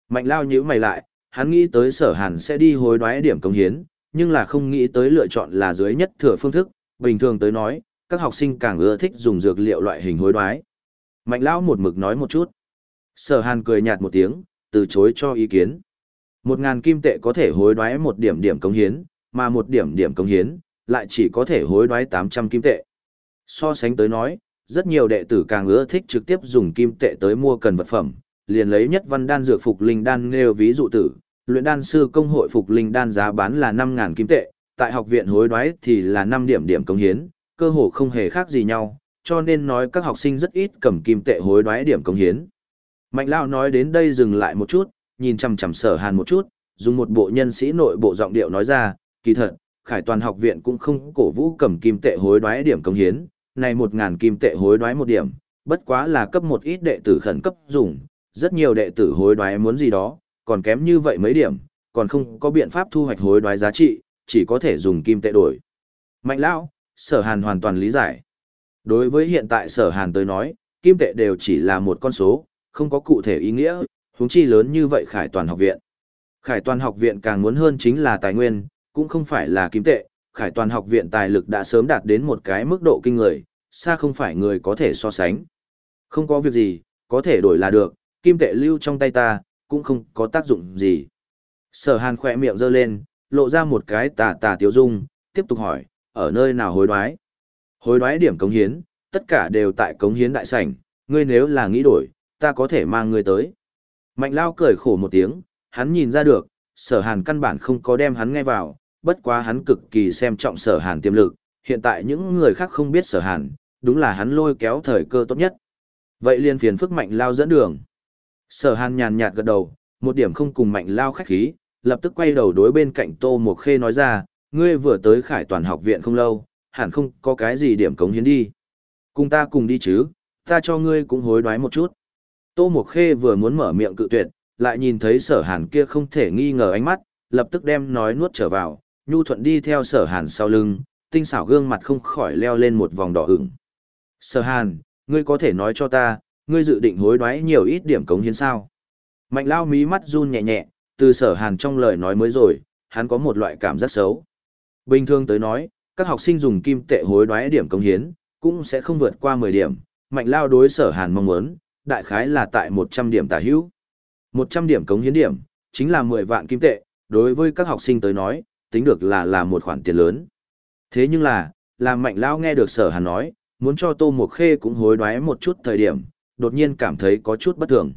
Mạnh lao nhữ mày lại, hắn nghĩ tới sở hàn sẽ đi hối đoái điểm công hiến, nhưng là không nghĩ tới lựa chọn là dưới nhất thừa phương thức, bình thường tới nói, các học sinh càng ưa thích dùng dược liệu loại hình hối đoái. Mạnh lão một mực nói một chút. Sở hàn cười nhạt một tiếng, từ chối cho ý kiến. Một ngàn kim tệ có thể hối đoái một điểm điểm công hiến, mà một điểm điểm công hiến, lại chỉ có thể hối đoái 800 kim tệ. So sánh tới nói, rất nhiều đệ tử càng ưa thích trực tiếp dùng kim tệ tới mua cần vật phẩm, liền lấy nhất văn đan dược phục linh đan nêu ví dụ tử, luyện đan sư công hội phục linh đan giá bán là 5000 kim tệ, tại học viện hối đoái thì là 5 điểm điểm cống hiến, cơ hồ không hề khác gì nhau, cho nên nói các học sinh rất ít cầm kim tệ hối đoái điểm cống hiến. Mạnh Lao nói đến đây dừng lại một chút, nhìn chằm chằm sở hàn một chút, dùng một bộ nhân sĩ nội bộ giọng điệu nói ra, kỳ thật, khải toàn học viện cũng không cổ vũ cầm kim tệ hối đoái điểm công hiến, này một ngàn kim tệ hối đoái một điểm, bất quá là cấp một ít đệ tử khẩn cấp dùng, rất nhiều đệ tử hối đoái muốn gì đó, còn kém như vậy mấy điểm, còn không có biện pháp thu hoạch hối đoái giá trị, chỉ có thể dùng kim tệ đổi. Mạnh lão, sở hàn hoàn toàn lý giải. Đối với hiện tại sở hàn tới nói, kim tệ đều chỉ là một con số, không có cụ thể ý nghĩa, huống chi lớn như vậy khải toàn học viện. Khải toàn học viện càng muốn hơn chính là tài nguyên, cũng không phải là kim tệ, khải toàn học viện tài lực đã sớm đạt đến một cái mức độ kinh người, xa không phải người có thể so sánh. Không có việc gì, có thể đổi là được, kim tệ lưu trong tay ta, cũng không có tác dụng gì. Sở hàn khỏe miệng giơ lên, lộ ra một cái tà tà tiếu dung, tiếp tục hỏi, ở nơi nào hối đoái? Hối đoái điểm cống hiến, tất cả đều tại cống hiến đại sảnh, ngươi nếu là nghĩ đổi, ta có thể mang ngươi tới. Mạnh lao cười khổ một tiếng, hắn nhìn ra được, sở hàn căn bản không có đem hắn nghe vào, bất quá hắn cực kỳ xem trọng sở hàn tiềm lực, hiện tại những người khác không biết sở hàn, đúng là hắn lôi kéo thời cơ tốt nhất. Vậy liền phiền phức mạnh lao dẫn đường. Sở hàn nhàn nhạt gật đầu, một điểm không cùng mạnh lao khách khí, lập tức quay đầu đối bên cạnh Tô Mộc Khê nói ra, ngươi vừa tới khải toàn học viện không lâu, hẳn không có cái gì điểm cống hiến đi. Cùng ta cùng đi chứ, ta cho ngươi cũng hối đoái một chút. Tô Mộc Khê vừa muốn mở miệng cự tuyệt, lại nhìn thấy sở hàn kia không thể nghi ngờ ánh mắt, lập tức đem nói nuốt trở vào, nhu thuận đi theo sở hàn sau lưng, tinh xảo gương mặt không khỏi leo lên một vòng đỏ ửng. Sở hàn, ngươi có thể nói cho ta, ngươi dự định hối đoái nhiều ít điểm cống hiến sao? Mạnh lao mí mắt run nhẹ nhẹ, từ sở hàn trong lời nói mới rồi, hắn có một loại cảm giác xấu. Bình thường tới nói, các học sinh dùng kim tệ hối đoái điểm cống hiến, cũng sẽ không vượt qua 10 điểm, mạnh lao đối sở hàn mong muốn, đại khái là tại 100 điểm tả hữu. 100 điểm cống hiến điểm, chính là 10 vạn kim tệ, đối với các học sinh tới nói, tính được là là một khoản tiền lớn. Thế nhưng là, làm mạnh lao nghe được sở hàn nói, muốn cho Tô Mộc Khê cũng hối đoái một chút thời điểm, đột nhiên cảm thấy có chút bất thường.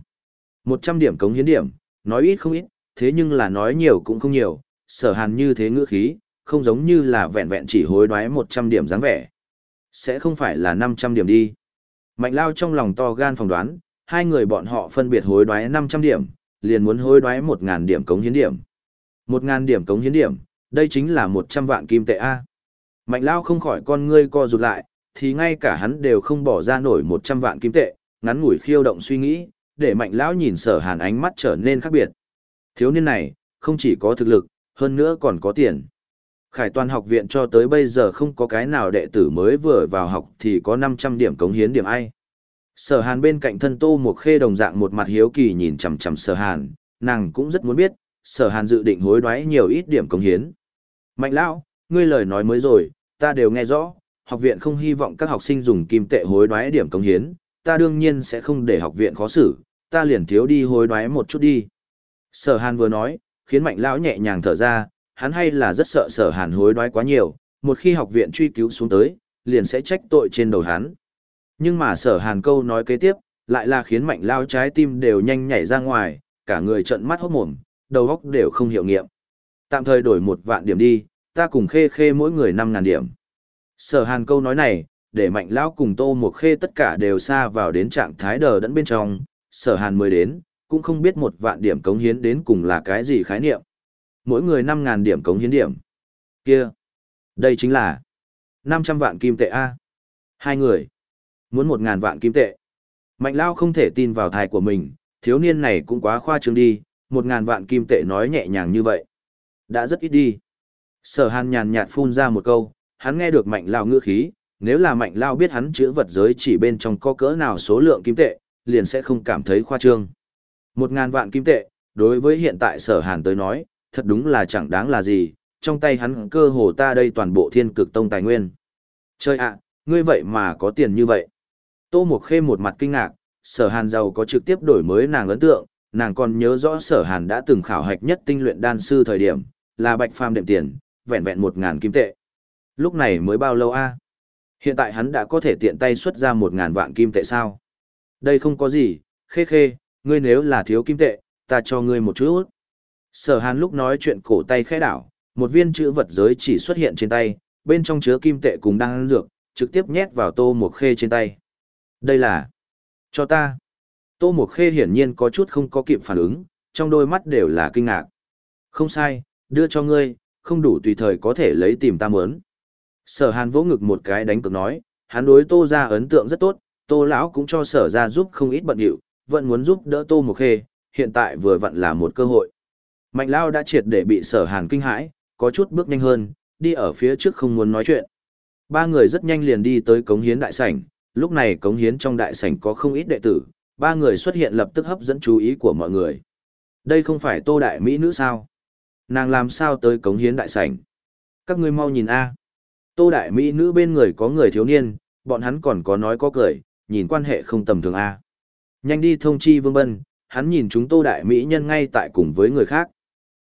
100 điểm cống hiến điểm, nói ít không ít, thế nhưng là nói nhiều cũng không nhiều, sở hàn như thế ngữ khí, không giống như là vẹn vẹn chỉ hối đoái 100 điểm dáng vẻ. Sẽ không phải là 500 điểm đi. Mạnh lao trong lòng to gan phỏng đoán, hai người bọn họ phân biệt hối đoái 500 điểm, liền muốn hối đoái 1.000 điểm cống hiến điểm. 1.000 điểm cống hiến điểm, đây chính là 100 vạn kim tệ A. Mạnh lao không khỏi con ngươi co rụt lại, thì ngay cả hắn đều không bỏ ra nổi 100 vạn kim tệ, ngắn ngủi khiêu động suy nghĩ, để mạnh lão nhìn sở hàn ánh mắt trở nên khác biệt. Thiếu niên này, không chỉ có thực lực, hơn nữa còn có tiền. Khải toàn học viện cho tới bây giờ không có cái nào đệ tử mới vừa vào học thì có 500 điểm cống hiến điểm ai. Sở hàn bên cạnh thân tô một khê đồng dạng một mặt hiếu kỳ nhìn chằm chằm sở hàn, nàng cũng rất muốn biết, sở hàn dự định hối đoái nhiều ít điểm cống hiến. Mạnh lão, ngươi lời nói mới rồi, ta đều nghe rõ, học viện không hy vọng các học sinh dùng kim tệ hối đoái điểm cống hiến, ta đương nhiên sẽ không để học viện khó xử, ta liền thiếu đi hối đoái một chút đi. Sở hàn vừa nói, khiến mạnh lão nhẹ nhàng thở ra, hắn hay là rất sợ sở hàn hối đoái quá nhiều, một khi học viện truy cứu xuống tới, liền sẽ trách tội trên đầu hắn. Nhưng mà sở hàn câu nói kế tiếp, lại là khiến mạnh lao trái tim đều nhanh nhảy ra ngoài, cả người trận mắt hốt mồm, đầu óc đều không hiệu nghiệm. Tạm thời đổi một vạn điểm đi, ta cùng khê khê mỗi người 5.000 điểm. Sở hàn câu nói này, để mạnh lão cùng tô một khê tất cả đều xa vào đến trạng thái đờ đẫn bên trong, sở hàn mới đến, cũng không biết một vạn điểm cống hiến đến cùng là cái gì khái niệm. Mỗi người 5.000 điểm cống hiến điểm. Kia! Đây chính là 500 vạn kim tệ A. Hai người. Muốn 1.000 vạn kim tệ. Mạnh Lao không thể tin vào thai của mình, thiếu niên này cũng quá khoa trương đi, 1.000 vạn kim tệ nói nhẹ nhàng như vậy. Đã rất ít đi. Sở hàn nhàn nhạt phun ra một câu, hắn nghe được mạnh Lao ngữ khí, nếu là mạnh Lao biết hắn chữ vật giới chỉ bên trong có cỡ nào số lượng kim tệ, liền sẽ không cảm thấy khoa trương. một ngàn vạn kim tệ, đối với hiện tại sở hàn tới nói, thật đúng là chẳng đáng là gì, trong tay hắn cơ hồ ta đây toàn bộ thiên cực tông tài nguyên. Chơi ạ, ngươi vậy mà có tiền như vậy. Tô Mộc Khê một mặt kinh ngạc, sở hàn giàu có trực tiếp đổi mới nàng ấn tượng, nàng còn nhớ rõ sở hàn đã từng khảo hạch nhất tinh luyện đan sư thời điểm, là bạch phàm đệm tiền, vẹn vẹn một ngàn kim tệ. Lúc này mới bao lâu a? Hiện tại hắn đã có thể tiện tay xuất ra một ngàn vạn kim tệ sao? Đây không có gì, khê khê, ngươi nếu là thiếu kim tệ, ta cho ngươi một chút. Sở hàn lúc nói chuyện cổ tay khẽ đảo, một viên chữ vật giới chỉ xuất hiện trên tay, bên trong chứa kim tệ cùng đang dược, trực tiếp nhét vào tô một khê trên tay. Đây là... Cho ta. Tô một khê hiển nhiên có chút không có kịp phản ứng, trong đôi mắt đều là kinh ngạc. Không sai, đưa cho ngươi, không đủ tùy thời có thể lấy tìm ta mớn. Sở hàn vỗ ngực một cái đánh cược nói, hắn đối tô ra ấn tượng rất tốt, tô lão cũng cho sở ra giúp không ít bận điệu, vẫn muốn giúp đỡ tô một khê, hiện tại vừa vặn là một cơ hội. Mạnh lao đã triệt để bị sở hàn kinh hãi, có chút bước nhanh hơn, đi ở phía trước không muốn nói chuyện. Ba người rất nhanh liền đi tới cống hiến đại sảnh, lúc này cống hiến trong đại sảnh có không ít đệ tử, ba người xuất hiện lập tức hấp dẫn chú ý của mọi người. Đây không phải tô đại mỹ nữ sao? Nàng làm sao tới cống hiến đại sảnh? Các ngươi mau nhìn a. Tô đại mỹ nữ bên người có người thiếu niên, bọn hắn còn có nói có cười, nhìn quan hệ không tầm thường a. Nhanh đi thông chi Vương Bân, hắn nhìn chúng Tô đại mỹ nhân ngay tại cùng với người khác.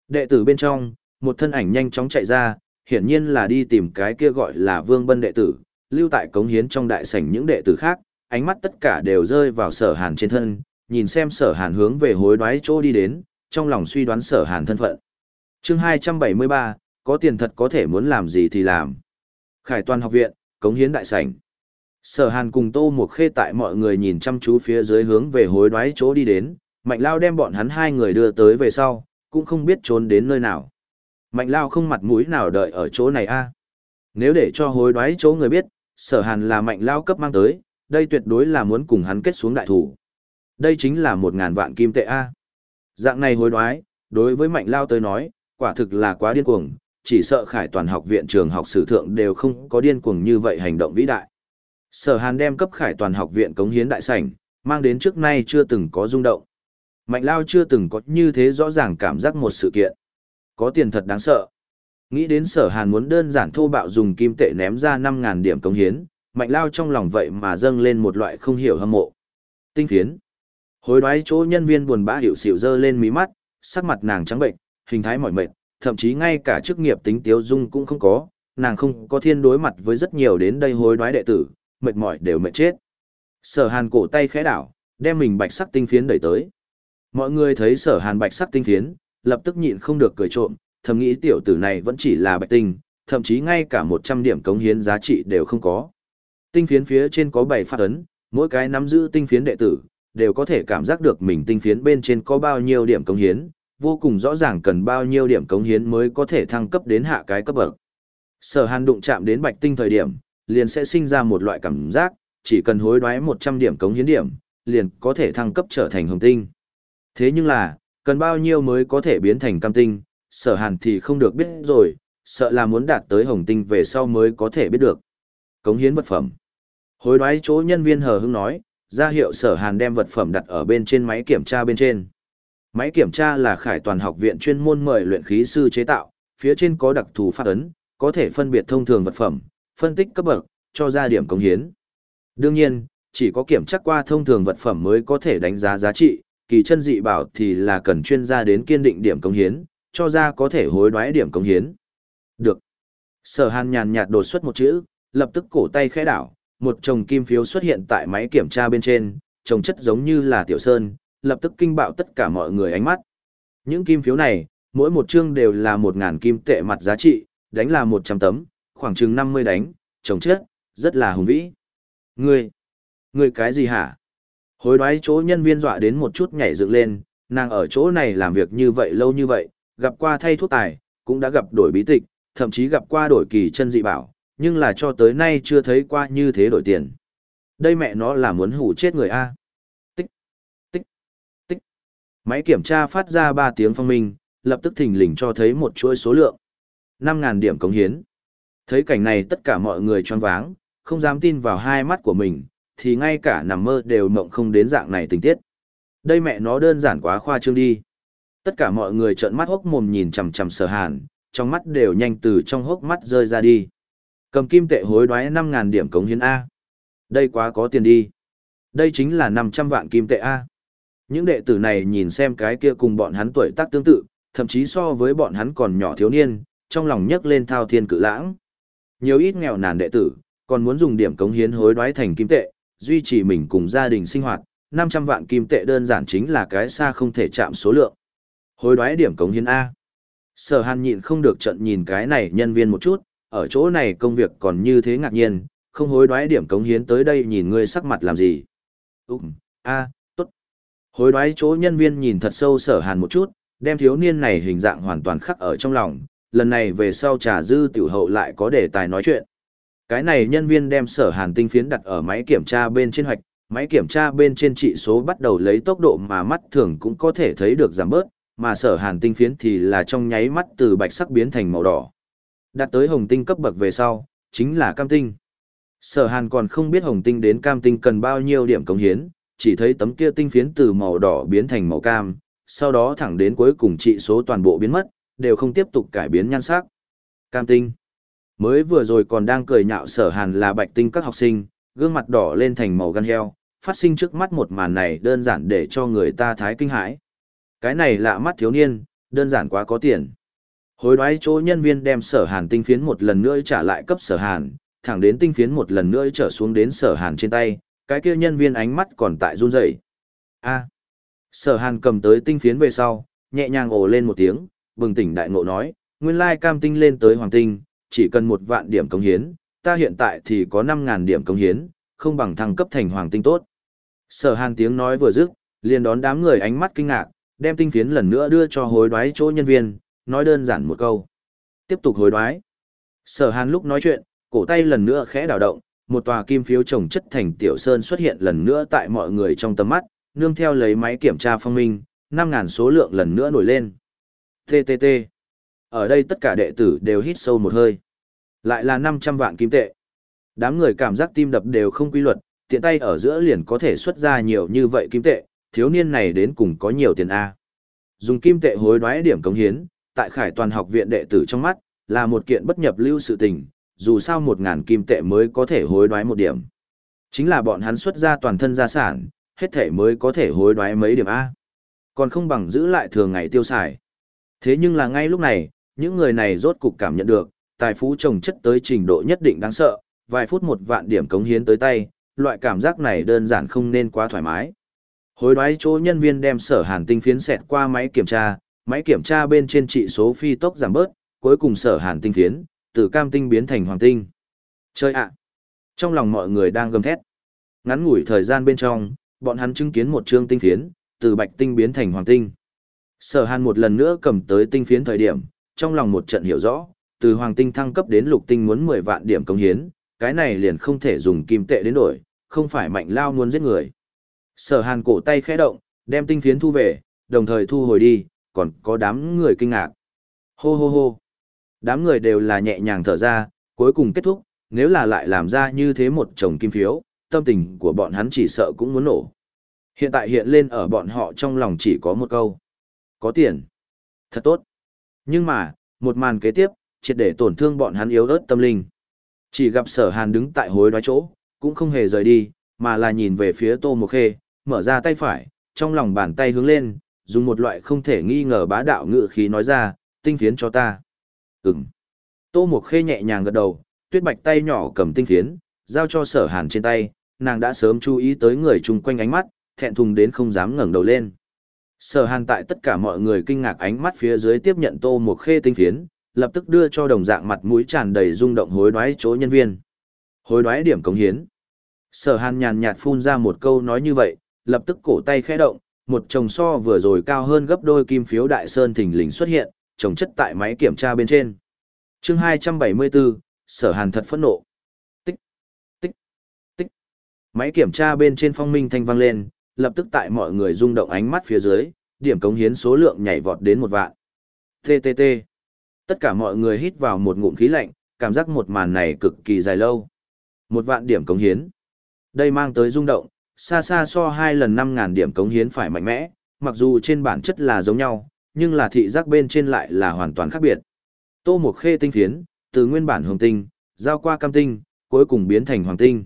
Đệ tử bên trong, một thân ảnh nhanh chóng chạy ra, hiển nhiên là đi tìm cái kia gọi là Vương Bân đệ tử, lưu tại cống hiến trong đại sảnh những đệ tử khác, ánh mắt tất cả đều rơi vào sở hàn trên thân, nhìn xem sở hàn hướng về hối đoái chỗ đi đến, trong lòng suy đoán sở hàn thân phận. chương 273, có tiền thật có thể muốn làm gì thì làm. Khải toàn học viện, cống hiến đại sảnh. Sở hàn cùng tô một khê tại mọi người nhìn chăm chú phía dưới hướng về hối đoái chỗ đi đến, mạnh lao đem bọn hắn hai người đưa tới về sau, cũng không biết trốn đến nơi nào. Mạnh lao không mặt mũi nào đợi ở chỗ này a Nếu để cho hối đoái chỗ người biết, sở hàn là mạnh lao cấp mang tới, đây tuyệt đối là muốn cùng hắn kết xuống đại thủ. Đây chính là một ngàn vạn kim tệ A. Dạng này hối đoái, đối với mạnh lao tới nói, quả thực là quá điên cuồng, chỉ sợ khải toàn học viện trường học sử thượng đều không có điên cuồng như vậy hành động vĩ đại. Sở hàn đem cấp khải toàn học viện cống hiến đại sảnh, mang đến trước nay chưa từng có rung động. Mạnh lao chưa từng có như thế rõ ràng cảm giác một sự kiện. Có tiền thật đáng sợ. Nghĩ đến sở hàn muốn đơn giản thô bạo dùng kim tệ ném ra 5.000 điểm cống hiến, mạnh lao trong lòng vậy mà dâng lên một loại không hiểu hâm mộ. Tinh phiến. Hối đoái chỗ nhân viên buồn bã hiểu xỉu dơ lên mí mắt, sắc mặt nàng trắng bệnh, hình thái mỏi mệt, thậm chí ngay cả chức nghiệp tính tiếu dung cũng không có, nàng không có thiên đối mặt với rất nhiều đến đây hối đoái đệ tử, mệt mỏi đều mệt chết. Sở hàn cổ tay khẽ đảo, đem mình bạch sắc tinh phiến đẩy tới. Mọi người thấy sở hàn bạch sắc tinh phiến, lập tức nhịn không được cười trộm, thầm nghĩ tiểu tử này vẫn chỉ là bạch tinh, thậm chí ngay cả 100 điểm cống hiến giá trị đều không có. Tinh phiến phía trên có 7 phát ấn, mỗi cái nắm giữ tinh phiến đệ tử, đều có thể cảm giác được mình tinh phiến bên trên có bao nhiêu điểm cống hiến, vô cùng rõ ràng cần bao nhiêu điểm cống hiến mới có thể thăng cấp đến hạ cái cấp bậc. Sở Hàn đụng chạm đến bạch tinh thời điểm, liền sẽ sinh ra một loại cảm giác, chỉ cần hối đoái 100 điểm cống hiến điểm, liền có thể thăng cấp trở thành hồng tinh. Thế nhưng là, cần bao nhiêu mới có thể biến thành cam tinh, sở hàn thì không được biết rồi, sợ là muốn đạt tới hồng tinh về sau mới có thể biết được. Cống hiến vật phẩm. Hối đoái chỗ nhân viên hờ hững nói, ra hiệu sở hàn đem vật phẩm đặt ở bên trên máy kiểm tra bên trên. Máy kiểm tra là khải toàn học viện chuyên môn mời luyện khí sư chế tạo, phía trên có đặc thù phát ấn, có thể phân biệt thông thường vật phẩm, phân tích cấp bậc, cho ra điểm cống hiến. Đương nhiên, chỉ có kiểm tra qua thông thường vật phẩm mới có thể đánh giá giá trị, kỳ chân dị bảo thì là cần chuyên gia đến kiên định điểm cống hiến, cho ra có thể hối đoái điểm cống hiến. Được. Sở hàn nhàn nhạt đột xuất một chữ, lập tức cổ tay khẽ đảo, một chồng kim phiếu xuất hiện tại máy kiểm tra bên trên, chồng chất giống như là tiểu sơn, lập tức kinh bạo tất cả mọi người ánh mắt. Những kim phiếu này, mỗi một chương đều là một ngàn kim tệ mặt giá trị, đánh là một trăm tấm, khoảng chừng năm mươi đánh, chồng chết rất là hùng vĩ. Ngươi, ngươi cái gì hả? Hối đoái chỗ nhân viên dọa đến một chút nhảy dựng lên, nàng ở chỗ này làm việc như vậy lâu như vậy, gặp qua thay thuốc tài, cũng đã gặp đổi bí tịch, thậm chí gặp qua đổi kỳ chân dị bảo, nhưng là cho tới nay chưa thấy qua như thế đổi tiền. Đây mẹ nó là muốn hủ chết người A. Máy kiểm tra phát ra 3 tiếng phong minh, lập tức thình lình cho thấy một chuỗi số lượng. 5.000 điểm cống hiến. Thấy cảnh này tất cả mọi người choáng váng, không dám tin vào hai mắt của mình, thì ngay cả nằm mơ đều mộng không đến dạng này tình tiết. Đây mẹ nó đơn giản quá khoa trương đi. Tất cả mọi người trợn mắt hốc mồm nhìn chằm chằm sở hàn, trong mắt đều nhanh từ trong hốc mắt rơi ra đi. Cầm kim tệ hối đoái 5.000 điểm cống hiến A. Đây quá có tiền đi. Đây chính là 500 vạn kim tệ A. Những đệ tử này nhìn xem cái kia cùng bọn hắn tuổi tác tương tự, thậm chí so với bọn hắn còn nhỏ thiếu niên, trong lòng nhấc lên thao thiên cự lãng. Nhiều ít nghèo nàn đệ tử, còn muốn dùng điểm cống hiến hối đoái thành kim tệ, duy trì mình cùng gia đình sinh hoạt, 500 vạn kim tệ đơn giản chính là cái xa không thể chạm số lượng. Hối đoái điểm cống hiến A. Sở hàn nhịn không được trận nhìn cái này nhân viên một chút, ở chỗ này công việc còn như thế ngạc nhiên, không hối đoái điểm cống hiến tới đây nhìn ngươi sắc mặt làm gì. Ừm, A. Hối đoái chỗ nhân viên nhìn thật sâu sở hàn một chút, đem thiếu niên này hình dạng hoàn toàn khắc ở trong lòng, lần này về sau trà dư tiểu hậu lại có đề tài nói chuyện. Cái này nhân viên đem sở hàn tinh phiến đặt ở máy kiểm tra bên trên hoạch, máy kiểm tra bên trên trị số bắt đầu lấy tốc độ mà mắt thường cũng có thể thấy được giảm bớt, mà sở hàn tinh phiến thì là trong nháy mắt từ bạch sắc biến thành màu đỏ. Đạt tới hồng tinh cấp bậc về sau, chính là cam tinh. Sở hàn còn không biết hồng tinh đến cam tinh cần bao nhiêu điểm công hiến, chỉ thấy tấm kia tinh phiến từ màu đỏ biến thành màu cam, sau đó thẳng đến cuối cùng trị số toàn bộ biến mất, đều không tiếp tục cải biến nhan sắc. Cam tinh. Mới vừa rồi còn đang cười nhạo sở hàn là bạch tinh các học sinh, gương mặt đỏ lên thành màu gan heo, phát sinh trước mắt một màn này đơn giản để cho người ta thái kinh hãi. Cái này lạ mắt thiếu niên, đơn giản quá có tiền. Hối đoái chỗ nhân viên đem sở hàn tinh phiến một lần nữa trả lại cấp sở hàn, thẳng đến tinh phiến một lần nữa trở xuống đến sở hàn trên tay, cái kia nhân viên ánh mắt còn tại run rẩy. A. Sở hàn cầm tới tinh phiến về sau, nhẹ nhàng ồ lên một tiếng, bừng tỉnh đại ngộ nói, nguyên lai cam tinh lên tới hoàng tinh, chỉ cần một vạn điểm công hiến, ta hiện tại thì có 5.000 điểm công hiến, không bằng thăng cấp thành hoàng tinh tốt. Sở hàn tiếng nói vừa dứt, liền đón đám người ánh mắt kinh ngạc, đem tinh phiến lần nữa đưa cho hối đoái chỗ nhân viên, nói đơn giản một câu. Tiếp tục hối đoái. Sở hàn lúc nói chuyện, cổ tay lần nữa khẽ đảo động, một tòa kim phiếu trồng chất thành tiểu sơn xuất hiện lần nữa tại mọi người trong tầm mắt, nương theo lấy máy kiểm tra phong minh, 5.000 số lượng lần nữa nổi lên. TTT. Ở đây tất cả đệ tử đều hít sâu một hơi. Lại là 500 vạn kim tệ. Đám người cảm giác tim đập đều không quy luật, tiện tay ở giữa liền có thể xuất ra nhiều như vậy kim tệ, thiếu niên này đến cùng có nhiều tiền A. Dùng kim tệ hối đoái điểm cống hiến, tại khải toàn học viện đệ tử trong mắt, là một kiện bất nhập lưu sự tình, dù sao một ngàn kim tệ mới có thể hối đoái một điểm. Chính là bọn hắn xuất ra toàn thân gia sản, hết thể mới có thể hối đoái mấy điểm A. Còn không bằng giữ lại thường ngày tiêu xài. Thế nhưng là ngay lúc này, những người này rốt cục cảm nhận được, tài phú trồng chất tới trình độ nhất định đáng sợ, vài phút một vạn điểm cống hiến tới tay, loại cảm giác này đơn giản không nên quá thoải mái. Hối đoái chỗ nhân viên đem sở hàn tinh phiến xẹt qua máy kiểm tra, máy kiểm tra bên trên trị số phi tốc giảm bớt, cuối cùng sở hàn tinh phiến, từ cam tinh biến thành hoàng tinh. Chơi ạ! Trong lòng mọi người đang gầm thét. Ngắn ngủi thời gian bên trong, bọn hắn chứng kiến một chương tinh phiến, từ bạch tinh biến thành hoàng tinh. Sở hàn một lần nữa cầm tới tinh phiến thời điểm, trong lòng một trận hiểu rõ, từ hoàng tinh thăng cấp đến lục tinh muốn 10 vạn điểm công hiến, cái này liền không thể dùng kim tệ đến đổi, không phải mạnh lao muốn giết người. Sở hàn cổ tay khẽ động, đem tinh phiến thu về, đồng thời thu hồi đi, còn có đám người kinh ngạc. Hô hô hô. Đám người đều là nhẹ nhàng thở ra, cuối cùng kết thúc, nếu là lại làm ra như thế một chồng kim phiếu, tâm tình của bọn hắn chỉ sợ cũng muốn nổ. Hiện tại hiện lên ở bọn họ trong lòng chỉ có một câu. Có tiền. Thật tốt. Nhưng mà, một màn kế tiếp, triệt để tổn thương bọn hắn yếu ớt tâm linh. Chỉ gặp sở hàn đứng tại hối đoái chỗ, cũng không hề rời đi, mà là nhìn về phía tô một khê, mở ra tay phải, trong lòng bàn tay hướng lên, dùng một loại không thể nghi ngờ bá đạo ngự khí nói ra, tinh phiến cho ta. Ừm. Tô Mộc Khê nhẹ nhàng gật đầu, tuyết bạch tay nhỏ cầm tinh phiến, giao cho sở hàn trên tay, nàng đã sớm chú ý tới người chung quanh ánh mắt, thẹn thùng đến không dám ngẩng đầu lên. Sở hàn tại tất cả mọi người kinh ngạc ánh mắt phía dưới tiếp nhận Tô Mộc Khê tinh phiến, lập tức đưa cho đồng dạng mặt mũi tràn đầy rung động hối đoái chỗ nhân viên. Hối đoái điểm cống hiến. Sở hàn nhàn nhạt phun ra một câu nói như vậy, lập tức cổ tay khẽ động, một chồng so vừa rồi cao hơn gấp đôi kim phiếu đại sơn thình lình xuất hiện, trồng chất tại máy kiểm tra bên trên. chương 274, sở hàn thật phẫn nộ. Tích, tích, tích. Máy kiểm tra bên trên phong minh thanh vang lên, lập tức tại mọi người rung động ánh mắt phía dưới, điểm cống hiến số lượng nhảy vọt đến một vạn. TTT. Tất cả mọi người hít vào một ngụm khí lạnh, cảm giác một màn này cực kỳ dài lâu. Một vạn điểm cống hiến. Đây mang tới rung động, xa xa so hai lần năm ngàn điểm cống hiến phải mạnh mẽ, mặc dù trên bản chất là giống nhau, nhưng là thị giác bên trên lại là hoàn toàn khác biệt. Tô một khê tinh phiến, từ nguyên bản hồng tinh, giao qua cam tinh, cuối cùng biến thành hoàng tinh.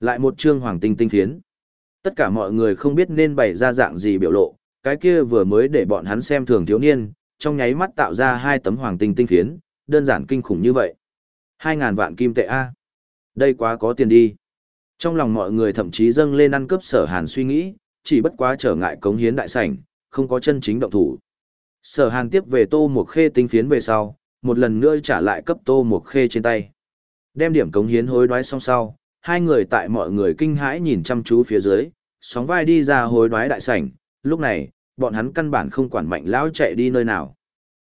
Lại một chương hoàng tinh tinh phiến. Tất cả mọi người không biết nên bày ra dạng gì biểu lộ, cái kia vừa mới để bọn hắn xem thường thiếu niên, trong nháy mắt tạo ra hai tấm hoàng tinh tinh phiến, đơn giản kinh khủng như vậy. Hai ngàn vạn kim tệ A. Đây quá có tiền đi. Trong lòng mọi người thậm chí dâng lên ăn cướp sở hàn suy nghĩ, chỉ bất quá trở ngại cống hiến đại sảnh, không có chân chính động thủ. Sở hàn tiếp về tô một khê tinh phiến về sau, một lần nữa trả lại cấp tô một khê trên tay. Đem điểm cống hiến hối đoái xong sau, hai người tại mọi người kinh hãi nhìn chăm chú phía dưới, sóng vai đi ra hối đoái đại sảnh, Lúc này, bọn hắn căn bản không quản mạnh lão chạy đi nơi nào.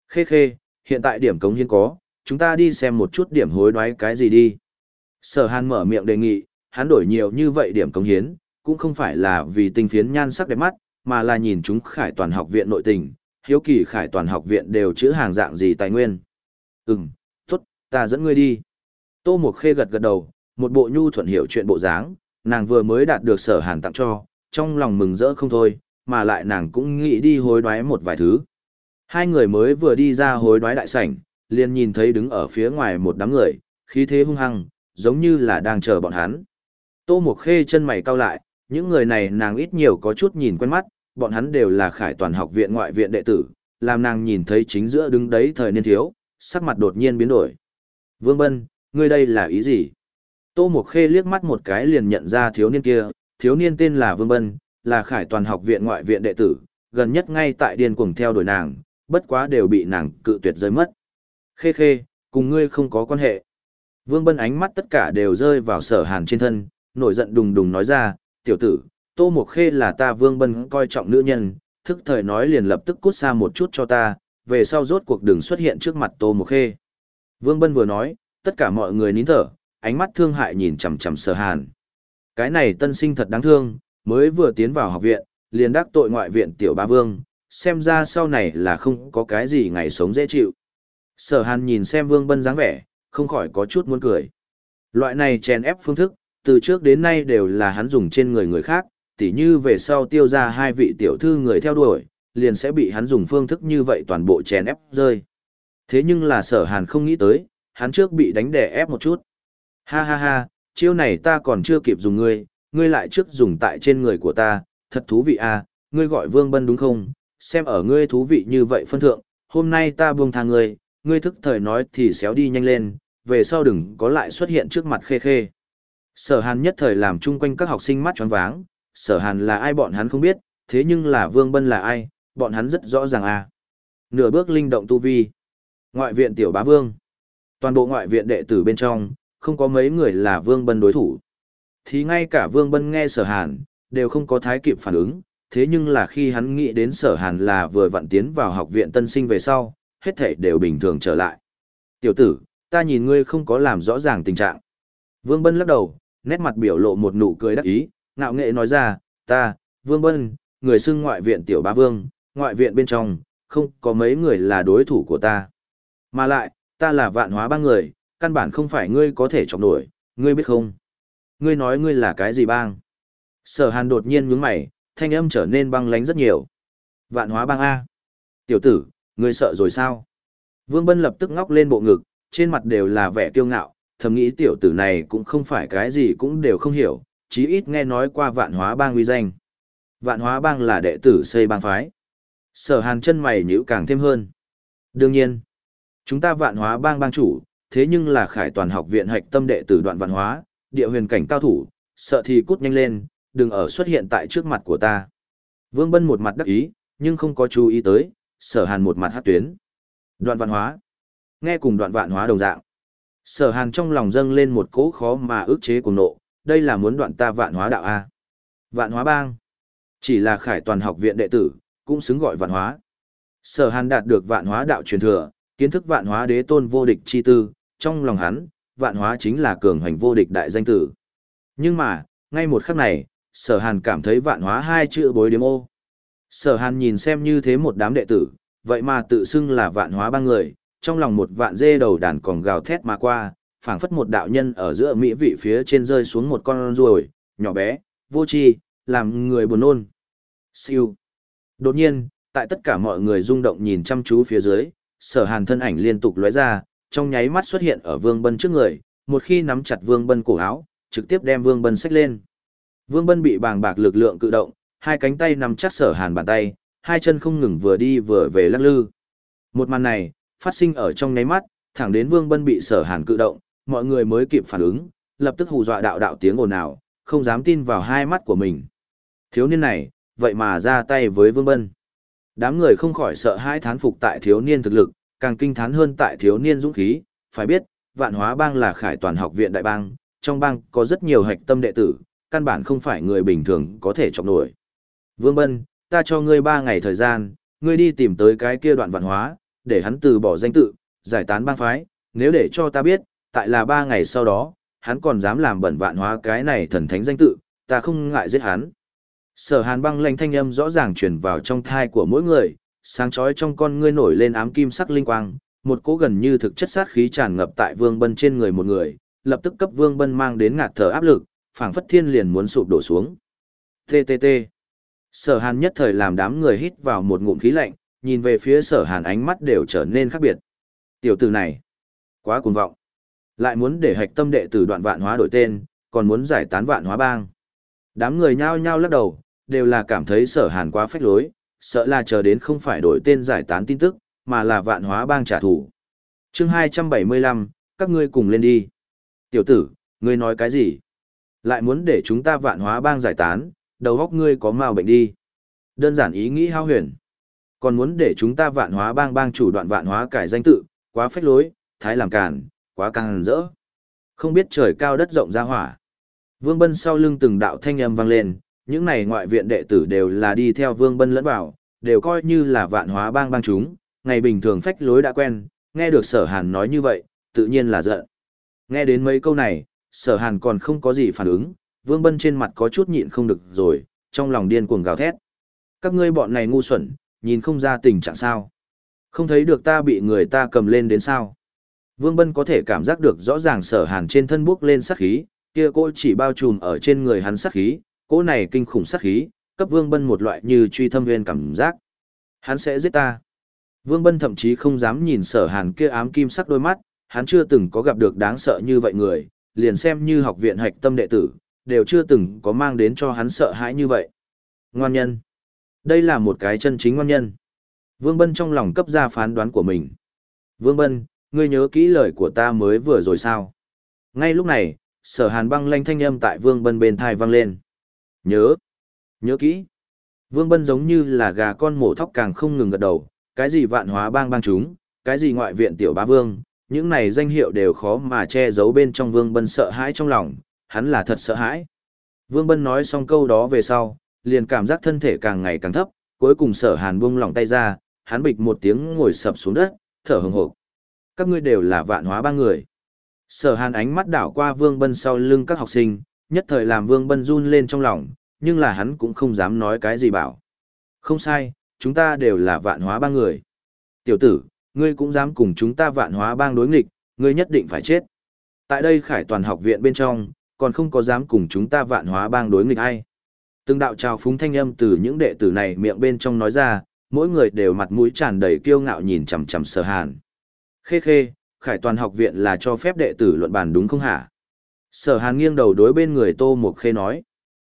Khê khê, hiện tại điểm cống hiến có, chúng ta đi xem một chút điểm hối đoái cái gì đi. Sở hàn mở miệng đề nghị, hắn đổi nhiều như vậy điểm cống hiến, cũng không phải là vì tinh phiến nhan sắc đẹp mắt, mà là nhìn chúng khải toàn học viện nội tình, hiếu kỳ khải toàn học viện đều chữ hàng dạng gì tài nguyên. Ừm, tốt, ta dẫn ngươi đi. Tô Mộc Khê gật gật đầu, một bộ nhu thuận hiểu chuyện bộ dáng, nàng vừa mới đạt được sở hàn tặng cho, trong lòng mừng rỡ không thôi, mà lại nàng cũng nghĩ đi hối đoái một vài thứ. Hai người mới vừa đi ra hối đoái đại sảnh, liền nhìn thấy đứng ở phía ngoài một đám người, khí thế hung hăng, giống như là đang chờ bọn hắn. Tô Mộc Khê chân mày cau lại, những người này nàng ít nhiều có chút nhìn quen mắt, bọn hắn đều là khải toàn học viện ngoại viện đệ tử, làm nàng nhìn thấy chính giữa đứng đấy thời niên thiếu, sắc mặt đột nhiên biến đổi. Vương Bân, ngươi đây là ý gì? Tô Mộc Khê liếc mắt một cái liền nhận ra thiếu niên kia, thiếu niên tên là Vương Bân, là khải toàn học viện ngoại viện đệ tử, gần nhất ngay tại điên cuồng theo đuổi nàng, bất quá đều bị nàng cự tuyệt rơi mất. Khê khê, cùng ngươi không có quan hệ. Vương Bân ánh mắt tất cả đều rơi vào sở hàn trên thân, nổi giận đùng đùng nói ra, tiểu tử, Tô Mộc Khê là ta Vương Bân coi trọng nữ nhân, thức thời nói liền lập tức cút xa một chút cho ta, về sau rốt cuộc đừng xuất hiện trước mặt Tô Mộc Khê. Vương Bân vừa nói, tất cả mọi người nín thở, ánh mắt thương hại nhìn chằm chằm sở hàn. Cái này tân sinh thật đáng thương, mới vừa tiến vào học viện, liền đắc tội ngoại viện tiểu ba vương, xem ra sau này là không có cái gì ngày sống dễ chịu. Sở hàn nhìn xem vương bân dáng vẻ, không khỏi có chút muốn cười. Loại này chèn ép phương thức, từ trước đến nay đều là hắn dùng trên người người khác, tỉ như về sau tiêu ra hai vị tiểu thư người theo đuổi, liền sẽ bị hắn dùng phương thức như vậy toàn bộ chèn ép rơi. Thế nhưng là sở hàn không nghĩ tới, hắn trước bị đánh đè ép một chút. Ha ha ha, chiêu này ta còn chưa kịp dùng ngươi, ngươi lại trước dùng tại trên người của ta, thật thú vị à, ngươi gọi Vương Bân đúng không? Xem ở ngươi thú vị như vậy phân thượng, hôm nay ta buông tha ngươi, ngươi thức thời nói thì xéo đi nhanh lên, về sau đừng có lại xuất hiện trước mặt khê khê. Sở Hàn nhất thời làm chung quanh các học sinh mắt tròn váng, Sở Hàn là ai bọn hắn không biết, thế nhưng là Vương Bân là ai, bọn hắn rất rõ ràng à. Nửa bước linh động tu vi. Ngoại viện tiểu bá vương. Toàn bộ ngoại viện đệ tử bên trong, không có mấy người là Vương Bân đối thủ. Thì ngay cả Vương Bân nghe Sở Hàn, đều không có thái kịp phản ứng, thế nhưng là khi hắn nghĩ đến Sở Hàn là vừa vặn tiến vào học viện tân sinh về sau, hết thể đều bình thường trở lại. Tiểu tử, ta nhìn ngươi không có làm rõ ràng tình trạng. Vương Bân lắc đầu, nét mặt biểu lộ một nụ cười đắc ý, ngạo nghệ nói ra, ta, Vương Bân, người xưng ngoại viện tiểu bá vương, ngoại viện bên trong, không có mấy người là đối thủ của ta. Mà lại, ta là vạn hóa ba người, căn bản không phải ngươi có thể chọc nổi, ngươi biết không? Ngươi nói ngươi là cái gì bang? Sở hàn đột nhiên nhướng mày, thanh âm trở nên băng lánh rất nhiều. Vạn hóa bang A. Tiểu tử, ngươi sợ rồi sao? Vương Bân lập tức ngóc lên bộ ngực, trên mặt đều là vẻ kiêu ngạo, thầm nghĩ tiểu tử này cũng không phải cái gì cũng đều không hiểu, chí ít nghe nói qua vạn hóa bang uy danh. Vạn hóa bang là đệ tử xây bang phái. Sở hàn chân mày nhữ càng thêm hơn. Đương nhiên, chúng ta vạn hóa bang bang chủ, thế nhưng là khải toàn học viện hạch tâm đệ tử đoạn vạn hóa, địa huyền cảnh cao thủ, sợ thì cút nhanh lên, đừng ở xuất hiện tại trước mặt của ta. Vương Bân một mặt đắc ý, nhưng không có chú ý tới, sở hàn một mặt hát tuyến. Đoạn vạn hóa. Nghe cùng đoạn vạn hóa đồng dạng. Sở hàn trong lòng dâng lên một cỗ khó mà ước chế cùng nộ, đây là muốn đoạn ta vạn hóa đạo A. Vạn hóa bang. Chỉ là khải toàn học viện đệ tử, cũng xứng gọi vạn hóa. Sở hàn đạt được vạn hóa đạo truyền thừa, kiến thức vạn hóa đế tôn vô địch chi tư, trong lòng hắn, vạn hóa chính là cường hoành vô địch đại danh tử. Nhưng mà, ngay một khắc này, sở hàn cảm thấy vạn hóa hai chữ bối điếm ô. Sở hàn nhìn xem như thế một đám đệ tử, vậy mà tự xưng là vạn hóa ba người, trong lòng một vạn dê đầu đàn còn gào thét mà qua, phảng phất một đạo nhân ở giữa mỹ vị phía trên rơi xuống một con ruồi, nhỏ bé, vô tri, làm người buồn nôn. Siêu. Đột nhiên, tại tất cả mọi người rung động nhìn chăm chú phía dưới, sở hàn thân ảnh liên tục lóe ra, trong nháy mắt xuất hiện ở Vương Bân trước người, một khi nắm chặt Vương Bân cổ áo, trực tiếp đem Vương Bân xách lên. Vương Bân bị bàng bạc lực lượng cự động, hai cánh tay nằm chắc sở hàn bàn tay, hai chân không ngừng vừa đi vừa về lắc lư. Một màn này, phát sinh ở trong nháy mắt, thẳng đến Vương Bân bị sở hàn cự động, mọi người mới kịp phản ứng, lập tức hù dọa đạo đạo tiếng ồn ào, không dám tin vào hai mắt của mình. Thiếu niên này, vậy mà ra tay với Vương Bân. Đám người không khỏi sợ hai thán phục tại thiếu niên thực lực, càng kinh thán hơn tại thiếu niên dũng khí, phải biết, vạn hóa bang là khải toàn học viện đại bang, trong bang có rất nhiều hạch tâm đệ tử, căn bản không phải người bình thường có thể chọc nổi. Vương Bân, ta cho ngươi ba ngày thời gian, ngươi đi tìm tới cái kia đoạn vạn hóa, để hắn từ bỏ danh tự, giải tán bang phái, nếu để cho ta biết, tại là ba ngày sau đó, hắn còn dám làm bẩn vạn hóa cái này thần thánh danh tự, ta không ngại giết hắn. Sở hàn băng lanh thanh âm rõ ràng truyền vào trong thai của mỗi người, sáng chói trong con ngươi nổi lên ám kim sắc linh quang, một cỗ gần như thực chất sát khí tràn ngập tại vương bân trên người một người, lập tức cấp vương bân mang đến ngạt thở áp lực, phảng phất thiên liền muốn sụp đổ xuống. TTT. Sở hàn nhất thời làm đám người hít vào một ngụm khí lạnh, nhìn về phía sở hàn ánh mắt đều trở nên khác biệt. Tiểu tử này, quá cuồng vọng. Lại muốn để hạch tâm đệ tử đoạn vạn hóa đổi tên, còn muốn giải tán vạn hóa bang. Đám người nhao nhao lắc đầu, đều là cảm thấy sở hàn quá phách lối, sợ là chờ đến không phải đổi tên giải tán tin tức, mà là vạn hóa bang trả thù. chương 275, các ngươi cùng lên đi. Tiểu tử, ngươi nói cái gì? Lại muốn để chúng ta vạn hóa bang giải tán, đầu góc ngươi có mào bệnh đi. Đơn giản ý nghĩ hao huyền. Còn muốn để chúng ta vạn hóa bang bang chủ đoạn vạn hóa cải danh tự, quá phách lối, thái làm cản, quá càng rỡ. Không biết trời cao đất rộng ra hỏa. Vương Bân sau lưng từng đạo thanh âm vang lên, những này ngoại viện đệ tử đều là đi theo Vương Bân lẫn vào, đều coi như là vạn hóa bang bang chúng, ngày bình thường phách lối đã quen, nghe được sở hàn nói như vậy, tự nhiên là giận. Nghe đến mấy câu này, sở hàn còn không có gì phản ứng, Vương Bân trên mặt có chút nhịn không được rồi, trong lòng điên cuồng gào thét. Các ngươi bọn này ngu xuẩn, nhìn không ra tình trạng sao. Không thấy được ta bị người ta cầm lên đến sao. Vương Bân có thể cảm giác được rõ ràng sở hàn trên thân bước lên sát khí, kia cỗ chỉ bao trùm ở trên người hắn sát khí, cỗ này kinh khủng sát khí, cấp Vương Bân một loại như truy thâm nguyên cảm giác. Hắn sẽ giết ta. Vương Bân thậm chí không dám nhìn sở hàn kia ám kim sắc đôi mắt, hắn chưa từng có gặp được đáng sợ như vậy người, liền xem như học viện hạch tâm đệ tử, đều chưa từng có mang đến cho hắn sợ hãi như vậy. Ngoan nhân. Đây là một cái chân chính ngoan nhân. Vương Bân trong lòng cấp ra phán đoán của mình. Vương Bân, ngươi nhớ kỹ lời của ta mới vừa rồi sao? Ngay lúc này, sở hàn băng lanh thanh âm tại Vương Bân bên thai vang lên. Nhớ. Nhớ kỹ. Vương Bân giống như là gà con mổ thóc càng không ngừng gật đầu, cái gì vạn hóa bang bang chúng, cái gì ngoại viện tiểu bá vương, những này danh hiệu đều khó mà che giấu bên trong Vương Bân sợ hãi trong lòng, hắn là thật sợ hãi. Vương Bân nói xong câu đó về sau, liền cảm giác thân thể càng ngày càng thấp, cuối cùng sở hàn buông lỏng tay ra, hắn bịch một tiếng ngồi sập xuống đất, thở hừng hộp. Các ngươi đều là vạn hóa ba người. Sở hàn ánh mắt đảo qua Vương Bân sau lưng các học sinh, nhất thời làm Vương Bân run lên trong lòng, nhưng là hắn cũng không dám nói cái gì bảo. Không sai, chúng ta đều là vạn hóa ba người. Tiểu tử, ngươi cũng dám cùng chúng ta vạn hóa bang đối nghịch, ngươi nhất định phải chết. Tại đây khải toàn học viện bên trong, còn không có dám cùng chúng ta vạn hóa bang đối nghịch hay. Từng đạo trào phúng thanh âm từ những đệ tử này miệng bên trong nói ra, mỗi người đều mặt mũi tràn đầy kiêu ngạo nhìn chằm chằm sở hàn. Khê khê, khải toàn học viện là cho phép đệ tử luận bàn đúng không hả? Sở hàn nghiêng đầu đối bên người tô Mộc khê nói.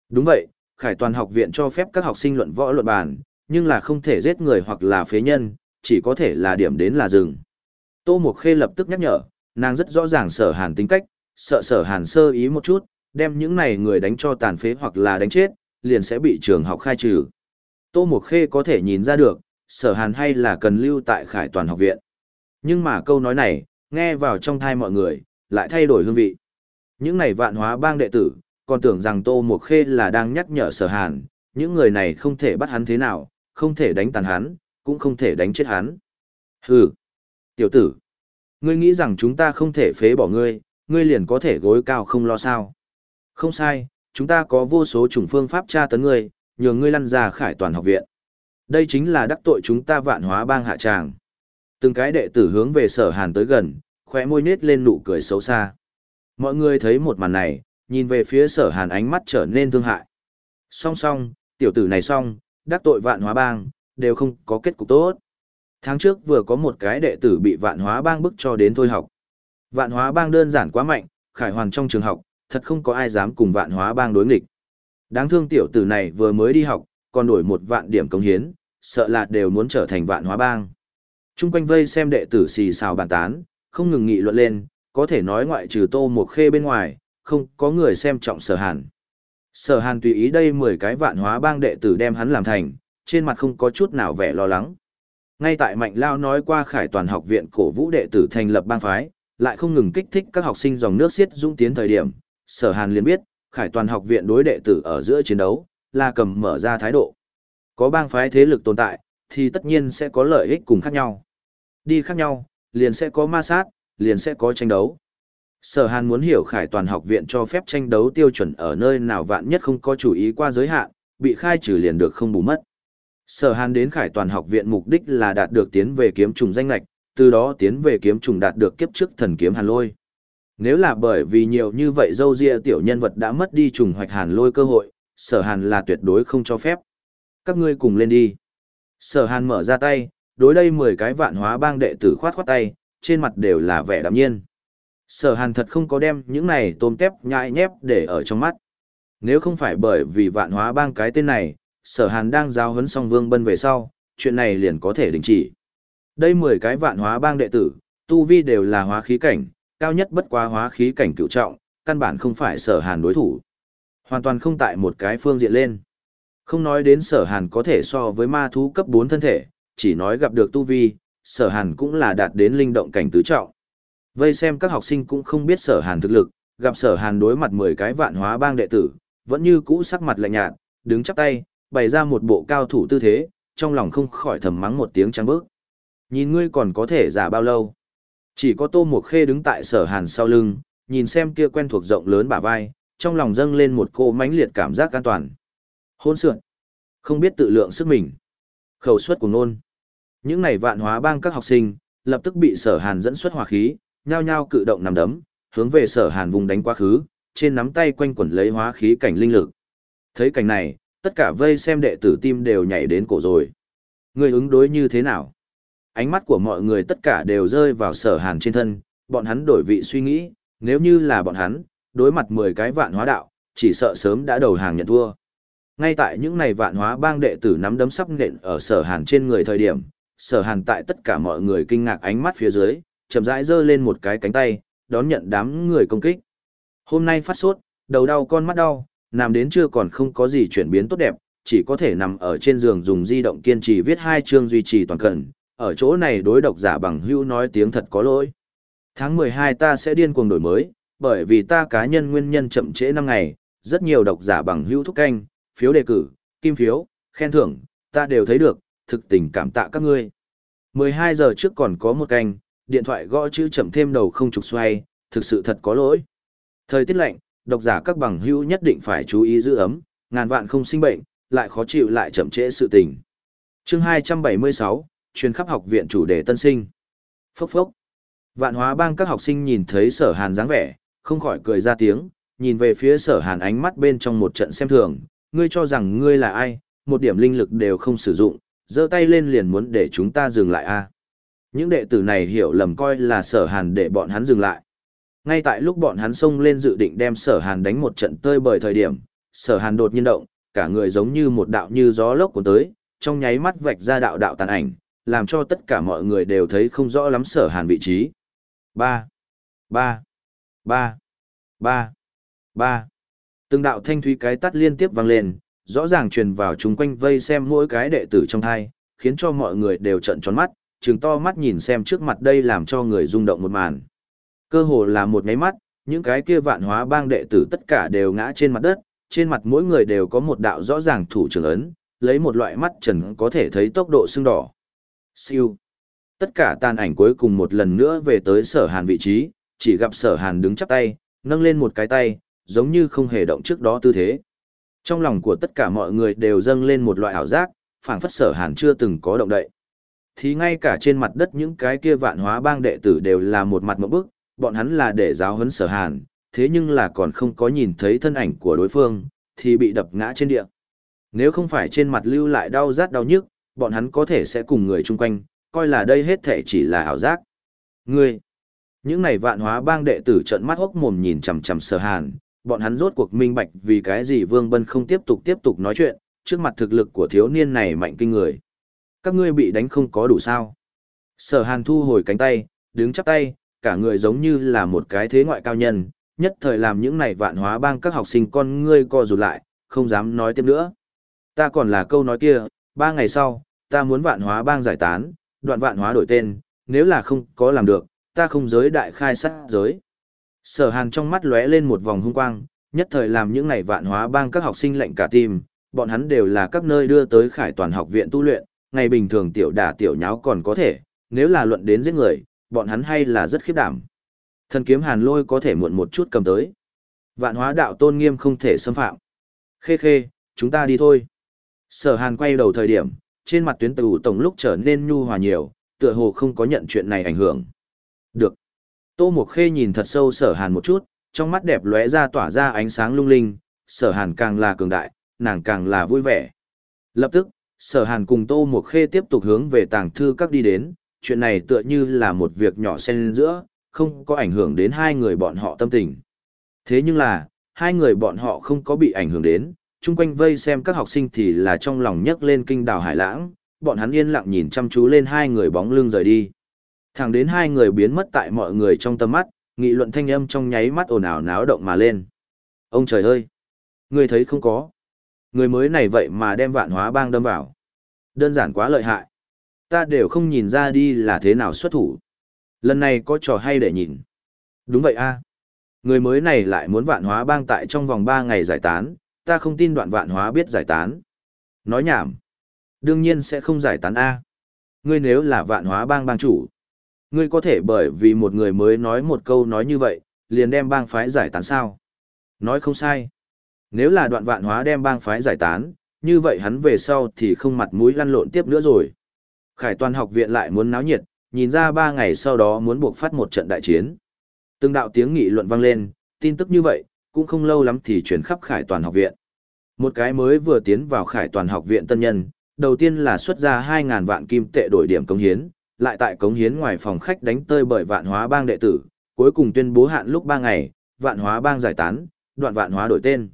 Đúng vậy, khải toàn học viện cho phép các học sinh luận võ luận bàn, nhưng là không thể giết người hoặc là phế nhân, chỉ có thể là điểm đến là dừng. Tô Mộc Khê lập tức nhắc nhở, nàng rất rõ ràng sở hàn tính cách, sợ sở hàn sơ ý một chút, đem những này người đánh cho tàn phế hoặc là đánh chết, liền sẽ bị trường học khai trừ. Tô Mộc Khê có thể nhìn ra được, sở hàn hay là cần lưu tại khải toàn học viện. Nhưng mà câu nói này, nghe vào trong thai mọi người, lại thay đổi hương vị. Những này vạn hóa bang đệ tử, còn tưởng rằng Tô Mộc Khê là đang nhắc nhở sở hàn, những người này không thể bắt hắn thế nào, không thể đánh tàn hắn, cũng không thể đánh chết hắn. Hừ, tiểu tử, ngươi nghĩ rằng chúng ta không thể phế bỏ ngươi, ngươi liền có thể gối cao không lo sao. Không sai, chúng ta có vô số chủng phương pháp tra tấn ngươi, nhường ngươi lăn ra khải toàn học viện. Đây chính là đắc tội chúng ta vạn hóa bang hạ tràng. Từng cái đệ tử hướng về sở hàn tới gần, khóe môi nết lên nụ cười xấu xa. Mọi người thấy một màn này, nhìn về phía sở hàn ánh mắt trở nên thương hại. Song song, tiểu tử này song, đắc tội vạn hóa bang, đều không có kết cục tốt. Tháng trước vừa có một cái đệ tử bị vạn hóa bang bức cho đến thôi học. Vạn hóa bang đơn giản quá mạnh, khải hoàn trong trường học, thật không có ai dám cùng vạn hóa bang đối nghịch. Đáng thương tiểu tử này vừa mới đi học, còn đổi một vạn điểm công hiến, sợ là đều muốn trở thành vạn hóa bang. Trung quanh vây xem đệ tử xì xào bàn tán, không ngừng nghị luận lên, có thể nói ngoại trừ tô một khê bên ngoài, không có người xem trọng sở hàn. Sở hàn tùy ý đây 10 cái vạn hóa bang đệ tử đem hắn làm thành, trên mặt không có chút nào vẻ lo lắng. Ngay tại Mạnh Lao nói qua khải toàn học viện cổ vũ đệ tử thành lập bang phái, lại không ngừng kích thích các học sinh dòng nước xiết dũng tiến thời điểm, sở hàn liền biết, khải toàn học viện đối đệ tử ở giữa chiến đấu, là cầm mở ra thái độ. Có bang phái thế lực tồn tại, thì tất nhiên sẽ có lợi ích cùng khác nhau. Đi khác nhau, liền sẽ có ma sát, liền sẽ có tranh đấu. Sở Hàn muốn hiểu khải toàn học viện cho phép tranh đấu tiêu chuẩn ở nơi nào vạn nhất không có chủ ý qua giới hạn, bị khai trừ liền được không bù mất. Sở Hàn đến khải toàn học viện mục đích là đạt được tiến về kiếm trùng danh lạch, từ đó tiến về kiếm trùng đạt được kiếp trước thần kiếm hàn lôi. Nếu là bởi vì nhiều như vậy dâu ria tiểu nhân vật đã mất đi trùng hoạch hàn lôi cơ hội, sở hàn là tuyệt đối không cho phép. Các ngươi cùng lên đi. Sở hàn mở ra tay, đối đây 10 cái vạn hóa bang đệ tử khoát khoát tay, trên mặt đều là vẻ đạm nhiên. Sở hàn thật không có đem những này tôm tép nhại nhép để ở trong mắt. Nếu không phải bởi vì vạn hóa bang cái tên này, sở hàn đang giao huấn song vương bân về sau, chuyện này liền có thể đình chỉ. Đây 10 cái vạn hóa bang đệ tử, tu vi đều là hóa khí cảnh, cao nhất bất quá hóa khí cảnh cựu trọng, căn bản không phải sở hàn đối thủ. Hoàn toàn không tại một cái phương diện lên. Không nói đến sở hàn có thể so với ma thú cấp 4 thân thể, chỉ nói gặp được tu vi, sở hàn cũng là đạt đến linh động cảnh tứ trọng. Vây xem các học sinh cũng không biết sở hàn thực lực, gặp sở hàn đối mặt 10 cái vạn hóa bang đệ tử, vẫn như cũ sắc mặt lạnh nhạt, đứng chắp tay, bày ra một bộ cao thủ tư thế, trong lòng không khỏi thầm mắng một tiếng trắng bước. Nhìn ngươi còn có thể giả bao lâu? Chỉ có Tô Mộc Khê đứng tại sở hàn sau lưng, nhìn xem kia quen thuộc rộng lớn bả vai, trong lòng dâng lên một cô mãnh liệt cảm giác an toàn. Hôn sượn. Không biết tự lượng sức mình. Khẩu suất của nôn. Những này vạn hóa bang các học sinh, lập tức bị sở hàn dẫn xuất hỏa khí, nhao nhao cự động nằm đấm, hướng về sở hàn vùng đánh quá khứ, trên nắm tay quanh quẩn lấy hóa khí cảnh linh lực. Thấy cảnh này, tất cả vây xem đệ tử tim đều nhảy đến cổ rồi. Người ứng đối như thế nào? Ánh mắt của mọi người tất cả đều rơi vào sở hàn trên thân, bọn hắn đổi vị suy nghĩ, nếu như là bọn hắn, đối mặt 10 cái vạn hóa đạo, chỉ sợ sớm đã đầu hàng nhận thua. Ngay tại những này vạn hóa bang đệ tử nắm đấm sắp nện ở sở hàn trên người thời điểm, sở hàn tại tất cả mọi người kinh ngạc ánh mắt phía dưới, chậm rãi giơ lên một cái cánh tay, đón nhận đám người công kích. Hôm nay phát sốt, đầu đau con mắt đau, nằm đến chưa còn không có gì chuyển biến tốt đẹp, chỉ có thể nằm ở trên giường dùng di động kiên trì viết hai chương duy trì toàn cận. ở chỗ này đối độc giả bằng hữu nói tiếng thật có lỗi. Tháng 12 ta sẽ điên cuồng đổi mới, bởi vì ta cá nhân nguyên nhân chậm trễ năm ngày, rất nhiều độc giả bằng hữu thúc canh, phiếu đề cử, kim phiếu, khen thưởng, ta đều thấy được, thực tình cảm tạ các ngươi. 12 giờ trước còn có một canh, điện thoại gõ chữ chậm thêm đầu không trục xoay, thực sự thật có lỗi. Thời tiết lạnh, độc giả các bằng hữu nhất định phải chú ý giữ ấm, ngàn vạn không sinh bệnh, lại khó chịu lại chậm trễ sự tình. Chương 276, chuyên khắp học viện chủ đề tân sinh. Phốc phốc. Vạn hóa bang các học sinh nhìn thấy sở hàn dáng vẻ, không khỏi cười ra tiếng, nhìn về phía sở hàn ánh mắt bên trong một trận xem thường, ngươi cho rằng ngươi là ai, một điểm linh lực đều không sử dụng, giơ tay lên liền muốn để chúng ta dừng lại a. Những đệ tử này hiểu lầm coi là sở hàn để bọn hắn dừng lại. Ngay tại lúc bọn hắn xông lên dự định đem sở hàn đánh một trận tơi bời thời điểm, sở hàn đột nhiên động, cả người giống như một đạo như gió lốc của tới, trong nháy mắt vạch ra đạo đạo tàn ảnh, làm cho tất cả mọi người đều thấy không rõ lắm sở hàn vị trí. Ba, ba, ba, ba, ba. Từng đạo thanh thúy cái tắt liên tiếp vang lên, rõ ràng truyền vào chúng quanh vây xem mỗi cái đệ tử trong thai, khiến cho mọi người đều trận tròn mắt, trừng to mắt nhìn xem trước mặt đây làm cho người rung động một màn. Cơ hồ là một nháy mắt, những cái kia vạn hóa bang đệ tử tất cả đều ngã trên mặt đất, trên mặt mỗi người đều có một đạo rõ ràng thủ trưởng ấn, lấy một loại mắt trần có thể thấy tốc độ sưng đỏ. Siêu. Tất cả tàn ảnh cuối cùng một lần nữa về tới sở hàn vị trí, chỉ gặp sở hàn đứng chắp tay, nâng lên một cái tay, giống như không hề động trước đó tư thế. Trong lòng của tất cả mọi người đều dâng lên một loại ảo giác, phảng phất sở hàn chưa từng có động đậy. Thì ngay cả trên mặt đất những cái kia vạn hóa bang đệ tử đều là một mặt một bức, bọn hắn là để giáo huấn sở hàn, thế nhưng là còn không có nhìn thấy thân ảnh của đối phương, thì bị đập ngã trên địa. Nếu không phải trên mặt lưu lại đau rát đau nhức, bọn hắn có thể sẽ cùng người chung quanh, coi là đây hết thể chỉ là ảo giác. Ngươi, những này vạn hóa bang đệ tử trợn mắt hốc mồm nhìn chằm chằm sở hàn, bọn hắn rốt cuộc minh bạch vì cái gì Vương Bân không tiếp tục tiếp tục nói chuyện, trước mặt thực lực của thiếu niên này mạnh kinh người. Các ngươi bị đánh không có đủ sao. Sở hàn thu hồi cánh tay, đứng chắp tay, cả người giống như là một cái thế ngoại cao nhân, nhất thời làm những này vạn hóa bang các học sinh con ngươi co rụt lại, không dám nói tiếp nữa. Ta còn là câu nói kia, ba ngày sau, ta muốn vạn hóa bang giải tán, đoạn vạn hóa đổi tên, nếu là không có làm được, ta không giới đại khai sát giới. Sở hàn trong mắt lóe lên một vòng hung quang, nhất thời làm những này vạn hóa bang các học sinh lệnh cả tim, bọn hắn đều là các nơi đưa tới khải toàn học viện tu luyện, ngày bình thường tiểu đả tiểu nháo còn có thể, nếu là luận đến giết người, bọn hắn hay là rất khiếp đảm. Thần kiếm hàn lôi có thể muộn một chút cầm tới. Vạn hóa đạo tôn nghiêm không thể xâm phạm. Khê khê, chúng ta đi thôi. Sở hàn quay đầu thời điểm, trên mặt tuyến tử tổng lúc trở nên nhu hòa nhiều, tựa hồ không có nhận chuyện này ảnh hưởng. Được. Tô Mộc Khê nhìn thật sâu sở hàn một chút, trong mắt đẹp lóe ra tỏa ra ánh sáng lung linh, sở hàn càng là cường đại, nàng càng là vui vẻ. Lập tức, sở hàn cùng Tô Mộc Khê tiếp tục hướng về tàng thư các đi đến, chuyện này tựa như là một việc nhỏ xen giữa, không có ảnh hưởng đến hai người bọn họ tâm tình. Thế nhưng là, hai người bọn họ không có bị ảnh hưởng đến, chung quanh vây xem các học sinh thì là trong lòng nhấc lên kinh đào hải lãng, bọn hắn yên lặng nhìn chăm chú lên hai người bóng lưng rời đi. Thẳng đến hai người biến mất tại mọi người trong tầm mắt, nghị luận thanh âm trong nháy mắt ồn ào náo động mà lên. Ông trời ơi! Người thấy không có. Người mới này vậy mà đem vạn hóa bang đâm vào. Đơn giản quá lợi hại. Ta đều không nhìn ra đi là thế nào xuất thủ. Lần này có trò hay để nhìn. Đúng vậy a Người mới này lại muốn vạn hóa bang tại trong vòng 3 ngày giải tán, ta không tin đoạn vạn hóa biết giải tán. Nói nhảm. Đương nhiên sẽ không giải tán A. Ngươi nếu là vạn hóa bang bang chủ. Ngươi có thể bởi vì một người mới nói một câu nói như vậy, liền đem bang phái giải tán sao. Nói không sai. Nếu là đoạn vạn hóa đem bang phái giải tán, như vậy hắn về sau thì không mặt mũi lăn lộn tiếp nữa rồi. Khải toàn học viện lại muốn náo nhiệt, nhìn ra ba ngày sau đó muốn buộc phát một trận đại chiến. Từng đạo tiếng nghị luận vang lên, tin tức như vậy, cũng không lâu lắm thì chuyển khắp khải toàn học viện. Một cái mới vừa tiến vào khải toàn học viện tân nhân, đầu tiên là xuất ra 2.000 vạn kim tệ đổi điểm công hiến, lại tại cống hiến ngoài phòng khách đánh tơi bởi vạn hóa bang đệ tử, cuối cùng tuyên bố hạn lúc 3 ngày, vạn hóa bang giải tán, đoạn vạn hóa đổi tên.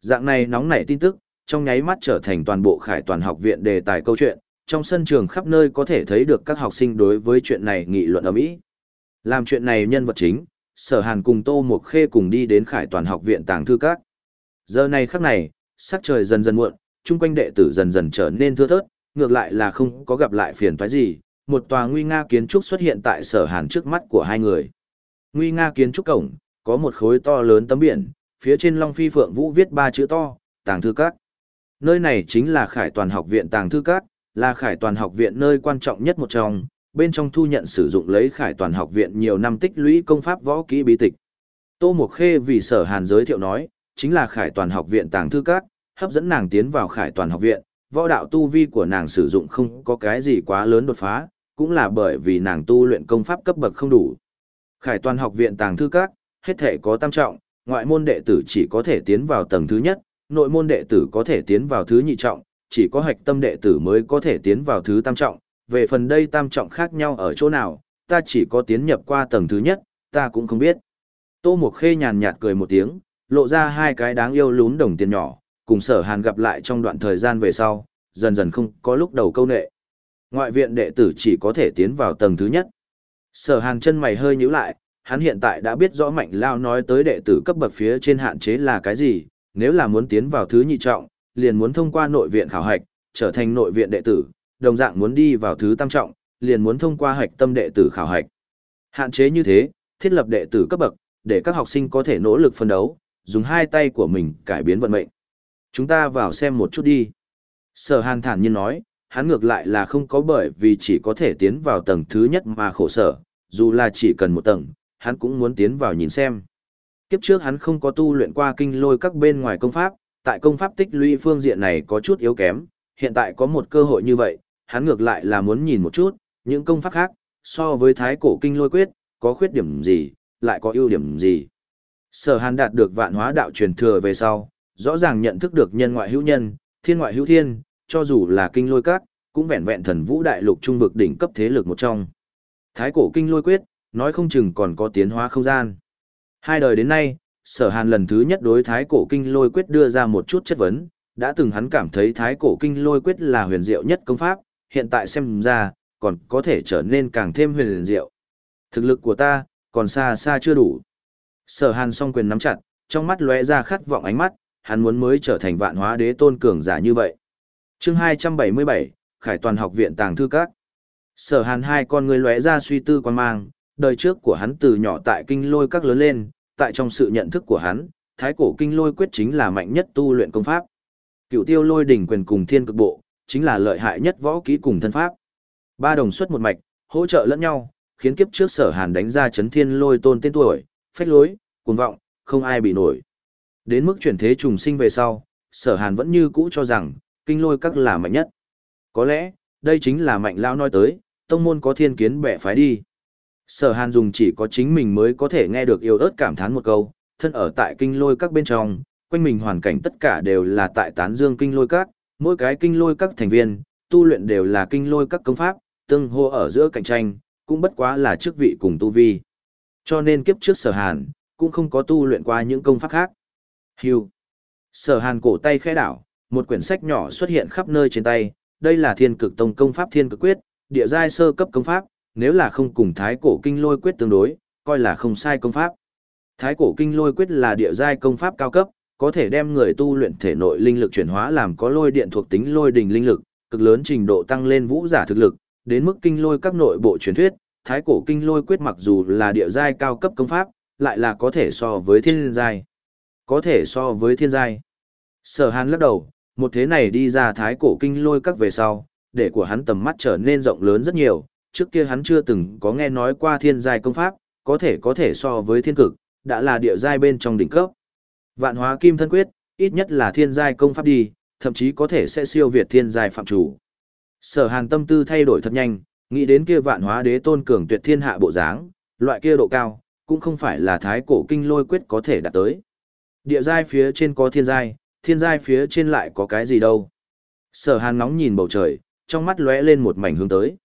Dạng này nóng nảy tin tức, trong nháy mắt trở thành toàn bộ khải toàn học viện đề tài câu chuyện, trong sân trường khắp nơi có thể thấy được các học sinh đối với chuyện này nghị luận ở Mỹ. Làm chuyện này nhân vật chính, sở hàn cùng Tô Mộc Khê cùng đi đến khải toàn học viện tàng thư các. Giờ này khắc này, sắc trời dần dần muộn, chung quanh đệ tử dần dần trở nên thưa thớt, ngược lại là không có gặp lại phiền toái gì, một tòa nguy nga kiến trúc xuất hiện tại sở hàn trước mắt của hai người. Nguy nga kiến trúc cổng, có một khối to lớn tấm biển, phía trên Long Phi Phượng Vũ viết ba chữ to, tàng thư các. Nơi này chính là khải toàn học viện tàng thư các, là khải toàn học viện nơi quan trọng nhất một trong, bên trong thu nhận sử dụng lấy khải toàn học viện nhiều năm tích lũy công pháp võ kỹ bí tịch. Tô Mộc Khê vì sở hàn giới thiệu nói, chính là khải toàn học viện tàng thư các, hấp dẫn nàng tiến vào khải toàn học viện, võ đạo tu vi của nàng sử dụng không có cái gì quá lớn đột phá, cũng là bởi vì nàng tu luyện công pháp cấp bậc không đủ. Khải toàn học viện tàng thư các, hết thể có tam trọng, ngoại môn đệ tử chỉ có thể tiến vào tầng thứ nhất, nội môn đệ tử có thể tiến vào thứ nhị trọng, chỉ có hạch tâm đệ tử mới có thể tiến vào thứ tam trọng, về phần đây tam trọng khác nhau ở chỗ nào, ta chỉ có tiến nhập qua tầng thứ nhất, ta cũng không biết. Tô Mộc Khê nhàn nhạt cười một tiếng, lộ ra hai cái đáng yêu lún đồng tiền nhỏ, cùng sở hàn gặp lại trong đoạn thời gian về sau, dần dần không có lúc đầu câu nệ. Ngoại viện đệ tử chỉ có thể tiến vào tầng thứ nhất. Sở hàn chân mày hơi nhíu lại, hắn hiện tại đã biết rõ mạnh lao nói tới đệ tử cấp bậc phía trên hạn chế là cái gì, nếu là muốn tiến vào thứ nhị trọng, liền muốn thông qua nội viện khảo hạch, trở thành nội viện đệ tử, đồng dạng muốn đi vào thứ tam trọng, liền muốn thông qua hạch tâm đệ tử khảo hạch. Hạn chế như thế, thiết lập đệ tử cấp bậc, để các học sinh có thể nỗ lực phân đấu, dùng hai tay của mình cải biến vận mệnh. Chúng ta vào xem một chút đi. Sở hàn thản nhiên nói, hắn ngược lại là không có bởi vì chỉ có thể tiến vào tầng thứ nhất mà khổ sở, dù là chỉ cần một tầng, hắn cũng muốn tiến vào nhìn xem. Kiếp trước hắn không có tu luyện qua kinh lôi các bên ngoài công pháp, tại công pháp tích lũy phương diện này có chút yếu kém, hiện tại có một cơ hội như vậy, hắn ngược lại là muốn nhìn một chút, những công pháp khác, so với thái cổ kinh lôi quyết, có khuyết điểm gì, lại có ưu điểm gì. Sở hàn đạt được vạn hóa đạo truyền thừa về sau, rõ ràng nhận thức được nhân ngoại hữu nhân, thiên ngoại hữu thiên, cho dù là kinh lôi các, cũng vẹn vẹn thần vũ đại lục trung vực đỉnh cấp thế lực một trong. Thái cổ kinh lôi quyết, nói không chừng còn có tiến hóa không gian. Hai đời đến nay, sở hàn lần thứ nhất đối thái cổ kinh lôi quyết đưa ra một chút chất vấn, đã từng hắn cảm thấy thái cổ kinh lôi quyết là huyền diệu nhất công pháp, hiện tại xem ra, còn có thể trở nên càng thêm huyền diệu. Thực lực của ta, còn xa xa chưa đủ. Sở hàn song quyền nắm chặt, trong mắt lóe ra khát vọng ánh mắt, hắn muốn mới trở thành vạn hóa đế tôn cường giả như vậy chương 277, Khải toàn học viện tàng thư các. Sở hàn hai con người lóe ra suy tư quan mang, đời trước của hắn từ nhỏ tại kinh lôi các lớn lên, tại trong sự nhận thức của hắn, thái cổ kinh lôi quyết chính là mạnh nhất tu luyện công pháp. Cựu tiêu lôi đỉnh quyền cùng thiên cực bộ, chính là lợi hại nhất võ kỹ cùng thân pháp. Ba đồng xuất một mạch, hỗ trợ lẫn nhau, khiến kiếp trước sở hàn đánh ra chấn thiên lôi tôn tên tuổi, phách lối, cuồng vọng, không ai bị nổi. Đến mức chuyển thế trùng sinh về sau, sở hàn vẫn như cũ cho rằng, kinh lôi các là mạnh nhất. Có lẽ, đây chính là mạnh lão nói tới, tông môn có thiên kiến bẻ phái đi. Sở hàn dùng chỉ có chính mình mới có thể nghe được yêu ớt cảm thán một câu, thân ở tại kinh lôi các bên trong, quanh mình hoàn cảnh tất cả đều là tại tán dương kinh lôi các, mỗi cái kinh lôi các thành viên, tu luyện đều là kinh lôi các công pháp, tương hô ở giữa cạnh tranh, cũng bất quá là chức vị cùng tu vi. Cho nên kiếp trước sở hàn, cũng không có tu luyện qua những công pháp khác. Hưu. Sở hàn cổ tay khẽ đảo, một quyển sách nhỏ xuất hiện khắp nơi trên tay, đây là thiên cực tông công pháp thiên cực quyết, địa giai sơ cấp công pháp, nếu là không cùng thái cổ kinh lôi quyết tương đối, coi là không sai công pháp. Thái cổ kinh lôi quyết là địa giai công pháp cao cấp, có thể đem người tu luyện thể nội linh lực chuyển hóa làm có lôi điện thuộc tính lôi đình linh lực, cực lớn trình độ tăng lên vũ giả thực lực, đến mức kinh lôi các nội bộ truyền thuyết, thái cổ kinh lôi quyết mặc dù là địa giai cao cấp công pháp, lại là có thể so với thiên giai. Có thể so với thiên giai. Sở Hàn lắc đầu, một thế này đi ra thái cổ kinh lôi các về sau, để của hắn tầm mắt trở nên rộng lớn rất nhiều, trước kia hắn chưa từng có nghe nói qua thiên giai công pháp, có thể có thể so với thiên cực, đã là địa giai bên trong đỉnh cấp. Vạn hóa kim thân quyết, ít nhất là thiên giai công pháp đi, thậm chí có thể sẽ siêu việt thiên giai phạm chủ. Sở Hàn tâm tư thay đổi thật nhanh, nghĩ đến kia vạn hóa đế tôn cường tuyệt thiên hạ bộ dáng, loại kia độ cao, cũng không phải là thái cổ kinh lôi quyết có thể đạt tới. Địa giai phía trên có thiên giai, thiên giai phía trên lại có cái gì đâu. Sở Hàn nóng nhìn bầu trời, trong mắt lóe lên một mảnh hướng tới.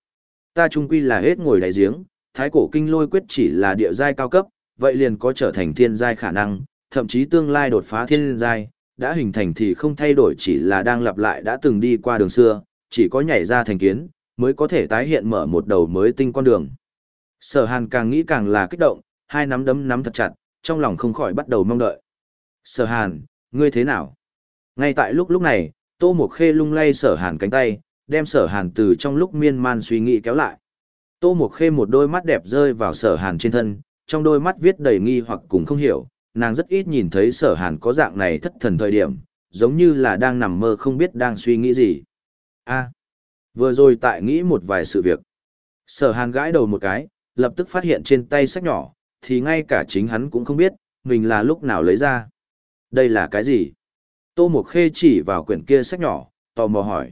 Ta trung quy là hết ngồi đáy giếng, thái cổ kinh lôi quyết chỉ là địa giai cao cấp, vậy liền có trở thành thiên giai khả năng, thậm chí tương lai đột phá thiên giai, đã hình thành thì không thay đổi chỉ là đang lặp lại đã từng đi qua đường xưa, chỉ có nhảy ra thành kiến, mới có thể tái hiện mở một đầu mới tinh con đường. Sở Hàn càng nghĩ càng là kích động, hai nắm đấm nắm thật chặt, trong lòng không khỏi bắt đầu mong đợi. Sở Hàn, ngươi thế nào? Ngay tại lúc lúc này, Tô Mộc Khê lung lay Sở Hàn cánh tay, đem Sở Hàn từ trong lúc miên man suy nghĩ kéo lại. Tô Mộc Khê một đôi mắt đẹp rơi vào Sở Hàn trên thân, trong đôi mắt viết đầy nghi hoặc cùng không hiểu, nàng rất ít nhìn thấy Sở Hàn có dạng này thất thần thời điểm, giống như là đang nằm mơ không biết đang suy nghĩ gì. A, vừa rồi tại nghĩ một vài sự việc. Sở Hàn gãi đầu một cái, lập tức phát hiện trên tay sách nhỏ, thì ngay cả chính hắn cũng không biết, mình là lúc nào lấy ra. Đây là cái gì? Tô Mộc Khê chỉ vào quyển kia sách nhỏ, tò mò hỏi.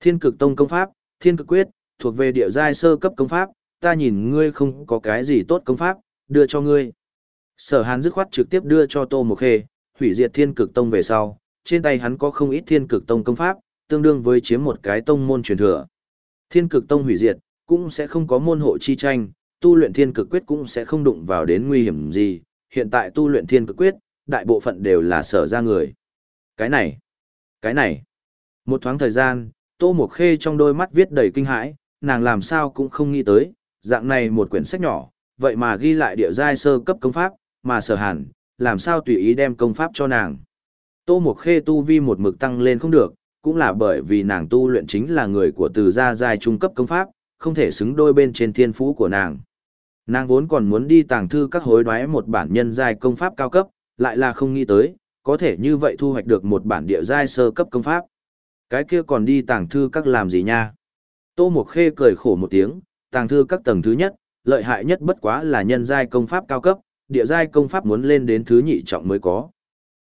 Thiên cực tông công pháp, thiên cực quyết, thuộc về địa giai sơ cấp công pháp, ta nhìn ngươi không có cái gì tốt công pháp, đưa cho ngươi. Sở hàn dứt khoát trực tiếp đưa cho Tô Mộc Khê, hủy diệt thiên cực tông về sau, trên tay hắn có không ít thiên cực tông công pháp, tương đương với chiếm một cái tông môn truyền thừa. Thiên cực tông hủy diệt, cũng sẽ không có môn hộ chi tranh, tu luyện thiên cực quyết cũng sẽ không đụng vào đến nguy hiểm gì, hiện tại tu luyện thiên cực quyết, đại bộ phận đều là sở ra người. Cái này, cái này. Một thoáng thời gian, Tô Mộc Khê trong đôi mắt viết đầy kinh hãi, nàng làm sao cũng không nghĩ tới, dạng này một quyển sách nhỏ, vậy mà ghi lại địa giai sơ cấp công pháp, mà sở hàn, làm sao tùy ý đem công pháp cho nàng. Tô Mộc Khê tu vi một mực tăng lên không được, cũng là bởi vì nàng tu luyện chính là người của từ gia giai trung cấp công pháp, không thể xứng đôi bên trên thiên phú của nàng. Nàng vốn còn muốn đi tàng thư các hối đoái một bản nhân giai công pháp cao cấp, lại là không nghĩ tới, có thể như vậy thu hoạch được một bản địa giai sơ cấp công pháp. Cái kia còn đi tàng thư các làm gì nha? Tô Mộc Khê cười khổ một tiếng, tàng thư các tầng thứ nhất, lợi hại nhất bất quá là nhân giai công pháp cao cấp, địa giai công pháp muốn lên đến thứ nhị trọng mới có.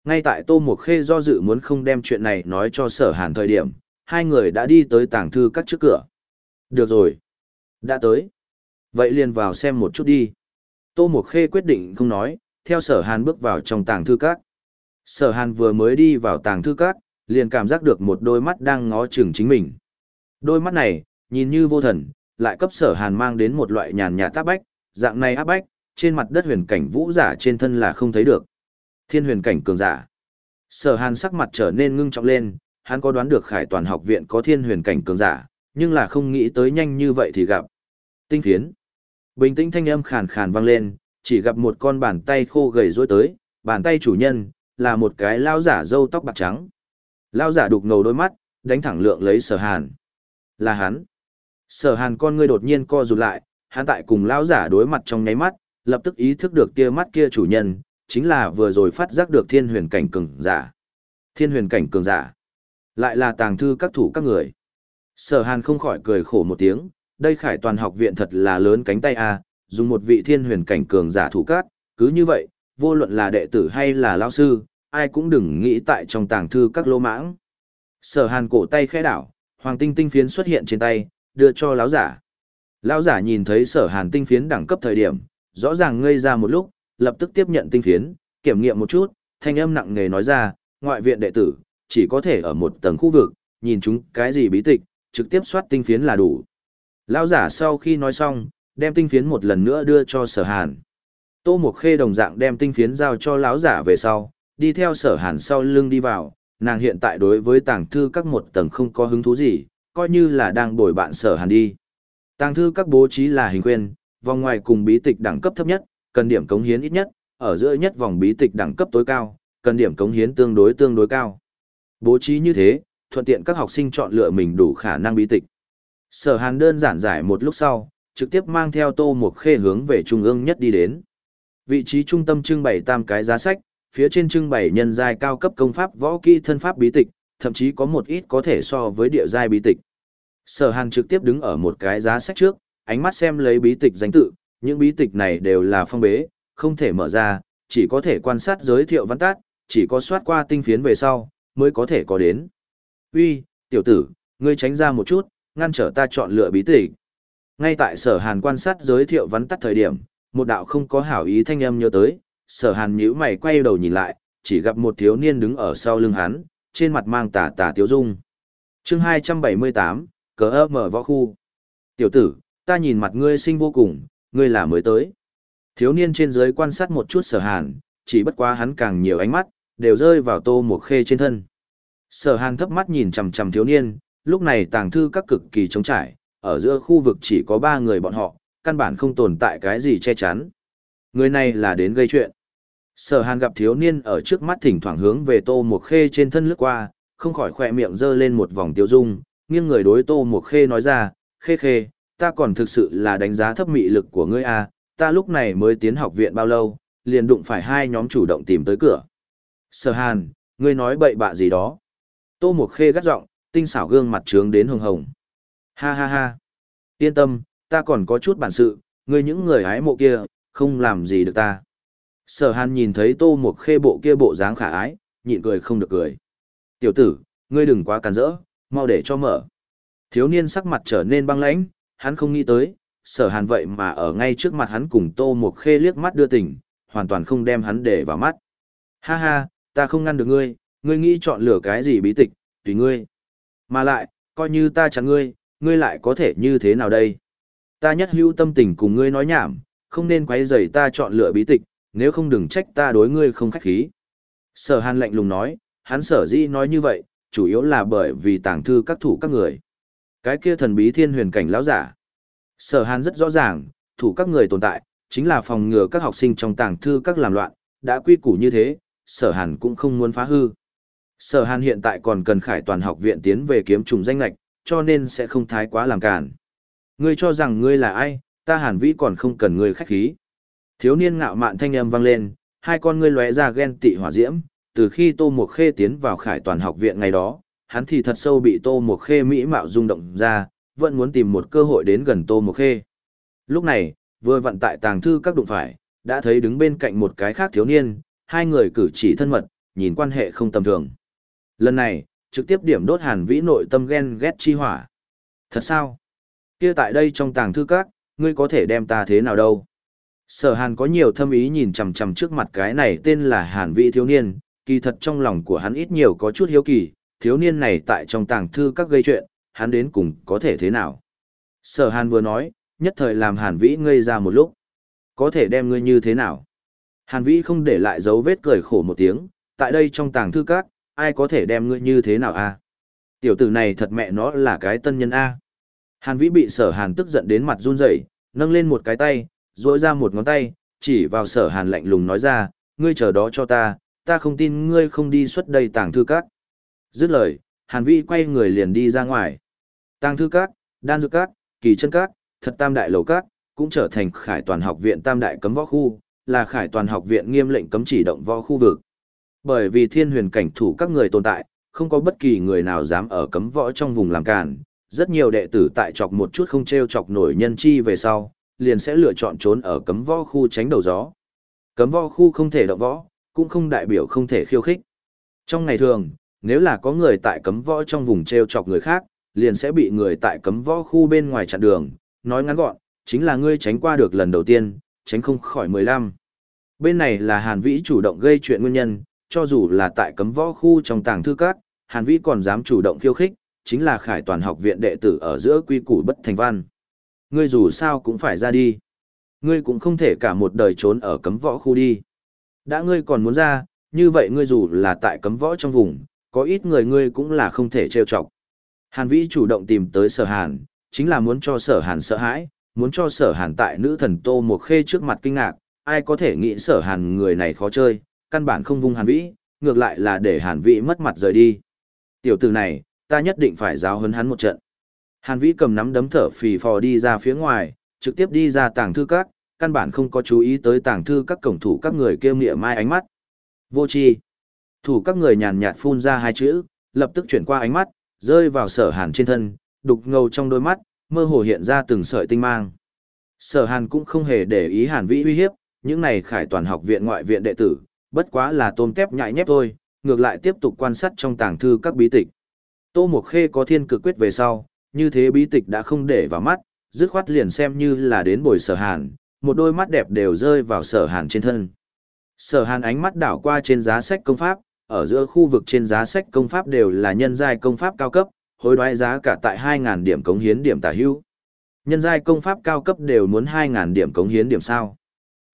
Ngay tại Tô Mộc Khê do dự muốn không đem chuyện này nói cho sở hàn thời điểm, hai người đã đi tới tàng thư các trước cửa. Được rồi. Đã tới. Vậy liền vào xem một chút đi. Tô Mộc Khê quyết định không nói, theo sở hàn bước vào trong tàng thư các. Sở hàn vừa mới đi vào tàng thư cát, liền cảm giác được một đôi mắt đang ngó chừng chính mình. Đôi mắt này, nhìn như vô thần, lại cấp sở hàn mang đến một loại nhàn nhạt áp bách, dạng này áp bách, trên mặt đất huyền cảnh vũ giả trên thân là không thấy được. Thiên huyền cảnh cường giả. Sở hàn sắc mặt trở nên ngưng trọng lên, hắn có đoán được khải toàn học viện có thiên huyền cảnh cường giả, nhưng là không nghĩ tới nhanh như vậy thì gặp. Tinh phiến. Bình tĩnh thanh âm khàn khàn vang lên, chỉ gặp một con bàn tay khô gầy rối tới, bàn tay chủ nhân, là một cái lao giả râu tóc bạc trắng. Lao giả đục ngầu đôi mắt, đánh thẳng lượng lấy sở hàn. Là hắn. Sở hàn con ngươi đột nhiên co rụt lại, hắn tại cùng lao giả đối mặt trong nháy mắt, lập tức ý thức được tia mắt kia chủ nhân, chính là vừa rồi phát giác được thiên huyền cảnh cường giả. Thiên huyền cảnh cường giả. Lại là tàng thư các thủ các người. Sở hàn không khỏi cười khổ một tiếng, đây khải toàn học viện thật là lớn cánh tay a dùng một vị thiên huyền cảnh cường giả thủ cát, cứ như vậy, vô luận là đệ tử hay là lao sư, ai cũng đừng nghĩ tại trong tàng thư các lô mãng. Sở hàn cổ tay khẽ đảo, hoàng tinh tinh phiến xuất hiện trên tay, đưa cho lão giả. Lão giả nhìn thấy sở hàn tinh phiến đẳng cấp thời điểm, rõ ràng ngây ra một lúc, lập tức tiếp nhận tinh phiến, kiểm nghiệm một chút, thanh âm nặng nề nói ra, ngoại viện đệ tử, chỉ có thể ở một tầng khu vực, nhìn chúng cái gì bí tịch, trực tiếp soát tinh phiến là đủ. Lão giả sau khi nói xong, đem tinh phiến một lần nữa đưa cho sở hàn. Tô Mộc Khê đồng dạng đem tinh phiến giao cho lão giả về sau, đi theo sở hàn sau lưng đi vào, nàng hiện tại đối với tàng thư các một tầng không có hứng thú gì, coi như là đang đổi bạn sở hàn đi. Tàng thư các bố trí là hình khuyên, vòng ngoài cùng bí tịch đẳng cấp thấp nhất, cần điểm cống hiến ít nhất, ở giữa nhất vòng bí tịch đẳng cấp tối cao, cần điểm cống hiến tương đối tương đối cao. Bố trí như thế, thuận tiện các học sinh chọn lựa mình đủ khả năng bí tịch. Sở Hàn đơn giản giải một lúc sau, trực tiếp mang theo Tô Mộc Khê hướng về trung ương nhất đi đến. Vị trí trung tâm trưng bày tam cái giá sách, phía trên trưng bày nhân giai cao cấp công pháp võ kỹ thân pháp bí tịch, thậm chí có một ít có thể so với địa giai bí tịch. Sở Hàn trực tiếp đứng ở một cái giá sách trước, ánh mắt xem lấy bí tịch danh tự, những bí tịch này đều là phong bế, không thể mở ra, chỉ có thể quan sát giới thiệu văn tát, chỉ có soát qua tinh phiến về sau, mới có thể có đến. Uy, tiểu tử, ngươi tránh ra một chút, ngăn trở ta chọn lựa bí tịch. Ngay tại sở hàn quan sát giới thiệu văn tắt thời điểm, một đạo không có hảo ý thanh âm nhớ tới, sở hàn nhíu mày quay đầu nhìn lại, chỉ gặp một thiếu niên đứng ở sau lưng hắn, trên mặt mang tà tà tiếu dung. chương 278, cờ ơ mở võ khu. Tiểu tử, ta nhìn mặt ngươi xinh vô cùng, ngươi là mới tới. Thiếu niên trên dưới quan sát một chút sở hàn, chỉ bất quá hắn càng nhiều ánh mắt, đều rơi vào tô một khê trên thân. Sở hàn thấp mắt nhìn chằm chằm thiếu niên, lúc này tàng thư các cực kỳ trống trải, ở giữa khu vực chỉ có ba người bọn họ, căn bản không tồn tại cái gì che chắn. Người này là đến gây chuyện. Sở hàn gặp thiếu niên ở trước mắt thỉnh thoảng hướng về tô một khê trên thân lướt qua, không khỏi khỏe miệng dơ lên một vòng tiêu dung, nghiêng người đối tô một khê nói ra, khê khê, ta còn thực sự là đánh giá thấp mị lực của ngươi à, ta lúc này mới tiến học viện bao lâu, liền đụng phải hai nhóm chủ động tìm tới cửa. Sở hàn, ngươi nói bậy bạ gì đó. Tô một khê gắt giọng, tinh xảo gương mặt trướng đến hồng hồng. Ha ha ha. Yên tâm, ta còn có chút bản sự, ngươi những người hái mộ kia, không làm gì được ta. Sở hàn nhìn thấy tô một khê bộ kia bộ dáng khả ái, nhịn cười không được cười. Tiểu tử, ngươi đừng quá càn rỡ, mau để cho mở. Thiếu niên sắc mặt trở nên băng lãnh, hắn không nghĩ tới, sở hàn vậy mà ở ngay trước mặt hắn cùng tô một khê liếc mắt đưa tình, hoàn toàn không đem hắn để vào mắt. Ha ha, ta không ngăn được ngươi, ngươi nghĩ chọn lựa cái gì bí tịch, tùy ngươi. Mà lại, coi như ta chẳng ngươi, ngươi lại có thể như thế nào đây? Ta nhất hữu tâm tình cùng ngươi nói nhảm, không nên quấy rầy ta chọn lựa bí tịch, nếu không đừng trách ta đối ngươi không khách khí. Sở hàn lạnh lùng nói, hắn sở dĩ nói như vậy, chủ yếu là bởi vì tàng thư các thủ các người. Cái kia thần bí thiên huyền cảnh lão giả. Sở hàn rất rõ ràng, thủ các người tồn tại, chính là phòng ngừa các học sinh trong tàng thư các làm loạn, đã quy củ như thế, sở hàn cũng không muốn phá hư. Sở Hàn hiện tại còn cần khải toàn học viện tiến về kiếm trùng danh lạch, cho nên sẽ không thái quá làm cản. Ngươi cho rằng ngươi là ai, ta Hàn Vĩ còn không cần ngươi khách khí. Thiếu niên ngạo mạn thanh âm vang lên, hai con ngươi lóe ra ghen tị hỏa diễm, từ khi Tô Mộc Khê tiến vào khải toàn học viện ngày đó, hắn thì thật sâu bị Tô Mộc Khê mỹ mạo rung động ra, vẫn muốn tìm một cơ hội đến gần Tô Mộc Khê. Lúc này, vừa vận tại tàng thư các đụng phải, đã thấy đứng bên cạnh một cái khác thiếu niên, hai người cử chỉ thân mật, nhìn quan hệ không tầm thường. Lần này, trực tiếp điểm đốt hàn vĩ nội tâm ghen ghét chi hỏa. Thật sao? Kia tại đây trong tàng thư các, ngươi có thể đem ta thế nào đâu? Sở hàn có nhiều thâm ý nhìn chằm chằm trước mặt cái này tên là hàn vĩ thiếu niên, kỳ thật trong lòng của hắn ít nhiều có chút hiếu kỳ, thiếu niên này tại trong tàng thư các gây chuyện, hắn đến cùng có thể thế nào? Sở hàn vừa nói, nhất thời làm hàn vĩ ngây ra một lúc. Có thể đem ngươi như thế nào? Hàn vĩ không để lại dấu vết cười khổ một tiếng, tại đây trong tàng thư các, ai có thể đem ngươi như thế nào a? Tiểu tử này thật mẹ nó là cái tân nhân a. Hàn Vĩ bị Sở Hàn tức giận đến mặt run rẩy, nâng lên một cái tay, duỗi ra một ngón tay, chỉ vào Sở Hàn lạnh lùng nói ra, ngươi chờ đó cho ta, ta không tin ngươi không đi xuất đây tàng thư các. Dứt lời, Hàn Vĩ quay người liền đi ra ngoài. Tàng thư các, đan dược các, kỳ chân các, thật tam đại lầu các, cũng trở thành khải toàn học viện tam đại cấm võ khu, là khải toàn học viện nghiêm lệnh cấm chỉ động võ khu vực. Bởi vì thiên huyền cảnh thủ các người tồn tại, không có bất kỳ người nào dám ở cấm võ trong vùng làm cản. Rất nhiều đệ tử tại chọc một chút không treo chọc nổi nhân chi về sau, liền sẽ lựa chọn trốn ở cấm võ khu tránh đầu gió. Cấm võ khu không thể động võ, cũng không đại biểu không thể khiêu khích. Trong ngày thường, nếu là có người tại cấm võ trong vùng treo chọc người khác, liền sẽ bị người tại cấm võ khu bên ngoài chặn đường, nói ngắn gọn, chính là ngươi tránh qua được lần đầu tiên, tránh không khỏi 15. Bên này là Hàn Vĩ chủ động gây chuyện nguyên nhân, cho dù là tại cấm võ khu trong tàng thư các, Hàn Vĩ còn dám chủ động khiêu khích, chính là khải toàn học viện đệ tử ở giữa quy củ bất thành văn. Ngươi dù sao cũng phải ra đi. Ngươi cũng không thể cả một đời trốn ở cấm võ khu đi. Đã ngươi còn muốn ra, như vậy ngươi dù là tại cấm võ trong vùng, có ít người ngươi cũng là không thể trêu chọc. Hàn Vĩ chủ động tìm tới sở hàn, chính là muốn cho sở hàn sợ hãi, muốn cho sở hàn tại nữ thần Tô một Khê trước mặt kinh ngạc, ai có thể nghĩ sở hàn người này khó chơi, căn bản không vung Hàn Vĩ, ngược lại là để Hàn Vĩ mất mặt rời đi. Tiểu tử này, ta nhất định phải giáo hấn hắn một trận. Hàn Vĩ cầm nắm đấm thở phì phò đi ra phía ngoài, trực tiếp đi ra tàng thư các, căn bản không có chú ý tới tàng thư các cổng thủ các người kêu nghĩa mai ánh mắt. Vô tri. Thủ các người nhàn nhạt phun ra hai chữ, lập tức chuyển qua ánh mắt, rơi vào sở hàn trên thân, đục ngầu trong đôi mắt, mơ hồ hiện ra từng sợi tinh mang. Sở hàn cũng không hề để ý hàn vĩ uy hiếp, những này khải toàn học viện ngoại viện đệ tử, bất quá là tôm tép nhại nhép thôi, ngược lại tiếp tục quan sát trong tàng thư các bí tịch. Tô Mộc Khê có thiên cực quyết về sau, như thế bí tịch đã không để vào mắt, dứt khoát liền xem như là đến bồi sở hàn, một đôi mắt đẹp đều rơi vào sở hàn trên thân. Sở hàn ánh mắt đảo qua trên giá sách công pháp, ở giữa khu vực trên giá sách công pháp đều là nhân giai công pháp cao cấp, hối đoái giá cả tại 2.000 điểm cống hiến điểm tả hữu. Nhân giai công pháp cao cấp đều muốn 2.000 điểm cống hiến điểm sao.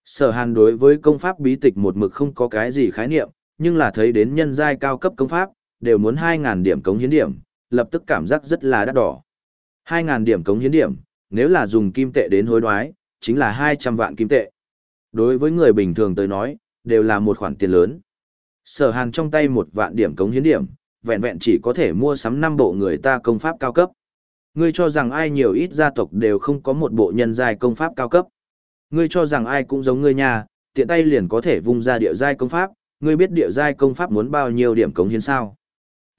Sở hàn đối với công pháp bí tịch một mực không có cái gì khái niệm, nhưng là thấy đến nhân giai cao cấp công pháp, đều muốn 2.000 điểm cống hiến điểm, lập tức cảm giác rất là đắt đỏ. 2.000 điểm cống hiến điểm, nếu là dùng kim tệ đến hối đoái, chính là 200 vạn kim tệ. Đối với người bình thường tới nói, đều là một khoản tiền lớn. Sở hàn trong tay một vạn điểm cống hiến điểm, vẹn vẹn chỉ có thể mua sắm năm bộ người ta công pháp cao cấp. Ngươi cho rằng ai nhiều ít gia tộc đều không có một bộ nhân giai công pháp cao cấp. Ngươi cho rằng ai cũng giống ngươi nhà, tiện tay liền có thể vung ra địa giai công pháp, ngươi biết địa giai công pháp muốn bao nhiêu điểm cống hiến sao?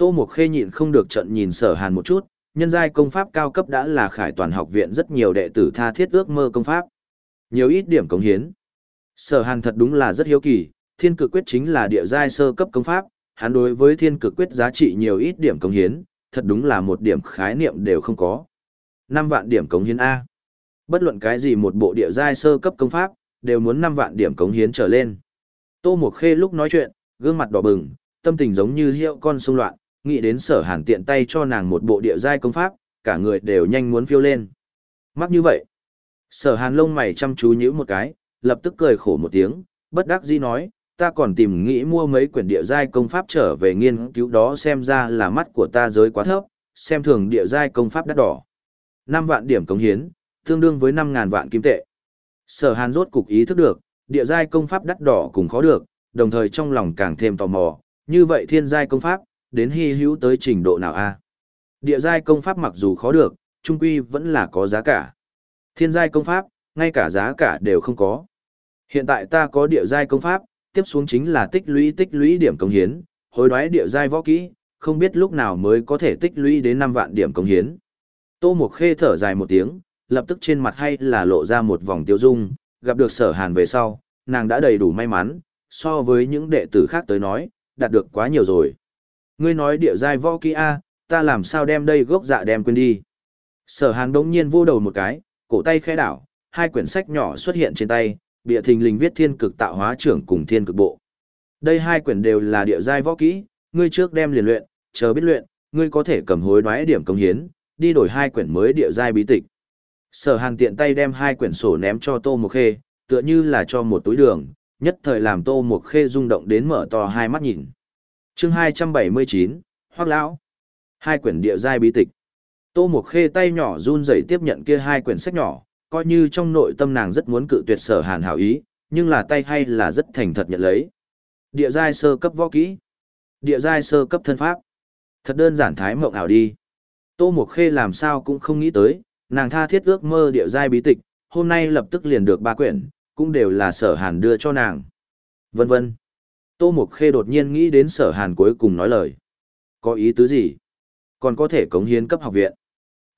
Tô Mộc Khê nhịn không được trận nhìn Sở Hàn một chút, nhân giai công pháp cao cấp đã là khải toàn học viện rất nhiều đệ tử tha thiết ước mơ công pháp. Nhiều ít điểm cống hiến. Sở Hàn thật đúng là rất hiếu kỳ, thiên cực quyết chính là địa giai sơ cấp công pháp, hắn đối với thiên cực quyết giá trị nhiều ít điểm cống hiến, thật đúng là một điểm khái niệm đều không có. 5 vạn điểm cống hiến A. Bất luận cái gì một bộ địa giai sơ cấp công pháp, đều muốn 5 vạn điểm cống hiến trở lên. Tô Mộc Khê lúc nói chuyện, gương mặt đỏ bừng, tâm tình giống như hiệu con sông loạn, nghĩ đến sở hàn tiện tay cho nàng một bộ địa giai công pháp, cả người đều nhanh muốn phiêu lên. Mắc như vậy. Sở hàn lông mày chăm chú nhíu một cái, lập tức cười khổ một tiếng, bất đắc dĩ nói, ta còn tìm nghĩ mua mấy quyển địa giai công pháp trở về nghiên cứu đó xem ra là mắt của ta giới quá thấp, xem thường địa giai công pháp đắt đỏ. năm vạn điểm cống hiến, tương đương với năm ngàn vạn kim tệ. Sở hàn rốt cục ý thức được, địa giai công pháp đắt đỏ cũng khó được, đồng thời trong lòng càng thêm tò mò, như vậy thiên giai công pháp, đến hy hữu tới trình độ nào a? Địa giai công pháp mặc dù khó được, trung quy vẫn là có giá cả. Thiên giai công pháp, ngay cả giá cả đều không có. Hiện tại ta có địa giai công pháp, tiếp xuống chính là tích lũy tích lũy điểm công hiến, hối đoái địa giai võ kỹ, không biết lúc nào mới có thể tích lũy đến 5 vạn điểm công hiến. Tô Mộc Khê thở dài một tiếng, lập tức trên mặt hay là lộ ra một vòng tiêu dung, gặp được sở hàn về sau, nàng đã đầy đủ may mắn, so với những đệ tử khác tới nói, đạt được quá nhiều rồi. Ngươi nói địa giai võ kỹ A, ta làm sao đem đây gốc dạ đem quên đi. Sở hàn đống nhiên vô đầu một cái, cổ tay khẽ đảo, hai quyển sách nhỏ xuất hiện trên tay, bịa thình lình viết thiên cực tạo hóa trưởng cùng thiên cực bộ. Đây hai quyển đều là địa giai võ kỹ, ngươi trước đem liền luyện, chờ biết luyện, ngươi có thể cầm hối đoái điểm công hiến, đi đổi hai quyển mới địa giai bí tịch. Sở Hàn tiện tay đem hai quyển sổ ném cho Tô Mộc Khê, tựa như là cho một túi đường, nhất thời làm Tô Mộc Khê rung động đến mở to hai mắt nhìn. Chương 279, hoác lão. Hai quyển địa giai bí tịch. Tô Mộc Khê tay nhỏ run rẩy tiếp nhận kia hai quyển sách nhỏ, coi như trong nội tâm nàng rất muốn cự tuyệt sở hàn hảo ý, nhưng là tay hay là rất thành thật nhận lấy. Địa giai sơ cấp võ kỹ, địa giai sơ cấp thân pháp. Thật đơn giản thái mộng ảo đi. Tô Mộc Khê làm sao cũng không nghĩ tới, nàng tha thiết ước mơ địa giai bí tịch, hôm nay lập tức liền được ba quyển, cũng đều là sở hàn đưa cho nàng. Vân vân. Tô Mộc Khê đột nhiên nghĩ đến sở hàn cuối cùng nói lời. Có ý tứ gì? Còn có thể cống hiến cấp học viện.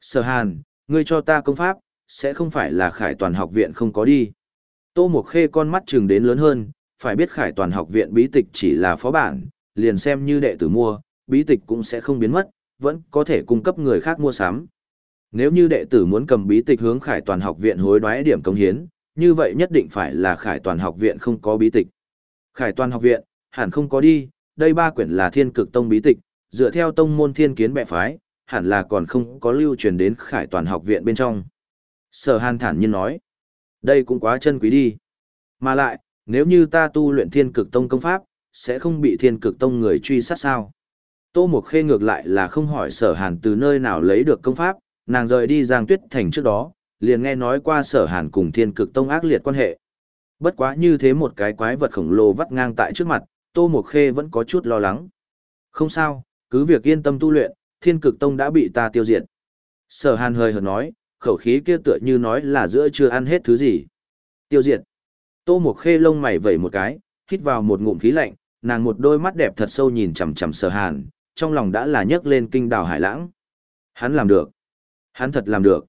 Sở Hàn, ngươi cho ta công pháp, sẽ không phải là khải toàn học viện không có đi. Tô Mộc Khê con mắt trừng đến lớn hơn, phải biết khải toàn học viện bí tịch chỉ là phó bản, liền xem như đệ tử mua, bí tịch cũng sẽ không biến mất, vẫn có thể cung cấp người khác mua sắm. Nếu như đệ tử muốn cầm bí tịch hướng khải toàn học viện hối đoái điểm công hiến, như vậy nhất định phải là khải toàn học viện không có bí tịch. Khải toàn học viện, hẳn không có đi, đây ba quyển là thiên cực tông bí tịch, dựa theo tông môn thiên kiến bệ phái, hẳn là còn không có lưu truyền đến khải toàn học viện bên trong. Sở hàn thản nhiên nói, đây cũng quá chân quý đi. Mà lại, nếu như ta tu luyện thiên cực tông công pháp, sẽ không bị thiên cực tông người truy sát sao. Tô Mộc Khê ngược lại là không hỏi sở hàn từ nơi nào lấy được công pháp, nàng rời đi Giang Tuyết Thành trước đó, liền nghe nói qua sở hàn cùng thiên cực tông ác liệt quan hệ. Bất quá như thế một cái quái vật khổng lồ vắt ngang tại trước mặt, Tô Mộc Khê vẫn có chút lo lắng. Không sao, cứ việc yên tâm tu luyện, thiên cực tông đã bị ta tiêu diệt. Sở hàn hơi hợt nói, khẩu khí kia tựa như nói là giữa chưa ăn hết thứ gì. Tiêu diệt. Tô Mộc Khê lông mày vẩy một cái, hít vào một ngụm khí lạnh, nàng một đôi mắt đẹp thật sâu nhìn chằm chằm sở hàn, trong lòng đã là nhấc lên kinh đào hải lãng. Hắn làm được. Hắn thật làm được.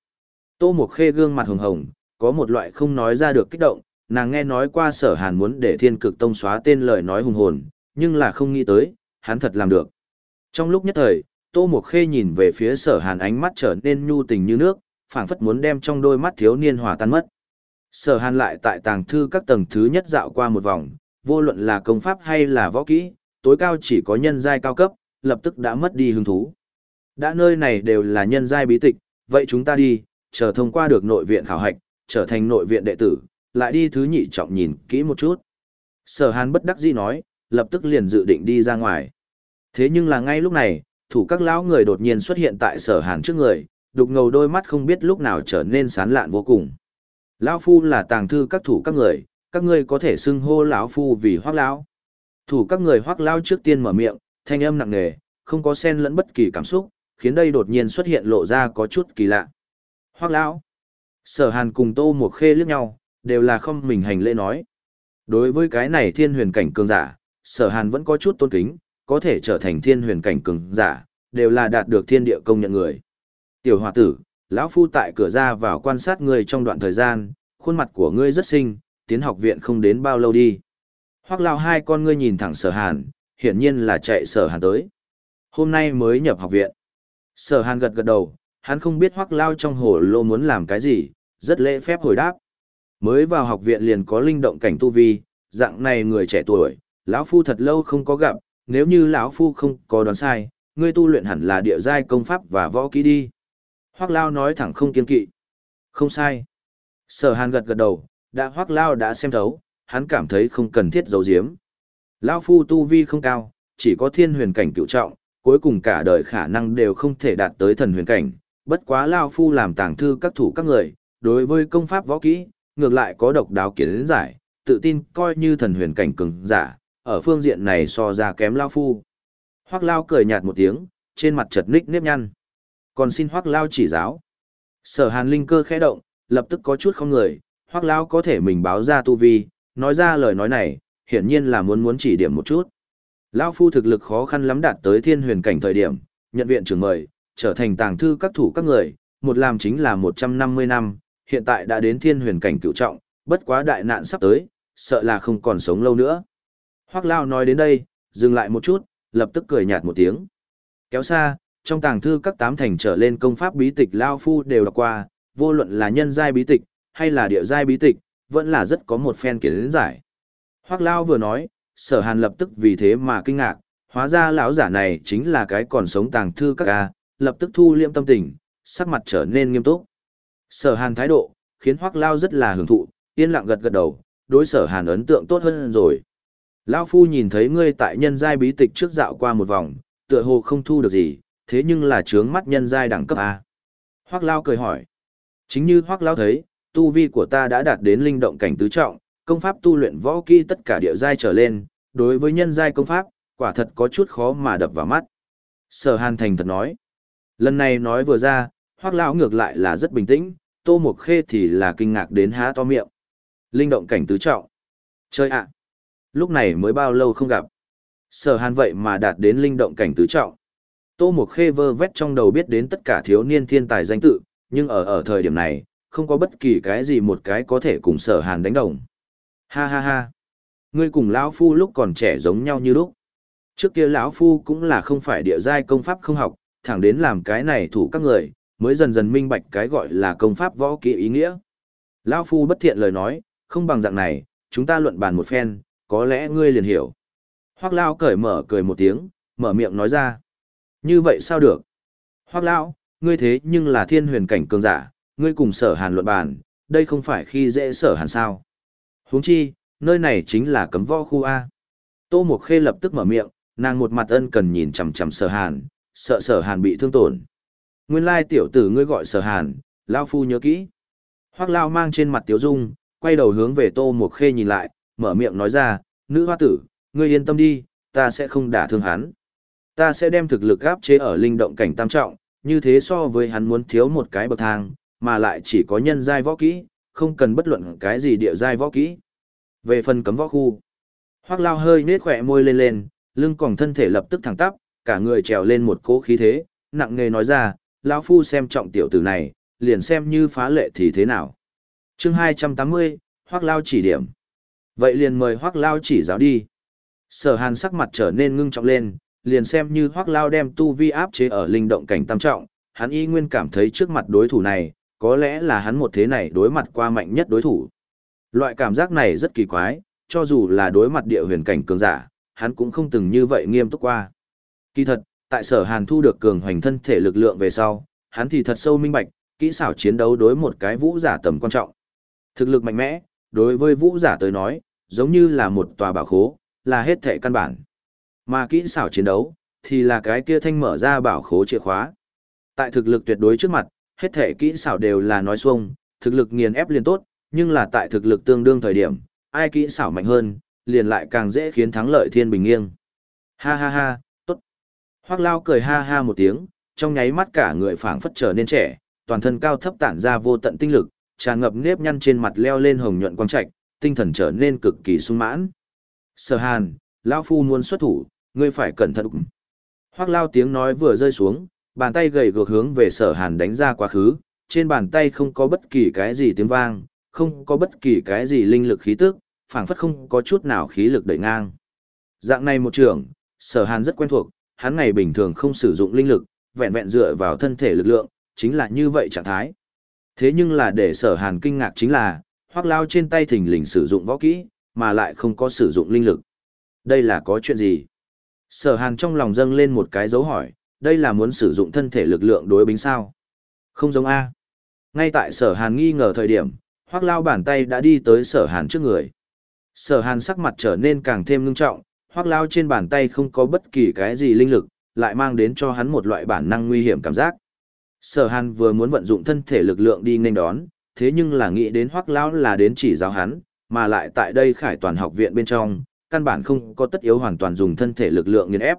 Tô Mộc Khê gương mặt hồng hồng, có một loại không nói ra được kích động, nàng nghe nói qua sở hàn muốn để thiên cực tông xóa tên lời nói hùng hồn, nhưng là không nghĩ tới, hắn thật làm được. Trong lúc nhất thời, Tô Mộc Khê nhìn về phía sở hàn ánh mắt trở nên nhu tình như nước, phảng phất muốn đem trong đôi mắt thiếu niên hòa tan mất. Sở hàn lại tại tàng thư các tầng thứ nhất dạo qua một vòng, vô luận là công pháp hay là võ kỹ, tối cao chỉ có nhân giai cao cấp, lập tức đã mất đi hứng thú. Đã nơi này đều là nhân giai bí tịch, vậy chúng ta đi, chờ thông qua được nội viện khảo hạch, trở thành nội viện đệ tử, lại đi thứ nhị trọng nhìn kỹ một chút. Sở hàn bất đắc dĩ nói, lập tức liền dự định đi ra ngoài. Thế nhưng là ngay lúc này, thủ các lão người đột nhiên xuất hiện tại sở hàn trước người, đục ngầu đôi mắt không biết lúc nào trở nên sán lạn vô cùng. Lão phu là tàng thư các thủ các người, các ngươi có thể xưng hô lão phu vì hoác lão. Thủ các người hoác lão trước tiên mở miệng, thanh âm nặng nề, không có xen lẫn bất kỳ cảm xúc, khiến đây đột nhiên xuất hiện lộ ra có chút kỳ lạ. Hoác lão. Sở hàn cùng tô một khê liếc nhau, đều là không mình hành lễ nói. Đối với cái này thiên huyền cảnh cường giả, sở hàn vẫn có chút tôn kính, có thể trở thành thiên huyền cảnh cường giả, đều là đạt được thiên địa công nhận người. Tiểu hòa tử, lão phu tại cửa ra vào quan sát ngươi trong đoạn thời gian, khuôn mặt của ngươi rất xinh, tiến học viện không đến bao lâu đi. Hoắc lao hai con ngươi nhìn thẳng sở hàn, hiển nhiên là chạy sở hàn tới. Hôm nay mới nhập học viện. Sở hàn gật gật đầu, hắn không biết hoắc lao trong hồ lô muốn làm cái gì, rất lễ phép hồi đáp. Mới vào học viện liền có linh động cảnh tu vi, dạng này người trẻ tuổi, lão phu thật lâu không có gặp, nếu như lão phu không có đoán sai, ngươi tu luyện hẳn là địa giai công pháp và võ kỹ đi. Hoắc Lao nói thẳng không kiên kỵ. Không sai. Sở Hàn gật gật đầu, đã Hoắc Lao đã xem thấu, hắn cảm thấy không cần thiết giấu giếm. Lão phu tu vi không cao, chỉ có thiên huyền cảnh cựu trọng, cuối cùng cả đời khả năng đều không thể đạt tới thần huyền cảnh. Bất quá Lão phu làm tàng thư các thủ các người, đối với công pháp võ kỹ, ngược lại có độc đáo kiến giải, tự tin coi như thần huyền cảnh cường giả, ở phương diện này so ra kém Lão phu. Hoắc Lao cười nhạt một tiếng, trên mặt chật ních nếp nhăn. Còn xin Hoắc Lao chỉ giáo. Sở Hàn linh cơ khẽ động, lập tức có chút không người, Hoắc Lao có thể mình báo ra tu vi, nói ra lời nói này, hiển nhiên là muốn muốn chỉ điểm một chút. Lão phu thực lực khó khăn lắm đạt tới thiên huyền cảnh thời điểm, nhận viện trưởng mời, trở thành tàng thư các thủ các người, một làm chính là 150 năm, hiện tại đã đến thiên huyền cảnh cựu trọng, bất quá đại nạn sắp tới, sợ là không còn sống lâu nữa. Hoắc Lao nói đến đây, dừng lại một chút, lập tức cười nhạt một tiếng. Kéo xa, trong tàng thư các tám thành trở lên công pháp bí tịch Lao Phu đều đọc qua, vô luận là nhân giai bí tịch, hay là địa giai bí tịch, vẫn là rất có một phen kiến giải. Hoác Lao vừa nói, sở hàn lập tức vì thế mà kinh ngạc, hóa ra lão giả này chính là cái còn sống tàng thư các ca, lập tức thu liêm tâm tình, sắc mặt trở nên nghiêm túc. Sở hàn thái độ, khiến Hoác Lao rất là hưởng thụ, yên lặng gật gật đầu, đối sở hàn ấn tượng tốt hơn rồi. Lao Phu nhìn thấy ngươi tại nhân giai bí tịch trước dạo qua một vòng, tựa hồ không thu được gì, thế nhưng là trướng mắt nhân giai đẳng cấp A. Hoác Lao cười hỏi. Chính như Hoác Lao thấy, tu vi của ta đã đạt đến linh động cảnh tứ trọng, công pháp tu luyện võ kỹ tất cả địa giai trở lên, đối với nhân giai công pháp, quả thật có chút khó mà đập vào mắt. Sở Hàn Thành thật nói. Lần này nói vừa ra, Hoác Lão ngược lại là rất bình tĩnh, Tô Mộc Khê thì là kinh ngạc đến há to miệng. Linh động cảnh tứ trọng. Chơi ạ. Lúc này mới bao lâu không gặp. Sở Hàn vậy mà đạt đến linh động cảnh tứ trọng. Tô Mộc Khê vơ vét trong đầu biết đến tất cả thiếu niên thiên tài danh tự, nhưng ở ở thời điểm này, không có bất kỳ cái gì một cái có thể cùng sở hàn đánh đồng. Ha ha ha. Ngươi cùng lão phu lúc còn trẻ giống nhau như lúc. Trước kia lão phu cũng là không phải địa giai công pháp không học, thẳng đến làm cái này thủ các người, mới dần dần minh bạch cái gọi là công pháp võ kỹ ý nghĩa. Lão phu bất thiện lời nói, không bằng dạng này, chúng ta luận bàn một phen, có lẽ ngươi liền hiểu. Hoắc Lão cởi mở cười một tiếng, mở miệng nói ra. Như vậy sao được? Hoắc Lão, ngươi thế nhưng là thiên huyền cảnh cường giả, ngươi cùng sở hàn luận bàn, đây không phải khi dễ sở hàn sao. huống chi, nơi này chính là cấm võ khu A. Tô Mộc Khê lập tức mở miệng, nàng một mặt ân cần nhìn chằm chằm sở hàn, sợ sở hàn bị thương tổn. Nguyên lai tiểu tử ngươi gọi sở hàn, Lao Phu nhớ kỹ. Hoác Lao mang trên mặt tiếu dung, quay đầu hướng về Tô Mộc Khê nhìn lại, mở miệng nói ra, nữ hoa tử, ngươi yên tâm đi, ta sẽ không đả thương hắn. Ta sẽ đem thực lực áp chế ở linh động cảnh tam trọng, như thế so với hắn muốn thiếu một cái bậc thang, mà lại chỉ có nhân giai võ kỹ, không cần bất luận cái gì địa giai võ kỹ. Về phần cấm võ khu, Hoắc Lao hơi nết khỏe môi lên lên, lưng còng thân thể lập tức thẳng tắp, cả người trèo lên một cỗ khí thế, nặng nề nói ra, lão phu xem trọng tiểu tử này, liền xem như phá lệ thì thế nào. Chương 280, Hoắc Lao chỉ điểm. Vậy liền mời Hoắc Lao chỉ giáo đi. Sở Hàn sắc mặt trở nên ngưng trọng lên, liền xem như Hoắc Lao đem tu vi áp chế ở linh động cảnh tam trọng, hắn y nguyên cảm thấy trước mặt đối thủ này, có lẽ là hắn một thế này đối mặt qua mạnh nhất đối thủ. Loại cảm giác này rất kỳ quái, cho dù là đối mặt địa huyền cảnh cường giả, hắn cũng không từng như vậy nghiêm túc qua. Kỳ thật, tại sở hàn thu được cường hoành thân thể lực lượng về sau, hắn thì thật sâu minh bạch, kỹ xảo chiến đấu đối một cái vũ giả tầm quan trọng. Thực lực mạnh mẽ, đối với vũ giả tới nói, giống như là một tòa bảo khố, là hết thệ căn bản. Mà kỹ xảo chiến đấu, thì là cái kia thanh mở ra bảo khố chìa khóa. Tại thực lực tuyệt đối trước mặt, hết thể kỹ xảo đều là nói xuông, thực lực nghiền ép liền tốt, nhưng là tại thực lực tương đương thời điểm, ai kỹ xảo mạnh hơn, liền lại càng dễ khiến thắng lợi thiên bình nghiêng. Ha ha ha. Hoác lao cười ha ha một tiếng, trong nháy mắt cả người phảng phất trở nên trẻ, toàn thân cao thấp tản ra vô tận tinh lực, tràn ngập nếp nhăn trên mặt leo lên hồng nhuận quang trạch, tinh thần trở nên cực kỳ sung mãn. Sở Hàn, lão phu muốn xuất thủ, ngươi phải cẩn thận. Hoắc Lao tiếng nói vừa rơi xuống, bàn tay gầy gò hướng về Sở Hàn đánh ra quá khứ, trên bàn tay không có bất kỳ cái gì tiếng vang, không có bất kỳ cái gì linh lực khí tức, phảng phất không có chút nào khí lực đẩy ngang. Dạng này một trường, sở hàn rất quen thuộc, hắn ngày bình thường không sử dụng linh lực, vẹn vẹn dựa vào thân thể lực lượng, chính là như vậy trạng thái. Thế nhưng là để sở hàn kinh ngạc chính là, hoác lao trên tay thình lình sử dụng võ kỹ, mà lại không có sử dụng linh lực. Đây là có chuyện gì? Sở hàn trong lòng dâng lên một cái dấu hỏi, đây là muốn sử dụng thân thể lực lượng đối bính sao? Không giống A. Ngay tại sở hàn nghi ngờ thời điểm, hoác lao bàn tay đã đi tới sở hàn trước người. Sở hàn sắc mặt trở nên càng thêm ngưng trọng, hoác lao trên bàn tay không có bất kỳ cái gì linh lực, lại mang đến cho hắn một loại bản năng nguy hiểm cảm giác. Sở hàn vừa muốn vận dụng thân thể lực lượng đi nên đón, thế nhưng là nghĩ đến hoác lao là đến chỉ giáo hắn, mà lại tại đây khải toàn học viện bên trong, căn bản không có tất yếu hoàn toàn dùng thân thể lực lượng nghiền ép.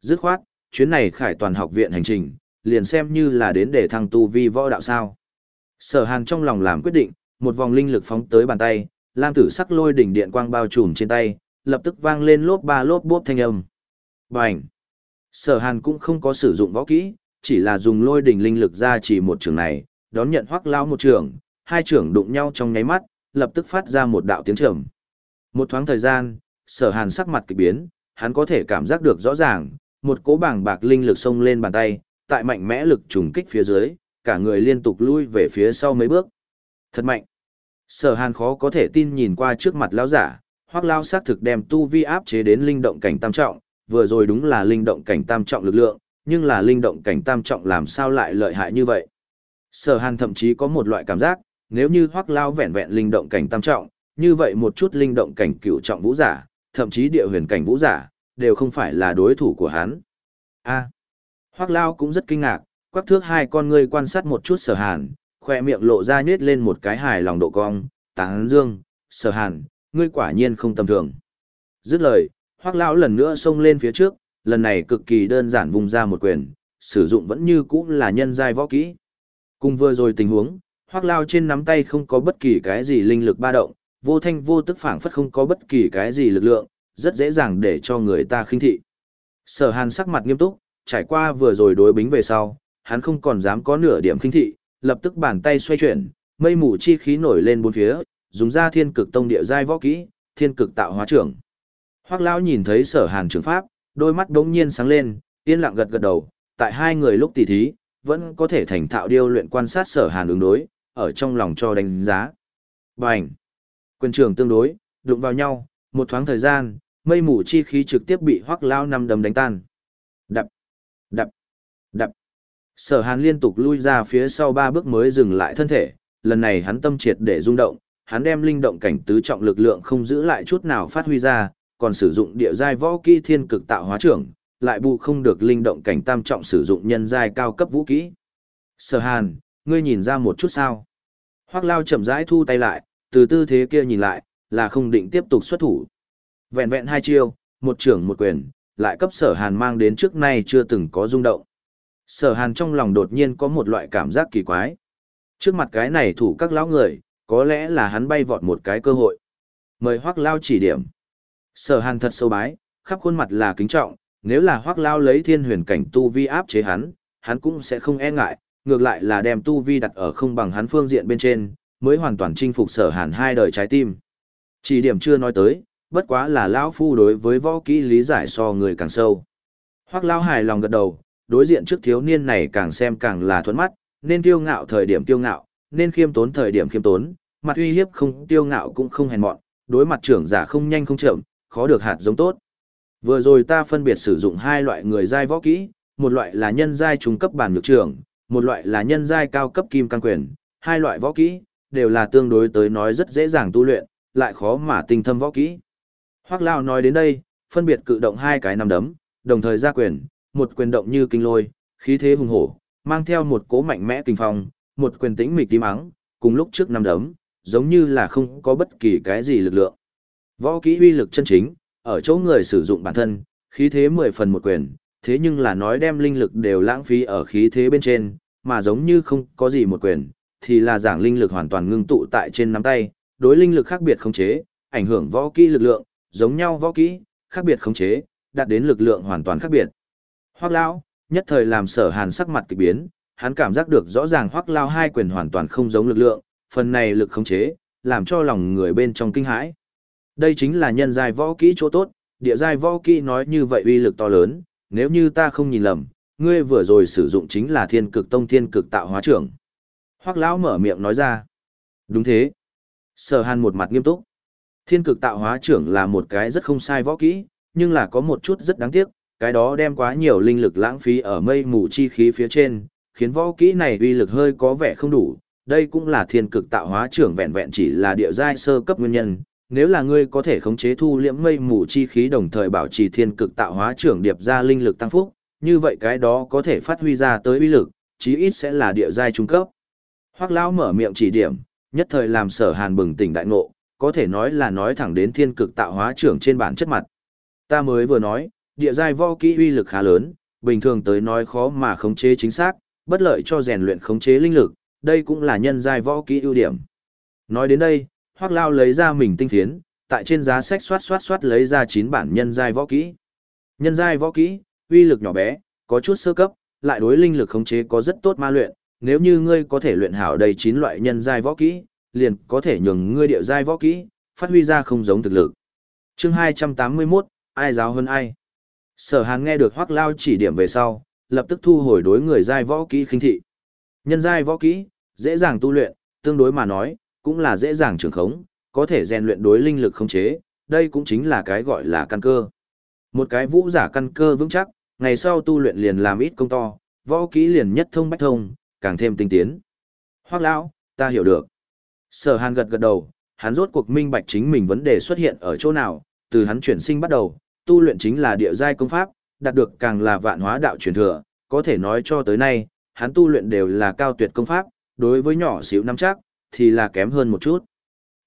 Dứt khoát, chuyến này khải toàn học viện hành trình, liền xem như là đến để thăng tu vi võ đạo sao. Sở hàn trong lòng làm quyết định, một vòng linh lực phóng tới bàn tay, lam tử sắc lôi đỉnh điện quang bao trùm trên tay, lập tức vang lên lốp ba lốp bốp thanh âm. Bành! Sở hàn cũng không có sử dụng võ kỹ, chỉ là dùng lôi đỉnh linh lực ra chỉ một trường này, đón nhận hoắc lao một trường, hai trường đụng nhau trong nháy mắt, lập tức phát ra một đạo tiếng trầm. Một thoáng thời gian, sở hàn sắc mặt kỳ biến, hắn có thể cảm giác được rõ ràng, một cỗ bảng bạc linh lực xông lên bàn tay, tại mạnh mẽ lực trùng kích phía dưới, cả người liên tục lui về phía sau mấy bước. Thật mạnh. Sở hàn khó có thể tin nhìn qua trước mặt lão giả, hoác lao xác thực đem tu vi áp chế đến linh động cảnh tam trọng, vừa rồi đúng là linh động cảnh tam trọng lực lượng, nhưng là linh động cảnh tam trọng làm sao lại lợi hại như vậy. Sở hàn thậm chí có một loại cảm giác, nếu như hoác lao vẹn vẹn linh động cảnh tam trọng, như vậy một chút linh động cảnh cựu trọng vũ giả, thậm chí địa huyền cảnh vũ giả, đều không phải là đối thủ của hắn. A. hoác lao cũng rất kinh ngạc, quắc thước hai con ngươi quan sát một chút sở hàn, khoe miệng lộ ra nhết lên một cái hài lòng độ cong, tán dương, sở hàn, ngươi quả nhiên không tầm thường. Dứt lời, hoác lão lần nữa xông lên phía trước, lần này cực kỳ đơn giản vùng ra một quyền, sử dụng vẫn như cũ là nhân giai võ kỹ. Cùng vừa rồi tình huống, hoác lao trên nắm tay không có bất kỳ cái gì linh lực ba động, vô thanh vô tức phảng phất không có bất kỳ cái gì lực lượng, rất dễ dàng để cho người ta khinh thị. Sở hàn sắc mặt nghiêm túc, trải qua vừa rồi đối bính về sau, hắn không còn dám có nửa điểm khinh thị, lập tức bàn tay xoay chuyển, mây mù chi khí nổi lên bốn phía, dùng ra thiên cực tông địa giai võ kỹ, thiên cực tạo hóa trưởng. Hoắc lão nhìn thấy Sở Hàn trường pháp, đôi mắt đống nhiên sáng lên, yên lặng gật gật đầu, tại hai người lúc tỉ thí, vẫn có thể thành thạo điêu luyện quan sát Sở Hàn ứng đối, ở trong lòng cho đánh giá. Bành! Quyền trường tương đối, đụng vào nhau, một thoáng thời gian, mây mù chi khí trực tiếp bị Hoắc lão năm đấm đánh tan. Đập! Đập! Đập! Sở Hàn liên tục lui ra phía sau ba bước mới dừng lại thân thể, lần này hắn tâm triệt để rung động, hắn đem linh động cảnh tứ trọng lực lượng không giữ lại chút nào phát huy ra, còn sử dụng địa giai võ kỹ thiên cực tạo hóa trưởng, lại bù không được linh động cảnh tam trọng sử dụng nhân giai cao cấp vũ kỹ. Sở Hàn, ngươi nhìn ra một chút sao? Hoắc Lao chậm rãi thu tay lại, từ tư thế kia nhìn lại, là không định tiếp tục xuất thủ. Vẹn vẹn hai chiêu, một trưởng một quyền, lại cấp Sở Hàn mang đến trước nay chưa từng có rung động. Sở Hàn trong lòng đột nhiên có một loại cảm giác kỳ quái. Trước mặt cái này thủ các lão người, có lẽ là hắn bay vọt một cái cơ hội. Mời Hoắc Lao chỉ điểm. Sở Hàn thật sâu bái, khắp khuôn mặt là kính trọng, nếu là Hoắc Lao lấy thiên huyền cảnh tu vi áp chế hắn, hắn cũng sẽ không e ngại, ngược lại là đem tu vi đặt ở không bằng hắn phương diện bên trên, mới hoàn toàn chinh phục Sở Hàn hai đời trái tim. Chỉ điểm chưa nói tới, bất quá là lão phu đối với võ kỹ lý giải so người càng sâu. Hoắc Lao hài lòng gật đầu, đối diện trước thiếu niên này càng xem càng là thuận mắt, nên tiêu ngạo thời điểm tiêu ngạo, nên khiêm tốn thời điểm khiêm tốn, mặt uy hiếp không tiêu ngạo cũng không hèn mọn, đối mặt trưởng giả không nhanh không chậm, khó được hạt giống tốt. Vừa rồi ta phân biệt sử dụng hai loại người giai võ kỹ, một loại là nhân giai trung cấp bản nhược trưởng, một loại là nhân giai cao cấp kim căn quyền, hai loại võ kỹ đều là tương đối tới nói rất dễ dàng tu luyện, lại khó mà tinh thâm võ kỹ. Hoắc Lão nói đến đây, phân biệt cự động hai cái nắm đấm, đồng thời ra quyền, một quyền động như kinh lôi, khí thế hùng hổ, mang theo một cỗ mạnh mẽ kinh phong, một quyền tĩnh mịch tím ắng, cùng lúc trước năm đấm, giống như là không có bất kỳ cái gì lực lượng. Võ kỹ uy lực chân chính, ở chỗ người sử dụng bản thân, khí thế 10 phần một quyền, thế nhưng là nói đem linh lực đều lãng phí ở khí thế bên trên, mà giống như không có gì một quyền, thì là giảng linh lực hoàn toàn ngưng tụ tại trên nắm tay, đối linh lực khác biệt khống chế, ảnh hưởng võ kỹ lực lượng, giống nhau võ kỹ, khác biệt khống chế, đạt đến lực lượng hoàn toàn khác biệt. Hoắc lão, nhất thời làm Sở Hàn sắc mặt kỳ biến, hắn cảm giác được rõ ràng Hoắc lão hai quyền hoàn toàn không giống lực lượng, phần này lực khống chế, làm cho lòng người bên trong kinh hãi. Đây chính là nhân giai võ kỹ chỗ tốt, địa giai võ kỹ nói như vậy uy lực to lớn, nếu như ta không nhìn lầm, ngươi vừa rồi sử dụng chính là thiên cực tông thiên cực tạo hóa trưởng. Hoắc lão mở miệng nói ra. Đúng thế. Sở hàn một mặt nghiêm túc. Thiên cực tạo hóa trưởng là một cái rất không sai võ kỹ, nhưng là có một chút rất đáng tiếc, cái đó đem quá nhiều linh lực lãng phí ở mây mù chi khí phía trên, khiến võ kỹ này uy lực hơi có vẻ không đủ. Đây cũng là thiên cực tạo hóa trưởng vẹn vẹn chỉ là địa giai sơ cấp nguyên nhân, nếu là ngươi có thể khống chế thu liễm mây mù chi khí đồng thời bảo trì thiên cực tạo hóa trưởng điệp ra linh lực tăng phúc, như vậy cái đó có thể phát huy ra tới uy lực, chí ít sẽ là địa giai trung cấp. Hoắc lão mở miệng chỉ điểm, nhất thời làm Sở Hàn bừng tỉnh đại ngộ, có thể nói là nói thẳng đến thiên cực tạo hóa trưởng trên bản chất mặt. Ta mới vừa nói, địa giai võ kỹ uy lực khá lớn, bình thường tới nói khó mà khống chế chính xác, bất lợi cho rèn luyện khống chế linh lực, đây cũng là nhân giai võ kỹ ưu điểm. Nói đến đây, Hoắc Lao lấy ra mình tinh phiến, tại trên giá sách xoát xoát xoát lấy ra 9 bản nhân giai võ kỹ. Nhân giai võ kỹ, uy lực nhỏ bé, có chút sơ cấp, lại đối linh lực khống chế có rất tốt ma luyện, nếu như ngươi có thể luyện hảo đầy 9 loại nhân giai võ kỹ, liền có thể nhường ngươi địa giai võ kỹ phát huy ra không giống thực lực. Chương 281, ai giáo hơn ai? Sở Hàn nghe được Hoắc Lao chỉ điểm về sau, lập tức thu hồi đối người giai võ kỹ khinh thị. Nhân giai võ kỹ, dễ dàng tu luyện, tương đối mà nói, cũng là dễ dàng trường khống, có thể rèn luyện đối linh lực khống chế, đây cũng chính là cái gọi là căn cơ. Một cái vũ giả căn cơ vững chắc, ngày sau tu luyện liền làm ít công to, võ kỹ liền nhất thông bách thông, càng thêm tinh tiến. Hoắc lão, ta hiểu được. Sở Hàn gật gật đầu, hắn rốt cuộc minh bạch chính mình vấn đề xuất hiện ở chỗ nào, từ hắn chuyển sinh bắt đầu, tu luyện chính là địa giai công pháp, đạt được càng là vạn hóa đạo truyền thừa, có thể nói cho tới nay, hắn tu luyện đều là cao tuyệt công pháp, đối với nhỏ xíu năm chắc, thì là kém hơn một chút.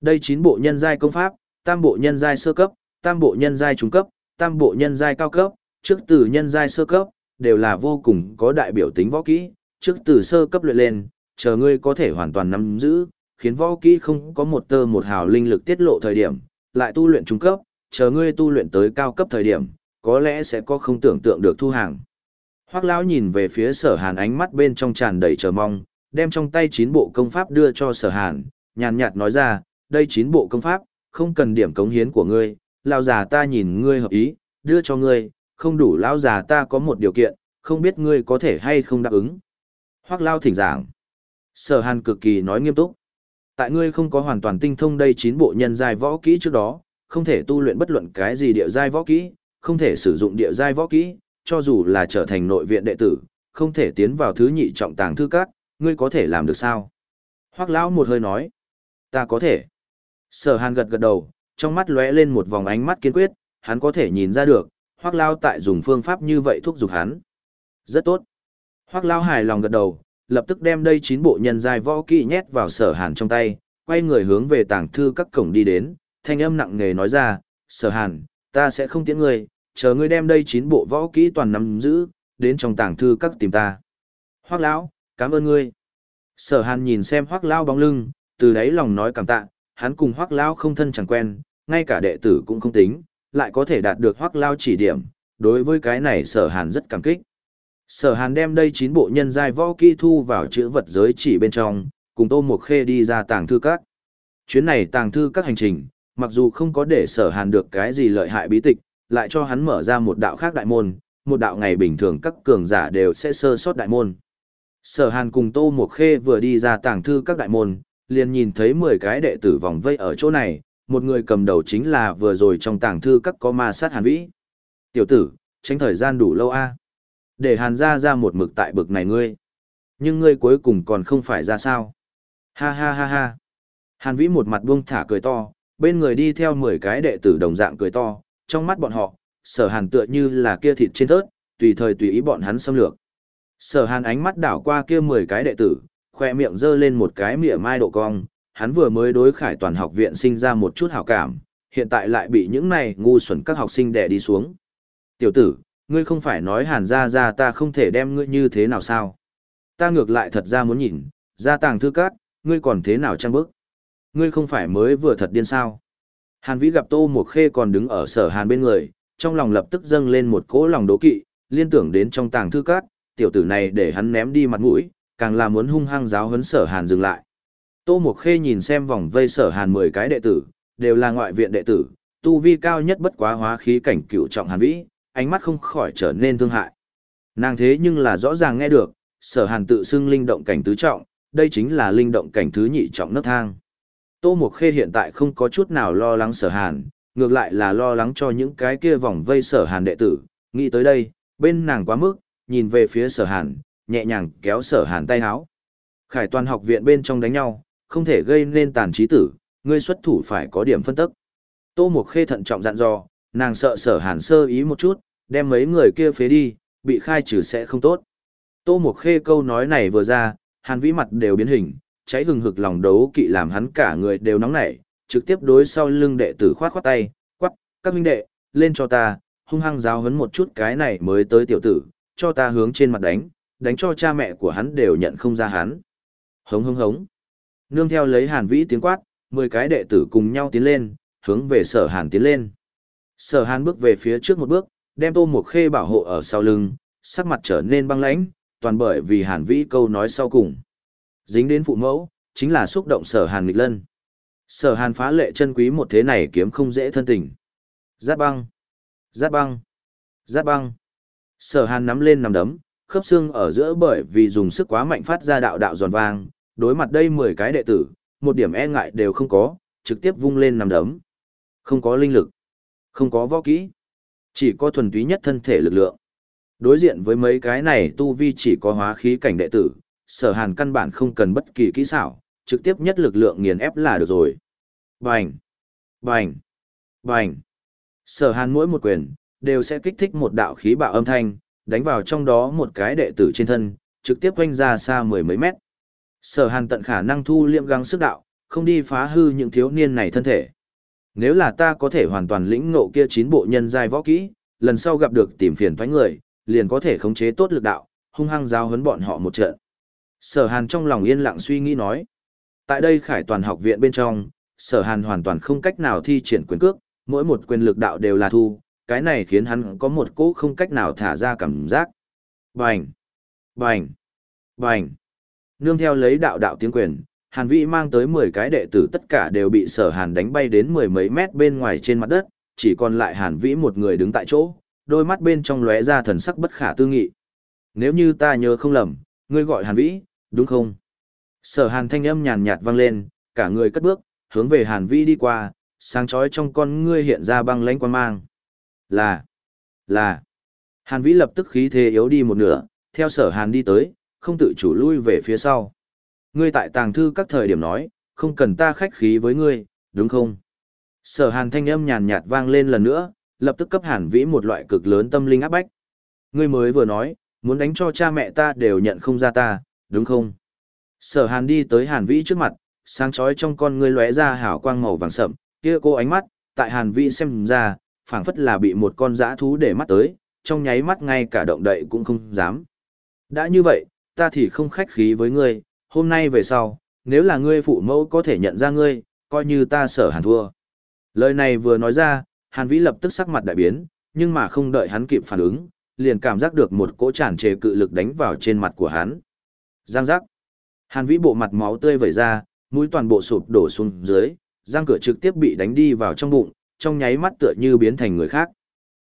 Đây chín bộ nhân giai công pháp, tam bộ nhân giai sơ cấp, tam bộ nhân giai trung cấp, tam bộ nhân giai cao cấp, trước từ nhân giai sơ cấp, đều là vô cùng có đại biểu tính võ kỹ, trước từ sơ cấp luyện lên, chờ ngươi có thể hoàn toàn nắm giữ, khiến võ kỹ không có một tơ một hào linh lực tiết lộ thời điểm, lại tu luyện trung cấp, chờ ngươi tu luyện tới cao cấp thời điểm, có lẽ sẽ có không tưởng tượng được thu hàng. Hoắc lão nhìn về phía sở hàn ánh mắt bên trong tràn đầy chờ mong, đem trong tay chín bộ công pháp đưa cho sở hàn, nhàn nhạt nói ra, đây chín bộ công pháp, không cần điểm cống hiến của ngươi, lão già ta nhìn ngươi hợp ý, đưa cho ngươi, không đủ lão già ta có một điều kiện, không biết ngươi có thể hay không đáp ứng. Hoắc Lão thỉnh giảng. Sở hàn cực kỳ nói nghiêm túc. Tại ngươi không có hoàn toàn tinh thông đây chín bộ nhân giai võ kỹ trước đó, không thể tu luyện bất luận cái gì địa giai võ kỹ, không thể sử dụng địa giai võ kỹ, cho dù là trở thành nội viện đệ tử, không thể tiến vào thứ nhị trọng tàng thư các, ngươi có thể làm được sao? Hoắc lão một hơi nói, ta có thể. Sở Hàn gật gật đầu, trong mắt lóe lên một vòng ánh mắt kiên quyết, hắn có thể nhìn ra được, Hoắc lão tại dùng phương pháp như vậy thúc giục hắn. Rất tốt. Hoắc lão hài lòng gật đầu, lập tức đem đây chín bộ nhân giai võ kỹ nhét vào Sở Hàn trong tay, quay người hướng về tàng thư các cổng đi đến, thanh âm nặng nề nói ra, "Sở Hàn, ta sẽ không tiễn ngươi, chờ ngươi đem đây chín bộ võ kỹ toàn nắm giữ, đến trong tàng thư các tìm ta. Hoác lão, cảm ơn ngươi. Sở hàn nhìn xem hoác lão bóng lưng, từ đấy lòng nói cảm tạ, hắn cùng hoác lão không thân chẳng quen, ngay cả đệ tử cũng không tính, lại có thể đạt được hoác lão chỉ điểm, đối với cái này sở hàn rất cảm kích. Sở hàn đem đây chín bộ nhân giai võ kỹ thu vào chữ vật giới chỉ bên trong, cùng tô một khê đi ra tàng thư các. Chuyến này tàng thư các hành trình, mặc dù không có để sở hàn được cái gì lợi hại bí tịch, lại cho hắn mở ra một đạo khác đại môn, một đạo ngày bình thường các cường giả đều sẽ sơ sót đại môn. Sở Hàn cùng Tô Mộc Khê vừa đi ra tàng thư các đại môn, liền nhìn thấy 10 cái đệ tử vòng vây ở chỗ này, một người cầm đầu chính là vừa rồi trong tàng thư các có ma sát Hàn Vĩ. Tiểu tử, tránh thời gian đủ lâu a Để Hàn ra ra một mực tại bực này ngươi. Nhưng ngươi cuối cùng còn không phải ra sao. Ha ha ha ha. Hàn Vĩ một mặt buông thả cười to, bên người đi theo 10 cái đệ tử đồng dạng cười to, trong mắt bọn họ, sở hàn tựa như là kia thịt trên thớt, tùy thời tùy ý bọn hắn xâm lược. Sở hàn ánh mắt đảo qua kia 10 cái đệ tử, khoe miệng giơ lên một cái mỉa mai độ cong, hắn vừa mới đối khải toàn học viện sinh ra một chút hảo cảm, hiện tại lại bị những này ngu xuẩn các học sinh đè đi xuống. Tiểu tử, ngươi không phải nói hàn ra ra ta không thể đem ngươi như thế nào sao? Ta ngược lại thật ra muốn nhìn, ra tàng thư cát, ngươi còn thế nào trang bức? Ngươi không phải mới vừa thật điên sao? Hàn Vĩ gặp Tô Mộc Khê còn đứng ở sở Hàn bên người, trong lòng lập tức dâng lên một cỗ lòng đố kỵ, liên tưởng đến trong tàng thư cát, tiểu tử này để hắn ném đi mặt mũi, càng là muốn hung hăng giáo huấn sở Hàn dừng lại. Tô Mộc Khê nhìn xem vòng vây sở Hàn 10 cái đệ tử, đều là ngoại viện đệ tử, tu vi cao nhất bất quá hóa khí cảnh cựu trọng Hàn Vĩ, ánh mắt không khỏi trở nên thương hại. Nàng thế nhưng là rõ ràng nghe được, sở Hàn tự xưng linh động cảnh tứ trọng, đây chính là linh động cảnh thứ nhị trọng nấc thang. Tô Mộc Khê hiện tại không có chút nào lo lắng sở hàn, ngược lại là lo lắng cho những cái kia vòng vây sở hàn đệ tử. Nghĩ tới đây, bên nàng quá mức, nhìn về phía sở hàn, nhẹ nhàng kéo sở hàn tay háo. Khải toàn học viện bên trong đánh nhau, không thể gây nên tàn trí tử, ngươi xuất thủ phải có điểm phân tức. Tô Mộc Khê thận trọng dặn dò, nàng sợ sở hàn sơ ý một chút, đem mấy người kia phế đi, bị khai trừ sẽ không tốt. Tô Mộc Khê câu nói này vừa ra, hàn vĩ mặt đều biến hình, cháy hừng hực lòng đấu kỵ làm hắn cả người đều nóng nảy, trực tiếp đối sau lưng đệ tử khoát khoát tay, quắc, các huynh đệ, lên cho ta, hung hăng giáo hấn một chút cái này mới tới tiểu tử, cho ta hướng trên mặt đánh, đánh cho cha mẹ của hắn đều nhận không ra hắn. Hống hống hống. Nương theo lấy hàn vĩ tiếng quát, 10 cái đệ tử cùng nhau tiến lên, hướng về sở hàn tiến lên. Sở hàn bước về phía trước một bước, đem tô một khê bảo hộ ở sau lưng, sắc mặt trở nên băng lãnh, toàn bởi vì hàn vĩ câu nói sau cùng. Dính đến phụ mẫu, chính là xúc động sở hàn nghịch lân. Sở hàn phá lệ chân quý một thế này kiếm không dễ thân tình. Giáp băng. Giáp băng. Giáp băng. Sở hàn nắm lên nằm đấm, khớp xương ở giữa bởi vì dùng sức quá mạnh phát ra đạo đạo giòn vang, đối mặt đây 10 cái đệ tử, một điểm e ngại đều không có, trực tiếp vung lên nằm đấm. Không có linh lực, không có võ kỹ, chỉ có thuần túy nhất thân thể lực lượng. Đối diện với mấy cái này tu vi chỉ có hóa khí cảnh đệ tử, sở hàn căn bản không cần bất kỳ kỹ xảo, trực tiếp nhất lực lượng nghiền ép là được rồi. Bành! Bành! Bành! Sở hàn mỗi một quyền, đều sẽ kích thích một đạo khí bạo âm thanh, đánh vào trong đó một cái đệ tử trên thân, trực tiếp quanh ra xa mười mấy mét. Sở hàn tận khả năng thu liệm găng sức đạo, không đi phá hư những thiếu niên này thân thể. Nếu là ta có thể hoàn toàn lĩnh ngộ kia chín bộ nhân giai võ kỹ, lần sau gặp được tìm phiền thoái người, liền có thể khống chế tốt lực đạo, hung hăng giao hấn bọn họ một trận. Sở Hàn trong lòng yên lặng suy nghĩ nói. Tại đây khải toàn học viện bên trong, sở Hàn hoàn toàn không cách nào thi triển quyền cước, mỗi một quyền lực đạo đều là thu, cái này khiến hắn có một cỗ không cách nào thả ra cảm giác. Bành! Bành! Bành! Nương theo lấy đạo đạo tiếng quyền, Hàn Vĩ mang tới 10 cái đệ tử tất cả đều bị sở Hàn đánh bay đến mười mấy mét bên ngoài trên mặt đất, chỉ còn lại Hàn Vĩ một người đứng tại chỗ, đôi mắt bên trong lóe ra thần sắc bất khả tư nghị. Nếu như ta nhớ không lầm, ngươi gọi Hàn Vĩ, đúng không? Sở Hàn thanh âm nhàn nhạt vang lên, cả người cất bước, hướng về Hàn Vĩ đi qua, sáng chói trong con ngươi hiện ra băng lãnh quan mang. Là, là. Hàn Vĩ lập tức khí thế yếu đi một nửa, theo sở Hàn đi tới, không tự chủ lui về phía sau. Ngươi tại tàng thư các thời điểm nói, không cần ta khách khí với ngươi, đúng không? Sở Hàn thanh âm nhàn nhạt vang lên lần nữa, lập tức cấp Hàn Vĩ một loại cực lớn tâm linh áp bách. Ngươi mới vừa nói, muốn đánh cho cha mẹ ta đều nhận không ra ta, đúng không? Sở Hàn đi tới Hàn Vĩ trước mặt, sáng chói trong con ngươi lóe ra hào quang màu vàng sậm, kia cô ánh mắt, tại Hàn Vĩ xem ra, phảng phất là bị một con dã thú để mắt tới, trong nháy mắt ngay cả động đậy cũng không dám. Đã như vậy, ta thì không khách khí với ngươi, hôm nay về sau, nếu là ngươi phụ mẫu có thể nhận ra ngươi, coi như ta sở hàn thua. Lời này vừa nói ra, Hàn Vĩ lập tức sắc mặt đại biến, nhưng mà không đợi hắn kịp phản ứng, liền cảm giác được một cỗ tràn trề cự lực đánh vào trên mặt của hắn. Giang giác. Hàn Vĩ bộ mặt máu tươi vẩy ra, mũi toàn bộ sụp đổ xuống dưới, răng cửa trực tiếp bị đánh đi vào trong bụng, trong nháy mắt tựa như biến thành người khác.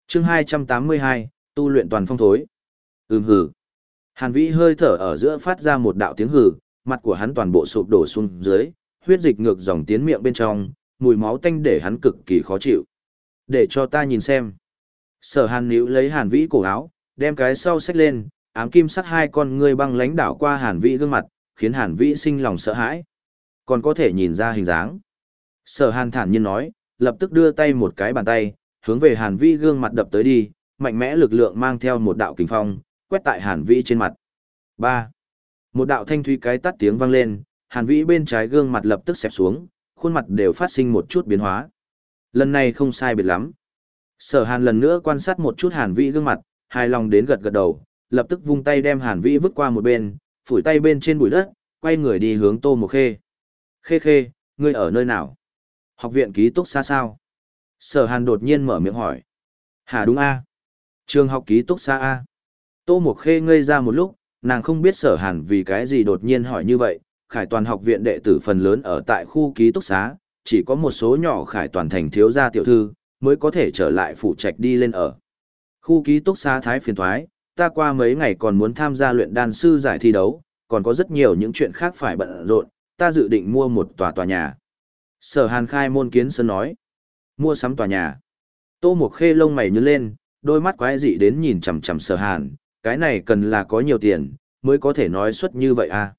Chương 282, tu luyện toàn phong thối. Ừm hử. Hàn Vĩ hơi thở ở giữa phát ra một đạo tiếng hử, mặt của hắn toàn bộ sụp đổ xuống dưới, huyết dịch ngược dòng tiến miệng bên trong, mùi máu tanh để hắn cực kỳ khó chịu. Để cho ta nhìn xem. Sở Hàn níu lấy Hàn Vĩ cổ áo, đem cái sau xách lên, ám kim sắt hai con ngươi băng lãnh đảo qua Hàn Vĩ gương mặt, khiến Hàn Vĩ sinh lòng sợ hãi. Còn có thể nhìn ra hình dáng. Sở Hàn thản nhiên nói, lập tức đưa tay một cái bàn tay, hướng về Hàn Vĩ gương mặt đập tới đi, mạnh mẽ lực lượng mang theo một đạo kình phong, quét tại Hàn Vĩ trên mặt. 3. Một đạo thanh thúy cái tắt tiếng vang lên, Hàn Vĩ bên trái gương mặt lập tức xẹp xuống, khuôn mặt đều phát sinh một chút biến hóa. Lần này không sai biệt lắm. Sở Hàn lần nữa quan sát một chút Hàn Vĩ gương mặt, hài lòng đến gật gật đầu, lập tức vung tay đem Hàn Vĩ vứt qua một bên, phủi tay bên trên bụi đất, quay người đi hướng Tô Mộc Khê. Khê Khê, ngươi ở nơi nào? Học viện ký túc xa sao? Sở Hàn đột nhiên mở miệng hỏi. Hà đúng a Trường học ký túc xa a Tô Mộc Khê ngây ra một lúc, nàng không biết sở hàn vì cái gì đột nhiên hỏi như vậy, khải toàn học viện đệ tử phần lớn ở tại khu ký túc xá, chỉ có một số nhỏ khải toàn thành thiếu gia tiểu thư, mới có thể trở lại phụ trạch đi lên ở. Khu ký túc xá thái phiền thoái, ta qua mấy ngày còn muốn tham gia luyện đan sư giải thi đấu, còn có rất nhiều những chuyện khác phải bận rộn, ta dự định mua một tòa tòa nhà. Sở hàn khai môn kiến sơn nói, mua sắm tòa nhà. Tô một khê lông mày nhướng lên, đôi mắt quái dị đến nhìn chằm chằm sở hàn, cái này cần là có nhiều tiền, mới có thể nói xuất như vậy à.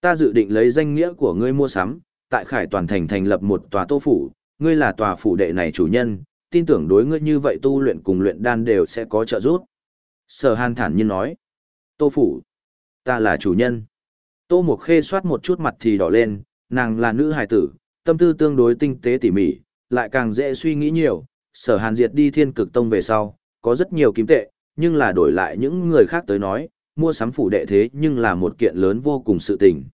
Ta dự định lấy danh nghĩa của ngươi mua sắm, tại Khải Toàn Thành thành lập một tòa tô phủ, ngươi là tòa phủ đệ này chủ nhân, tin tưởng đối ngươi như vậy tu luyện cùng luyện đan đều sẽ có trợ giúp. Sở Hàn thản nhiên nói, tô phủ, ta là chủ nhân. Tô Mộc Khê soát một chút mặt thì đỏ lên, nàng là nữ hài tử, tâm tư tương đối tinh tế tỉ mỉ, lại càng dễ suy nghĩ nhiều, sở hàn diệt đi thiên cực tông về sau, có rất nhiều kim tệ, nhưng là đổi lại những người khác tới nói, mua sắm phủ đệ thế nhưng là một kiện lớn vô cùng sự tình.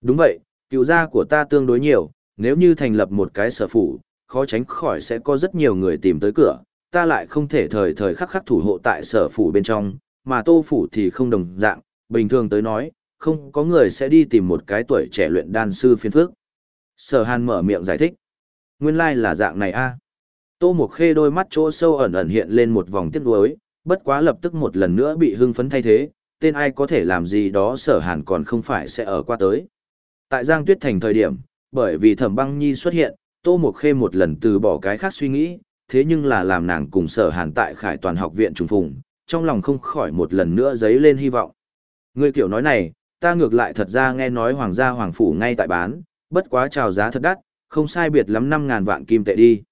Đúng vậy, cựu gia của ta tương đối nhiều, nếu như thành lập một cái sở phủ, khó tránh khỏi sẽ có rất nhiều người tìm tới cửa, ta lại không thể thời thời khắc khắc thủ hộ tại sở phủ bên trong, mà tô phủ thì không đồng dạng, bình thường tới nói, không có người sẽ đi tìm một cái tuổi trẻ luyện đan sư phiên phước. Sở hàn mở miệng giải thích. Nguyên lai like là dạng này a Tô Mộc Khê đôi mắt chỗ sâu ẩn ẩn hiện lên một vòng tiếc nuối, bất quá lập tức một lần nữa bị hưng phấn thay thế, tên ai có thể làm gì đó sở hàn còn không phải sẽ ở qua tới. Tại Giang Tuyết Thành thời điểm, bởi vì thẩm băng nhi xuất hiện, Tô Mộc Khê một lần từ bỏ cái khác suy nghĩ, thế nhưng là làm nàng cùng sở hàn tại khải toàn học viện trùng phùng, trong lòng không khỏi một lần nữa dấy lên hy vọng. Người kiểu nói này, ta ngược lại thật ra nghe nói hoàng gia hoàng phủ ngay tại bán, bất quá chào giá thật đắt, không sai biệt lắm năm ngàn vạn kim tệ đi.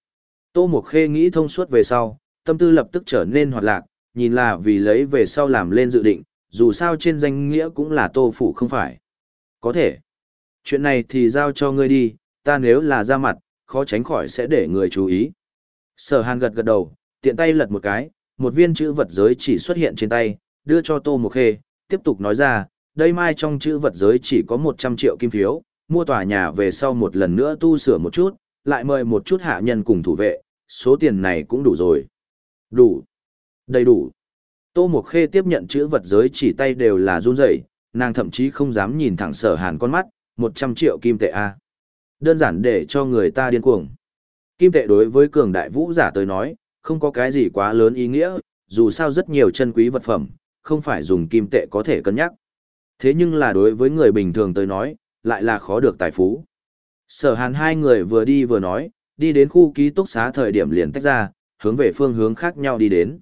Tô Mộc Khê nghĩ thông suốt về sau, tâm tư lập tức trở nên hoạt lạc, nhìn là vì lấy về sau làm lên dự định, dù sao trên danh nghĩa cũng là tô phủ không phải. Có thể. Chuyện này thì giao cho ngươi đi, ta nếu là ra mặt, khó tránh khỏi sẽ để người chú ý. Sở hàn gật gật đầu, tiện tay lật một cái, một viên chữ vật giới chỉ xuất hiện trên tay, đưa cho tô một khê, tiếp tục nói ra, đây mai trong chữ vật giới chỉ có 100 triệu kim phiếu, mua tòa nhà về sau một lần nữa tu sửa một chút, lại mời một chút hạ nhân cùng thủ vệ, số tiền này cũng đủ rồi. Đủ. Đầy đủ. Tô Mộc Khê tiếp nhận chữ vật giới chỉ tay đều là run rẩy, nàng thậm chí không dám nhìn thẳng sở hàn con mắt, 100 triệu kim tệ A. Đơn giản để cho người ta điên cuồng. Kim tệ đối với cường đại vũ giả tới nói, không có cái gì quá lớn ý nghĩa, dù sao rất nhiều chân quý vật phẩm, không phải dùng kim tệ có thể cân nhắc. Thế nhưng là đối với người bình thường tới nói, lại là khó được tài phú. Sở hàn hai người vừa đi vừa nói, đi đến khu ký túc xá thời điểm liền tách ra, hướng về phương hướng khác nhau đi đến.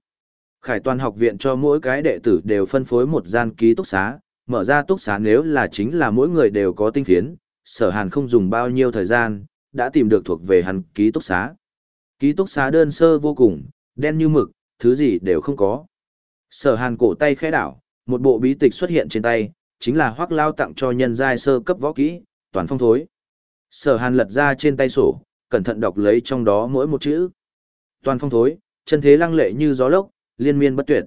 Khải toàn học viện cho mỗi cái đệ tử đều phân phối một gian ký túc xá, mở ra túc xá nếu là chính là mỗi người đều có tinh phiến, sở hàn không dùng bao nhiêu thời gian, đã tìm được thuộc về hắn ký túc xá. Ký túc xá đơn sơ vô cùng, đen như mực, thứ gì đều không có. Sở hàn cổ tay khẽ đảo, một bộ bí tịch xuất hiện trên tay, chính là hoác lao tặng cho nhân giai sơ cấp võ kỹ, toàn phong thối. Sở hàn lật ra trên tay sổ, cẩn thận đọc lấy trong đó mỗi một chữ. Toàn phong thối, chân thế lăng lệ như gió lốc, liên miên bất tuyệt.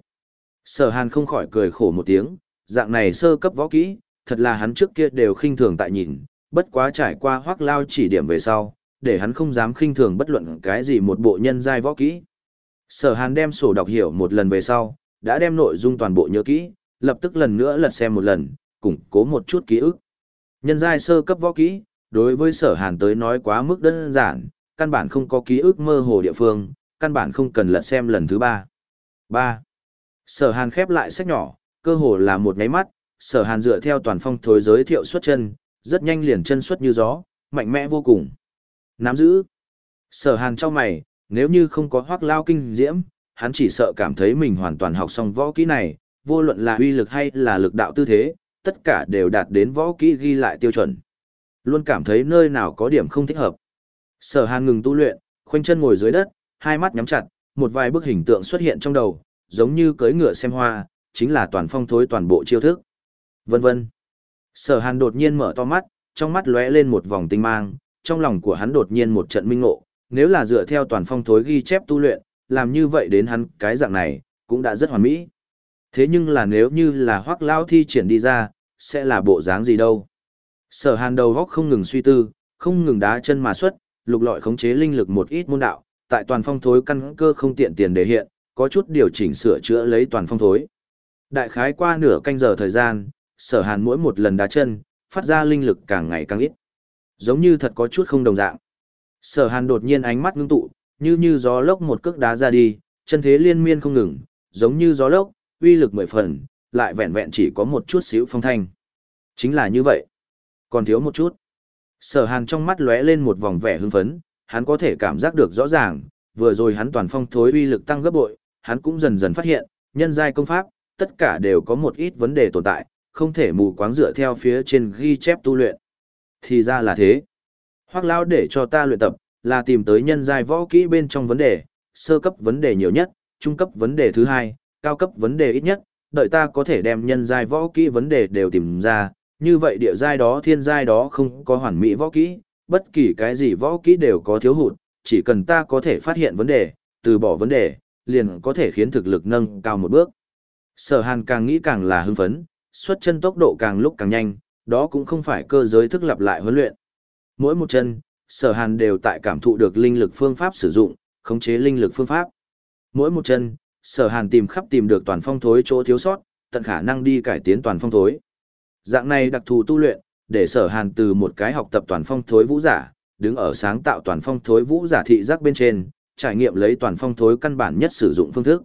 Sở hàn không khỏi cười khổ một tiếng, dạng này sơ cấp võ kỹ, thật là hắn trước kia đều khinh thường tại nhìn, bất quá trải qua hoác lao chỉ điểm về sau, để hắn không dám khinh thường bất luận cái gì một bộ nhân giai võ kỹ. Sở hàn đem sổ đọc hiểu một lần về sau, đã đem nội dung toàn bộ nhớ kỹ, lập tức lần nữa lật xem một lần, củng cố một chút ký ức. Nhân giai sơ cấp võ kỹ, đối với sở hàn tới nói quá mức đơn giản, căn bản không có ký ức mơ hồ địa phương, căn bản không cần lật xem lần thứ ba. 3. Sở hàn khép lại sách nhỏ, cơ hồ là một ngáy mắt, sở hàn dựa theo toàn phong thối giới thiệu xuất chân, rất nhanh liền chân xuất như gió, mạnh mẽ vô cùng. Nắm giữ. Sở hàn cho mày, nếu như không có hoác lao kinh diễm, hắn chỉ sợ cảm thấy mình hoàn toàn học xong võ kỹ này, vô luận là uy lực hay là lực đạo tư thế, tất cả đều đạt đến võ kỹ ghi lại tiêu chuẩn. Luôn cảm thấy nơi nào có điểm không thích hợp. Sở hàn ngừng tu luyện, khoanh chân ngồi dưới đất, hai mắt nhắm chặt, một vài bức hình tượng xuất hiện trong đầu, giống như cưỡi ngựa xem hoa, chính là toàn phong thối toàn bộ chiêu thức. Vân vân. Sở Hàn đột nhiên mở to mắt, trong mắt lóe lên một vòng tinh mang, trong lòng của hắn đột nhiên một trận minh ngộ, nếu là dựa theo toàn phong thối ghi chép tu luyện, làm như vậy đến hắn cái dạng này, cũng đã rất hoàn mỹ. Thế nhưng là nếu như là hoác lao thi triển đi ra, sẽ là bộ dáng gì đâu. Sở hàn đầu góc không ngừng suy tư, không ngừng đá chân mà xuất, lục lọi khống chế linh lực một ít môn đạo, tại toàn phong thối căn cơ không tiện tiền để hiện, có chút điều chỉnh sửa chữa lấy toàn phong thối. Đại khái qua nửa canh giờ thời gian, sở hàn mỗi một lần đá chân, phát ra linh lực càng ngày càng ít. Giống như thật có chút không đồng dạng. Sở hàn đột nhiên ánh mắt ngưng tụ, như như gió lốc một cước đá ra đi, chân thế liên miên không ngừng, giống như gió lốc, uy lực mười phần, lại vẹn vẹn chỉ có một chút xíu phong thanh. Chính là như vậy. Còn thiếu một chút. Sở hàn trong mắt lóe lên một vòng vẻ hưng phấn, hắn có thể cảm giác được rõ ràng, vừa rồi hắn toàn phong thối uy lực tăng gấp bội, hắn cũng dần dần phát hiện, nhân giai công pháp, tất cả đều có một ít vấn đề tồn tại, không thể mù quáng dựa theo phía trên ghi chép tu luyện. Thì ra là thế. Hoác lao để cho ta luyện tập, là tìm tới nhân giai võ kỹ bên trong vấn đề, sơ cấp vấn đề nhiều nhất, trung cấp vấn đề thứ hai, cao cấp vấn đề ít nhất, đợi ta có thể đem nhân giai võ kỹ vấn đề đều tìm ra, như vậy địa giai đó thiên giai đó không có hoàn mỹ võ kỹ, bất kỳ cái gì võ kỹ đều có thiếu hụt, chỉ cần ta có thể phát hiện vấn đề, từ bỏ vấn đề, liền có thể khiến thực lực nâng cao một bước. Sở Hàn càng nghĩ càng là hưng phấn, xuất chân tốc độ càng lúc càng nhanh, đó cũng không phải cơ giới thức lặp lại huấn luyện. Mỗi một chân, Sở Hàn đều tại cảm thụ được linh lực phương pháp sử dụng, khống chế linh lực phương pháp. Mỗi một chân, Sở Hàn tìm khắp tìm được toàn phong thối chỗ thiếu sót, tận khả năng đi cải tiến toàn phong thối. Dạng này đặc thù tu luyện, để Sở Hàn từ một cái học tập toàn phong thối vũ giả, đứng ở sáng tạo toàn phong thối vũ giả thị giác bên trên, trải nghiệm lấy toàn phong thối căn bản nhất sử dụng phương thức.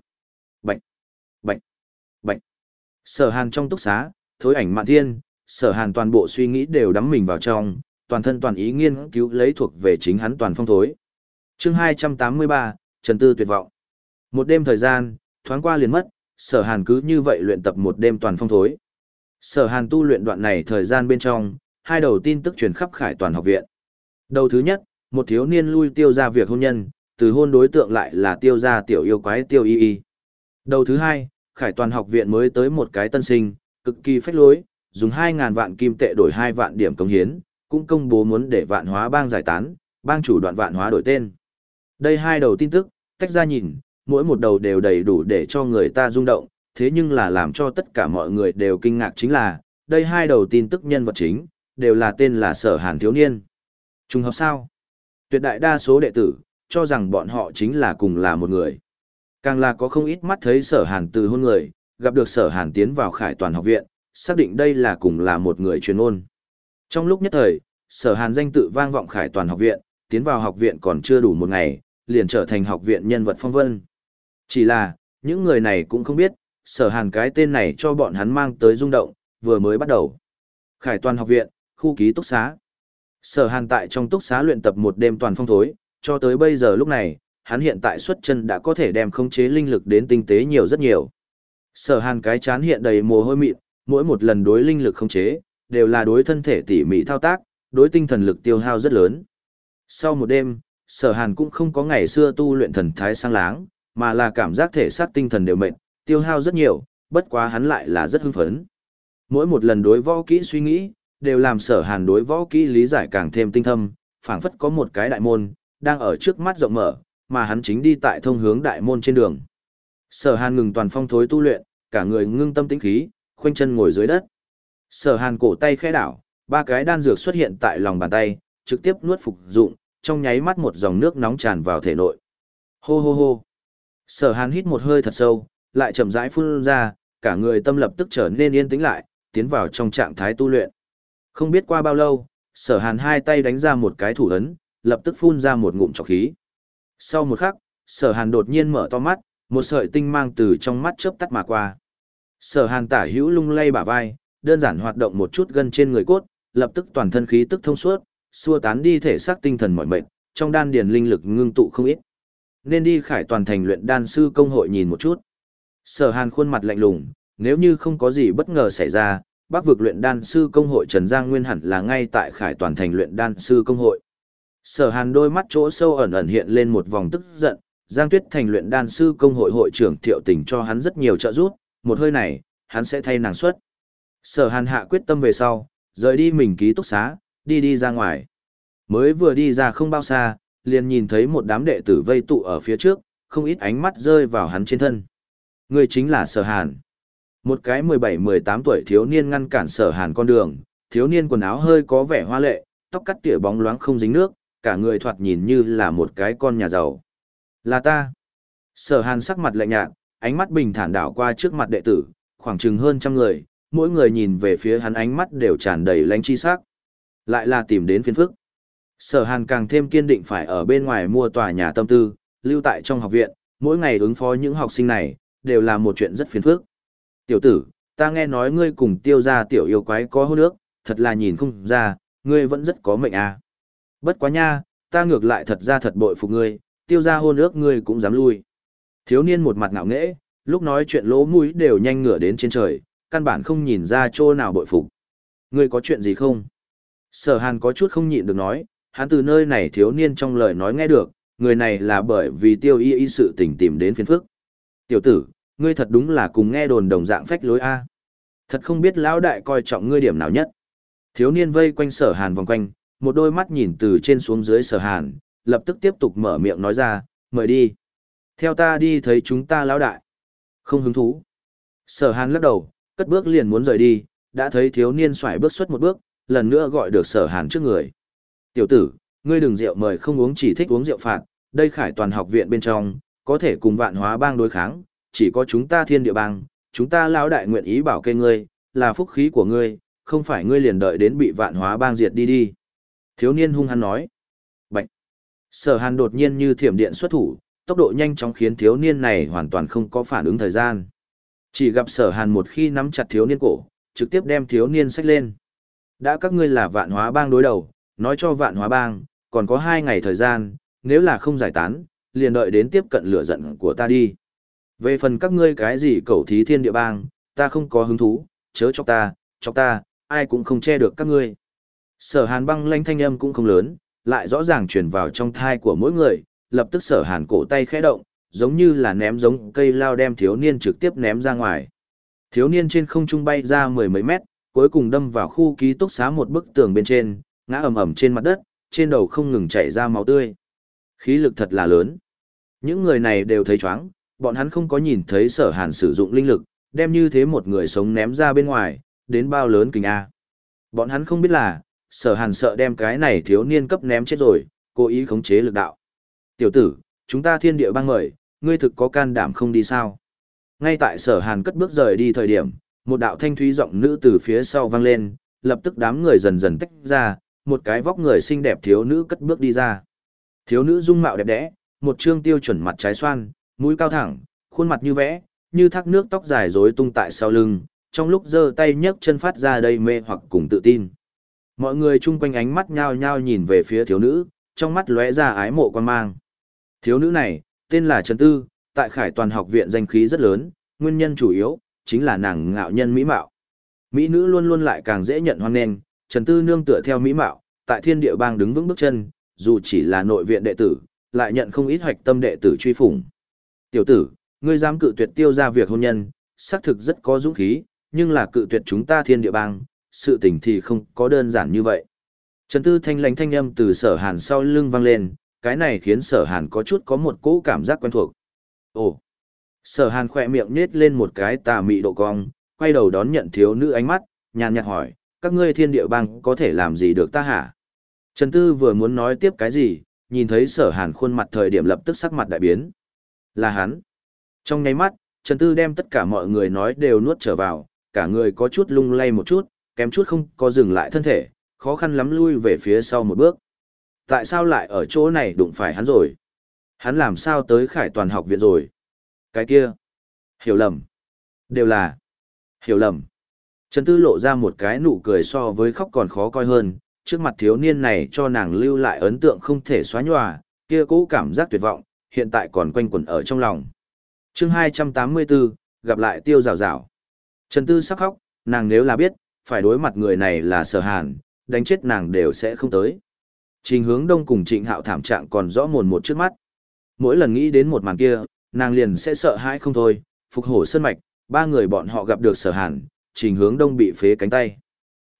Sở Hàn trong túc xá, thối ảnh mạn thiên, Sở Hàn toàn bộ suy nghĩ đều đắm mình vào trong, toàn thân toàn ý nghiên cứu lấy thuộc về chính hắn toàn phong thối. Chương 283, Trần Tư tuyệt vọng. Một đêm thời gian, thoáng qua liền mất, Sở Hàn cứ như vậy luyện tập một đêm toàn phong thối. Sở Hàn tu luyện đoạn này thời gian bên trong, hai đầu tin tức truyền khắp Khải Toàn học viện. Đầu thứ nhất, một thiếu niên lui tiêu ra việc hôn nhân, từ hôn đối tượng lại là tiêu gia tiểu yêu quái tiêu y y. Đầu thứ hai, khải toàn học viện mới tới một cái tân sinh, cực kỳ phách lối, dùng 2.000 vạn kim tệ đổi 2 vạn điểm công hiến, cũng công bố muốn để vạn hóa bang giải tán, bang chủ đoạn vạn hóa đổi tên. Đây hai đầu tin tức, tách ra nhìn, mỗi một đầu đều đầy đủ để cho người ta rung động, thế nhưng là làm cho tất cả mọi người đều kinh ngạc chính là, đây hai đầu tin tức nhân vật chính, đều là tên là sở hàn thiếu niên. Trùng hợp sao? Tuyệt đại đa số đệ tử, cho rằng bọn họ chính là cùng là một người. Càng là có không ít mắt thấy sở hàn từ hôn người, gặp được sở hàn tiến vào khải toàn học viện, xác định đây là cùng là một người truyền ôn. Trong lúc nhất thời, sở hàn danh tự vang vọng khải toàn học viện, tiến vào học viện còn chưa đủ một ngày, liền trở thành học viện nhân vật phong vân. Chỉ là, những người này cũng không biết, sở hàn cái tên này cho bọn hắn mang tới rung động, vừa mới bắt đầu. Khải toàn học viện, khu ký túc xá. Sở hàn tại trong túc xá luyện tập một đêm toàn phong thối, cho tới bây giờ lúc này, hắn hiện tại xuất chân đã có thể đem khống chế linh lực đến tinh tế nhiều rất nhiều. Sở hàn cái chán hiện đầy mồ hôi mịn, mỗi một lần đối linh lực khống chế, đều là đối thân thể tỉ mỉ thao tác, đối tinh thần lực tiêu hao rất lớn. Sau một đêm, sở hàn cũng không có ngày xưa tu luyện thần thái sang láng, mà là cảm giác thể xác tinh thần đều mệt, tiêu hao rất nhiều, bất quá hắn lại là rất hưng phấn. Mỗi một lần đối võ kỹ suy nghĩ, đều làm sở hàn đối võ kỹ lý giải càng thêm tinh thâm, phảng phất có một cái đại môn, đang ở trước mắt rộng mở, mà hắn chính đi tại thông hướng đại môn trên đường. Sở hàn ngừng toàn phong thối tu luyện, cả người ngưng tâm tĩnh khí, khoanh chân ngồi dưới đất. Sở hàn cổ tay khẽ đảo, ba cái đan dược xuất hiện tại lòng bàn tay, trực tiếp nuốt phục dụng, trong nháy mắt một dòng nước nóng tràn vào thể nội. Hô hô hô. Sở hàn hít một hơi thật sâu, lại chậm rãi phun ra, cả người tâm lập tức trở nên yên tĩnh lại, tiến vào trong trạng thái tu luyện. Không biết qua bao lâu, sở hàn hai tay đánh ra một cái thủ ấn, lập tức phun ra một ngụm trọc khí. Sau một khắc, sở hàn đột nhiên mở to mắt, một sợi tinh mang từ trong mắt chớp tắt mà qua. Sở hàn tả hữu lung lay bả vai, đơn giản hoạt động một chút gân trên người cốt, lập tức toàn thân khí tức thông suốt, xua tán đi thể xác tinh thần mỏi mệt, trong đan điền linh lực ngưng tụ không ít. Nên đi khải toàn thành luyện đan sư công hội nhìn một chút. Sở Hàn khuôn mặt lạnh lùng, nếu như không có gì bất ngờ xảy ra, Bắc vực luyện đan sư công hội Trần Giang Nguyên hẳn là ngay tại khải toàn thành luyện đan sư công hội. Sở Hàn đôi mắt chỗ sâu ẩn ẩn hiện lên một vòng tức giận, Giang Tuyết thành luyện đan sư công hội hội trưởng Thiệu Tình cho hắn rất nhiều trợ giúp, một hơi này, hắn sẽ thay nàng xuất. Sở Hàn hạ quyết tâm về sau, rời đi mình ký túc xá, đi đi ra ngoài. Mới vừa đi ra không bao xa, liền nhìn thấy một đám đệ tử vây tụ ở phía trước, không ít ánh mắt rơi vào hắn trên thân. Người chính là Sở Hàn. Một cái 17-18 tuổi thiếu niên ngăn cản Sở Hàn con đường, thiếu niên quần áo hơi có vẻ hoa lệ, tóc cắt tỉa bóng loáng không dính nước, cả người thoạt nhìn như là một cái con nhà giàu. Là ta. Sở Hàn sắc mặt lạnh nhạt, ánh mắt bình thản đảo qua trước mặt đệ tử, khoảng chừng hơn trăm người, mỗi người nhìn về phía hắn ánh mắt đều tràn đầy lánh chi sắc. Lại là tìm đến phiền phức. Sở Hàn càng thêm kiên định phải ở bên ngoài mua tòa nhà tâm tư, lưu tại trong học viện, mỗi ngày ứng phó những học sinh này, đều là một chuyện rất phiền phức. Tiểu tử, ta nghe nói ngươi cùng tiêu gia tiểu yêu quái có hôn nước, thật là nhìn không ra, ngươi vẫn rất có mệnh à. Bất quá nha, ta ngược lại thật ra thật bội phục ngươi, tiêu gia hôn ước ngươi cũng dám lui. Thiếu niên một mặt ngạo nghễ, lúc nói chuyện lỗ mũi đều nhanh ngửa đến trên trời, căn bản không nhìn ra chỗ nào bội phục. Ngươi có chuyện gì không? Sở hàn có chút không nhịn được nói, hắn từ nơi này thiếu niên trong lời nói nghe được, người này là bởi vì tiêu y y sự tình tìm đến phiền phức. Tiểu tử, ngươi thật đúng là cùng nghe đồn đồng dạng phách lối A. Thật không biết lão đại coi trọng ngươi điểm nào nhất. Thiếu niên vây quanh sở hàn vòng quanh, một đôi mắt nhìn từ trên xuống dưới sở hàn, lập tức tiếp tục mở miệng nói ra, mời đi. Theo ta đi thấy chúng ta lão đại. Không hứng thú. Sở hàn lắc đầu, cất bước liền muốn rời đi, đã thấy thiếu niên xoải bước xuất một bước, lần nữa gọi được sở hàn trước người. Tiểu tử, ngươi đừng rượu mời không uống chỉ thích uống rượu phạt, đây khải toàn học viện bên trong, có thể cùng vạn hóa bang đối kháng, chỉ có chúng ta thiên địa bang, chúng ta lão đại nguyện ý bảo kê ngươi, là phúc khí của ngươi, không phải ngươi liền đợi đến bị vạn hóa bang diệt đi đi. Thiếu niên hung hăng nói. Bạch. Sở hàn đột nhiên như thiểm điện xuất thủ, tốc độ nhanh chóng khiến thiếu niên này hoàn toàn không có phản ứng thời gian. Chỉ gặp sở hàn một khi nắm chặt thiếu niên cổ, trực tiếp đem thiếu niên sách lên. Đã các ngươi là vạn hóa bang đối đầu, nói cho vạn hóa bang, còn có hai ngày thời gian, nếu là không giải tán, liền đợi đến tiếp cận lửa giận của ta đi. Về phần các ngươi cái gì cầu thí thiên địa bang, ta không có hứng thú, chớ cho ta, cho ta, ai cũng không che được các ngươi. Sở hàn băng lanh thanh âm cũng không lớn, lại rõ ràng truyền vào trong thai của mỗi người, lập tức sở hàn cổ tay khẽ động, giống như là ném giống cây lao đem thiếu niên trực tiếp ném ra ngoài. Thiếu niên trên không trung bay ra mười mấy mét, cuối cùng đâm vào khu ký túc xá một bức tường bên trên, ngã ầm ầm trên mặt đất, trên đầu không ngừng chảy ra máu tươi. Khí lực thật là lớn. Những người này đều thấy chóng, bọn hắn không có nhìn thấy sở hàn sử dụng linh lực, đem như thế một người sống ném ra bên ngoài, đến bao lớn kinh A. Bọn hắn không biết là, sở hàn sợ đem cái này thiếu niên cấp ném chết rồi, cố ý khống chế lực đạo. Tiểu tử, chúng ta thiên địa băng mời, ngươi thực có can đảm không đi sao? Ngay tại sở hàn cất bước rời đi thời điểm, một đạo thanh thúy giọng nữ từ phía sau vang lên, lập tức đám người dần dần tách ra, một cái vóc người xinh đẹp thiếu nữ cất bước đi ra. Thiếu nữ dung mạo đẹp đẽ, một trương tiêu chuẩn mặt trái xoan, mũi cao thẳng, khuôn mặt như vẽ, như thác nước tóc dài rối tung tại sau lưng, trong lúc giơ tay nhấc chân phát ra đầy mê hoặc cùng tự tin. Mọi người chung quanh ánh mắt nhao nhao nhìn về phía thiếu nữ, trong mắt lóe ra ái mộ quan mang. Thiếu nữ này, tên là Trần Tư, tại Khải Toàn học viện danh khí rất lớn, nguyên nhân chủ yếu chính là nàng ngạo nhân mỹ mạo. Mỹ nữ luôn luôn lại càng dễ nhận hoan nghênh, Trần Tư nương tựa theo mỹ mạo, tại Thiên Địa Bang đứng vững bước chân, dù chỉ là nội viện đệ tử, lại nhận không ít hoạch tâm đệ tử truy phủng. Tiểu tử, ngươi dám cự tuyệt tiêu ra việc hôn nhân, xác thực rất có dũng khí, nhưng là cự tuyệt chúng ta Thiên Địa Bang, sự tình thì không có đơn giản như vậy. Trần Tư thanh lãnh thanh âm từ sở hàn sau lưng vang lên, cái này khiến sở hàn có chút có một cỗ cảm giác quen thuộc. Ồ! Sở hàn khỏe miệng nết lên một cái tà mị độ cong, quay đầu đón nhận thiếu nữ ánh mắt, nhàn nhạt hỏi, các ngươi thiên địa bang có thể làm gì được ta hả? Trần Tư vừa muốn nói tiếp cái gì, nhìn thấy sở hàn khuôn mặt thời điểm lập tức sắc mặt đại biến. Là hắn. Trong nháy mắt, Trần Tư đem tất cả mọi người nói đều nuốt trở vào, cả người có chút lung lay một chút, kém chút không có dừng lại thân thể, khó khăn lắm lui về phía sau một bước. Tại sao lại ở chỗ này đụng phải hắn rồi? Hắn làm sao tới khải toàn học viện rồi? Cái kia. Hiểu lầm. Đều là. Hiểu lầm. Trần Tư lộ ra một cái nụ cười so với khóc còn khó coi hơn, trước mặt thiếu niên này cho nàng lưu lại ấn tượng không thể xóa nhòa, kia cũ cảm giác tuyệt vọng, hiện tại còn quanh quẩn ở trong lòng. chương 284, gặp lại tiêu rào rào. Trần Tư sắc khóc, nàng nếu là biết, phải đối mặt người này là sở hàn, đánh chết nàng đều sẽ không tới. Trình hướng đông cùng trịnh hạo thảm trạng còn rõ mồn một trước mắt. Mỗi lần nghĩ đến một màn kia, nàng liền sẽ sợ hãi không thôi, phục hổ sân mạch, ba người bọn họ gặp được sở hàn, trình hướng đông bị phế cánh tay.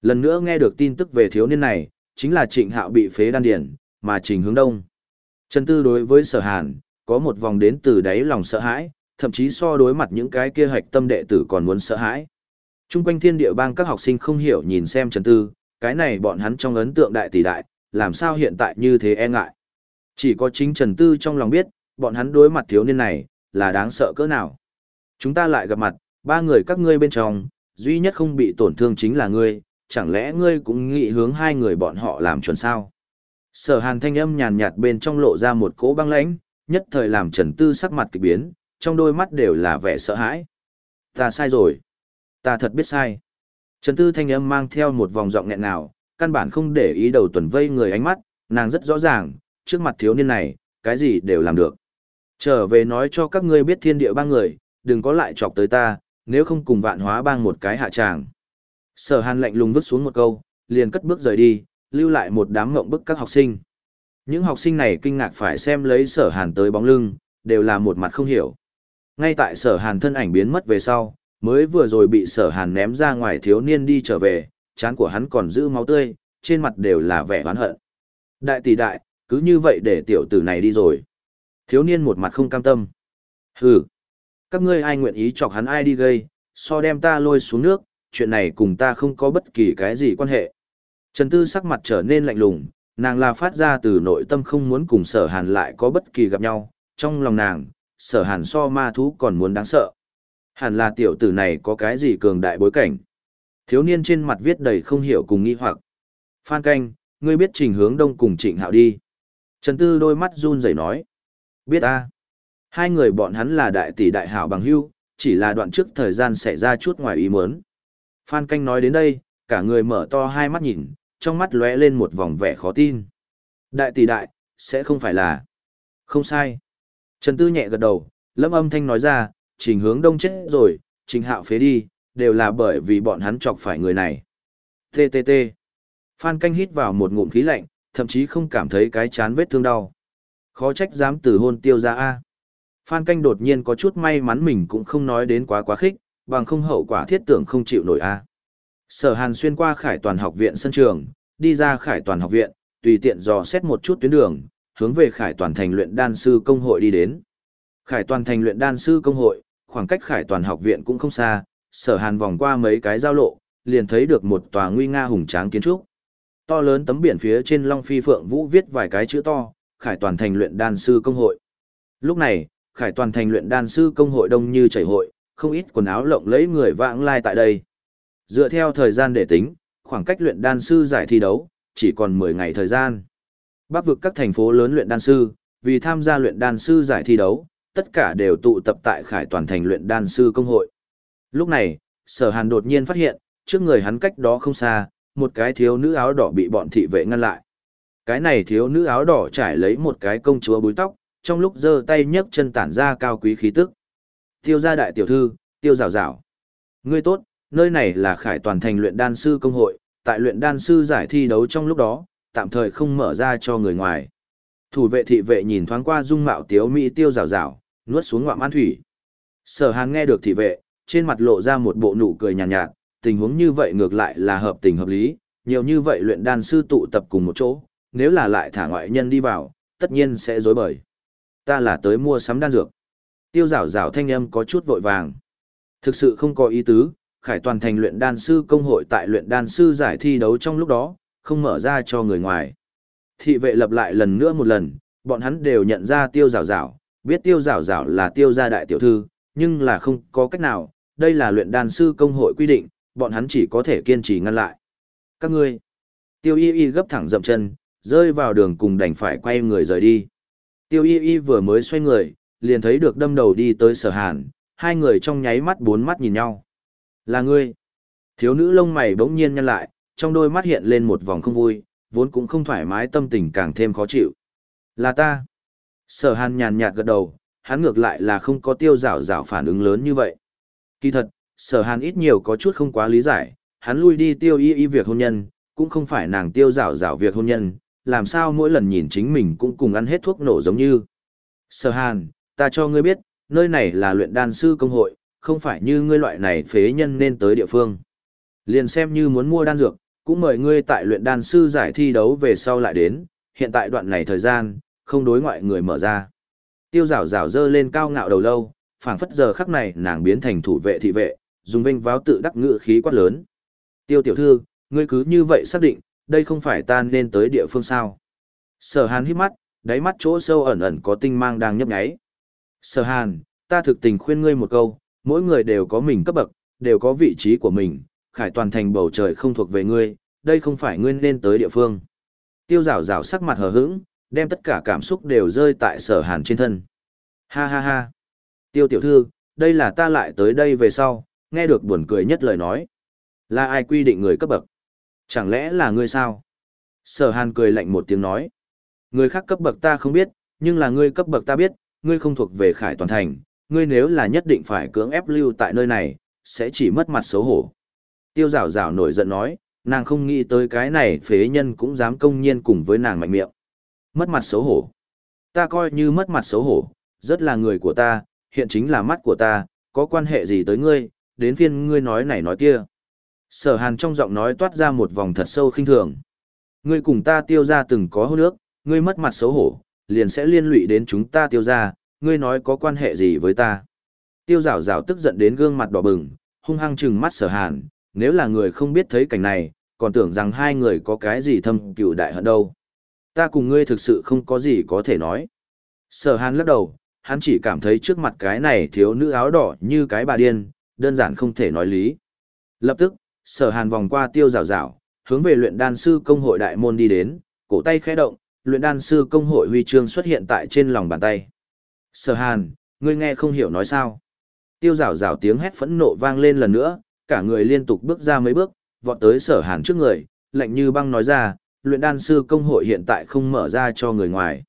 Lần nữa nghe được tin tức về thiếu niên này, chính là trịnh hạo bị phế đan điển, mà trình hướng đông. Trần Tư đối với sở hàn, có một vòng đến từ đáy lòng sợ hãi, thậm chí so đối mặt những cái kia hạch tâm đệ tử còn muốn sợ hãi. Trung quanh thiên địa bang các học sinh không hiểu nhìn xem Trần Tư, cái này bọn hắn trong ấn tượng đại tỷ đại, làm sao hiện tại như thế e ngại. Chỉ có chính Trần Tư trong lòng biết, bọn hắn đối mặt thiếu niên này, là đáng sợ cỡ nào. Chúng ta lại gặp mặt, ba người các ngươi bên trong, duy nhất không bị tổn thương chính là ngươi, chẳng lẽ ngươi cũng nghĩ hướng hai người bọn họ làm chuẩn sao? Sở hàn thanh âm nhàn nhạt bên trong lộ ra một cỗ băng lãnh, nhất thời làm Trần Tư sắc mặt kỳ biến, trong đôi mắt đều là vẻ sợ hãi. Ta sai rồi. Ta thật biết sai. Trần Tư thanh âm mang theo một vòng giọng nghẹn nào, căn bản không để ý đầu tuần vây người ánh mắt, nàng rất rõ ràng, trước mặt thiếu niên này, cái gì đều làm được. Trở về nói cho các ngươi biết thiên địa ba người, đừng có lại chọc tới ta, nếu không cùng vạn hóa bang một cái hạ tràng. Sở hàn lạnh lùng vứt xuống một câu, liền cất bước rời đi, lưu lại một đám ngộng bức các học sinh. Những học sinh này kinh ngạc phải xem lấy sở hàn tới bóng lưng, đều là một mặt không hiểu. Ngay tại sở hàn thân ảnh biến mất về sau, mới vừa rồi bị sở hàn ném ra ngoài thiếu niên đi trở về, chán của hắn còn giữ máu tươi, trên mặt đều là vẻ oán hận. Đại tỷ đại, cứ như vậy để tiểu tử này đi rồi. Thiếu niên một mặt không cam tâm. Hừ, các ngươi ai nguyện ý chọc hắn ai đi gây, so đem ta lôi xuống nước, chuyện này cùng ta không có bất kỳ cái gì quan hệ. Trần Tư sắc mặt trở nên lạnh lùng, nàng là phát ra từ nội tâm không muốn cùng sở hàn lại có bất kỳ gặp nhau, trong lòng nàng, sở hàn so ma thú còn muốn đáng sợ. Hẳn là tiểu tử này có cái gì cường đại bối cảnh. Thiếu niên trên mặt viết đầy không hiểu cùng nghi hoặc. Phan canh, ngươi biết trình hướng đông cùng trịnh hạo đi. Trần Tư đôi mắt run rẩy nói. Biết a Hai người bọn hắn là đại tỷ đại hảo bằng hưu, chỉ là đoạn trước thời gian xảy ra chút ngoài ý muốn. Phan canh nói đến đây, cả người mở to hai mắt nhìn, trong mắt lóe lên một vòng vẻ khó tin. Đại tỷ đại, sẽ không phải là... Không sai. Trần Tư nhẹ gật đầu, lâm âm thanh nói ra, trình hướng đông chết rồi, trình hạo phế đi, đều là bởi vì bọn hắn chọc phải người này. TTT. Phan canh hít vào một ngụm khí lạnh, thậm chí không cảm thấy cái chán vết thương đau. Khó trách dám từ hôn tiêu ra A. Phan canh đột nhiên có chút may mắn mình cũng không nói đến quá quá khích, bằng không hậu quả thiết tưởng không chịu nổi A. Sở hàn xuyên qua khải toàn học viện sân trường, đi ra khải toàn học viện, tùy tiện dò xét một chút tuyến đường, hướng về khải toàn thành luyện đan sư công hội đi đến. Khải toàn thành luyện đan sư công hội, khoảng cách khải toàn học viện cũng không xa, sở hàn vòng qua mấy cái giao lộ, liền thấy được một tòa nguy nga hùng tráng kiến trúc. To lớn tấm biển phía trên Long Phi Phượng Vũ viết vài cái chữ to, khải toàn thành luyện đan sư công hội. Lúc này, khải toàn thành luyện đan sư công hội đông như chảy hội, không ít quần áo lộng lẫy người vãng lai tại đây. Dựa theo thời gian để tính, khoảng cách luyện đan sư giải thi đấu, chỉ còn 10 ngày thời gian. Bắc vực các thành phố lớn luyện đan sư, vì tham gia luyện đan sư giải thi đấu, tất cả đều tụ tập tại khải toàn thành luyện đan sư công hội. Lúc này, sở hàn đột nhiên phát hiện, trước người hắn cách đó không xa, một cái thiếu nữ áo đỏ bị bọn thị vệ ngăn lại. Cái này thiếu nữ áo đỏ trải lấy một cái công chúa búi tóc, trong lúc giơ tay nhấc chân tản ra cao quý khí tức. Tiêu gia đại tiểu thư, tiêu rào rào. Ngươi tốt, nơi này là khải toàn thành luyện đan sư công hội, tại luyện đan sư giải thi đấu trong lúc đó, tạm thời không mở ra cho người ngoài. Thủ vệ thị vệ nhìn thoáng qua dung mạo tiếu mỹ tiêu rào rào, nuốt xuống ngoạm an thủy. Sở hàn nghe được thị vệ, trên mặt lộ ra một bộ nụ cười nhàn nhạt, nhạt, tình huống như vậy ngược lại là hợp tình hợp lý, nhiều như vậy luyện đan sư tụ tập cùng một chỗ, nếu là lại thả ngoại nhân đi vào, tất nhiên sẽ dối bời. Ta là tới mua sắm đan dược. Tiêu rào rào thanh âm có chút vội vàng. Thực sự không có ý tứ, khải toàn thành luyện đan sư công hội tại luyện đan sư giải thi đấu trong lúc đó, không mở ra cho người ngoài. Thị vệ lập lại lần nữa một lần, bọn hắn đều nhận ra tiêu rào rào, biết tiêu rảo rảo là tiêu gia đại tiểu thư, nhưng là không có cách nào, đây là luyện đan sư công hội quy định, bọn hắn chỉ có thể kiên trì ngăn lại. Các ngươi, tiêu y y gấp thẳng dậm chân, rơi vào đường cùng đành phải quay người rời đi. Tiêu y y vừa mới xoay người, liền thấy được đâm đầu đi tới sở hàn, hai người trong nháy mắt bốn mắt nhìn nhau. Là ngươi. Thiếu nữ lông mày bỗng nhiên nhăn lại, trong đôi mắt hiện lên một vòng không vui, vốn cũng không thoải mái tâm tình càng thêm khó chịu. Là ta. Sở hàn nhàn nhạt gật đầu, hắn ngược lại là không có tiêu rảo rảo phản ứng lớn như vậy. Kỳ thật, sở hàn ít nhiều có chút không quá lý giải, hắn lui đi tiêu y y việc hôn nhân, cũng không phải nàng tiêu rảo rảo việc hôn nhân, làm sao mỗi lần nhìn chính mình cũng cùng ăn hết thuốc nổ giống như. Sở hàn, ta cho ngươi biết, nơi này là luyện đan sư công hội, không phải như ngươi loại này phế nhân nên tới địa phương. Liền xem như muốn mua đan dược, cũng mời ngươi tại luyện đan sư giải thi đấu về sau lại đến, hiện tại đoạn này thời gian, không đối ngoại người mở ra. Tiêu rào rào dơ lên cao ngạo đầu lâu, phảng phất giờ khắc này nàng biến thành thủ vệ thị vệ, dùng vinh váo tự đắc ngự khí quát lớn. Tiêu tiểu thư, ngươi cứ như vậy xác định, đây không phải ta nên tới địa phương sao. Sở hàn hít mắt, đáy mắt chỗ sâu ẩn ẩn có tinh mang đang nhấp nháy. Sở hàn, ta thực tình khuyên ngươi một câu, mỗi người đều có mình cấp bậc, đều có vị trí của mình, khải toàn thành bầu trời không thuộc về ngươi, đây không phải ngươi nên tới địa phương. Tiêu rào rào sắc mặt hờ hững, đem tất cả cảm xúc đều rơi tại sở hàn trên thân. Ha ha ha. Tiêu tiểu thư, đây là ta lại tới đây về sau, nghe được buồn cười nhất lời nói. Là ai quy định người cấp bậc? Chẳng lẽ là ngươi sao? Sở hàn cười lạnh một tiếng nói. Người khác cấp bậc ta không biết, nhưng là ngươi cấp bậc ta biết, ngươi không thuộc về khải toàn thành, ngươi nếu là nhất định phải cưỡng ép lưu tại nơi này, sẽ chỉ mất mặt xấu hổ. Tiêu rào rào nổi giận nói, nàng không nghĩ tới cái này phế nhân cũng dám công nhiên cùng với nàng mạnh miệng. Mất mặt xấu hổ. Ta coi như mất mặt xấu hổ, rất là người của ta, hiện chính là mắt của ta, có quan hệ gì tới ngươi, đến phiên ngươi nói này nói kia. Sở hàn trong giọng nói toát ra một vòng thật sâu khinh thường. Ngươi cùng ta tiêu ra từng có hôn ước, ngươi mất mặt xấu hổ, liền sẽ liên lụy đến chúng ta tiêu ra, ngươi nói có quan hệ gì với ta. Tiêu rào rào tức giận đến gương mặt đỏ bừng, hung hăng trừng mắt sở hàn, nếu là người không biết thấy cảnh này, còn tưởng rằng hai người có cái gì thâm cựu đại hận đâu. Ta cùng ngươi thực sự không có gì có thể nói. Sở hàn lắc đầu, hắn chỉ cảm thấy trước mặt cái này thiếu nữ áo đỏ như cái bà điên, đơn giản không thể nói lý. Lập tức, sở hàn vòng qua tiêu rào rào, hướng về luyện đan sư công hội đại môn đi đến, cổ tay khẽ động, luyện đan sư công hội huy chương xuất hiện tại trên lòng bàn tay. Sở hàn, ngươi nghe không hiểu nói sao. Tiêu rào rào tiếng hét phẫn nộ vang lên lần nữa, cả người liên tục bước ra mấy bước, vọt tới sở hàn trước người, lạnh như băng nói ra, luyện đan sư công hội hiện tại không mở ra cho người ngoài.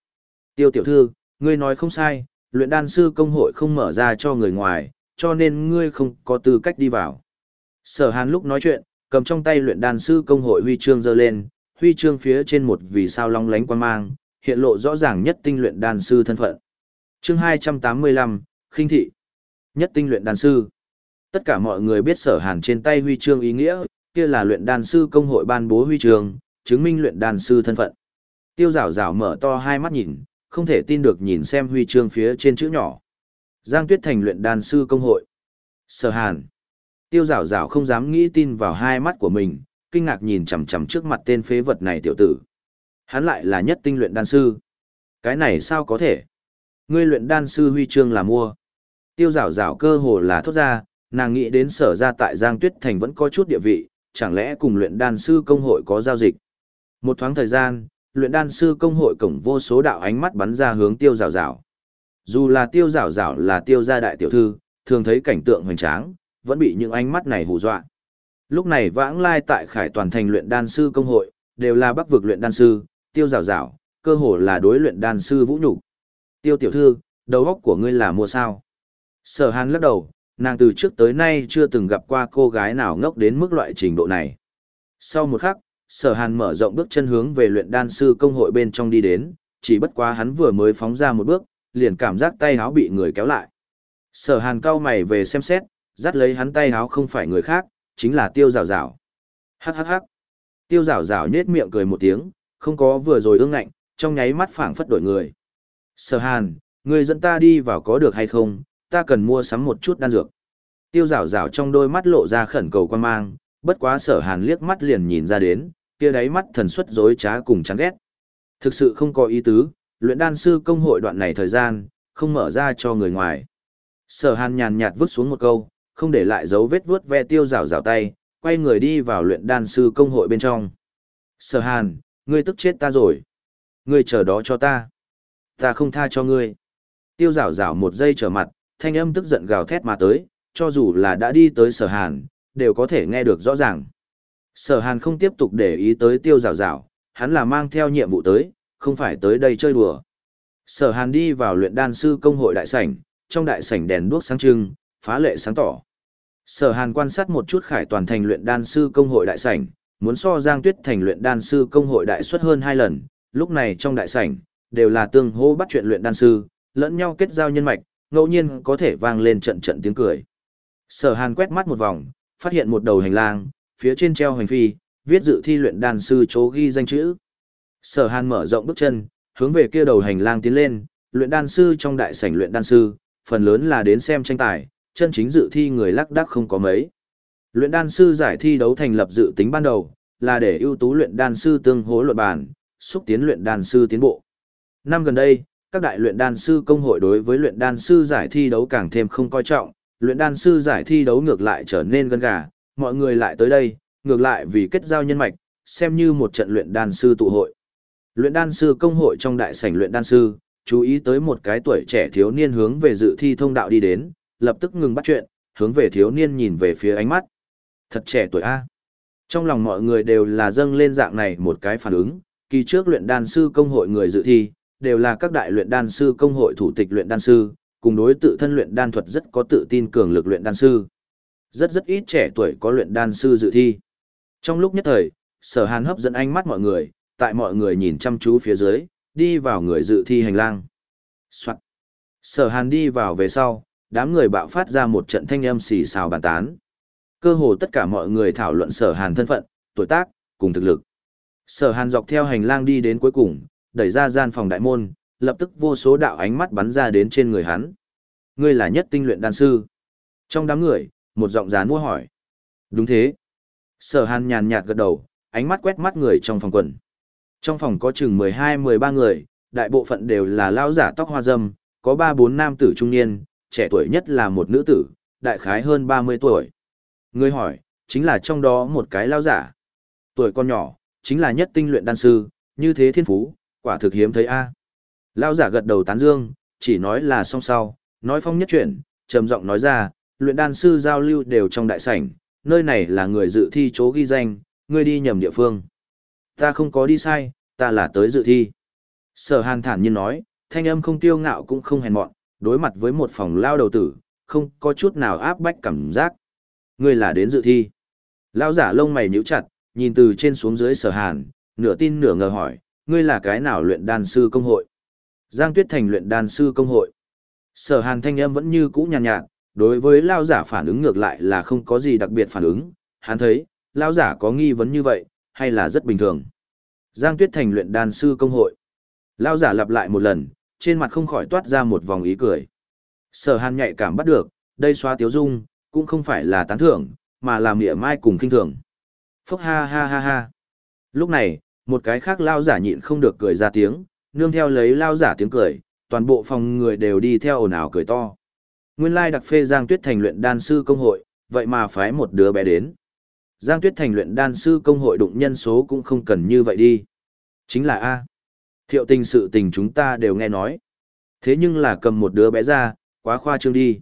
Tiêu tiểu thư, ngươi nói không sai, luyện đan sư công hội không mở ra cho người ngoài, cho nên ngươi không có tư cách đi vào. Sở hàn lúc nói chuyện, cầm trong tay luyện đan sư công hội huy chương giơ lên, huy chương phía trên một vì sao long lánh quan mang, hiện lộ rõ ràng nhất tinh luyện đan sư thân phận. Chương 285, khinh thị. Nhất tinh luyện đan sư. Tất cả mọi người biết sở hàn trên tay huy chương ý nghĩa, kia là luyện đan sư công hội ban bố huy chương, chứng minh luyện đan sư thân phận. Tiêu rào rào mở to hai mắt nhìn, không thể tin được nhìn xem huy chương phía trên chữ nhỏ. Giang Tuyết Thành luyện đan sư công hội. Sở Hàn. Tiêu rào rào không dám nghĩ tin vào hai mắt của mình, kinh ngạc nhìn chằm chằm trước mặt tên phế vật này tiểu tử. Hắn lại là nhất tinh luyện đan sư. Cái này sao có thể? Ngươi luyện đan sư huy chương là mua. Tiêu rảo rảo cơ hồ là thốt ra, nàng nghĩ đến sở ra tại Giang Tuyết Thành vẫn có chút địa vị, chẳng lẽ cùng luyện đan sư công hội có giao dịch. Một thoáng thời gian, luyện đan sư công hội cổng vô số đạo ánh mắt bắn ra hướng tiêu rào rào. Dù là tiêu rào rào là tiêu gia đại tiểu thư, thường thấy cảnh tượng hoành tráng, vẫn bị những ánh mắt này hù dọa. Lúc này vãng lai tại khải toàn thành luyện đan sư công hội, đều là bắc vực luyện đan sư, tiêu rào rào, cơ hồ là đối luyện đan sư vũ nhục Tiêu tiểu thư, đầu óc của ngươi là mua sao? Sở hàn lắc đầu, nàng từ trước tới nay chưa từng gặp qua cô gái nào ngốc đến mức loại trình độ này. Sau một khắc, sở hàn mở rộng bước chân hướng về luyện đan sư công hội bên trong đi đến, chỉ bất quá hắn vừa mới phóng ra một bước, liền cảm giác tay háo bị người kéo lại. Sở hàn cau mày về xem xét, dắt lấy hắn tay háo không phải người khác, chính là tiêu rào rào. hhh. Tiêu rào rào nhết miệng cười một tiếng, không có vừa rồi ương ngạnh, trong nháy mắt phảng phất đổi người. Sở hàn, người dẫn ta đi vào có được hay không, ta cần mua sắm một chút đan dược. Tiêu rào rào trong đôi mắt lộ ra khẩn cầu quan mang, bất quá sở hàn liếc mắt liền nhìn ra đến, kia đáy mắt thần suất dối trá cùng chán ghét. Thực sự không có ý tứ, luyện đan sư công hội đoạn này thời gian, không mở ra cho người ngoài. Sở hàn nhàn nhạt vứt xuống một câu, không để lại dấu vết vuốt ve tiêu rào rào tay, quay người đi vào luyện đan sư công hội bên trong. Sở hàn, ngươi tức chết ta rồi. Ngươi chờ đó cho ta. Ta không tha cho ngươi. Tiêu rào rào một giây trở mặt, thanh âm tức giận gào thét mà tới, cho dù là đã đi tới sở hàn, đều có thể nghe được rõ ràng. Sở hàn không tiếp tục để ý tới tiêu rào rào, hắn là mang theo nhiệm vụ tới, không phải tới đây chơi đùa. Sở hàn đi vào luyện đan sư công hội đại sảnh, trong đại sảnh đèn đuốc sáng trưng, phá lệ sáng tỏ. Sở hàn quan sát một chút khải toàn thành luyện đan sư công hội đại sảnh, muốn so giang tuyết thành luyện đan sư công hội đại suất hơn hai lần, lúc này trong đại sảnh, đều là tương hô bắt chuyện luyện đan sư, lẫn nhau kết giao nhân mạch, ngẫu nhiên có thể vang lên trận trận tiếng cười. Sở hàn quét mắt một vòng, phát hiện một đầu hành lang, phía trên treo hành phi, viết dự thi luyện đan sư chỗ ghi danh chữ. Sở Hàn mở rộng bước chân, hướng về kia đầu hành lang tiến lên, luyện đan sư trong đại sảnh luyện đan sư, phần lớn là đến xem tranh tài, chân chính dự thi người lắc đắc không có mấy. Luyện đan sư giải thi đấu thành lập dự tính ban đầu, là để ưu tú luyện đan sư tương hỗ luận bàn, xúc tiến luyện đan sư tiến bộ. Năm gần đây, các đại luyện đan sư công hội đối với luyện đan sư giải thi đấu càng thêm không coi trọng, luyện đan sư giải thi đấu ngược lại trở nên gân gà, mọi người lại tới đây, ngược lại vì kết giao nhân mạch, xem như một trận luyện đan sư tụ hội. Luyện đan sư công hội trong đại sảnh luyện đan sư, chú ý tới một cái tuổi trẻ thiếu niên hướng về dự thi thông đạo đi đến, lập tức ngừng bắt chuyện, hướng về thiếu niên nhìn về phía ánh mắt. Thật trẻ tuổi A. Trong lòng mọi người đều là dâng lên dạng này một cái phản ứng, kỳ trước luyện đan sư công hội người dự thi, đều là các đại luyện đan sư công hội thủ tịch luyện đan sư, cùng đối tự thân luyện đan thuật rất có tự tin cường lực luyện đan sư. Rất rất ít trẻ tuổi có luyện đan sư dự thi. Trong lúc nhất thời, sở hàn hấp dẫn ánh mắt mọi người, tại mọi người nhìn chăm chú phía dưới, đi vào người dự thi hành lang. Soạn. Sở hàn đi vào về sau, đám người bạo phát ra một trận thanh âm xì xào bàn tán. Cơ hồ tất cả mọi người thảo luận sở hàn thân phận, tuổi tác, cùng thực lực. Sở hàn dọc theo hành lang đi đến cuối cùng, đẩy ra gian phòng đại môn, lập tức vô số đạo ánh mắt bắn ra đến trên người hắn. Ngươi là nhất tinh luyện đan sư. Trong đám người, một giọng dán mua hỏi. Đúng thế. Sở hàn nhàn nhạt gật đầu, ánh mắt quét mắt người trong phòng quần. Trong phòng có chừng 12-13 người, đại bộ phận đều là lao giả tóc hoa dâm, có 3-4 nam tử trung niên, trẻ tuổi nhất là một nữ tử, đại khái hơn 30 tuổi. Người hỏi, chính là trong đó một cái lao giả. Tuổi con nhỏ, chính là nhất tinh luyện đan sư, như thế thiên phú, quả thực hiếm thấy a. Lao giả gật đầu tán dương, chỉ nói là song sau, nói phong nhất chuyện, trầm giọng nói ra, luyện đan sư giao lưu đều trong đại sảnh, nơi này là người dự thi chỗ ghi danh, ngươi đi nhầm địa phương. Ta không có đi sai, ta là tới dự thi. Sở hàn thản nhiên nói, thanh âm không tiêu ngạo cũng không hèn mọn, đối mặt với một phòng lao đầu tử, không có chút nào áp bách cảm giác. Ngươi là đến dự thi. Lao giả lông mày nhíu chặt, nhìn từ trên xuống dưới sở hàn, nửa tin nửa ngờ hỏi, ngươi là cái nào luyện đan sư công hội? Giang Tuyết Thành luyện đan sư công hội. Sở hàn thanh âm vẫn như cũ nhàn nhạt, nhạt, đối với lao giả phản ứng ngược lại là không có gì đặc biệt phản ứng, hắn thấy, lao giả có nghi vấn như vậy, hay là rất bình thường. Giang Tuyết Thành luyện đan sư công hội. Lao giả lặp lại một lần, trên mặt không khỏi toát ra một vòng ý cười. Sở hàn nhạy cảm bắt được, đây xóa tiếu dung, cũng không phải là tán thưởng, mà là mỉa mai cùng kinh thường. Phốc ha ha ha ha. Lúc này, một cái khác lao giả nhịn không được cười ra tiếng, nương theo lấy lao giả tiếng cười, toàn bộ phòng người đều đi theo ồn ào cười to. Nguyên lai đặc phê Giang Tuyết Thành luyện đan sư công hội, vậy mà phái một đứa bé đến. Giang Tuyết Thành luyện đan sư công hội đụng nhân số cũng không cần như vậy đi. Chính là A. Thiệu tình sự tình chúng ta đều nghe nói. Thế nhưng là cầm một đứa bé ra, quá khoa trương đi.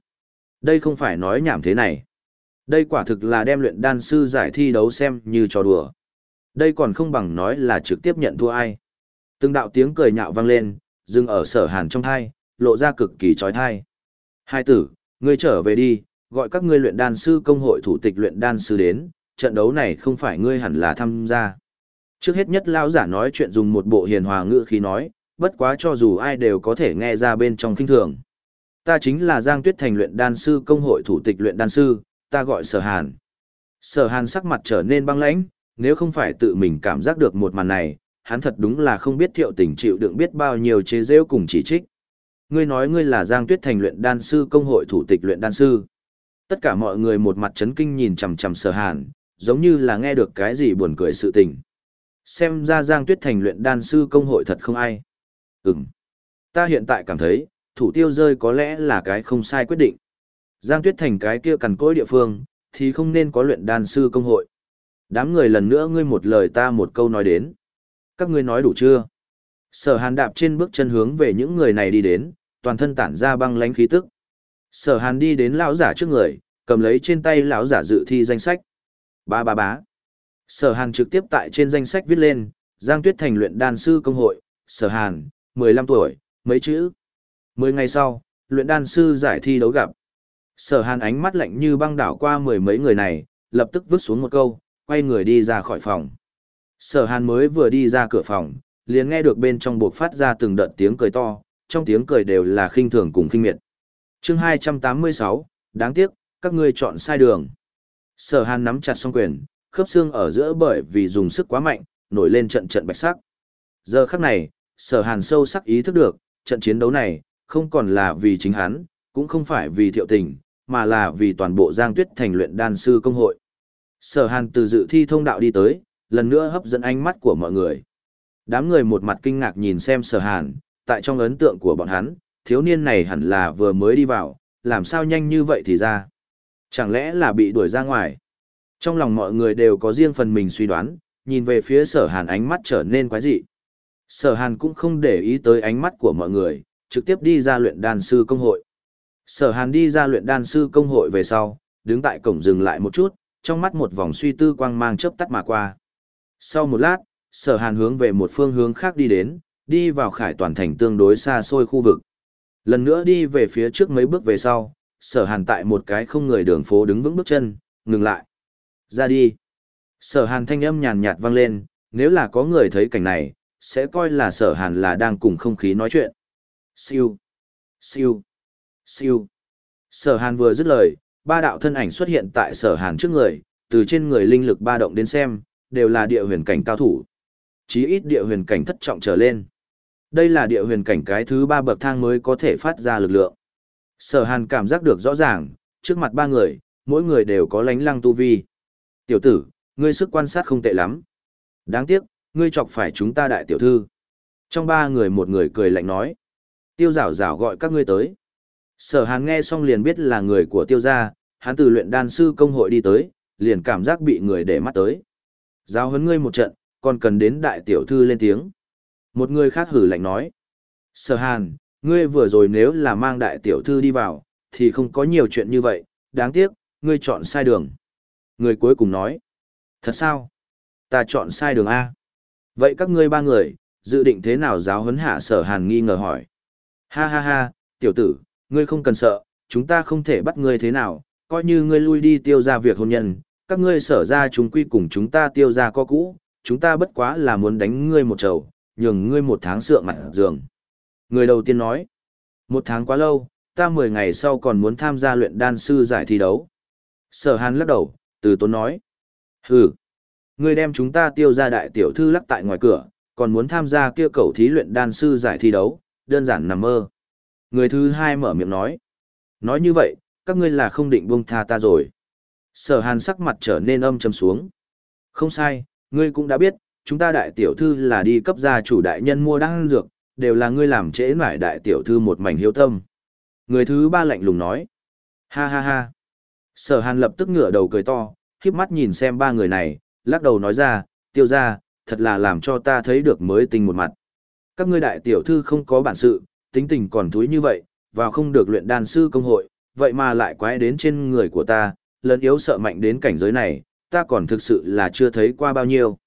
Đây không phải nói nhảm thế này. Đây quả thực là đem luyện đan sư giải thi đấu xem như trò đùa. Đây còn không bằng nói là trực tiếp nhận thua ai. Từng đạo tiếng cười nhạo vang lên, dừng ở sở hàn trong thai, lộ ra cực kỳ trói thai. Hai tử, ngươi trở về đi, gọi các ngươi luyện đan sư công hội thủ tịch luyện đan sư đến, trận đấu này không phải ngươi hẳn là tham gia. Trước hết nhất lão giả nói chuyện dùng một bộ hiền hòa ngữ khí nói, bất quá cho dù ai đều có thể nghe ra bên trong kinh thường. Ta chính là Giang Tuyết Thành luyện đan sư công hội thủ tịch luyện đan sư, ta gọi Sở Hàn. Sở Hàn sắc mặt trở nên băng lãnh, nếu không phải tự mình cảm giác được một màn này, hắn thật đúng là không biết thiệu tình chịu đựng biết bao nhiêu chế rêu cùng chỉ trích. Ngươi nói ngươi là Giang Tuyết Thành luyện đan sư công hội thủ tịch luyện đan sư. Tất cả mọi người một mặt chấn kinh nhìn chằm chằm Sở Hàn, giống như là nghe được cái gì buồn cười sự tình. Xem ra Giang Tuyết Thành luyện đan sư công hội thật không ai. Ừm. Ta hiện tại cảm thấy, thủ tiêu rơi có lẽ là cái không sai quyết định. Giang Tuyết Thành cái kia cằn cỗi địa phương, thì không nên có luyện đan sư công hội. Đám người lần nữa ngươi một lời ta một câu nói đến. Các ngươi nói đủ chưa? Sở Hàn đạp trên bước chân hướng về những người này đi đến, toàn thân tản ra băng lãnh khí tức. Sở Hàn đi đến lão giả trước người, cầm lấy trên tay lão giả dự thi danh sách. Ba ba bá. Sở Hàn trực tiếp tại trên danh sách viết lên, Giang Tuyết Thành luyện đan sư công hội, Sở Hàn, 15 tuổi, mấy chữ. 10 ngày sau, luyện đan sư giải thi đấu gặp. Sở Hàn ánh mắt lạnh như băng đảo qua mười mấy người này, lập tức vứt xuống một câu, quay người đi ra khỏi phòng. Sở Hàn mới vừa đi ra cửa phòng, liền nghe được bên trong buộc phát ra từng đợt tiếng cười to, trong tiếng cười đều là khinh thường cùng khinh miệt. Chương 286, đáng tiếc, các ngươi chọn sai đường. Sở Hàn nắm chặt song quyền, khớp xương ở giữa bởi vì dùng sức quá mạnh, nổi lên trận trận bạch sắc. Giờ khắc này, Sở Hàn sâu sắc ý thức được, trận chiến đấu này, không còn là vì chính hắn, cũng không phải vì thiệu tình, mà là vì toàn bộ Giang Tuyết thành luyện đan sư công hội. Sở Hàn từ dự thi thông đạo đi tới, lần nữa hấp dẫn ánh mắt của mọi người. Đám người một mặt kinh ngạc nhìn xem Sở Hàn, tại trong ấn tượng của bọn hắn, thiếu niên này hẳn là vừa mới đi vào, làm sao nhanh như vậy thì ra. Chẳng lẽ là bị đuổi ra ngoài? Trong lòng mọi người đều có riêng phần mình suy đoán, nhìn về phía sở hàn ánh mắt trở nên quái dị. Sở hàn cũng không để ý tới ánh mắt của mọi người, trực tiếp đi ra luyện đan sư công hội. Sở hàn đi ra luyện đan sư công hội về sau, đứng tại cổng dừng lại một chút, trong mắt một vòng suy tư quang mang chớp tắt mà qua. Sau một lát, sở hàn hướng về một phương hướng khác đi đến, đi vào khải toàn thành tương đối xa xôi khu vực. Lần nữa đi về phía trước mấy bước về sau, sở hàn tại một cái không người đường phố đứng vững bước chân, ngừng lại. Ra đi. Sở hàn thanh âm nhàn nhạt vang lên, nếu là có người thấy cảnh này, sẽ coi là sở hàn là đang cùng không khí nói chuyện. Siêu. Siêu. Siêu. Sở hàn vừa dứt lời, ba đạo thân ảnh xuất hiện tại sở hàn trước người, từ trên người linh lực ba động đến xem, đều là địa huyền cảnh cao thủ. Chí ít địa huyền cảnh thất trọng trở lên. Đây là địa huyền cảnh cái thứ ba bậc thang mới có thể phát ra lực lượng. Sở hàn cảm giác được rõ ràng, trước mặt ba người, mỗi người đều có lánh lăng tu vi. Tiểu tử, ngươi sức quan sát không tệ lắm. Đáng tiếc, ngươi chọc phải chúng ta đại tiểu thư. Trong ba người một người cười lạnh nói. Tiêu rảo rảo gọi các ngươi tới. Sở hàn nghe xong liền biết là người của tiêu gia, hắn từ luyện đan sư công hội đi tới, liền cảm giác bị người để mắt tới. Giao huấn ngươi một trận, còn cần đến đại tiểu thư lên tiếng. Một người khác hử lạnh nói. Sở hàn, ngươi vừa rồi nếu là mang đại tiểu thư đi vào, thì không có nhiều chuyện như vậy, đáng tiếc, ngươi chọn sai đường. Người cuối cùng nói. Thật sao? Ta chọn sai đường A. Vậy các ngươi ba người, dự định thế nào giáo huấn hạ sở hàn nghi ngờ hỏi. Ha ha ha, tiểu tử, ngươi không cần sợ, chúng ta không thể bắt ngươi thế nào, coi như ngươi lui đi tiêu ra việc hôn nhân, các ngươi sở ra chúng quy cùng chúng ta tiêu ra co cũ, chúng ta bất quá là muốn đánh ngươi một trầu, nhường ngươi một tháng sượng mặt giường. Người đầu tiên nói, một tháng quá lâu, ta mười ngày sau còn muốn tham gia luyện đan sư giải thi đấu. Sở hàn lắc đầu, từ tốn nói. Hừ, ngươi đem chúng ta tiêu ra đại tiểu thư lắc tại ngoài cửa, còn muốn tham gia kia cầu thí luyện đan sư giải thi đấu, đơn giản nằm mơ. Người thứ hai mở miệng nói. Nói như vậy, các ngươi là không định buông tha ta rồi. Sở hàn sắc mặt trở nên âm trầm xuống. Không sai, ngươi cũng đã biết, chúng ta đại tiểu thư là đi cấp gia chủ đại nhân mua đan dược, đều là ngươi làm trễ nải đại tiểu thư một mảnh hiếu tâm. Người thứ ba lạnh lùng nói. Ha ha ha. Sở hàn lập tức ngửa đầu cười to, khiếp mắt nhìn xem ba người này, lắc đầu nói ra, tiêu ra, thật là làm cho ta thấy được mới tình một mặt. Các ngươi đại tiểu thư không có bản sự, tính tình còn thúi như vậy, vào không được luyện đan sư công hội, vậy mà lại quái đến trên người của ta, lớn yếu sợ mạnh đến cảnh giới này, ta còn thực sự là chưa thấy qua bao nhiêu.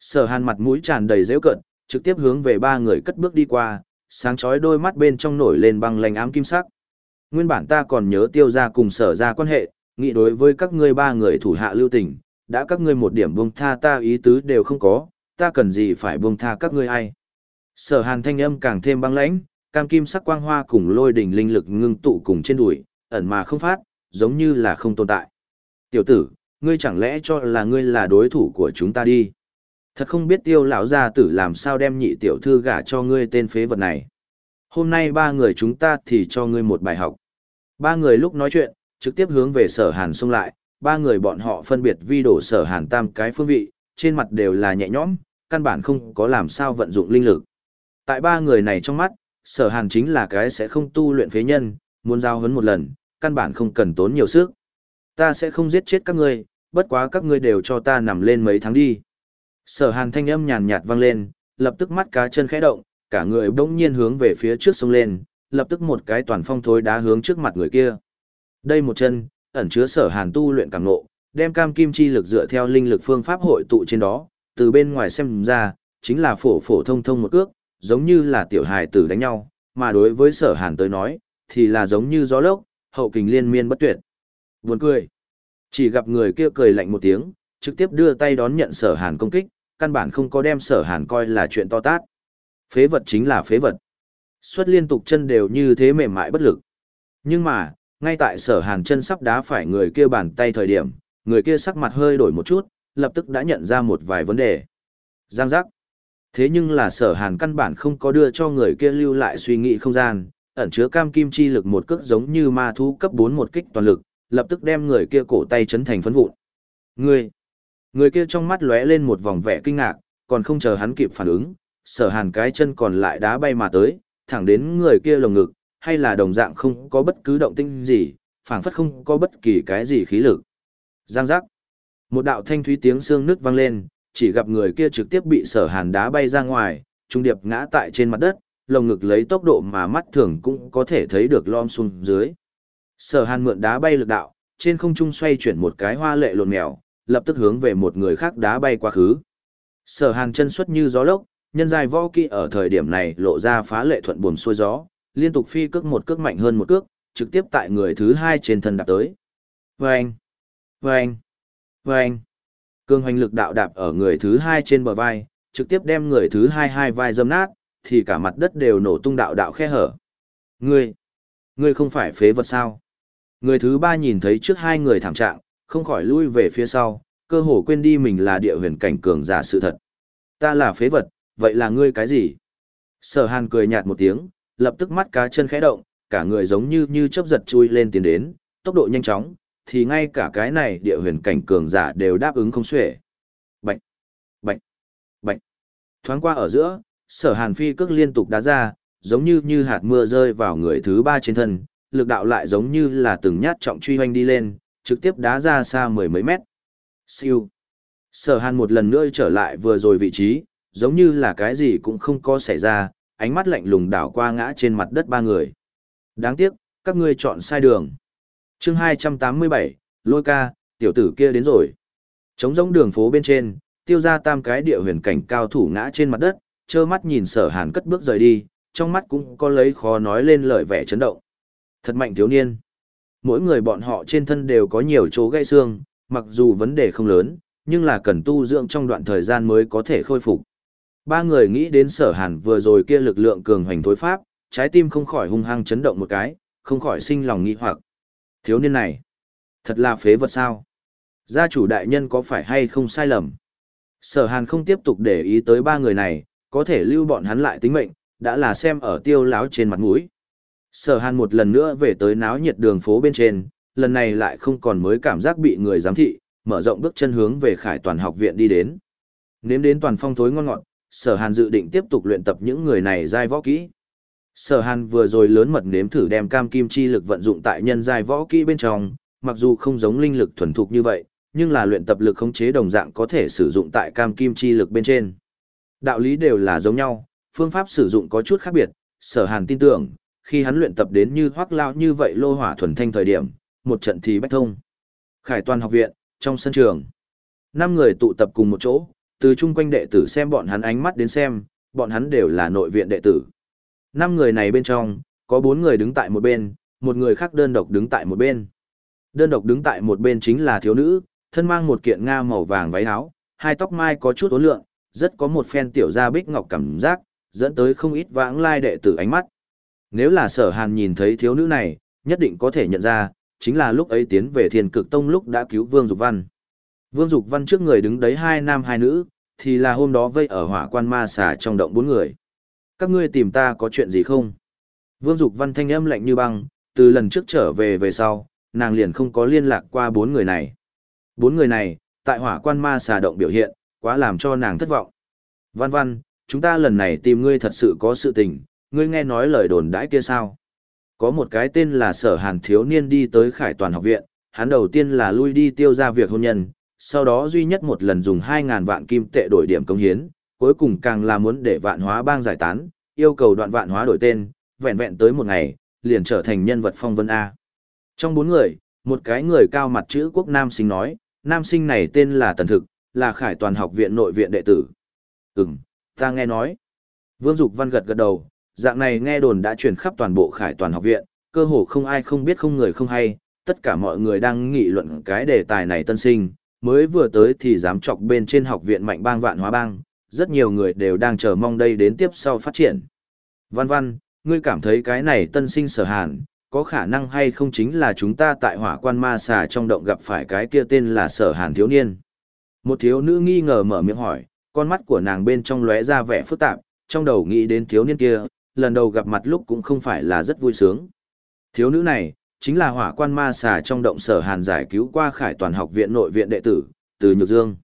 Sở hàn mặt mũi tràn đầy dễ cận, trực tiếp hướng về ba người cất bước đi qua, sáng chói đôi mắt bên trong nổi lên băng lạnh ám kim sắc. Nguyên bản ta còn nhớ tiêu ra cùng sở ra quan hệ, nghĩ đối với các ngươi ba người thủ hạ lưu tình, đã các ngươi một điểm buông tha ta ý tứ đều không có, ta cần gì phải buông tha các ngươi ai. Sở hàn thanh âm càng thêm băng lãnh, cam kim sắc quang hoa cùng lôi đỉnh linh lực ngưng tụ cùng trên đùi, ẩn mà không phát, giống như là không tồn tại. Tiểu tử, ngươi chẳng lẽ cho là ngươi là đối thủ của chúng ta đi. Thật không biết tiêu lão gia tử làm sao đem nhị tiểu thư gả cho ngươi tên phế vật này. Hôm nay ba người chúng ta thì cho ngươi một bài học. Ba người lúc nói chuyện, trực tiếp hướng về sở hàn xông lại, ba người bọn họ phân biệt vi đổ sở hàn tam cái phương vị, trên mặt đều là nhẹ nhõm, căn bản không có làm sao vận dụng linh lực. Tại ba người này trong mắt, sở hàn chính là cái sẽ không tu luyện phế nhân, muốn giao hấn một lần, căn bản không cần tốn nhiều sức. Ta sẽ không giết chết các ngươi, bất quá các ngươi đều cho ta nằm lên mấy tháng đi. Sở hàn thanh âm nhàn nhạt vang lên, lập tức mắt cá chân khẽ động, cả người bỗng nhiên hướng về phía trước sông lên, lập tức một cái toàn phong thối đá hướng trước mặt người kia. Đây một chân, ẩn chứa sở hàn tu luyện càng nộ, đem cam kim chi lực dựa theo linh lực phương pháp hội tụ trên đó, từ bên ngoài xem ra, chính là phổ phổ thông thông một cước, giống như là tiểu hài tử đánh nhau, mà đối với sở hàn tới nói, thì là giống như gió lốc, hậu kình liên miên bất tuyệt. Buồn cười. Chỉ gặp người kia cười lạnh một tiếng, trực tiếp đưa tay đón nhận sở hàn công kích, căn bản không có đem sở hàn coi là chuyện to tát. Phế vật chính là phế vật. Xuất liên tục chân đều như thế mềm mại bất lực. Nhưng mà, ngay tại sở hàn chân sắp đá phải người kia bàn tay thời điểm, người kia sắc mặt hơi đổi một chút, lập tức đã nhận ra một vài vấn đề. Giang giác. Thế nhưng là sở hàn căn bản không có đưa cho người kia lưu lại suy nghĩ không gian, ẩn chứa cam kim chi lực một cước giống như ma thú cấp 4 một kích toàn lực, lập tức đem người kia cổ tay chấn thành phấn vụn. Người, người kia trong mắt lóe lên một vòng vẻ kinh ngạc, còn không chờ hắn kịp phản ứng, sở hàn cái chân còn lại đá bay mà tới, thẳng đến người kia lồng ngực, hay là đồng dạng không có bất cứ động tinh gì, phảng phất không có bất kỳ cái gì khí lực. Giang giác. Một đạo thanh thúy tiếng xương nước vang lên, chỉ gặp người kia trực tiếp bị sở hàn đá bay ra ngoài, trung điệp ngã tại trên mặt đất, lồng ngực lấy tốc độ mà mắt thường cũng có thể thấy được lom xuống dưới. Sở hàn mượn đá bay lực đạo, trên không trung xoay chuyển một cái hoa lệ lộn mèo, lập tức hướng về một người khác đá bay quá khứ. Sở hàn chân xuất như gió lốc, nhân dài võ kỹ ở thời điểm này lộ ra phá lệ thuận buồm xuôi gió, liên tục phi cước một cước mạnh hơn một cước, trực tiếp tại người thứ hai trên thân đạp tới. Vâng! Vâng! Vâng! Cương hoành lực đạo đạp ở người thứ hai trên bờ vai, trực tiếp đem người thứ hai hai vai dâm nát, thì cả mặt đất đều nổ tung đạo đạo khe hở. Ngươi! Ngươi không phải phế vật sao? Người thứ ba nhìn thấy trước hai người thảm trạng, không khỏi lui về phía sau, cơ hồ quên đi mình là địa huyền cảnh cường giả sự thật. Ta là phế vật, vậy là ngươi cái gì? Sở hàn cười nhạt một tiếng, lập tức mắt cá chân khẽ động, cả người giống như như chớp giật chui lên tiến đến, tốc độ nhanh chóng, thì ngay cả cái này địa huyền cảnh cường giả đều đáp ứng không xuể. Bạch, bạch, bạch. Thoáng qua ở giữa, sở hàn phi cước liên tục đá ra, giống như như hạt mưa rơi vào người thứ ba trên thân, lực đạo lại giống như là từng nhát trọng truy hoanh đi lên, trực tiếp đá ra xa mười mấy mét. Siêu. Sở hàn một lần nữa trở lại vừa rồi vị trí, giống như là cái gì cũng không có xảy ra, ánh mắt lạnh lùng đảo qua ngã trên mặt đất ba người. Đáng tiếc, các ngươi chọn sai đường. chương 287, lôi ca, tiểu tử kia đến rồi. Trống rỗng đường phố bên trên, tiêu ra tam cái địa huyền cảnh cao thủ ngã trên mặt đất, trơ mắt nhìn sở hàn cất bước rời đi, trong mắt cũng có lấy khó nói lên lời vẻ chấn động. Thật mạnh thiếu niên. Mỗi người bọn họ trên thân đều có nhiều chỗ gãy xương, mặc dù vấn đề không lớn, nhưng là cần tu dưỡng trong đoạn thời gian mới có thể khôi phục. Ba người nghĩ đến sở hàn vừa rồi kia lực lượng cường hoành thối pháp, trái tim không khỏi hung hăng chấn động một cái, không khỏi sinh lòng nghi hoặc. Thiếu niên này, thật là phế vật sao? Gia chủ đại nhân có phải hay không sai lầm? Sở hàn không tiếp tục để ý tới ba người này, có thể lưu bọn hắn lại tính mệnh, đã là xem ở tiêu láo trên mặt mũi. Sở hàn một lần nữa về tới náo nhiệt đường phố bên trên, lần này lại không còn mới cảm giác bị người giám thị, mở rộng bước chân hướng về khải toàn học viện đi đến. Nếm đến toàn phong thối ngon ngọt, sở hàn dự định tiếp tục luyện tập những người này giai võ kỹ. Sở hàn vừa rồi lớn mật nếm thử đem cam kim chi lực vận dụng tại nhân giai võ kỹ bên trong, mặc dù không giống linh lực thuần thục như vậy, nhưng là luyện tập lực khống chế đồng dạng có thể sử dụng tại cam kim chi lực bên trên. Đạo lý đều là giống nhau, phương pháp sử dụng có chút khác biệt, sở hàn tin tưởng, khi hắn luyện tập đến như hoác lao như vậy lô hỏa thuần thanh thời điểm, một trận thì bách thông. Khải toàn học viện, trong sân trường, năm người tụ tập cùng một chỗ, từ chung quanh đệ tử xem bọn hắn ánh mắt đến xem, bọn hắn đều là nội viện đệ tử. Năm người này bên trong, có bốn người đứng tại một bên, một người khác đơn độc đứng tại một bên. Đơn độc đứng tại một bên chính là thiếu nữ, thân mang một kiện nga màu vàng váy áo, hai tóc mai có chút ố lượng, rất có một phen tiểu gia bích ngọc cảm giác, dẫn tới không ít vãng lai đệ tử ánh mắt. Nếu là sở hàn nhìn thấy thiếu nữ này, nhất định có thể nhận ra, chính là lúc ấy tiến về thiên cực tông lúc đã cứu Vương Dục Văn. Vương Dục Văn trước người đứng đấy hai nam hai nữ, thì là hôm đó vây ở hỏa quan ma xà trong động bốn người. Các ngươi tìm ta có chuyện gì không? Vương Dục Văn thanh âm lạnh như băng, từ lần trước trở về về sau, nàng liền không có liên lạc qua bốn người này. Bốn người này, tại hỏa quan ma xà động biểu hiện, quá làm cho nàng thất vọng. Văn văn, chúng ta lần này tìm ngươi thật sự có sự tình, ngươi nghe nói lời đồn đãi kia sao? Có một cái tên là sở hàn thiếu niên đi tới khải toàn học viện, hắn đầu tiên là lui đi tiêu ra việc hôn nhân, sau đó duy nhất một lần dùng 2.000 vạn kim tệ đổi điểm công hiến, cuối cùng càng là muốn để vạn hóa bang giải tán, yêu cầu đoạn vạn hóa đổi tên, vẹn vẹn tới một ngày, liền trở thành nhân vật phong vân A. Trong bốn người, một cái người cao mặt chữ quốc nam sinh nói, nam sinh này tên là Tần Thực, là khải toàn học viện nội viện đệ tử. Ừm, ta nghe nói. Vương Dục Văn gật gật đầu, dạng này nghe đồn đã truyền khắp toàn bộ khải toàn học viện, cơ hồ không ai không biết không người không hay, tất cả mọi người đang nghị luận cái đề tài này tân sinh, mới vừa tới thì dám chọc bên trên học viện mạnh bang vạn hóa bang, rất nhiều người đều đang chờ mong đây đến tiếp sau phát triển. Văn văn, ngươi cảm thấy cái này tân sinh sở hàn, có khả năng hay không chính là chúng ta tại hỏa quan ma xà trong động gặp phải cái kia tên là sở hàn thiếu niên. Một thiếu nữ nghi ngờ mở miệng hỏi, con mắt của nàng bên trong lóe ra vẻ phức tạp, trong đầu nghĩ đến thiếu niên kia, lần đầu gặp mặt lúc cũng không phải là rất vui sướng. Thiếu nữ này, chính là hỏa quan ma xà trong động sở hàn giải cứu qua khải toàn học viện nội viện đệ tử, từ Nhược Dương.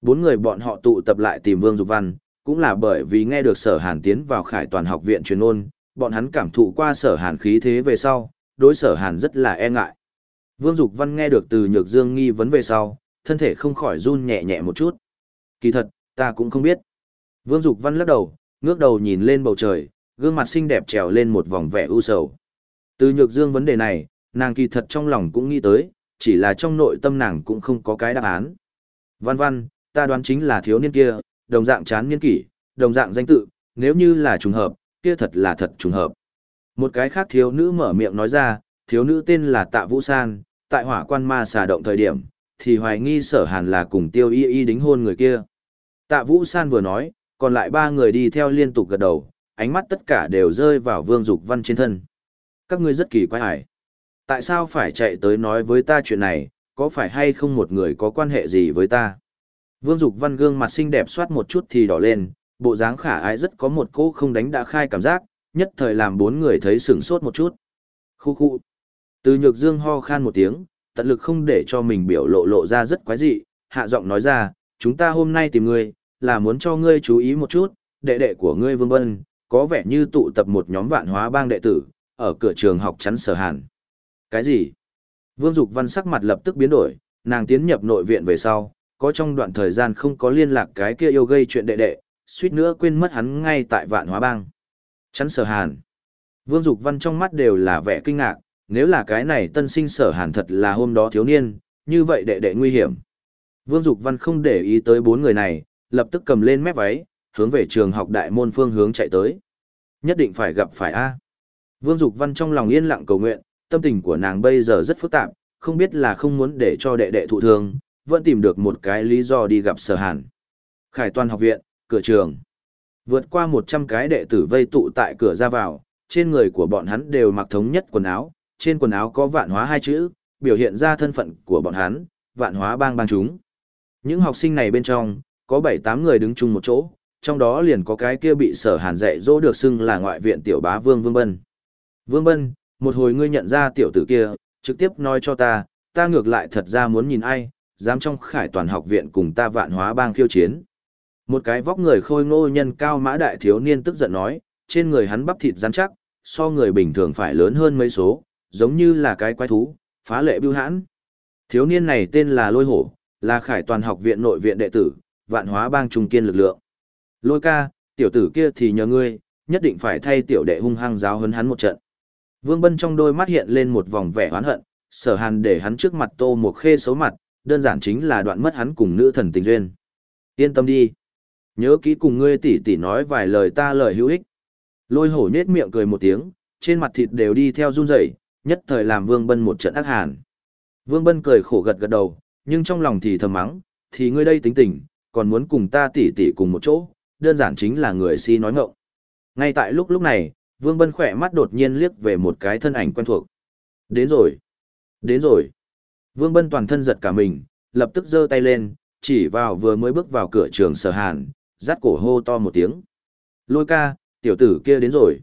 Bốn người bọn họ tụ tập lại tìm Vương Dục Văn, cũng là bởi vì nghe được sở hàn tiến vào khải toàn học viện truyền ôn, bọn hắn cảm thụ qua sở hàn khí thế về sau, đối sở hàn rất là e ngại. Vương Dục Văn nghe được từ Nhược Dương nghi vấn về sau, thân thể không khỏi run nhẹ nhẹ một chút. Kỳ thật, ta cũng không biết. Vương Dục Văn lắc đầu, ngước đầu nhìn lên bầu trời, gương mặt xinh đẹp trèo lên một vòng vẻ ưu sầu. Từ Nhược Dương vấn đề này, nàng kỳ thật trong lòng cũng nghĩ tới, chỉ là trong nội tâm nàng cũng không có cái đáp án. Văn văn, ta đoán chính là thiếu niên kia, đồng dạng chán niên kỷ, đồng dạng danh tự, nếu như là trùng hợp, kia thật là thật trùng hợp. Một cái khác thiếu nữ mở miệng nói ra, thiếu nữ tên là Tạ Vũ San, tại hỏa quan ma xà động thời điểm, thì hoài nghi sở hàn là cùng tiêu y y đính hôn người kia. Tạ Vũ San vừa nói, còn lại ba người đi theo liên tục gật đầu, ánh mắt tất cả đều rơi vào vương dục văn trên thân. Các ngươi rất kỳ quái hải. Tại sao phải chạy tới nói với ta chuyện này, có phải hay không một người có quan hệ gì với ta? Vương Dục Văn gương mặt xinh đẹp soát một chút thì đỏ lên, bộ dáng khả ái rất có một cô không đánh đã khai cảm giác, nhất thời làm bốn người thấy sửng sốt một chút. Khu khu. Từ nhược dương ho khan một tiếng, tận lực không để cho mình biểu lộ lộ ra rất quái dị, hạ giọng nói ra, chúng ta hôm nay tìm ngươi, là muốn cho ngươi chú ý một chút, đệ đệ của ngươi Vương Bân, có vẻ như tụ tập một nhóm vạn hóa bang đệ tử, ở cửa trường học chắn sở hàn. Cái gì? Vương Dục Văn sắc mặt lập tức biến đổi, nàng tiến nhập nội viện về sau, có trong đoạn thời gian không có liên lạc cái kia yêu gây chuyện đệ đệ, suýt nữa quên mất hắn ngay tại vạn hóa bang. Chắn sở hàn. Vương Dục Văn trong mắt đều là vẻ kinh ngạc, nếu là cái này tân sinh sở hàn thật là hôm đó thiếu niên, như vậy đệ đệ nguy hiểm. Vương Dục Văn không để ý tới bốn người này, lập tức cầm lên mép váy, hướng về trường học đại môn phương hướng chạy tới. Nhất định phải gặp phải A. Vương Dục Văn trong lòng yên lặng cầu nguyện, tâm tình của nàng bây giờ rất phức tạp, không biết là không muốn để cho đệ đệ thụ thương, vẫn tìm được một cái lý do đi gặp sở hàn. Khải toàn học viện, cửa trường. Vượt qua 100 cái đệ tử vây tụ tại cửa ra vào, trên người của bọn hắn đều mặc thống nhất quần áo, trên quần áo có vạn hóa hai chữ, biểu hiện ra thân phận của bọn hắn, vạn hóa bang bang chúng. Những học sinh này bên trong, có 7-8 người đứng chung một chỗ, trong đó liền có cái kia bị sở hàn dạy dỗ được xưng là ngoại viện tiểu bá Vương Vương Bân. Vương Bân, một hồi ngươi nhận ra tiểu tử kia, trực tiếp nói cho ta, ta ngược lại thật ra muốn nhìn ai, dám trong khải toàn học viện cùng ta vạn hóa bang khiêu chiến. Một cái vóc người khôi ngô nhân cao mã đại thiếu niên tức giận nói, trên người hắn bắp thịt rắn chắc, so người bình thường phải lớn hơn mấy số, giống như là cái quái thú, phá lệ bưu hãn. Thiếu niên này tên là Lôi Hổ, là khải toàn học viện nội viện đệ tử, vạn hóa bang trung kiên lực lượng. Lôi ca, tiểu tử kia thì nhờ ngươi, nhất định phải thay tiểu đệ hung hăng giáo hấn hắn một trận. Vương Bân trong đôi mắt hiện lên một vòng vẻ oán hận, sở hàn để hắn trước mặt tô một khê xấu mặt, đơn giản chính là đoạn mất hắn cùng nữ thần tình duyên. Yên tâm đi. Nhớ kỹ cùng ngươi tỉ tỉ nói vài lời ta lời hữu ích. Lôi hổ nhết miệng cười một tiếng, trên mặt thịt đều đi theo run rẩy, nhất thời làm Vương Bân một trận ác hàn. Vương Bân cười khổ gật gật đầu, nhưng trong lòng thì thầm mắng, thì ngươi đây tính tình, còn muốn cùng ta tỉ tỉ cùng một chỗ, đơn giản chính là người si nói ngọng. Ngay tại lúc lúc này, Vương Bân khỏe mắt đột nhiên liếc về một cái thân ảnh quen thuộc. Đến rồi! Đến rồi! Vương Bân toàn thân giật cả mình, lập tức giơ tay lên, chỉ vào vừa mới bước vào cửa trường sở hàn, rát cổ hô to một tiếng. Lôi ca, tiểu tử kia đến rồi.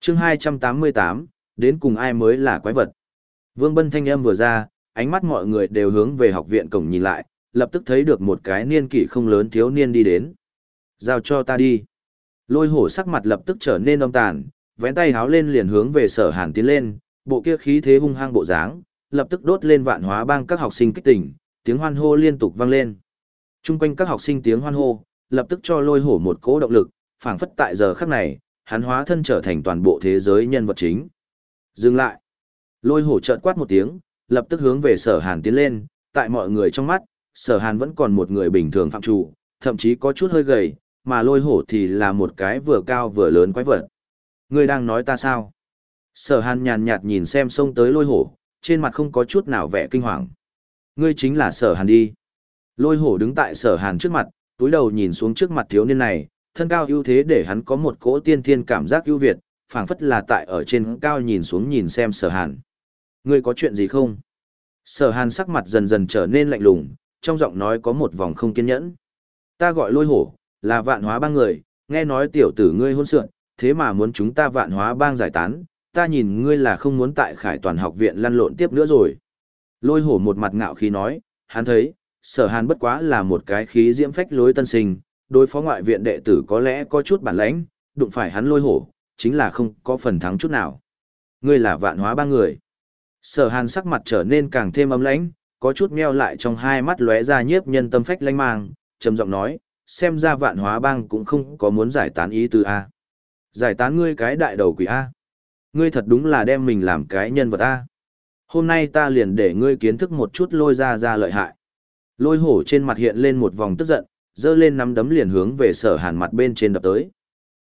chương 288, đến cùng ai mới là quái vật. Vương Bân thanh âm vừa ra, ánh mắt mọi người đều hướng về học viện cổng nhìn lại, lập tức thấy được một cái niên kỷ không lớn thiếu niên đi đến. Giao cho ta đi. Lôi hổ sắc mặt lập tức trở nên âm tàn, vén tay háo lên liền hướng về sở hàn tiến lên, bộ kia khí thế hung hăng bộ dáng, lập tức đốt lên vạn hóa bang các học sinh kích tỉnh, tiếng hoan hô liên tục vang lên. Trung quanh các học sinh tiếng hoan hô, lập tức cho lôi hổ một cỗ động lực, phảng phất tại giờ khắc này, hắn hóa thân trở thành toàn bộ thế giới nhân vật chính. Dừng lại. Lôi hổ chợt quát một tiếng, lập tức hướng về sở hàn tiến lên, tại mọi người trong mắt, sở hàn vẫn còn một người bình thường phạm trụ, thậm chí có chút hơi gầy, mà lôi hổ thì là một cái vừa cao vừa lớn quái vật. Ngươi đang nói ta sao? Sở hàn nhàn nhạt nhìn xem xông tới lôi hổ, trên mặt không có chút nào vẻ kinh hoàng. Ngươi chính là sở hàn đi. Lôi hổ đứng tại sở hàn trước mặt, túi đầu nhìn xuống trước mặt thiếu niên này, thân cao ưu thế để hắn có một cỗ tiên thiên cảm giác ưu việt, phảng phất là tại ở trên cao nhìn xuống nhìn xem sở hàn. Ngươi có chuyện gì không? Sở hàn sắc mặt dần dần trở nên lạnh lùng, trong giọng nói có một vòng không kiên nhẫn. Ta gọi lôi hổ, là vạn hóa bang người, nghe nói tiểu tử ngươi hôn sượn, thế mà muốn chúng ta vạn hóa bang giải tán, ta nhìn ngươi là không muốn tại khải toàn học viện lăn lộn tiếp nữa rồi. Lôi hổ một mặt ngạo khí nói, hắn thấy, sở hàn bất quá là một cái khí diễm phách lối tân sinh, đối phó ngoại viện đệ tử có lẽ có chút bản lãnh, đụng phải hắn lôi hổ, chính là không có phần thắng chút nào. Ngươi là vạn hóa ba người. Sở hàn sắc mặt trở nên càng thêm ấm lãnh, có chút meo lại trong hai mắt lóe ra nhiếp nhân tâm phách lanh mang, trầm giọng nói, xem ra vạn hóa bang cũng không có muốn giải tán ý từ A. Giải tán ngươi cái đại đầu quỷ A. Ngươi thật đúng là đem mình làm cái nhân vật A. Hôm nay ta liền để ngươi kiến thức một chút lôi ra ra lợi hại. Lôi hổ trên mặt hiện lên một vòng tức giận, dơ lên nắm đấm liền hướng về sở hàn mặt bên trên đập tới.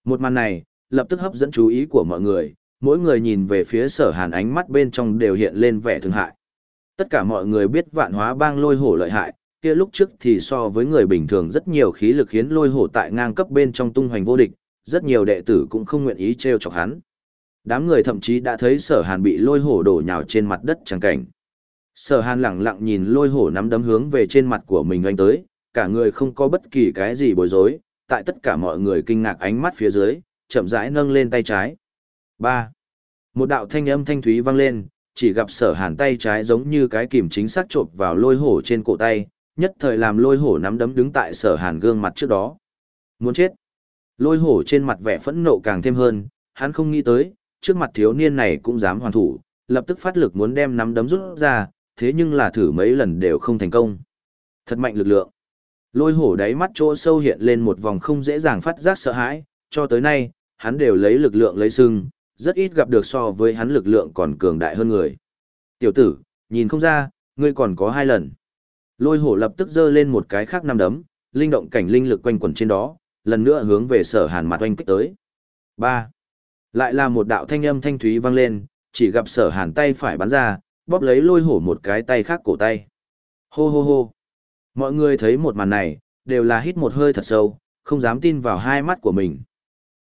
Một màn này, lập tức hấp dẫn chú ý của mọi người, mỗi người nhìn về phía sở hàn ánh mắt bên trong đều hiện lên vẻ thương hại. Tất cả mọi người biết vạn hóa bang lôi hổ lợi hại, kia lúc trước thì so với người bình thường rất nhiều khí lực khiến lôi hổ tại ngang cấp bên trong tung hoành vô địch, rất nhiều đệ tử cũng không nguyện ý treo chọc hắn. Đám người thậm chí đã thấy sở hàn bị lôi hổ đổ nhào trên mặt đất chẳng cảnh. Sở hàn lẳng lặng nhìn lôi hổ nắm đấm hướng về trên mặt của mình oanh tới, cả người không có bất kỳ cái gì bối rối, tại tất cả mọi người kinh ngạc ánh mắt phía dưới, chậm rãi nâng lên tay trái. 3. Một đạo thanh âm thanh thúy vang lên, chỉ gặp sở hàn tay trái giống như cái kìm chính xác trộn vào lôi hổ trên cổ tay, nhất thời làm lôi hổ nắm đấm đứng tại sở hàn gương mặt trước đó. Muốn chết. Lôi hổ trên mặt vẻ phẫn nộ càng thêm hơn, hắn không nghĩ tới, trước mặt thiếu niên này cũng dám hoàn thủ, lập tức phát lực muốn đem nắm đấm rút ra, thế nhưng là thử mấy lần đều không thành công. Thật mạnh lực lượng. Lôi hổ đáy mắt chỗ sâu hiện lên một vòng không dễ dàng phát giác sợ hãi, cho tới nay, hắn đều lấy lực lượng lấy sưng, rất ít gặp được so với hắn lực lượng còn cường đại hơn người. Tiểu tử, nhìn không ra, ngươi còn có hai lần. Lôi hổ lập tức giơ lên một cái khác năm đấm, linh động cảnh linh lực quanh quẩn trên đó, lần nữa hướng về sở hàn mặt oanh kích tới. Ba, Lại là một đạo thanh âm thanh thúy vang lên, chỉ gặp sở hàn tay phải bắn ra, bóp lấy lôi hổ một cái tay khác cổ tay. Hô hô hô. Mọi người thấy một màn này, đều là hít một hơi thật sâu, không dám tin vào hai mắt của mình.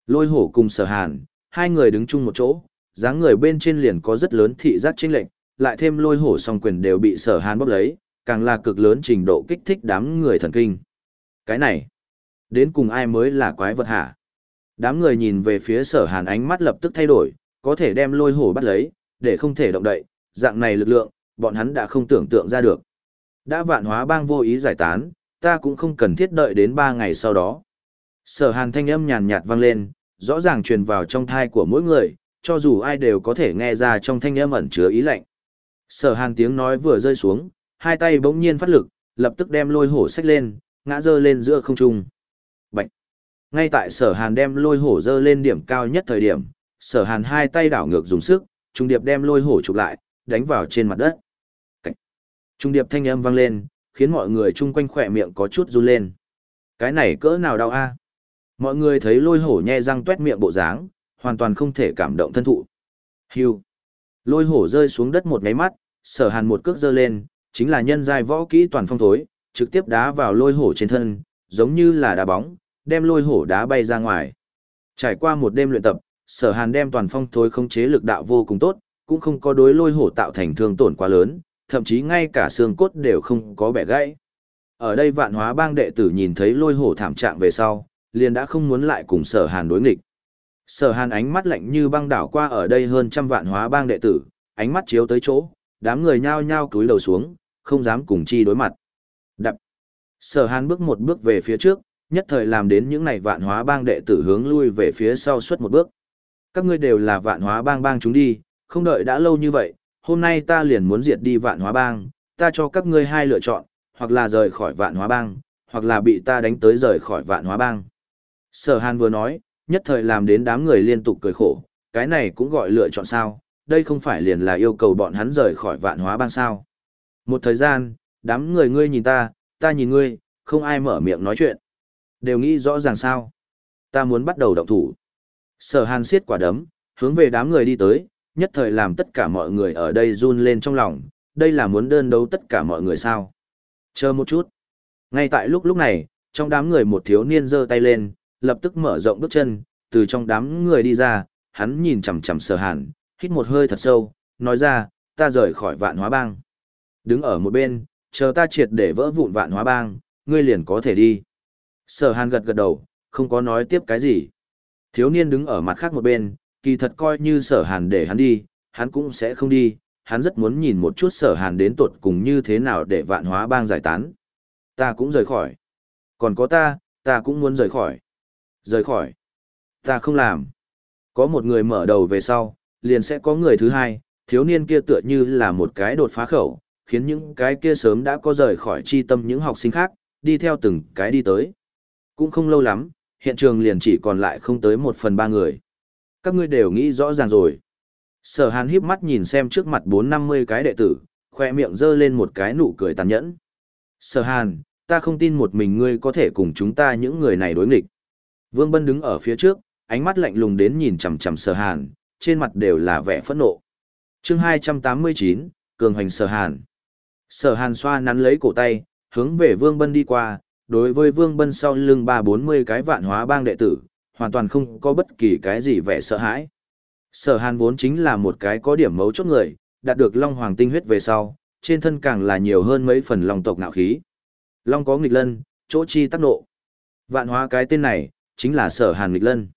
Lôi hổ cùng sở hàn, hai người đứng chung một chỗ, dáng người bên trên liền có rất lớn thị giác chênh lệnh, lại thêm lôi hổ song quyền đều bị sở hàn bóp lấy, càng là cực lớn trình độ kích thích đám người thần kinh. Cái này, đến cùng ai mới là quái vật hả? Đám người nhìn về phía sở hàn ánh mắt lập tức thay đổi, có thể đem lôi hổ bắt lấy, để không thể động đậy, dạng này lực lượng, bọn hắn đã không tưởng tượng ra được. Đã vạn hóa bang vô ý giải tán, ta cũng không cần thiết đợi đến ba ngày sau đó. Sở hàn thanh âm nhàn nhạt vang lên, rõ ràng truyền vào trong thai của mỗi người, cho dù ai đều có thể nghe ra trong thanh âm ẩn chứa ý lạnh. Sở hàn tiếng nói vừa rơi xuống, hai tay bỗng nhiên phát lực, lập tức đem lôi hổ xách lên, ngã dơ lên giữa không trung. Bạch! Ngay tại sở hàn đem lôi hổ dơ lên điểm cao nhất thời điểm, sở hàn hai tay đảo ngược dùng sức, trung điệp đem lôi hổ chụp lại, đánh vào trên mặt đất. Cảnh. Trung điệp thanh âm vang lên, khiến mọi người chung quanh khỏe miệng có chút run lên. Cái này cỡ nào đau a? Mọi người thấy lôi hổ nhe răng tuét miệng bộ dáng, hoàn toàn không thể cảm động thân thụ. Hưu. Lôi hổ rơi xuống đất một ngáy mắt, sở hàn một cước giơ lên, chính là nhân giai võ kỹ toàn phong thối, trực tiếp đá vào lôi hổ trên thân, giống như là đá bóng, đem lôi hổ đá bay ra ngoài. Trải qua một đêm luyện tập, sở hàn đem toàn phong thối khống chế lực đạo vô cùng tốt, cũng không có đối lôi hổ tạo thành thương tổn quá lớn, thậm chí ngay cả xương cốt đều không có bẻ gãy. Ở đây vạn hóa bang đệ tử nhìn thấy lôi hổ thảm trạng về sau, liền đã không muốn lại cùng sở hàn đối nghịch. Sở hàn ánh mắt lạnh như băng đảo qua ở đây hơn trăm vạn hóa bang đệ tử, ánh mắt chiếu tới chỗ, đám người nhao nhao cúi đầu xuống, không dám cùng chi đối mặt. Đập. Sở hàn bước một bước về phía trước, nhất thời làm đến những này vạn hóa bang đệ tử hướng lui về phía sau suốt một bước. Các ngươi đều là vạn hóa bang bang chúng đi, không đợi đã lâu như vậy, hôm nay ta liền muốn diệt đi vạn hóa bang, ta cho các ngươi hai lựa chọn, hoặc là rời khỏi vạn hóa bang, hoặc là bị ta đánh tới rời khỏi vạn hóa bang. Sở Hàn vừa nói, nhất thời làm đến đám người liên tục cười khổ, cái này cũng gọi lựa chọn sao, đây không phải liền là yêu cầu bọn hắn rời khỏi vạn hóa bang sao. Một thời gian, đám người ngươi nhìn ta, ta nhìn ngươi, không ai mở miệng nói chuyện. Đều nghĩ rõ ràng sao. Ta muốn bắt đầu động thủ. Sở hàn siết quả đấm, hướng về đám người đi tới, nhất thời làm tất cả mọi người ở đây run lên trong lòng, đây là muốn đơn đấu tất cả mọi người sao. Chờ một chút. Ngay tại lúc lúc này, trong đám người một thiếu niên giơ tay lên, lập tức mở rộng bước chân, từ trong đám người đi ra, hắn nhìn chằm chằm sở hàn, hít một hơi thật sâu, nói ra, ta rời khỏi vạn hóa bang. Đứng ở một bên, chờ ta triệt để vỡ vụn vạn hóa bang, ngươi liền có thể đi. Sở hàn gật gật đầu, không có nói tiếp cái gì. Thiếu niên đứng ở mặt khác một bên, kỳ thật coi như sở hàn để hắn đi, hắn cũng sẽ không đi, hắn rất muốn nhìn một chút sở hàn đến tột cùng như thế nào để vạn hóa bang giải tán. Ta cũng rời khỏi. Còn có ta, ta cũng muốn rời khỏi. Rời khỏi. Ta không làm. Có một người mở đầu về sau, liền sẽ có người thứ hai, thiếu niên kia tựa như là một cái đột phá khẩu, khiến những cái kia sớm đã có rời khỏi chi tâm những học sinh khác, đi theo từng cái đi tới. Cũng không lâu lắm, hiện trường liền chỉ còn lại không tới một phần ba người. Các ngươi đều nghĩ rõ ràng rồi. Sở hàn híp mắt nhìn xem trước mặt bốn năm mươi cái đệ tử, khoe miệng giơ lên một cái nụ cười tàn nhẫn. Sở hàn, ta không tin một mình ngươi có thể cùng chúng ta những người này đối nghịch. Vương Bân đứng ở phía trước, ánh mắt lạnh lùng đến nhìn chằm chằm sở hàn, trên mặt đều là vẻ phẫn nộ. chương hai trăm tám mươi chín, Cường Hoành Sở Hàn. Sở Hàn xoa nắn lấy cổ tay, hướng về Vương Bân đi qua, đối với Vương Bân sau lưng ba bốn mươi cái vạn hóa bang đệ tử, hoàn toàn không có bất kỳ cái gì vẻ sợ hãi. Sở Hàn vốn chính là một cái có điểm mấu chốt người, đạt được Long Hoàng tinh huyết về sau, trên thân càng là nhiều hơn mấy phần long tộc nạo khí. Long có nghịch lân, chỗ chi tác nộ. Vạn hóa cái tên này, chính là Sở Hàn nghịch lân.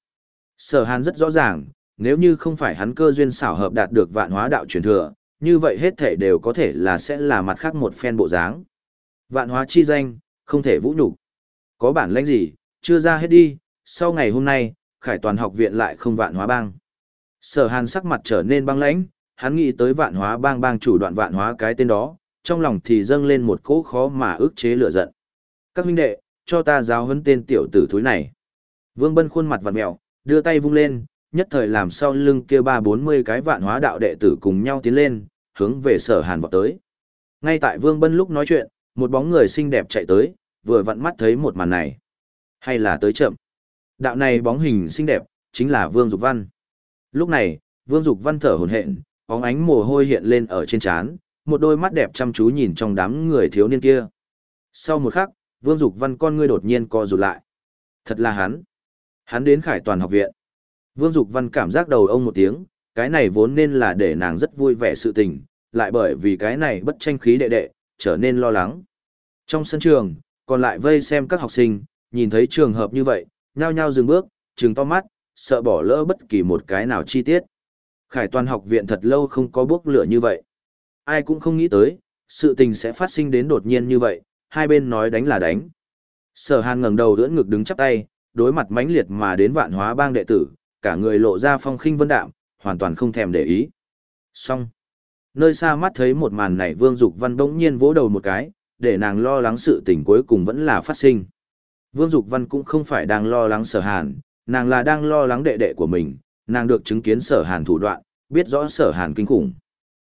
Sở Hàn rất rõ ràng, nếu như không phải hắn cơ duyên xảo hợp đạt được vạn hóa đạo truyền thừa, như vậy hết thể đều có thể là sẽ là mặt khác một phen bộ dáng. Vạn hóa chi danh, không thể vũ nhục. Có bản lãnh gì, chưa ra hết đi, sau ngày hôm nay, khải toàn học viện lại không vạn hóa bang. Sở hàn sắc mặt trở nên băng lãnh, hắn nghĩ tới vạn hóa bang bang chủ đoạn vạn hóa cái tên đó, trong lòng thì dâng lên một cỗ khó mà ức chế lửa giận. Các huynh đệ, cho ta giáo huấn tên tiểu tử thúi này. Vương Bân khuôn mặt vặn mèo, đưa tay vung lên, nhất thời làm sau lưng kia ba bốn mươi cái vạn hóa đạo đệ tử cùng nhau tiến lên, hướng về sở hàn vọt tới. Ngay tại Vương Bân lúc nói chuyện, một bóng người xinh đẹp chạy tới, vừa vặn mắt thấy một màn này. Hay là tới chậm. Đạo này bóng hình xinh đẹp, chính là Vương Dục Văn. Lúc này, Vương Dục Văn thở hổn hển, bóng ánh mồ hôi hiện lên ở trên trán, một đôi mắt đẹp chăm chú nhìn trong đám người thiếu niên kia. Sau một khắc, Vương Dục Văn con ngươi đột nhiên co rụt lại. Thật là hắn. Hắn đến Khải Toàn học viện. Vương Dục Văn cảm giác đầu ông một tiếng, cái này vốn nên là để nàng rất vui vẻ sự tình, lại bởi vì cái này bất tranh khí đệ đệ, trở nên lo lắng. Trong sân trường, còn lại vây xem các học sinh, nhìn thấy trường hợp như vậy, nhao nhao dừng bước, trừng to mắt, sợ bỏ lỡ bất kỳ một cái nào chi tiết. Khải toàn học viện thật lâu không có bước lửa như vậy. Ai cũng không nghĩ tới, sự tình sẽ phát sinh đến đột nhiên như vậy, hai bên nói đánh là đánh, Sở hàn ngẩng đầu đỡ ngực đứng chắp tay, đối mặt mãnh liệt mà đến vạn hóa bang đệ tử, cả người lộ ra phong khinh vân đạm, hoàn toàn không thèm để ý. Xong. Nơi xa mắt thấy một màn này Vương Dục Văn bỗng nhiên vỗ đầu một cái, để nàng lo lắng sự tình cuối cùng vẫn là phát sinh. Vương Dục Văn cũng không phải đang lo lắng sở hàn, nàng là đang lo lắng đệ đệ của mình, nàng được chứng kiến sở hàn thủ đoạn, biết rõ sở hàn kinh khủng.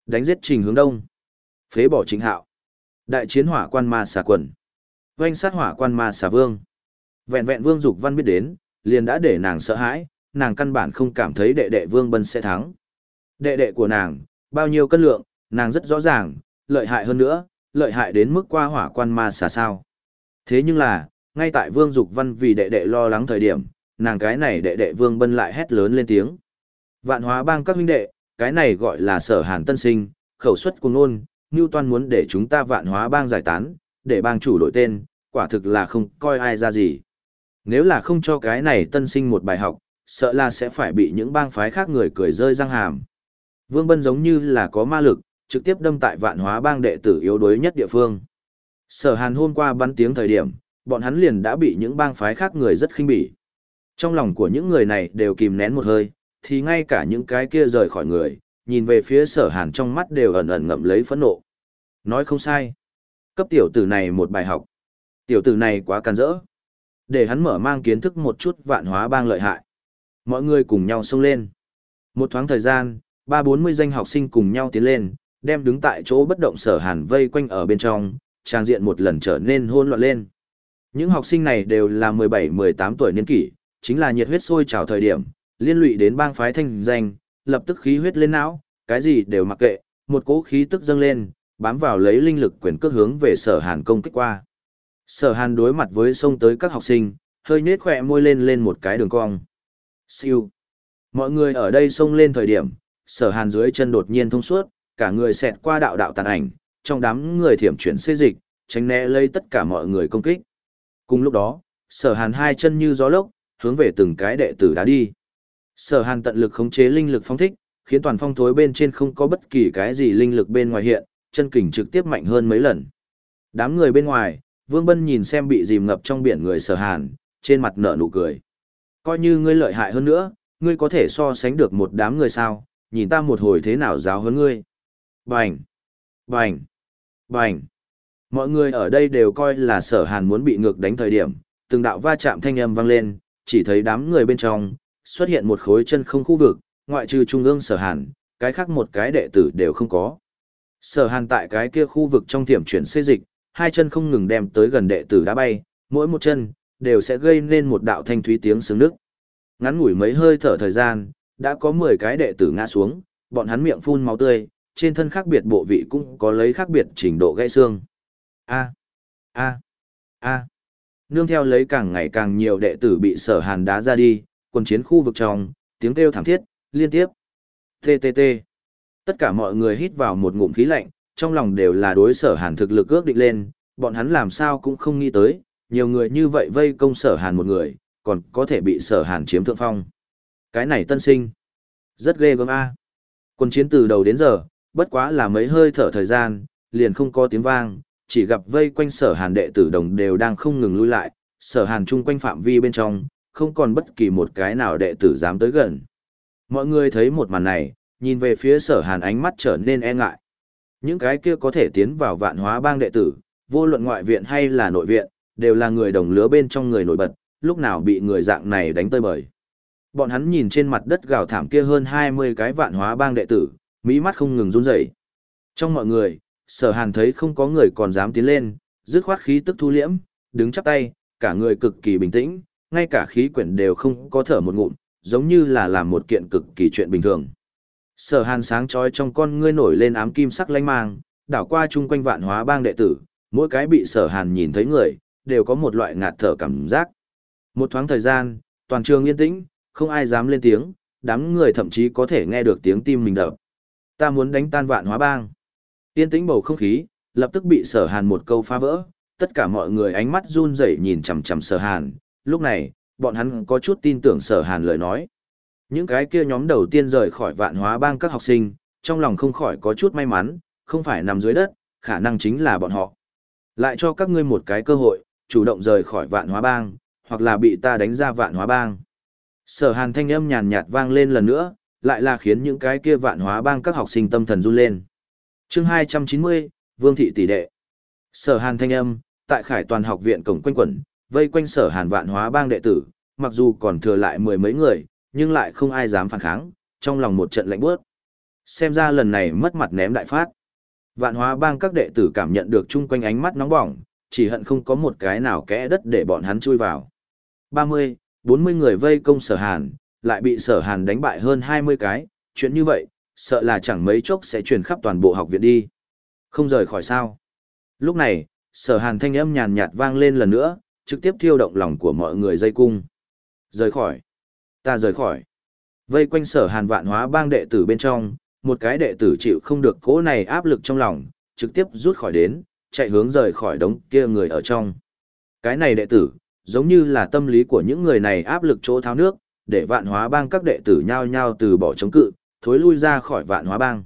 Đánh giết trình hướng đông. Phế bỏ chính hạo. Đại chiến hỏa quan ma xà quần. Doanh sát hỏa quan ma xà vương. Vẹn vẹn Vương Dục Văn biết đến, liền đã để nàng sợ hãi, nàng căn bản không cảm thấy đệ đệ Vương Bân sẽ thắng. Đệ đệ của nàng, bao nhiêu cân lượng, nàng rất rõ ràng, lợi hại hơn nữa, lợi hại đến mức qua hỏa quan ma xà sao. Thế nhưng là, ngay tại Vương Dục Văn vì đệ đệ lo lắng thời điểm, nàng cái này đệ đệ Vương Bân lại hét lớn lên tiếng. Vạn hóa bang các huynh đệ, cái này gọi là sở hàn tân sinh, khẩu suất cùng nôn, như Toan muốn để chúng ta vạn hóa bang giải tán, để bang chủ đổi tên, quả thực là không coi ai ra gì. Nếu là không cho cái này tân sinh một bài học, sợ là sẽ phải bị những bang phái khác người cười rơi răng hàm. Vương Bân giống như là có ma lực, trực tiếp đâm tại vạn hóa bang đệ tử yếu đuối nhất địa phương. Sở hàn hôm qua bắn tiếng thời điểm, bọn hắn liền đã bị những bang phái khác người rất khinh bỉ. Trong lòng của những người này đều kìm nén một hơi, thì ngay cả những cái kia rời khỏi người, nhìn về phía sở hàn trong mắt đều ẩn ẩn ngậm lấy phẫn nộ. Nói không sai. Cấp tiểu tử này một bài học. Tiểu tử này quá can rỡ. Để hắn mở mang kiến thức một chút vạn hóa bang lợi hại. Mọi người cùng nhau xông lên. Một thoáng thời gian, ba bốn mươi danh học sinh cùng nhau tiến lên, đem đứng tại chỗ bất động sở hàn vây quanh ở bên trong, trang diện một lần trở nên hôn loạn lên. Những học sinh này đều là mười bảy mười tám tuổi niên kỷ, chính là nhiệt huyết sôi trào thời điểm, liên lụy đến bang phái thanh danh, lập tức khí huyết lên não, cái gì đều mặc kệ, một cỗ khí tức dâng lên, bám vào lấy linh lực quyền cước hướng về sở hàn công kích qua. Sở hàn đối mặt với xông tới các học sinh, hơi nết khỏe môi lên lên một cái đường cong. Siêu. Mọi người ở đây xông lên thời điểm, sở hàn dưới chân đột nhiên thông suốt, cả người xẹt qua đạo đạo tàn ảnh, trong đám người thiểm chuyển xê dịch, tránh né lấy tất cả mọi người công kích. Cùng lúc đó, sở hàn hai chân như gió lốc, hướng về từng cái đệ tử đã đi. Sở hàn tận lực khống chế linh lực phong thích, khiến toàn phong thối bên trên không có bất kỳ cái gì linh lực bên ngoài hiện, chân kình trực tiếp mạnh hơn mấy lần. Đám người bên ngoài, Vương Bân nhìn xem bị dìm ngập trong biển người sở hàn, trên mặt nở nụ cười. Coi như ngươi lợi hại hơn nữa, ngươi có thể so sánh được một đám người sao, nhìn ta một hồi thế nào giáo hơn ngươi. Bành! Bành! Bành! Mọi người ở đây đều coi là sở hàn muốn bị ngược đánh thời điểm, từng đạo va chạm thanh âm vang lên, chỉ thấy đám người bên trong, xuất hiện một khối chân không khu vực, ngoại trừ trung ương sở hàn, cái khác một cái đệ tử đều không có. Sở hàn tại cái kia khu vực trong tiệm chuyển xê dịch, hai chân không ngừng đem tới gần đệ tử đã bay, mỗi một chân, đều sẽ gây nên một đạo thanh thúy tiếng sướng nước. Ngắn ngủi mấy hơi thở thời gian, đã có 10 cái đệ tử ngã xuống, bọn hắn miệng phun máu tươi, trên thân khác biệt bộ vị cũng có lấy khác biệt trình độ gãy xương. A, a, a. Nương theo lấy càng ngày càng nhiều đệ tử bị sở hàn đá ra đi, quân chiến khu vực trong, tiếng kêu thảm thiết, liên tiếp. TTT. Tất cả mọi người hít vào một ngụm khí lạnh, trong lòng đều là đối sở hàn thực lực ước định lên, bọn hắn làm sao cũng không nghĩ tới, nhiều người như vậy vây công sở hàn một người, còn có thể bị sở hàn chiếm thượng phong. Cái này tân sinh. Rất ghê gớm a. Quân chiến từ đầu đến giờ, bất quá là mấy hơi thở thời gian, liền không có tiếng vang, chỉ gặp vây quanh sở hàn đệ tử đồng đều đang không ngừng lui lại, sở hàn chung quanh phạm vi bên trong, không còn bất kỳ một cái nào đệ tử dám tới gần. Mọi người thấy một màn này, nhìn về phía sở hàn ánh mắt trở nên e ngại. Những cái kia có thể tiến vào vạn hóa bang đệ tử, vô luận ngoại viện hay là nội viện, đều là người đồng lứa bên trong người nổi bật, lúc nào bị người dạng này đánh tơi bời. Bọn hắn nhìn trên mặt đất gào thảm kia hơn 20 cái vạn hóa bang đệ tử, mỹ mắt không ngừng run rẩy. Trong mọi người, sở hàn thấy không có người còn dám tiến lên, dứt khoát khí tức thu liễm, đứng chắp tay, cả người cực kỳ bình tĩnh, ngay cả khí quyển đều không có thở một ngụm, giống như là làm một kiện cực kỳ chuyện bình thường. Sở hàn sáng trói trong con ngươi nổi lên ám kim sắc lanh mang, đảo qua chung quanh vạn hóa bang đệ tử, mỗi cái bị sở hàn nhìn thấy người, đều có một loại ngạt thở cảm giác. Một thoáng thời gian, toàn trường yên tĩnh, không ai dám lên tiếng, đám người thậm chí có thể nghe được tiếng tim mình đập. Ta muốn đánh tan vạn hóa bang. Yên tĩnh bầu không khí, lập tức bị sở hàn một câu phá vỡ, tất cả mọi người ánh mắt run rẩy nhìn chằm chằm sở hàn, lúc này, bọn hắn có chút tin tưởng sở hàn lời nói. Những cái kia nhóm đầu tiên rời khỏi vạn hóa bang các học sinh, trong lòng không khỏi có chút may mắn, không phải nằm dưới đất, khả năng chính là bọn họ. Lại cho các ngươi một cái cơ hội, chủ động rời khỏi vạn hóa bang, hoặc là bị ta đánh ra vạn hóa bang. Sở hàn thanh âm nhàn nhạt vang lên lần nữa, lại là khiến những cái kia vạn hóa bang các học sinh tâm thần run lên. chương 290, Vương Thị Tỷ Đệ. Sở hàn thanh âm, tại khải toàn học viện cổng quanh quẩn, vây quanh sở hàn vạn hóa bang đệ tử, mặc dù còn thừa lại mười mấy người, nhưng lại không ai dám phản kháng, trong lòng một trận lạnh bước. Xem ra lần này mất mặt ném đại phát. Vạn hóa bang các đệ tử cảm nhận được chung quanh ánh mắt nóng bỏng, chỉ hận không có một cái nào kẽ đất để bọn hắn chui vào. 30, 40 người vây công sở hàn, lại bị sở hàn đánh bại hơn 20 cái, chuyện như vậy, sợ là chẳng mấy chốc sẽ truyền khắp toàn bộ học viện đi. Không rời khỏi sao. Lúc này, sở hàn thanh âm nhàn nhạt vang lên lần nữa, trực tiếp thiêu động lòng của mọi người dây cung. Rời khỏi. Ta rời khỏi. Vây quanh sở hàn vạn hóa bang đệ tử bên trong, một cái đệ tử chịu không được cố này áp lực trong lòng, trực tiếp rút khỏi đến, chạy hướng rời khỏi đống kia người ở trong. Cái này đệ tử, giống như là tâm lý của những người này áp lực chỗ tháo nước, để vạn hóa bang các đệ tử nhao nhao từ bỏ chống cự, thối lui ra khỏi vạn hóa bang.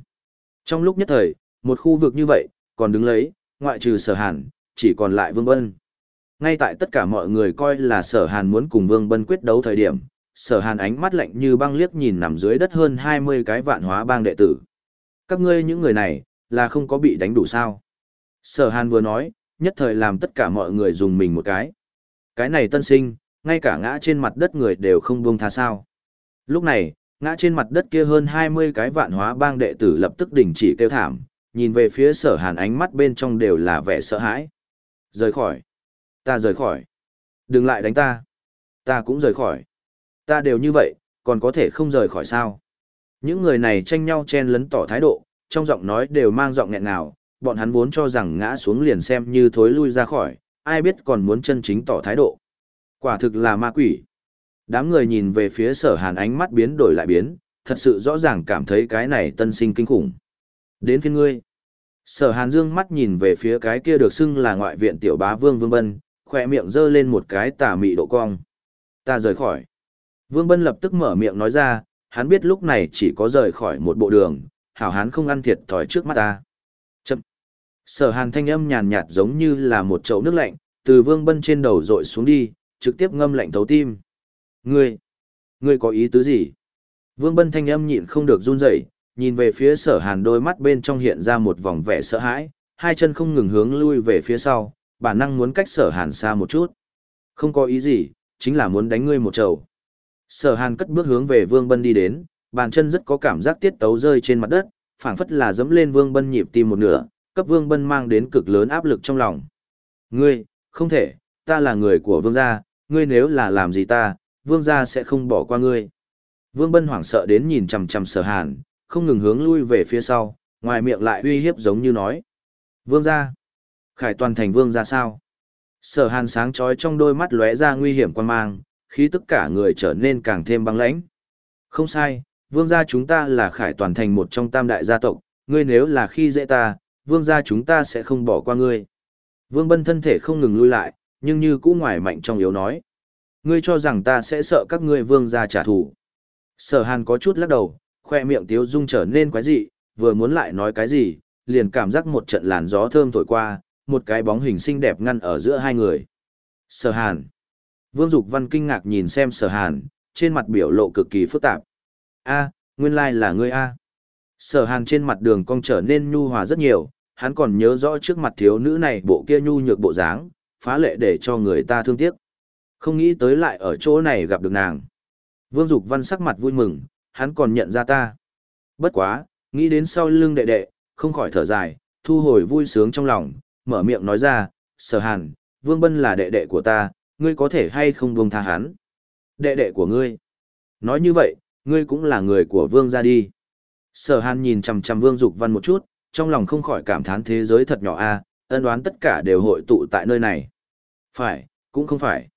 Trong lúc nhất thời, một khu vực như vậy, còn đứng lấy, ngoại trừ sở hàn, chỉ còn lại Vương Bân. Ngay tại tất cả mọi người coi là sở hàn muốn cùng Vương Bân quyết đấu thời điểm, sở hàn ánh mắt lạnh như băng liếc nhìn nằm dưới đất hơn 20 cái vạn hóa bang đệ tử. Các ngươi những người này, là không có bị đánh đủ sao. Sở hàn vừa nói, nhất thời làm tất cả mọi người dùng mình một cái. Cái này tân sinh, ngay cả ngã trên mặt đất người đều không buông tha sao. Lúc này, ngã trên mặt đất kia hơn 20 cái vạn hóa bang đệ tử lập tức đình chỉ kêu thảm, nhìn về phía sở hàn ánh mắt bên trong đều là vẻ sợ hãi. Rời khỏi. Ta rời khỏi. Đừng lại đánh ta. Ta cũng rời khỏi. Ta đều như vậy, còn có thể không rời khỏi sao. Những người này tranh nhau chen lấn tỏ thái độ, trong giọng nói đều mang giọng nghẹn nào, bọn hắn vốn cho rằng ngã xuống liền xem như thối lui ra khỏi, ai biết còn muốn chân chính tỏ thái độ. Quả thực là ma quỷ. Đám người nhìn về phía sở hàn ánh mắt biến đổi lại biến, thật sự rõ ràng cảm thấy cái này tân sinh kinh khủng. Đến phiên ngươi. Sở hàn dương mắt nhìn về phía cái kia được xưng là ngoại viện tiểu bá vương vương bân, khỏe miệng giơ lên một cái tà mị độ cong. Ta rời khỏi. Vương bân lập tức mở miệng nói ra, hắn biết lúc này chỉ có rời khỏi một bộ đường, hảo hán không ăn thiệt thòi trước mắt ta. Sở hàn thanh âm nhàn nhạt giống như là một chậu nước lạnh, từ vương bân trên đầu rội xuống đi, trực tiếp ngâm lạnh thấu tim. Ngươi, ngươi có ý tứ gì? Vương bân thanh âm nhịn không được run rẩy, nhìn về phía sở hàn đôi mắt bên trong hiện ra một vòng vẻ sợ hãi, hai chân không ngừng hướng lui về phía sau, bản năng muốn cách sở hàn xa một chút. Không có ý gì, chính là muốn đánh ngươi một chầu. Sở hàn cất bước hướng về vương bân đi đến, bàn chân rất có cảm giác tiết tấu rơi trên mặt đất, phảng phất là dẫm lên vương bân nhịp tim một nửa, cấp vương bân mang đến cực lớn áp lực trong lòng. Ngươi, không thể, ta là người của vương gia, ngươi nếu là làm gì ta, vương gia sẽ không bỏ qua ngươi. Vương bân hoảng sợ đến nhìn chằm chằm sở hàn, không ngừng hướng lui về phía sau, ngoài miệng lại uy hiếp giống như nói. Vương gia, khải toàn thành vương gia sao? Sở hàn sáng chói trong đôi mắt lóe ra nguy hiểm quan mang, khi tất cả người trở nên càng thêm băng lãnh. Không sai, vương gia chúng ta là khải toàn thành một trong tam đại gia tộc, ngươi nếu là khi dễ ta, vương gia chúng ta sẽ không bỏ qua ngươi. Vương bân thân thể không ngừng lui lại, nhưng như cũ ngoài mạnh trong yếu nói. Ngươi cho rằng ta sẽ sợ các ngươi vương gia trả thù. Sở hàn có chút lắc đầu, khoe miệng tiếu dung trở nên quái dị, vừa muốn lại nói cái gì, liền cảm giác một trận làn gió thơm thổi qua, một cái bóng hình xinh đẹp ngăn ở giữa hai người. Sở hàn. Vương Dục Văn kinh ngạc nhìn xem sở hàn, trên mặt biểu lộ cực kỳ phức tạp. A, nguyên lai là ngươi A. Sở hàn trên mặt đường cong trở nên nhu hòa rất nhiều, hắn còn nhớ rõ trước mặt thiếu nữ này bộ kia nhu nhược bộ dáng, phá lệ để cho người ta thương tiếc. Không nghĩ tới lại ở chỗ này gặp được nàng. Vương Dục Văn sắc mặt vui mừng, hắn còn nhận ra ta. Bất quá, nghĩ đến sau lưng đệ đệ, không khỏi thở dài, thu hồi vui sướng trong lòng, mở miệng nói ra, sở hàn, Vương Bân là đệ đệ của ta, ngươi có thể hay không buông tha hắn. Đệ đệ của ngươi. Nói như vậy, ngươi cũng là người của Vương gia đi. Sở hàn nhìn chằm chằm Vương Dục Văn một chút, trong lòng không khỏi cảm thán thế giới thật nhỏ a, ân đoán tất cả đều hội tụ tại nơi này. Phải, cũng không phải.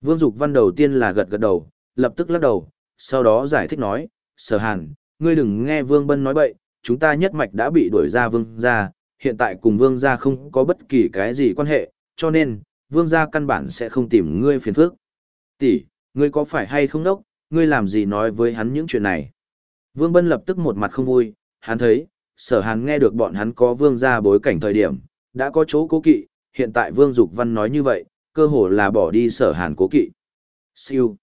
Vương Dục Văn đầu tiên là gật gật đầu, lập tức lắc đầu, sau đó giải thích nói, sở hàn, ngươi đừng nghe Vương Bân nói bậy, chúng ta nhất mạch đã bị đuổi ra Vương gia, hiện tại cùng Vương gia không có bất kỳ cái gì quan hệ, cho nên, Vương gia căn bản sẽ không tìm ngươi phiền phức. Tỷ, ngươi có phải hay không đốc, ngươi làm gì nói với hắn những chuyện này? Vương Bân lập tức một mặt không vui, hắn thấy, sở hàn nghe được bọn hắn có vương gia bối cảnh thời điểm, đã có chỗ cố kỵ, hiện tại vương dục văn nói như vậy, cơ hồ là bỏ đi sở hàn cố kỵ. Siêu.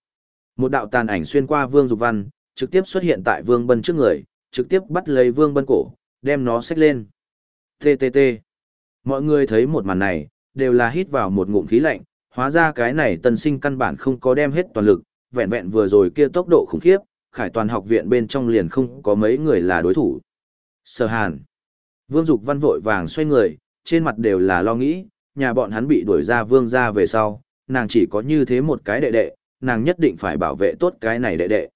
Một đạo tàn ảnh xuyên qua Vương Dục Văn, trực tiếp xuất hiện tại Vương Bân trước người, trực tiếp bắt lấy Vương Bân cổ, đem nó xách lên. TTT. Mọi người thấy một màn này, đều là hít vào một ngụm khí lạnh, hóa ra cái này tân sinh căn bản không có đem hết toàn lực, vẹn vẹn vừa rồi kia tốc độ khủng khiếp, khải toàn học viện bên trong liền không có mấy người là đối thủ. Sở Hàn. Vương Dục Văn vội vàng xoay người, trên mặt đều là lo nghĩ, nhà bọn hắn bị đuổi ra vương ra về sau, nàng chỉ có như thế một cái đệ đệ, nàng nhất định phải bảo vệ tốt cái này đệ đệ.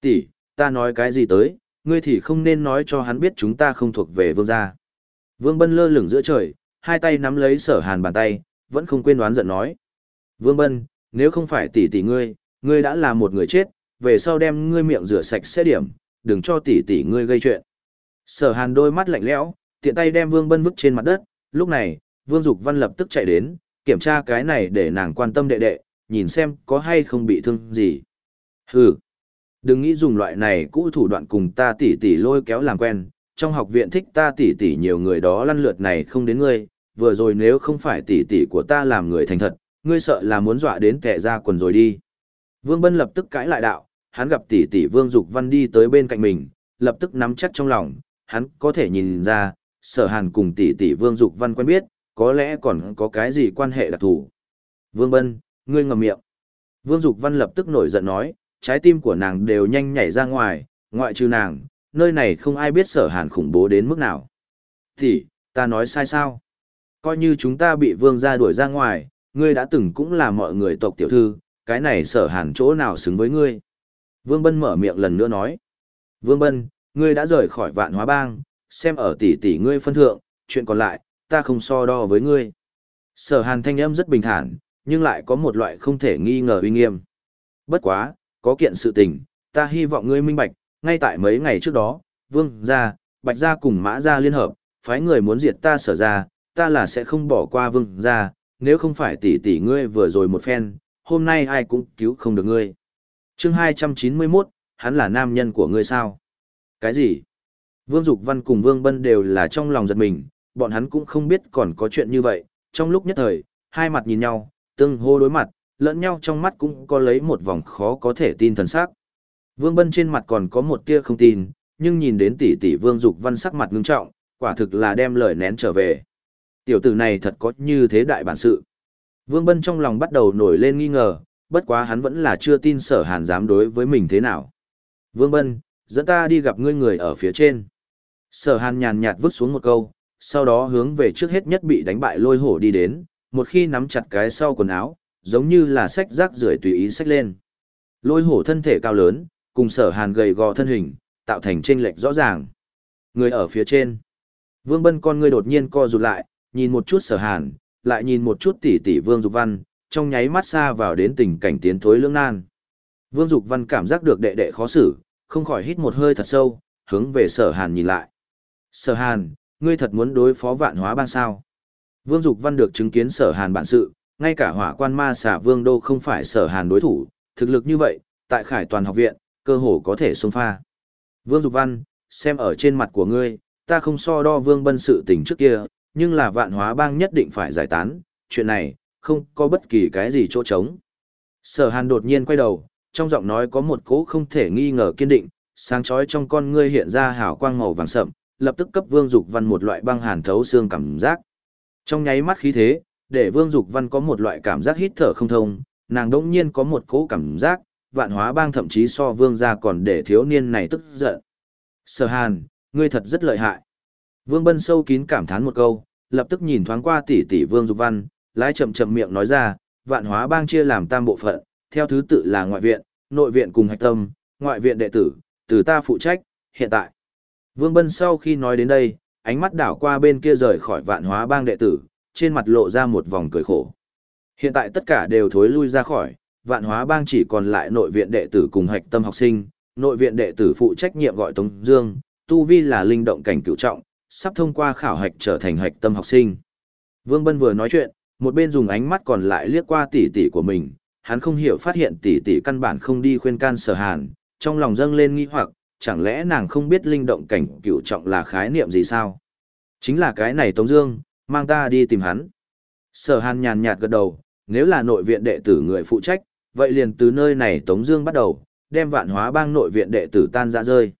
Tỷ, ta nói cái gì tới, ngươi thì không nên nói cho hắn biết chúng ta không thuộc về vương gia. Vương Bân lơ lửng giữa trời, hai tay nắm lấy sở hàn bàn tay, vẫn không quên đoán giận nói. Vương Bân, nếu không phải tỷ tỷ ngươi, ngươi đã là một người chết, về sau đem ngươi miệng rửa sạch sẽ điểm, đừng cho tỷ tỷ ngươi gây chuyện. Sở hàn đôi mắt lạnh lẽo, tiện tay đem Vương Bân vứt trên mặt đất, lúc này, Vương Dục Văn lập tức chạy đến, kiểm tra cái này để nàng quan tâm đệ đệ, nhìn xem có hay không bị thương gì. Hừ, đừng nghĩ dùng loại này cũ thủ đoạn cùng ta tỉ tỉ lôi kéo làm quen, trong học viện thích ta tỉ tỉ nhiều người đó lăn lượt này không đến ngươi, vừa rồi nếu không phải tỉ tỉ của ta làm người thành thật, ngươi sợ là muốn dọa đến kẻ ra quần rồi đi. Vương Bân lập tức cãi lại đạo, hắn gặp tỷ tỷ Vương Dục Văn đi tới bên cạnh mình, lập tức nắm chắc trong lòng, hắn có thể nhìn ra, sở hàn cùng tỷ tỷ Vương Dục Văn quen biết, có lẽ còn có cái gì quan hệ đặc thù. Vương Bân, ngươi ngậm miệng. Vương Dục Văn lập tức nổi giận nói, trái tim của nàng đều nhanh nhảy ra ngoài, ngoại trừ nàng, nơi này không ai biết sở hàn khủng bố đến mức nào. Thì, ta nói sai sao? Coi như chúng ta bị vương gia đuổi ra ngoài, ngươi đã từng cũng là mọi người tộc tiểu thư, cái này sở hàn chỗ nào xứng với ngươi. Vương Bân mở miệng lần nữa nói. Vương Bân, ngươi đã rời khỏi vạn hóa bang, xem ở tỷ tỷ ngươi phân thượng, chuyện còn lại, ta không so đo với ngươi. Sở hàn thanh âm rất bình thản, nhưng lại có một loại không thể nghi ngờ uy nghiêm. Bất quá, có kiện sự tình, ta hy vọng ngươi minh bạch, ngay tại mấy ngày trước đó, vương gia, bạch gia cùng mã gia liên hợp, phái người muốn diệt ta sở ra, ta là sẽ không bỏ qua vương gia, nếu không phải tỷ tỷ ngươi vừa rồi một phen, hôm nay ai cũng cứu không được ngươi. chương 291, hắn là nam nhân của ngươi sao? Cái gì? Vương Dục Văn cùng Vương Bân đều là trong lòng giật mình, bọn hắn cũng không biết còn có chuyện như vậy, trong lúc nhất thời, hai mặt nhìn nhau, tương hô đối mặt, lẫn nhau trong mắt cũng có lấy một vòng khó có thể tin thần sắc. Vương Bân trên mặt còn có một tia không tin, nhưng nhìn đến tỷ tỷ Vương Dục Văn sắc mặt ngưng trọng, quả thực là đem lời nén trở về. Tiểu tử này thật có như thế đại bản sự. Vương Bân trong lòng bắt đầu nổi lên nghi ngờ, bất quá hắn vẫn là chưa tin sở hàn dám đối với mình thế nào. Vương Bân, dẫn ta đi gặp ngươi người ở phía trên. Sở hàn nhàn nhạt vứt xuống một câu, sau đó hướng về trước hết nhất bị đánh bại lôi hổ đi đến, một khi nắm chặt cái sau quần áo, giống như là sách rác rưởi tùy ý sách lên. Lôi hổ thân thể cao lớn, cùng sở hàn gầy gò thân hình, tạo thành chênh lệch rõ ràng. Người ở phía trên. Vương Bân con ngươi đột nhiên co rụt lại, nhìn một chút sở hàn, lại nhìn một chút tỷ tỷ Vương Dục Văn, trong nháy mắt xa vào đến tình cảnh tiến thối lưỡng nan. Vương Dục Văn cảm giác được đệ đệ khó xử, không khỏi hít một hơi thật sâu, hướng về sở hàn nhìn lại. Sở hàn, ngươi thật muốn đối phó vạn hóa bang sao? Vương Dục Văn được chứng kiến sở hàn bản sự, ngay cả hỏa quan ma xả vương đô không phải sở hàn đối thủ, thực lực như vậy, tại khải toàn học viện, cơ hồ có thể xông pha. Vương Dục Văn, xem ở trên mặt của ngươi, ta không so đo vương bân sự tình trước kia, nhưng là vạn hóa bang nhất định phải giải tán, chuyện này, không có bất kỳ cái gì chỗ trống. Sở hàn đột nhiên quay đầu, trong giọng nói có một cỗ không thể nghi ngờ kiên định, sáng chói trong con ngươi hiện ra hào quang màu vàng sậm, lập tức cấp Vương Dục Văn một loại băng hàn thấu xương cảm giác. Trong nháy mắt khí thế, để Vương Dục Văn có một loại cảm giác hít thở không thông, nàng đỗng nhiên có một cỗ cảm giác, vạn hóa bang thậm chí so Vương gia còn để thiếu niên này tức giận. Sở Hàn, ngươi thật rất lợi hại. Vương Bân sâu kín cảm thán một câu, lập tức nhìn thoáng qua tỷ tỷ Vương Dục Văn, lái chậm chậm miệng nói ra, vạn hóa bang chia làm tam bộ phận, theo thứ tự là ngoại viện, nội viện cùng hạch tâm, ngoại viện đệ tử, từ ta phụ trách, hiện tại. Vương Bân sau khi nói đến đây, ánh mắt đảo qua bên kia rời khỏi vạn hóa bang đệ tử, trên mặt lộ ra một vòng cười khổ. Hiện tại tất cả đều thối lui ra khỏi, vạn hóa bang chỉ còn lại nội viện đệ tử cùng hạch tâm học sinh, nội viện đệ tử phụ trách nhiệm gọi Tống Dương, tu vi là linh động cảnh cửu trọng, sắp thông qua khảo hạch trở thành hạch tâm học sinh. Vương Bân vừa nói chuyện, một bên dùng ánh mắt còn lại liếc qua tỷ tỷ của mình, hắn không hiểu phát hiện tỷ tỷ căn bản không đi khuyên can sở hàn, trong lòng dâng lên nghi hoặc, chẳng lẽ nàng không biết linh động cảnh cựu trọng là khái niệm gì sao? Chính là cái này Tống Dương, mang ta đi tìm hắn. Sở hàn nhàn nhạt gật đầu, nếu là nội viện đệ tử người phụ trách, vậy liền từ nơi này Tống Dương bắt đầu, đem vạn hóa bang nội viện đệ tử tan ra rơi.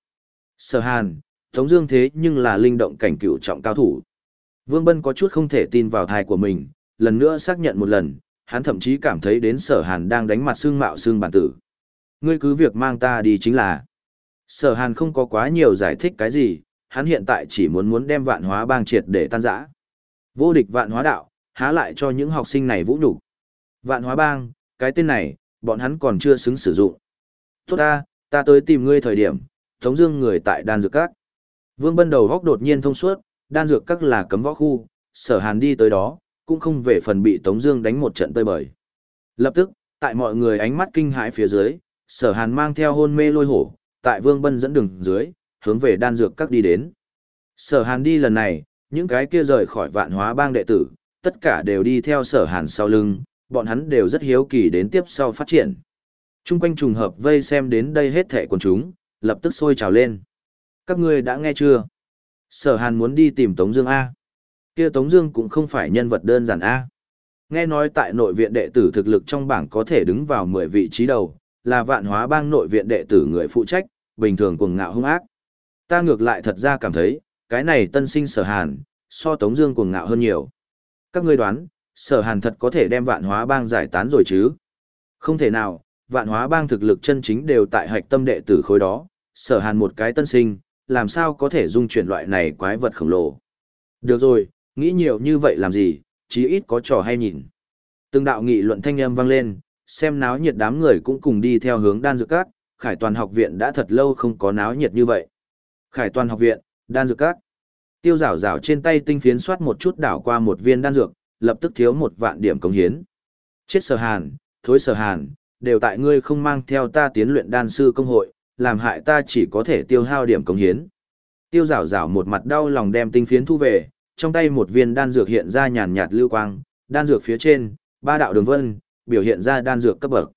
Sở Hàn, Tống Dương thế nhưng là linh động cảnh cựu trọng cao thủ. Vương Bân có chút không thể tin vào thai của mình, lần nữa xác nhận một lần, hắn thậm chí cảm thấy đến Sở Hàn đang đánh mặt xương mạo xương bản tử. Ngươi cứ việc mang ta đi chính là. Sở Hàn không có quá nhiều giải thích cái gì, hắn hiện tại chỉ muốn muốn đem vạn hóa bang triệt để tan rã. Vô địch vạn hóa đạo, há lại cho những học sinh này vũ nhục. Vạn hóa bang, cái tên này, bọn hắn còn chưa xứng sử dụng. Tốt ta, ta tới tìm ngươi thời điểm, Tống Dương người tại đan dược các. Vương Bân đầu góc đột nhiên thông suốt, đan dược các là cấm võ khu, sở hàn đi tới đó, cũng không về phần bị Tống Dương đánh một trận tơi bời. Lập tức, tại mọi người ánh mắt kinh hãi phía dưới, sở hàn mang theo hôn mê lôi hổ, tại Vương Bân dẫn đường dưới, hướng về đan dược các đi đến. Sở hàn đi lần này, những cái kia rời khỏi vạn hóa bang đệ tử, tất cả đều đi theo sở hàn sau lưng, bọn hắn đều rất hiếu kỳ đến tiếp sau phát triển. Trung quanh trùng hợp vây xem đến đây hết thảy quần chúng, lập tức sôi trào lên. Các ngươi đã nghe chưa? Sở Hàn muốn đi tìm Tống Dương A. Kia Tống Dương cũng không phải nhân vật đơn giản A. Nghe nói tại nội viện đệ tử thực lực trong bảng có thể đứng vào 10 vị trí đầu, là vạn hóa bang nội viện đệ tử người phụ trách, bình thường cuồng ngạo hung ác. Ta ngược lại thật ra cảm thấy, cái này tân sinh Sở Hàn, so Tống Dương cuồng ngạo hơn nhiều. Các ngươi đoán, Sở Hàn thật có thể đem vạn hóa bang giải tán rồi chứ? Không thể nào, vạn hóa bang thực lực chân chính đều tại hạch tâm đệ tử khối đó, Sở Hàn một cái tân sinh, làm sao có thể dung chuyển loại này quái vật khổng lồ. Được rồi, nghĩ nhiều như vậy làm gì, chí ít có trò hay nhìn. Từng đạo nghị luận thanh âm vang lên, xem náo nhiệt đám người cũng cùng đi theo hướng đan dược các, khải toàn học viện đã thật lâu không có náo nhiệt như vậy. Khải toàn học viện, đan dược các. Tiêu rảo rảo trên tay tinh phiến soát một chút đảo qua một viên đan dược, lập tức thiếu một vạn điểm công hiến. Chết sở hàn, thối sở hàn, đều tại ngươi không mang theo ta tiến luyện đan sư công hội, làm hại ta chỉ có thể tiêu hao điểm công hiến. Tiêu rảo rảo một mặt đau lòng đem tinh phiến thu về, trong tay một viên đan dược hiện ra nhàn nhạt lưu quang, đan dược phía trên, ba đạo đường vân, biểu hiện ra đan dược cấp bậc.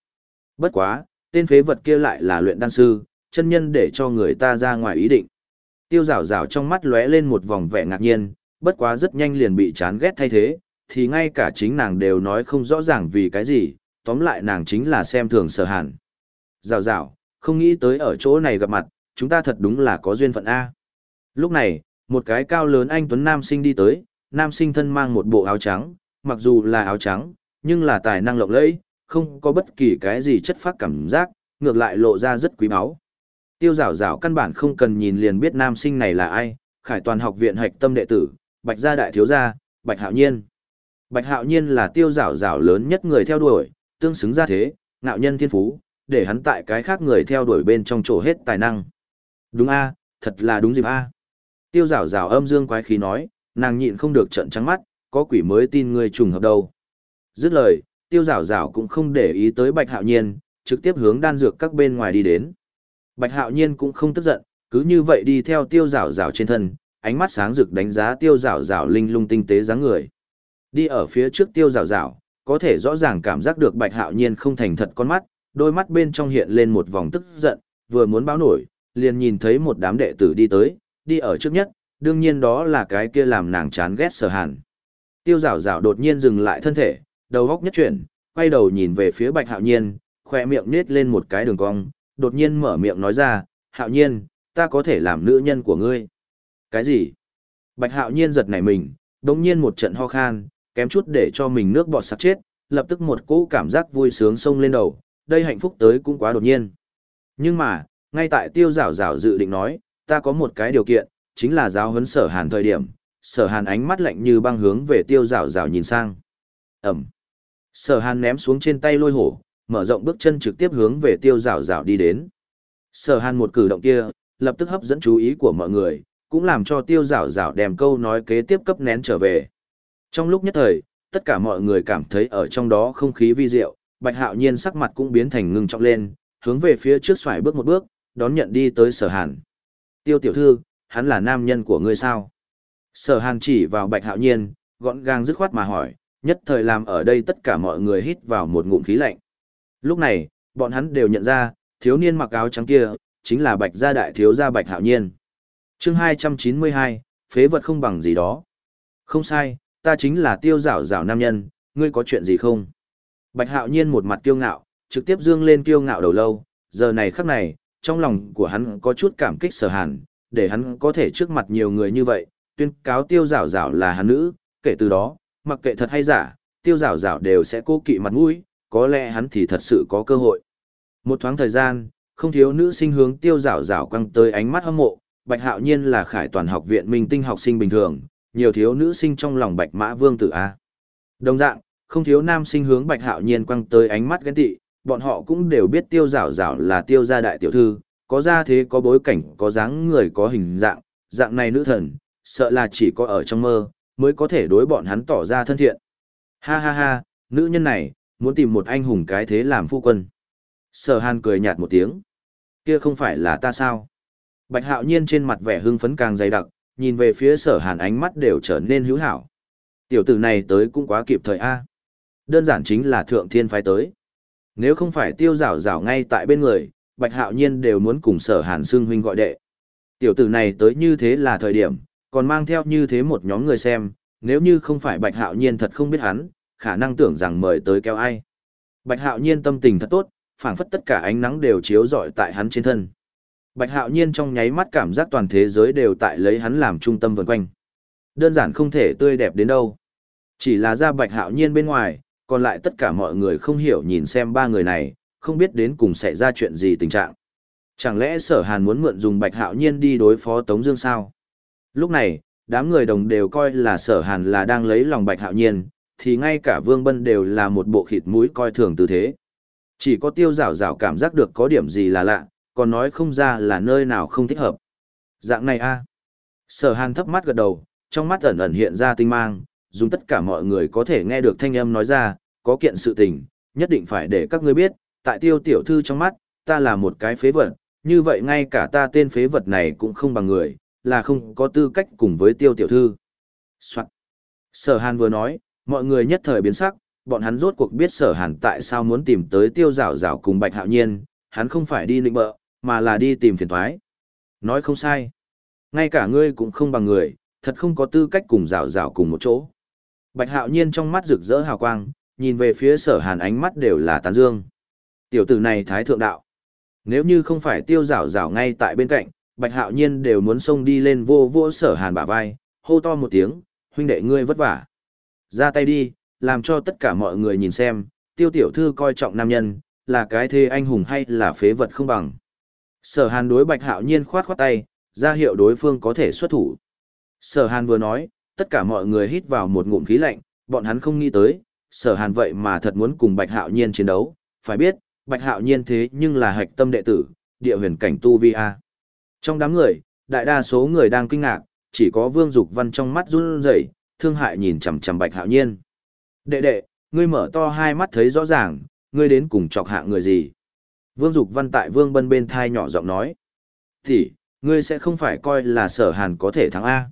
Bất quá, tên phế vật kia lại là luyện đan sư, chân nhân để cho người ta ra ngoài ý định. Tiêu rào rào trong mắt lóe lên một vòng vẻ ngạc nhiên, bất quá rất nhanh liền bị chán ghét thay thế, thì ngay cả chính nàng đều nói không rõ ràng vì cái gì, tóm lại nàng chính là xem thường sở hàn. Rào rào, không nghĩ tới ở chỗ này gặp mặt, chúng ta thật đúng là có duyên phận A. Lúc này, một cái cao lớn anh Tuấn Nam sinh đi tới, Nam sinh thân mang một bộ áo trắng, mặc dù là áo trắng, nhưng là tài năng lộng lẫy, không có bất kỳ cái gì chất phát cảm giác, ngược lại lộ ra rất quý báu. Tiêu rào rào căn bản không cần nhìn liền biết nam sinh này là ai, khải toàn học viện hạch tâm đệ tử, bạch gia đại thiếu gia, bạch hạo nhiên. Bạch hạo nhiên là tiêu rào rào lớn nhất người theo đuổi, tương xứng ra thế, ngạo nhân thiên phú, để hắn tại cái khác người theo đuổi bên trong chỗ hết tài năng. Đúng a, thật là đúng dịp a. Tiêu rào rào âm dương quái khí nói, nàng nhịn không được trận trắng mắt, có quỷ mới tin người trùng hợp đâu. Dứt lời, tiêu rào rào cũng không để ý tới bạch hạo nhiên, trực tiếp hướng đan dược các bên ngoài đi đến. Bạch hạo nhiên cũng không tức giận, cứ như vậy đi theo tiêu rào rào trên thân, ánh mắt sáng rực đánh giá tiêu rào rào linh lung tinh tế dáng người. Đi ở phía trước tiêu rào rào, có thể rõ ràng cảm giác được bạch hạo nhiên không thành thật con mắt, đôi mắt bên trong hiện lên một vòng tức giận, vừa muốn báo nổi, liền nhìn thấy một đám đệ tử đi tới, đi ở trước nhất, đương nhiên đó là cái kia làm nàng chán ghét sở hàn. Tiêu rào rào đột nhiên dừng lại thân thể, đầu góc nhất chuyển, quay đầu nhìn về phía bạch hạo nhiên, khoe miệng nết lên một cái đường cong, đột nhiên mở miệng nói ra, hạo nhiên, ta có thể làm nữ nhân của ngươi. Cái gì? Bạch hạo nhiên giật nảy mình, đống nhiên một trận ho khan, kém chút để cho mình nước bọt sặc chết, lập tức một cỗ cảm giác vui sướng sông lên đầu, đây hạnh phúc tới cũng quá đột nhiên. Nhưng mà, ngay tại tiêu rào rào dự định nói, ta có một cái điều kiện, chính là giáo huấn sở hàn thời điểm, sở hàn ánh mắt lạnh như băng hướng về tiêu rào rào nhìn sang. Ẩm. Sở hàn ném xuống trên tay lôi hổ, mở rộng bước chân trực tiếp hướng về tiêu rào rào đi đến. Sở hàn một cử động kia, lập tức hấp dẫn chú ý của mọi người, cũng làm cho tiêu rào rào đem câu nói kế tiếp cấp nén trở về. Trong lúc nhất thời, tất cả mọi người cảm thấy ở trong đó không khí vi diệu, bạch hạo nhiên sắc mặt cũng biến thành ngưng trọng lên, hướng về phía trước xoài bước một bước, đón nhận đi tới sở hàn. Tiêu tiểu thư, hắn là nam nhân của ngươi sao? Sở hàn chỉ vào bạch hạo nhiên, gọn gàng dứt khoát mà hỏi, nhất thời làm ở đây tất cả mọi người hít vào một ngụm khí lạnh. Lúc này, bọn hắn đều nhận ra, thiếu niên mặc áo trắng kia, chính là bạch gia đại thiếu gia bạch hạo nhiên. chương 292, phế vật không bằng gì đó. Không sai, ta chính là tiêu rảo rảo nam nhân, ngươi có chuyện gì không? Bạch Hạo Nhiên một mặt kiêu ngạo, trực tiếp dương lên kiêu ngạo đầu lâu, giờ này khắc này, trong lòng của hắn có chút cảm kích sở hàn, để hắn có thể trước mặt nhiều người như vậy, tuyên cáo tiêu rảo rảo là hắn nữ, kể từ đó, mặc kệ thật hay giả, tiêu rảo rảo đều sẽ cố kỵ mặt mũi, có lẽ hắn thì thật sự có cơ hội. Một thoáng thời gian, không thiếu nữ sinh hướng tiêu rảo rảo quăng tới ánh mắt hâm mộ, Bạch Hạo Nhiên là khải toàn học viện minh tinh học sinh bình thường, nhiều thiếu nữ sinh trong lòng Bạch Mã Vương tử A. Đồng dạng, không thiếu nam sinh hướng Bạch Hạo Nhiên quăng tới ánh mắt ghen tị, bọn họ cũng đều biết tiêu rảo rảo là tiêu gia đại tiểu thư, có gia thế có bối cảnh có dáng người có hình dạng, dạng này nữ thần, sợ là chỉ có ở trong mơ, mới có thể đối bọn hắn tỏ ra thân thiện. Ha ha ha, nữ nhân này, muốn tìm một anh hùng cái thế làm phu quân. Sở hàn cười nhạt một tiếng. Kia không phải là ta sao? Bạch hạo nhiên trên mặt vẻ hưng phấn càng dày đặc, nhìn về phía sở hàn ánh mắt đều trở nên hữu hảo. Tiểu tử này tới cũng quá kịp thời A. Đơn giản chính là thượng thiên phái tới. Nếu không phải tiêu rảo rảo ngay tại bên người, Bạch Hạo Nhiên đều muốn cùng sở hàn xưng huynh gọi đệ. Tiểu tử này tới như thế là thời điểm, còn mang theo như thế một nhóm người xem, nếu như không phải Bạch Hạo Nhiên thật không biết hắn, khả năng tưởng rằng mời tới kéo ai. Bạch Hạo Nhiên tâm tình thật tốt, phảng phất tất cả ánh nắng đều chiếu rọi tại hắn trên thân. Bạch Hạo Nhiên trong nháy mắt cảm giác toàn thế giới đều tại lấy hắn làm trung tâm vần quanh. Đơn giản không thể tươi đẹp đến đâu. Chỉ là ra Bạch Hạo Nhiên bên ngoài, còn lại tất cả mọi người không hiểu nhìn xem ba người này, không biết đến cùng xảy ra chuyện gì tình trạng. Chẳng lẽ sở hàn muốn mượn dùng Bạch Hạo Nhiên đi đối phó Tống Dương sao? Lúc này, đám người đồng đều coi là sở hàn là đang lấy lòng Bạch Hạo Nhiên, thì ngay cả Vương Bân đều là một bộ khịt mũi coi thường tư thế. Chỉ có tiêu rảo rảo cảm giác được có điểm gì là lạ, còn nói không ra là nơi nào không thích hợp. Dạng này a Sở hàn thấp mắt gật đầu, trong mắt ẩn ẩn hiện ra tinh mang, dùng tất cả mọi người có thể nghe được thanh âm nói ra, có kiện sự tình, nhất định phải để các ngươi biết, tại tiêu tiểu thư trong mắt, ta là một cái phế vật, như vậy ngay cả ta tên phế vật này cũng không bằng người, là không có tư cách cùng với tiêu tiểu thư. Soạn. Sở hàn vừa nói, mọi người nhất thời biến sắc, bọn hắn rốt cuộc biết sở hàn tại sao muốn tìm tới tiêu rào rào cùng bạch hạo nhiên, hắn không phải đi nịnh bợ, mà là đi tìm phiền thoái. Nói không sai. Ngay cả ngươi cũng không bằng người, thật không có tư cách cùng rào rào cùng một chỗ. Bạch hạo nhiên trong mắt rực rỡ hào quang, nhìn về phía sở hàn ánh mắt đều là tán dương. Tiểu tử này thái thượng đạo. Nếu như không phải tiêu rào rào ngay tại bên cạnh, bạch hạo nhiên đều muốn xông đi lên vô vô sở hàn bả vai, hô to một tiếng, huynh đệ ngươi vất vả. Ra tay đi, làm cho tất cả mọi người nhìn xem, tiêu tiểu thư coi trọng nam nhân, là cái thê anh hùng hay là phế vật không bằng. Sở hàn đối bạch hạo nhiên khoát khoát tay, ra hiệu đối phương có thể xuất thủ. Sở hàn vừa nói, tất cả mọi người hít vào một ngụm khí lạnh, bọn hắn không nghĩ tới, sở hàn vậy mà thật muốn cùng bạch hạo nhiên chiến đấu, phải biết, bạch hạo nhiên thế nhưng là hạch tâm đệ tử, địa huyền cảnh tu vi A. Trong đám người, đại đa số người đang kinh ngạc, chỉ có vương dục văn trong mắt run rẩy, thương hại nhìn chằm chằm bạch hạo nhiên. Đệ đệ, ngươi mở to hai mắt thấy rõ ràng, ngươi đến cùng chọc hạ người gì? Vương Dục Văn tại Vương Bân bên thai nhỏ giọng nói. Thì, ngươi sẽ không phải coi là sở hàn có thể thắng A.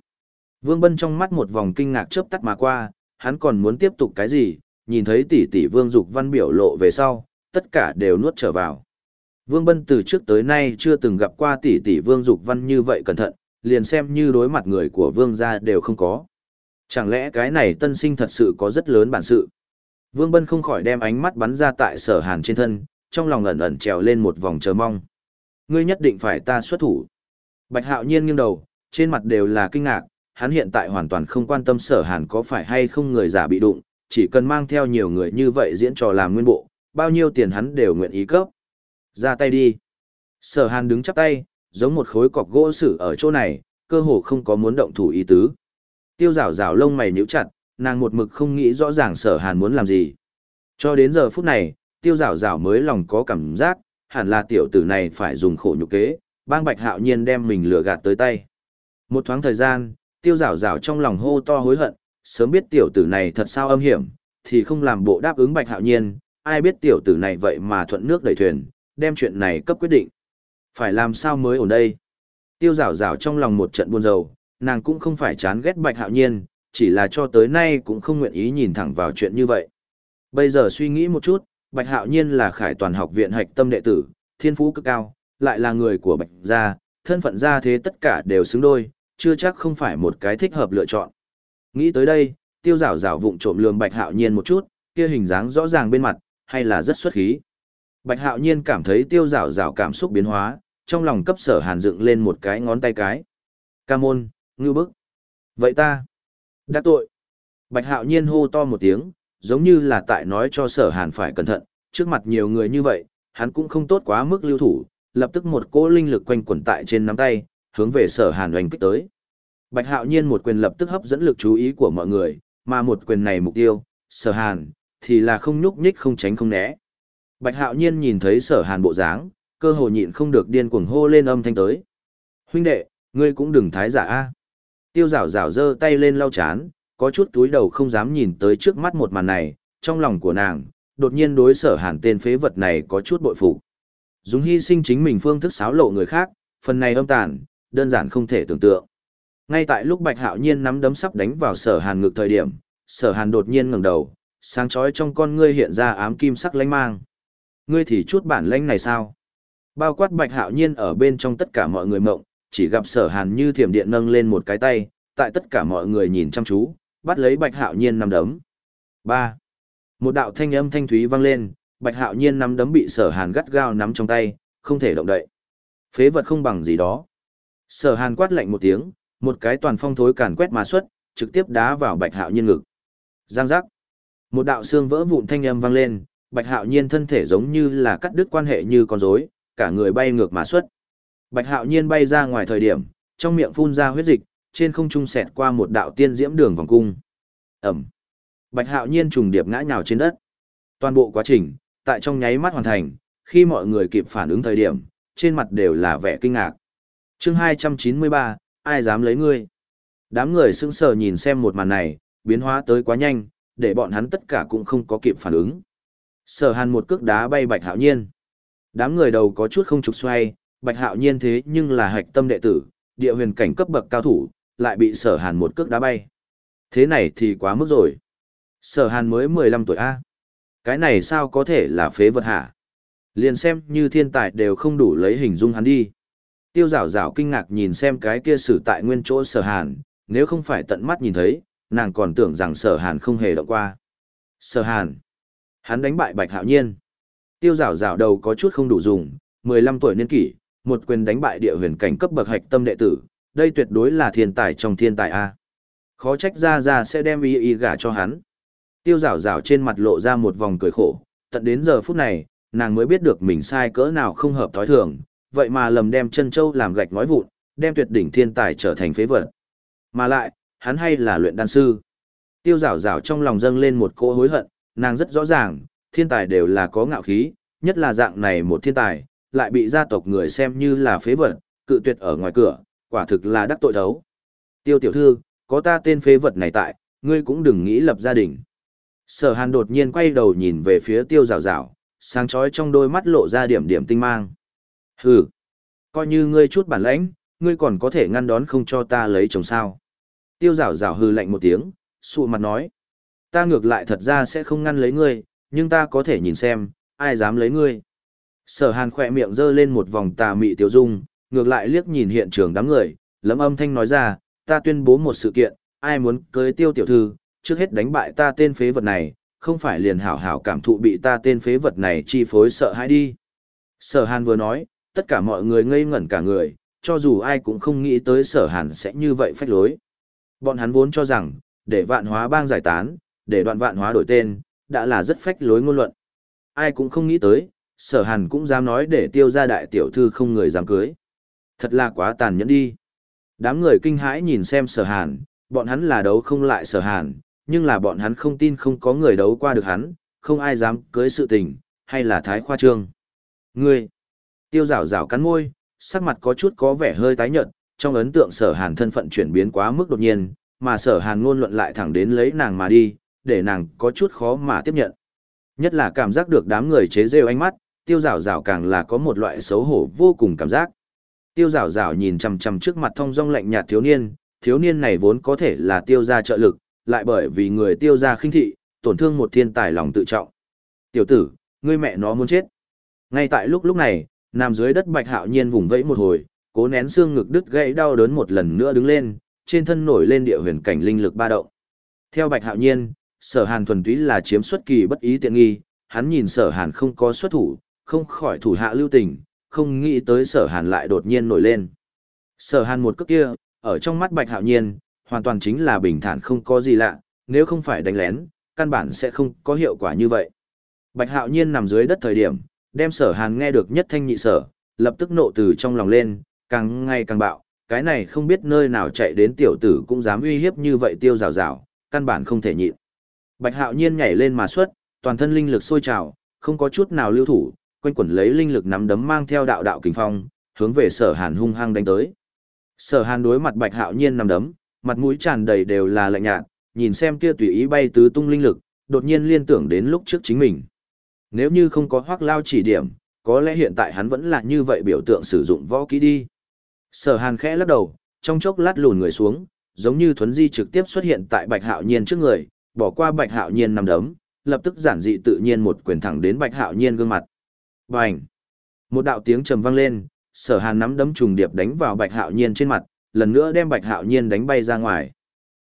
Vương Bân trong mắt một vòng kinh ngạc chớp tắt mà qua, hắn còn muốn tiếp tục cái gì, nhìn thấy tỷ tỷ Vương Dục Văn biểu lộ về sau, tất cả đều nuốt trở vào. Vương Bân từ trước tới nay chưa từng gặp qua tỷ tỷ Vương Dục Văn như vậy cẩn thận, liền xem như đối mặt người của Vương gia đều không có. Chẳng lẽ cái này tân sinh thật sự có rất lớn bản sự? Vương Bân không khỏi đem ánh mắt bắn ra tại sở hàn trên thân, trong lòng ẩn ẩn trèo lên một vòng chờ mong. Ngươi nhất định phải ta xuất thủ. Bạch hạo nhiên nghiêng đầu, trên mặt đều là kinh ngạc, hắn hiện tại hoàn toàn không quan tâm sở hàn có phải hay không người giả bị đụng, chỉ cần mang theo nhiều người như vậy diễn trò làm nguyên bộ, bao nhiêu tiền hắn đều nguyện ý cấp. Ra tay đi. Sở hàn đứng chắp tay, giống một khối cọc gỗ sử ở chỗ này, cơ hồ không có muốn động thủ ý tứ. Tiêu rào rào lông mày nhíu chặt, nàng một mực không nghĩ rõ ràng sở hàn muốn làm gì. Cho đến giờ phút này, tiêu rào rào mới lòng có cảm giác, hẳn là tiểu tử này phải dùng khổ nhục kế, bang bạch hạo nhiên đem mình lừa gạt tới tay. Một thoáng thời gian, tiêu rào rào trong lòng hô to hối hận, sớm biết tiểu tử này thật sao âm hiểm, thì không làm bộ đáp ứng bạch hạo nhiên, ai biết tiểu tử này vậy mà thuận nước đẩy thuyền, đem chuyện này cấp quyết định. Phải làm sao mới ổn đây? Tiêu rào rào trong lòng một trận buồn rầu, nàng cũng không phải chán ghét bạch hạo nhiên, chỉ là cho tới nay cũng không nguyện ý nhìn thẳng vào chuyện như vậy. Bây giờ suy nghĩ một chút, bạch hạo nhiên là khải toàn học viện hạch tâm đệ tử, thiên phú cực cao, lại là người của bạch gia, thân phận gia thế tất cả đều xứng đôi, chưa chắc không phải một cái thích hợp lựa chọn. Nghĩ tới đây, tiêu rảo rảo vụng trộm lường bạch hạo nhiên một chút, kia hình dáng rõ ràng bên mặt, hay là rất xuất khí. Bạch hạo nhiên cảm thấy tiêu rảo rảo cảm xúc biến hóa, trong lòng cấp sở hàn dựng lên một cái ngón tay cái. Ca môn, ngư bức. Vậy ta, đã tội. Bạch hạo nhiên hô to một tiếng, giống như là tại nói cho sở hàn phải cẩn thận, trước mặt nhiều người như vậy, hắn cũng không tốt quá mức lưu thủ, lập tức một cỗ linh lực quanh quẩn tại trên nắm tay, hướng về sở hàn oanh kích tới. Bạch hạo nhiên một quyền lập tức hấp dẫn lực chú ý của mọi người, mà một quyền này mục tiêu, sở hàn, thì là không nhúc nhích không tránh không né. Bạch hạo nhiên nhìn thấy sở hàn bộ dáng, cơ hồ nhịn không được điên cuồng hô lên âm thanh tới. Huynh đệ, ngươi cũng đừng thái giả a. Tiêu rảo rảo giơ tay lên lau chán, có chút túi đầu không dám nhìn tới trước mắt một màn này, trong lòng của nàng, đột nhiên đối sở hàn tên phế vật này có chút bội phục. Dùng hy sinh chính mình phương thức xáo lộ người khác, phần này âm tàn, đơn giản không thể tưởng tượng. Ngay tại lúc Bạch Hạo Nhiên nắm đấm sắp đánh vào Sở Hàn ngực thời điểm, Sở Hàn đột nhiên ngẩng đầu, sáng chói trong con ngươi hiện ra ám kim sắc lánh mang. Ngươi thì chút bản lãnh này sao? Bao quát Bạch Hạo Nhiên ở bên trong tất cả mọi người mộng, chỉ gặp Sở Hàn như thiểm điện nâng lên một cái tay, tại tất cả mọi người nhìn chăm chú, bắt lấy Bạch Hạo Nhiên nắm đấm. 3. Một đạo thanh âm thanh thúy vang lên, Bạch Hạo Nhiên nắm đấm bị Sở Hàn gắt gao nắm trong tay, không thể động đậy. Phế vật không bằng gì đó. Sở Hàn quát lạnh một tiếng, một cái toàn phong thối càn quét mà xuất, trực tiếp đá vào Bạch Hạo Nhiên ngực. Giang giác. Một đạo xương vỡ vụn thanh âm vang lên, Bạch Hạo Nhiên thân thể giống như là cắt đứt quan hệ như con rối, cả người bay ngược mà xuất. Bạch Hạo Nhiên bay ra ngoài thời điểm, trong miệng phun ra huyết dịch, trên không trung xẹt qua một đạo tiên diễm đường vòng cung. Ẩm. Bạch Hạo Nhiên trùng điệp ngã nhào trên đất. Toàn bộ quá trình, tại trong nháy mắt hoàn thành, khi mọi người kịp phản ứng thời điểm, trên mặt đều là vẻ kinh ngạc. Chương 293, ai dám lấy ngươi? Đám người sững sờ nhìn xem một màn này, biến hóa tới quá nhanh, để bọn hắn tất cả cũng không có kịp phản ứng. Sở Hàn một cước đá bay Bạch Hạo Nhiên. Đám người đầu có chút không trục xoay, Bạch Hạo Nhiên thế nhưng là hạch tâm đệ tử, địa huyền cảnh cấp bậc cao thủ, lại bị Sở Hàn một cước đá bay. Thế này thì quá mức rồi. Sở Hàn mới 15 tuổi A. Cái này sao có thể là phế vật hả? Liền xem như thiên tài đều không đủ lấy hình dung hắn đi. Tiêu rảo rảo kinh ngạc nhìn xem cái kia xử tại nguyên chỗ Sở Hàn, nếu không phải tận mắt nhìn thấy, nàng còn tưởng rằng Sở Hàn không hề động qua. Sở Hàn. Hắn đánh bại Bạch Hạo Nhiên. Tiêu rảo rảo đầu có chút không đủ dùng, 15 tuổi niên kỷ, một quyền đánh bại địa huyền cảnh cấp bậc hạch tâm đệ tử, đây tuyệt đối là thiên tài trong thiên tài A. Khó trách ra ra sẽ đem y y gả cho hắn. Tiêu rảo rảo trên mặt lộ ra một vòng cười khổ, tận đến giờ phút này, nàng mới biết được mình sai cỡ nào không hợp thói thường, vậy mà lầm đem chân châu làm gạch ngói vụn, đem tuyệt đỉnh thiên tài trở thành phế vật. Mà lại, hắn hay là luyện đan sư. Tiêu rảo rảo trong lòng dâng lên một cỗ hối hận, nàng rất rõ ràng, thiên tài đều là có ngạo khí, nhất là dạng này một thiên tài, lại bị gia tộc người xem như là phế vật, cự tuyệt ở ngoài cửa, quả thực là đắc tội thấu. Tiêu tiểu thư, có ta tên phế vật này tại, ngươi cũng đừng nghĩ lập gia đình. Sở hàn đột nhiên quay đầu nhìn về phía tiêu rào rào, sáng chói trong đôi mắt lộ ra điểm điểm tinh mang. Hừ, coi như ngươi chút bản lãnh, ngươi còn có thể ngăn đón không cho ta lấy chồng sao. Tiêu rào rào hừ lạnh một tiếng, sụ mặt nói. Ta ngược lại thật ra sẽ không ngăn lấy ngươi, nhưng ta có thể nhìn xem, ai dám lấy ngươi. Sở hàn khỏe miệng giơ lên một vòng tà mị tiêu dung, ngược lại liếc nhìn hiện trường đám người, lấm âm thanh nói ra, ta tuyên bố một sự kiện, ai muốn cưới tiêu tiểu thư, trước hết đánh bại ta tên phế vật này, không phải liền hảo hảo cảm thụ bị ta tên phế vật này chi phối sợ hãi đi. Sở hàn vừa nói, tất cả mọi người ngây ngẩn cả người, cho dù ai cũng không nghĩ tới sở hàn sẽ như vậy phách lối. Bọn hắn vốn cho rằng, để vạn hóa bang giải tán, để đoạn vạn hóa đổi tên, đã là rất phách lối ngôn luận. Ai cũng không nghĩ tới, sở hàn cũng dám nói để tiêu ra đại tiểu thư không người dám cưới. Thật là quá tàn nhẫn đi. Đám người kinh hãi nhìn xem sở hàn, bọn hắn là đấu không lại sở hàn, nhưng là bọn hắn không tin không có người đấu qua được hắn, không ai dám cưới sự tình, hay là thái khoa trương. Ngươi, tiêu rào rào cắn môi, sắc mặt có chút có vẻ hơi tái nhợt, trong ấn tượng sở hàn thân phận chuyển biến quá mức đột nhiên, mà sở hàn ngôn luận lại thẳng đến lấy nàng mà đi, để nàng có chút khó mà tiếp nhận. Nhất là cảm giác được đám người chế rêu ánh mắt, tiêu rào rào càng là có một loại xấu hổ vô cùng cảm giác. Tiêu rào rào nhìn chằm chằm trước mặt thông dong lạnh nhạt thiếu niên, thiếu niên này vốn có thể là tiêu gia trợ lực, lại bởi vì người tiêu gia khinh thị, tổn thương một thiên tài lòng tự trọng. Tiểu tử, ngươi mẹ nó muốn chết. Ngay tại lúc lúc này, nằm dưới đất bạch hạo nhiên vùng vẫy một hồi, cố nén xương ngực đứt gãy đau đớn một lần nữa đứng lên, trên thân nổi lên địa huyền cảnh linh lực ba động. Theo bạch hạo nhiên, sở hàn thuần túy là chiếm xuất kỳ bất ý tiện nghi, hắn nhìn sở hàn không có xuất thủ, không khỏi thủ hạ lưu tình, không nghĩ tới sở hàn lại đột nhiên nổi lên. Sở hàn một cước kia, ở trong mắt bạch hạo nhiên, hoàn toàn chính là bình thản không có gì lạ, nếu không phải đánh lén, căn bản sẽ không có hiệu quả như vậy. Bạch hạo nhiên nằm dưới đất thời điểm, đem sở hàn nghe được nhất thanh nhị sở, lập tức nộ từ trong lòng lên, càng ngày càng bạo, cái này không biết nơi nào chạy đến tiểu tử cũng dám uy hiếp như vậy tiêu rào rào, căn bản không thể nhịn. Bạch hạo nhiên nhảy lên mà xuất, toàn thân linh lực sôi trào, không có chút nào lưu thủ, quanh quẩn lấy linh lực nắm đấm mang theo đạo đạo kình phong, hướng về sở hàn hung hăng đánh tới. Sở hàn đối mặt bạch hạo nhiên nắm đấm, mặt mũi tràn đầy đều là lạnh nhạt, nhìn xem kia tùy ý bay tứ tung linh lực, đột nhiên liên tưởng đến lúc trước chính mình. Nếu như không có hoác lao chỉ điểm, có lẽ hiện tại hắn vẫn là như vậy biểu tượng sử dụng võ kỹ đi. Sở hàn khẽ lắc đầu, trong chốc lát lùn người xuống, giống như thuấn di trực tiếp xuất hiện tại bạch hạo nhiên trước người, bỏ qua bạch hạo nhiên nằm đấm, lập tức giản dị tự nhiên một quyền thẳng đến bạch hạo nhiên gương mặt. Bành! Một đạo tiếng trầm vang lên, sở hàn nắm đấm trùng điệp đánh vào bạch hạo nhiên trên mặt, lần nữa đem bạch hạo nhiên đánh bay ra ngoài.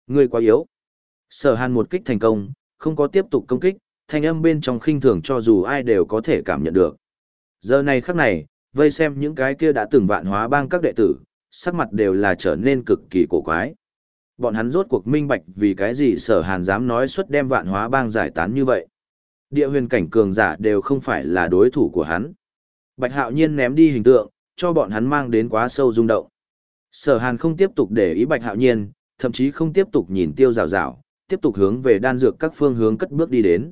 Người quá yếu. Sở hàn một kích thành công, không có tiếp tục công kích, thanh âm bên trong khinh thường cho dù ai đều có thể cảm nhận được. Giờ này khắc này, vây xem những cái kia đã từng vạn hóa bang các đệ tử, sắc mặt đều là trở nên cực kỳ cổ quái. Bọn hắn rốt cuộc minh bạch vì cái gì sở hàn dám nói suất đem vạn hóa bang giải tán như vậy. Địa huyền cảnh cường giả đều không phải là đối thủ của hắn. Bạch hạo nhiên ném đi hình tượng, cho bọn hắn mang đến quá sâu rung động. Sở hàn không tiếp tục để ý bạch hạo nhiên, thậm chí không tiếp tục nhìn tiêu rào rào, tiếp tục hướng về đan dược các phương hướng cất bước đi đến.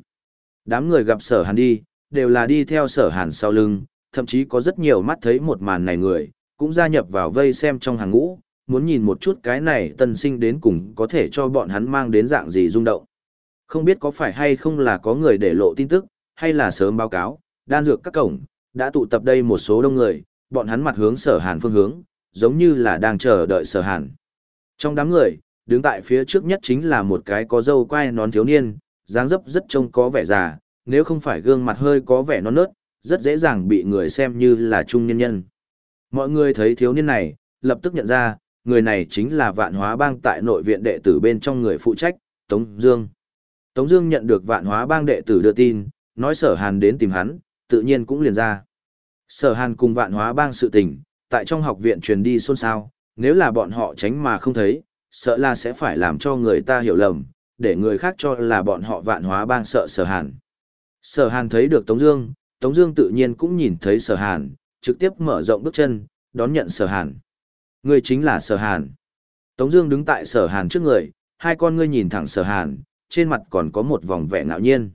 Đám người gặp sở hàn đi, đều là đi theo sở hàn sau lưng, thậm chí có rất nhiều mắt thấy một màn này người, cũng gia nhập vào vây xem trong hàng ngũ, muốn nhìn một chút cái này tân sinh đến cùng có thể cho bọn hắn mang đến dạng gì rung động. Không biết có phải hay không là có người để lộ tin tức, hay là sớm báo cáo, đan dược các cổng, đã tụ tập đây một số đông người, bọn hắn mặt hướng sở hàn phương hướng, giống như là đang chờ đợi sở hàn. Trong đám người, đứng tại phía trước nhất chính là một cái có dâu quai nón thiếu niên, dáng dấp rất trông có vẻ già, nếu không phải gương mặt hơi có vẻ non nớt, rất dễ dàng bị người xem như là trung nhân nhân. Mọi người thấy thiếu niên này, lập tức nhận ra, người này chính là vạn hóa bang tại nội viện đệ tử bên trong người phụ trách, Tống Dương. Tống Dương nhận được vạn hóa bang đệ tử đưa tin, nói sở hàn đến tìm hắn, tự nhiên cũng liền ra. Sở hàn cùng vạn hóa bang sự tình, tại trong học viện truyền đi xôn xao, nếu là bọn họ tránh mà không thấy, sợ là sẽ phải làm cho người ta hiểu lầm, để người khác cho là bọn họ vạn hóa bang sợ sở hàn. Sở hàn thấy được Tống Dương, Tống Dương tự nhiên cũng nhìn thấy sở hàn, trực tiếp mở rộng bước chân, đón nhận sở hàn. người chính là sở hàn. Tống Dương đứng tại sở hàn trước người, hai con ngươi nhìn thẳng sở hàn, trên mặt còn có một vòng vẻ ngạo nhiên.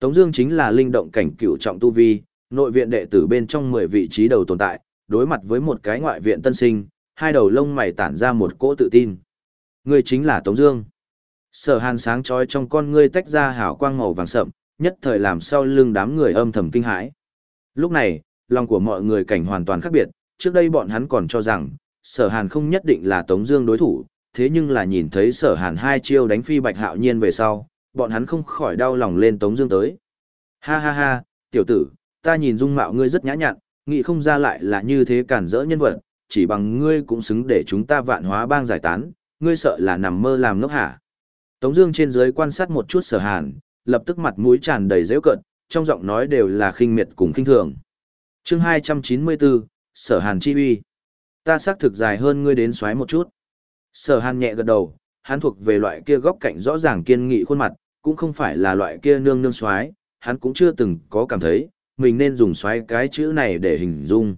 Tống Dương chính là linh động cảnh cựu trọng tu vi, nội viện đệ tử bên trong 10 vị trí đầu tồn tại, đối mặt với một cái ngoại viện tân sinh, hai đầu lông mày tản ra một cỗ tự tin. người chính là Tống Dương. Sở Hàn sáng chói trong con ngươi tách ra hào quang màu vàng sậm, nhất thời làm sau lưng đám người âm thầm kinh hãi. Lúc này, lòng của mọi người cảnh hoàn toàn khác biệt, trước đây bọn hắn còn cho rằng, sở hàn không nhất định là Tống Dương đối thủ, thế nhưng là nhìn thấy sở hàn hai chiêu đánh phi bạch hạo nhiên về sau, bọn hắn không khỏi đau lòng lên Tống Dương tới. Ha ha ha, tiểu tử, ta nhìn dung mạo ngươi rất nhã nhặn, nghĩ không ra lại là như thế cản rỡ nhân vật, chỉ bằng ngươi cũng xứng để chúng ta vạn hóa bang giải tán, ngươi sợ là nằm mơ làm ngốc hả? Tống Dương trên dưới quan sát một chút sở hàn, lập tức mặt mũi tràn đầy dễu cợt, trong giọng nói đều là khinh miệt cùng khinh thường. Chương 294, Sở Hàn chi uy. Ta xác thực dài hơn ngươi đến xoáy một chút. Sở Hàn nhẹ gật đầu, hắn thuộc về loại kia góc cạnh rõ ràng kiên nghị khuôn mặt, cũng không phải là loại kia nương nương xoáy, hắn cũng chưa từng có cảm thấy, mình nên dùng xoáy cái chữ này để hình dung.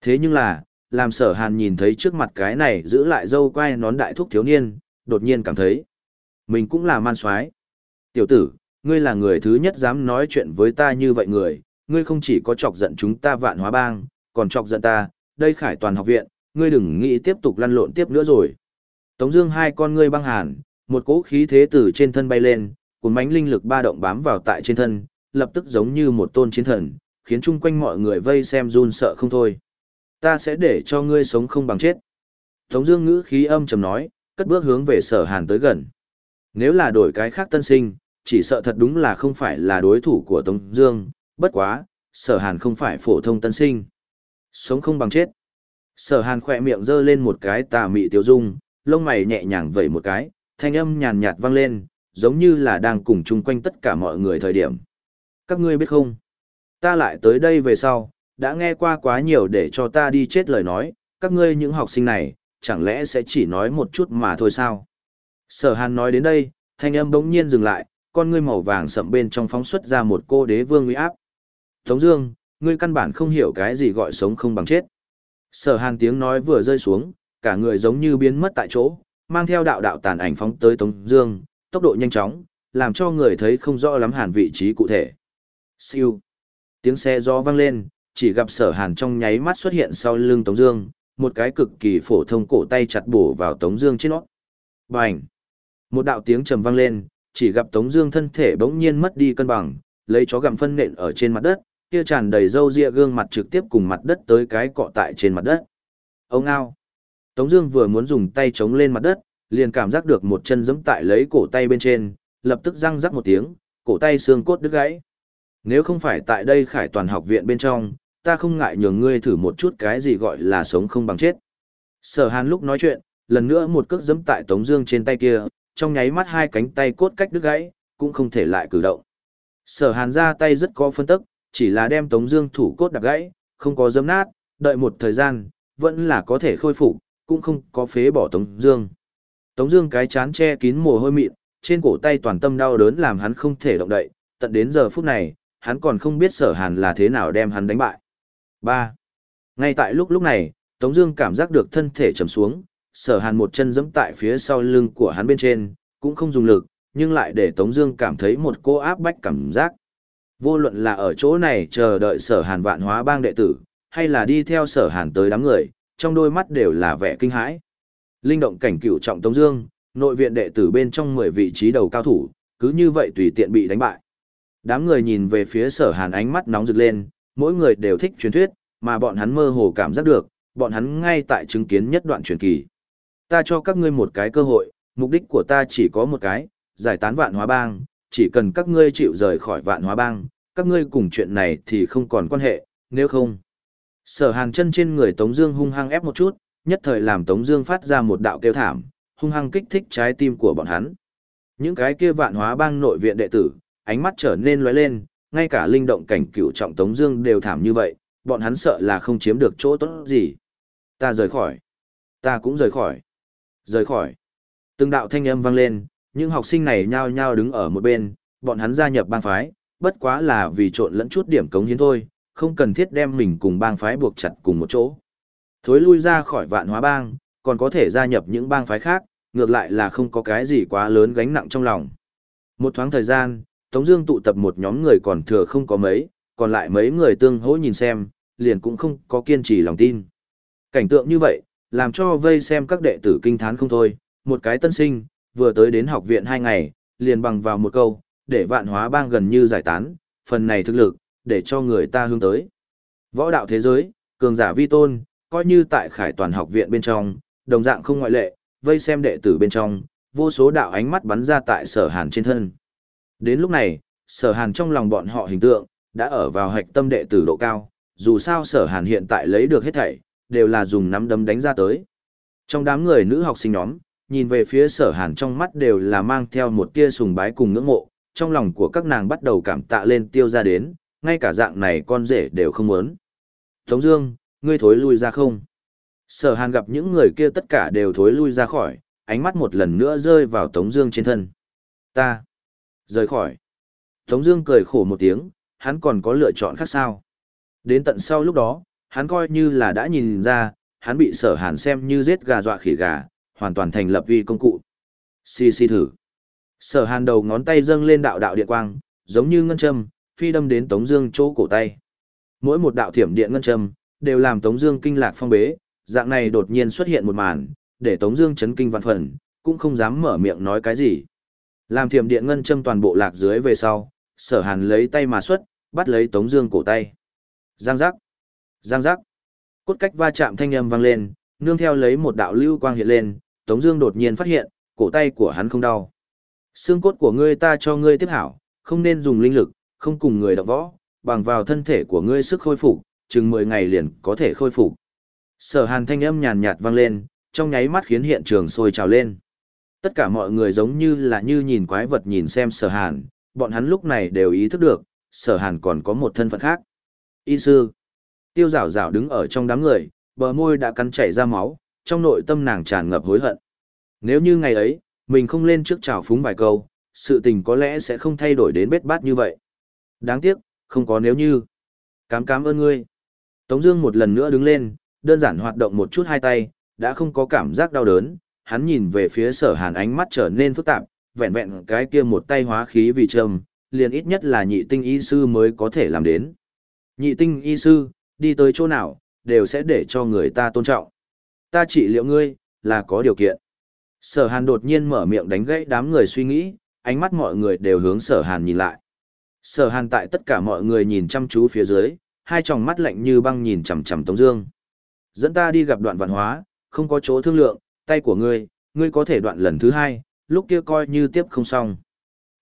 Thế nhưng là, làm sở hàn nhìn thấy trước mặt cái này giữ lại dâu quai nón đại thúc thiếu niên, đột nhiên cảm thấy, mình cũng là man xoáy. Tiểu tử, ngươi là người thứ nhất dám nói chuyện với ta như vậy người, ngươi không chỉ có chọc giận chúng ta vạn hóa bang, còn chọc giận ta, đây khải toàn học viện, ngươi đừng nghĩ tiếp tục lăn lộn tiếp nữa rồi. Tống Dương hai con ngươi băng hàn, một cỗ khí thế từ trên thân bay lên, cuốn bánh linh lực ba động bám vào tại trên thân, lập tức giống như một tôn chiến thần, khiến chung quanh mọi người vây xem run sợ không thôi. Ta sẽ để cho ngươi sống không bằng chết. Tống Dương ngữ khí âm trầm nói, cất bước hướng về Sở Hàn tới gần. Nếu là đổi cái khác tân sinh, chỉ sợ thật đúng là không phải là đối thủ của Tống Dương, bất quá, sở hàn không phải phổ thông tân sinh. Sống không bằng chết. Sở hàn khỏe miệng giơ lên một cái tà mị tiêu dung, lông mày nhẹ nhàng vẩy một cái, thanh âm nhàn nhạt vang lên, giống như là đang cùng chung quanh tất cả mọi người thời điểm. Các ngươi biết không? Ta lại tới đây về sau, đã nghe qua quá nhiều để cho ta đi chết lời nói, các ngươi những học sinh này, chẳng lẽ sẽ chỉ nói một chút mà thôi sao? Sở hàn nói đến đây, thanh âm bỗng nhiên dừng lại, con ngươi màu vàng sậm bên trong phóng xuất ra một cô đế vương uy áp. Tống Dương, ngươi căn bản không hiểu cái gì gọi sống không bằng chết. Sở hàn tiếng nói vừa rơi xuống, cả người giống như biến mất tại chỗ, mang theo đạo đạo tàn ảnh phóng tới Tống Dương, tốc độ nhanh chóng, làm cho người thấy không rõ lắm hàn vị trí cụ thể. Siêu, tiếng xe gió vang lên, chỉ gặp sở hàn trong nháy mắt xuất hiện sau lưng Tống Dương, một cái cực kỳ phổ thông cổ tay chặt bổ vào Tống Dương trên nó. Bành, một đạo tiếng trầm vang lên, chỉ gặp Tống Dương thân thể bỗng nhiên mất đi cân bằng, lấy chó gặm phân nện ở trên mặt đất, kia tràn đầy râu ria gương mặt trực tiếp cùng mặt đất tới cái cọ tại trên mặt đất. Ông ao. Tống Dương vừa muốn dùng tay chống lên mặt đất, liền cảm giác được một chân giẫm tại lấy cổ tay bên trên, lập tức răng rắc một tiếng, cổ tay xương cốt đứt gãy. Nếu không phải tại đây Khải Toàn học viện bên trong, ta không ngại nhường ngươi thử một chút cái gì gọi là sống không bằng chết. Sở Hàn lúc nói chuyện, lần nữa một cước giẫm tại Tống Dương trên tay kia, trong nháy mắt hai cánh tay cốt cách đứt gãy, cũng không thể lại cử động. Sở Hàn ra tay rất có phân tức, chỉ là đem Tống Dương thủ cốt đập gãy, không có dấm nát, đợi một thời gian, vẫn là có thể khôi phục, cũng không có phế bỏ Tống Dương. Tống Dương cái chán che kín mồ hôi mịn, trên cổ tay toàn tâm đau đớn làm hắn không thể động đậy. Tận đến giờ phút này, hắn còn không biết Sở Hàn là thế nào đem hắn đánh bại. 3. Ngay tại lúc lúc này, Tống Dương cảm giác được thân thể trầm xuống, Sở Hàn một chân giẫm tại phía sau lưng của hắn bên trên, cũng không dùng lực, nhưng lại để Tống Dương cảm thấy một cô áp bách cảm giác. Vô luận là ở chỗ này chờ đợi sở hàn vạn hóa bang đệ tử, hay là đi theo sở hàn tới đám người, trong đôi mắt đều là vẻ kinh hãi. Linh động cảnh cửu trọng Tống Dương, nội viện đệ tử bên trong 10 vị trí đầu cao thủ, cứ như vậy tùy tiện bị đánh bại. Đám người nhìn về phía sở hàn ánh mắt nóng rực lên, mỗi người đều thích truyền thuyết, mà bọn hắn mơ hồ cảm giác được, bọn hắn ngay tại chứng kiến nhất đoạn truyền kỳ. Ta cho các ngươi một cái cơ hội, mục đích của ta chỉ có một cái, giải tán vạn hóa bang, chỉ cần các ngươi chịu rời khỏi vạn hóa bang, các ngươi cùng chuyện này thì không còn quan hệ, nếu không. Sở hàn chân trên người Tống Dương hung hăng ép một chút, nhất thời làm Tống Dương phát ra một đạo kêu thảm, hung hăng kích thích trái tim của bọn hắn. Những cái kia vạn hóa bang nội viện đệ tử, ánh mắt trở nên lóe lên, ngay cả linh động cảnh cựu trọng Tống Dương đều thảm như vậy, bọn hắn sợ là không chiếm được chỗ tốt gì. Ta rời khỏi, ta cũng rời khỏi, rời khỏi. Từng đạo thanh âm vang lên, những học sinh này nhao nhao đứng ở một bên, bọn hắn gia nhập bang phái, bất quá là vì trộn lẫn chút điểm cống hiến thôi, không cần thiết đem mình cùng bang phái buộc chặt cùng một chỗ. Thối lui ra khỏi vạn hóa bang, còn có thể gia nhập những bang phái khác, ngược lại là không có cái gì quá lớn gánh nặng trong lòng. Một thoáng thời gian, Tống Dương tụ tập một nhóm người còn thừa không có mấy, còn lại mấy người tương hỗ nhìn xem, liền cũng không có kiên trì lòng tin. Cảnh tượng như vậy, làm cho vây xem các đệ tử kinh thán không thôi. Một cái tân sinh, vừa tới đến học viện hai ngày, liền bằng vào một câu, để vạn hóa bang gần như giải tán, phần này thực lực, để cho người ta hướng tới. Võ đạo thế giới, cường giả vi tôn, coi như tại khải toàn học viện bên trong, đồng dạng không ngoại lệ, vây xem đệ tử bên trong, vô số đạo ánh mắt bắn ra tại sở hàn trên thân. Đến lúc này, sở hàn trong lòng bọn họ hình tượng, đã ở vào hạch tâm đệ tử độ cao, dù sao sở hàn hiện tại lấy được hết thảy, đều là dùng nắm đấm đánh ra tới. Trong đám người nữ học sinh nhóm, nhìn về phía sở hàn trong mắt đều là mang theo một tia sùng bái cùng ngưỡng mộ, trong lòng của các nàng bắt đầu cảm tạ lên tiêu ra đến, ngay cả dạng này con rể đều không muốn. Tống Dương, ngươi thối lui ra không? Sở hàn gặp những người kia tất cả đều thối lui ra khỏi, ánh mắt một lần nữa rơi vào Tống Dương trên thân. Ta, rời khỏi. Tống Dương cười khổ một tiếng, hắn còn có lựa chọn khác sao? Đến tận sau lúc đó, hắn coi như là đã nhìn ra, hắn bị sở hàn xem như giết gà dọa khỉ gà, hoàn toàn thành lập uy công cụ. Xì xì thử. Sở hàn đầu ngón tay dâng lên đạo đạo điện quang, giống như ngân châm, phi đâm đến Tống Dương chỗ cổ tay. Mỗi một đạo thiểm điện ngân châm, đều làm Tống Dương kinh lạc phong bế. Dạng này đột nhiên xuất hiện một màn, để Tống Dương chấn kinh vạn phần, cũng không dám mở miệng nói cái gì. Làm thiểm điện ngân châm toàn bộ lạc dưới về sau, Sở Hàn lấy tay mà xuất, bắt lấy Tống Dương cổ tay. Giang giác, giang giác, cốt cách va chạm thanh âm vang lên, nương theo lấy một đạo lưu quang hiện lên, Tống Dương đột nhiên phát hiện, cổ tay của hắn không đau. Xương cốt của ngươi ta cho ngươi tiếp hảo, không nên dùng linh lực, không cùng người động võ, bằng vào thân thể của ngươi sức khôi phục, chừng 10 ngày liền có thể khôi phục. Sở Hàn thanh âm nhàn nhạt vang lên, trong nháy mắt khiến hiện trường sôi trào lên. Tất cả mọi người giống như là như nhìn quái vật nhìn xem Sở Hàn, bọn hắn lúc này đều ý thức được, sở hàn còn có một thân phận khác. Y sư. Tiêu rào rào đứng ở trong đám người, bờ môi đã cắn chảy ra máu, trong nội tâm nàng tràn ngập hối hận. Nếu như ngày ấy, mình không lên trước chào phúng vài câu, sự tình có lẽ sẽ không thay đổi đến bết bát như vậy. Đáng tiếc, không có nếu như. Cám cám ơn ngươi. Tống Dương một lần nữa đứng lên, đơn giản hoạt động một chút hai tay, đã không có cảm giác đau đớn. Hắn nhìn về phía sở hàn ánh mắt trở nên phức tạp, vẹn vẹn cái kia một tay hóa khí vì trầm, liền ít nhất là nhị tinh y sư mới có thể làm đến. Nhị tinh y sư, đi tới chỗ nào, đều sẽ để cho người ta tôn trọng. Ta chỉ liệu ngươi, là có điều kiện. Sở hàn đột nhiên mở miệng đánh gãy đám người suy nghĩ, ánh mắt mọi người đều hướng sở hàn nhìn lại. Sở hàn tại tất cả mọi người nhìn chăm chú phía dưới, hai tròng mắt lạnh như băng nhìn chằm chằm Tống Dương. Dẫn ta đi gặp đoạn văn hóa, không có chỗ thương lượng, tay của ngươi, ngươi có thể đoạn lần thứ hai, lúc kia coi như tiếp không xong.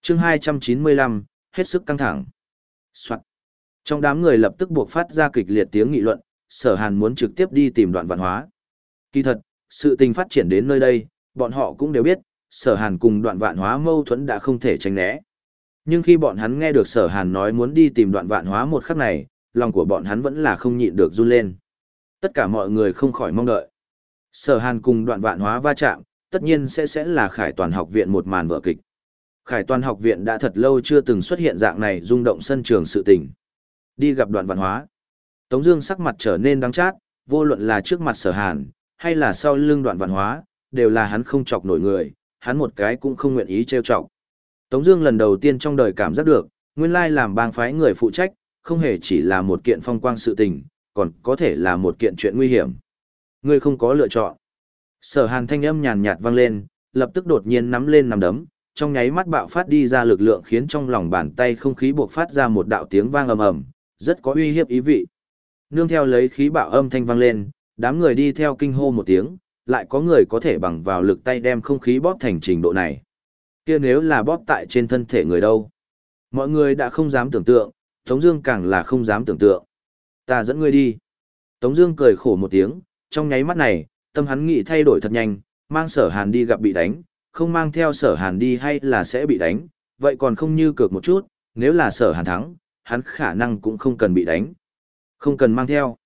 Chương 295, hết sức căng thẳng. Soạn. Trong đám người lập tức buộc phát ra kịch liệt tiếng nghị luận, sở hàn muốn trực tiếp đi tìm đoạn văn hóa. Kỳ thật, sự tình phát triển đến nơi đây, bọn họ cũng đều biết, sở hàn cùng đoạn vạn hóa mâu thuẫn đã không thể tránh né. Nhưng khi bọn hắn nghe được sở hàn nói muốn đi tìm đoạn vạn hóa một khắc này, lòng của bọn hắn vẫn là không nhịn được run lên. Tất cả mọi người không khỏi mong đợi. Sở hàn cùng đoạn vạn hóa va chạm, tất nhiên sẽ sẽ là khải toàn học viện một màn vở kịch. Khải toàn học viện đã thật lâu chưa từng xuất hiện dạng này rung động sân trường sự tình. Đi gặp đoạn văn hóa. Tống Dương sắc mặt trở nên đắng chát, vô luận là trước mặt sở hàn, hay là sau lưng đoạn văn hóa, đều là hắn không chọc nổi người, hắn một cái cũng không nguyện ý trêu chọc. Tống Dương lần đầu tiên trong đời cảm giác được, nguyên lai làm bang phái người phụ trách, không hề chỉ là một kiện phong quang sự tình, còn có thể là một kiện chuyện nguy hiểm. Ngươi không có lựa chọn. Sở Hàn thanh âm nhàn nhạt vang lên, lập tức đột nhiên nắm lên nắm đấm, trong nháy mắt bạo phát đi ra lực lượng khiến trong lòng bàn tay không khí buộc phát ra một đạo tiếng vang ầm ầm, rất có uy hiếp ý vị. Nương theo lấy khí bạo âm thanh vang lên, đám người đi theo kinh hô một tiếng, lại có người có thể bằng vào lực tay đem không khí bóp thành trình độ này. Kia nếu là bóp tại trên thân thể người đâu? Mọi người đã không dám tưởng tượng, Tống Dương càng là không dám tưởng tượng. Ta dẫn ngươi đi. Tống Dương cười khổ một tiếng, trong nháy mắt này, tâm hắn nghĩ thay đổi thật nhanh, mang Sở Hàn đi gặp bị đánh, không mang theo Sở Hàn đi hay là sẽ bị đánh, vậy còn không như cược một chút, nếu là Sở Hàn thắng, hắn khả năng cũng không cần bị đánh, không cần mang theo.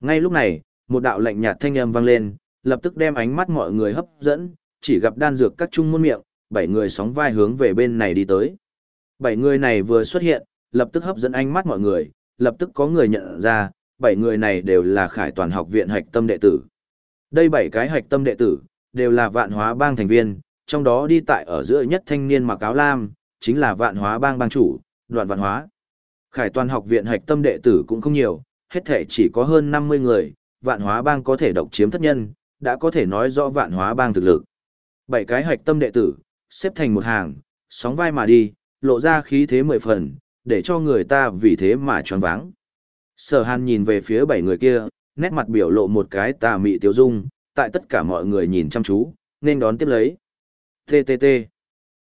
Ngay lúc này, một đạo lạnh nhạt thanh âm vang lên, lập tức đem ánh mắt mọi người hấp dẫn, chỉ gặp đan dược các trung môn miệng, bảy người sóng vai hướng về bên này đi tới. Bảy người này vừa xuất hiện, lập tức hấp dẫn ánh mắt mọi người, lập tức có người nhận ra, bảy người này đều là khải toàn học viện hạch tâm đệ tử. Đây bảy cái hạch tâm đệ tử, đều là vạn hóa bang thành viên, trong đó đi tại ở giữa nhất thanh niên mặc áo lam, chính là vạn hóa bang bang chủ, đoạn vạn hóa. Khải toàn học viện hạch tâm đệ tử cũng không nhiều, hết thể chỉ có hơn 50 người, vạn hóa bang có thể độc chiếm thất nhân, đã có thể nói rõ vạn hóa bang thực lực. Bảy cái hạch tâm đệ tử, xếp thành một hàng, sóng vai mà đi, lộ ra khí thế mười phần, để cho người ta vì thế mà choáng váng. Sở Hàn nhìn về phía bảy người kia, nét mặt biểu lộ một cái tà mị tiêu dung, tại tất cả mọi người nhìn chăm chú, nên đón tiếp lấy. TTT.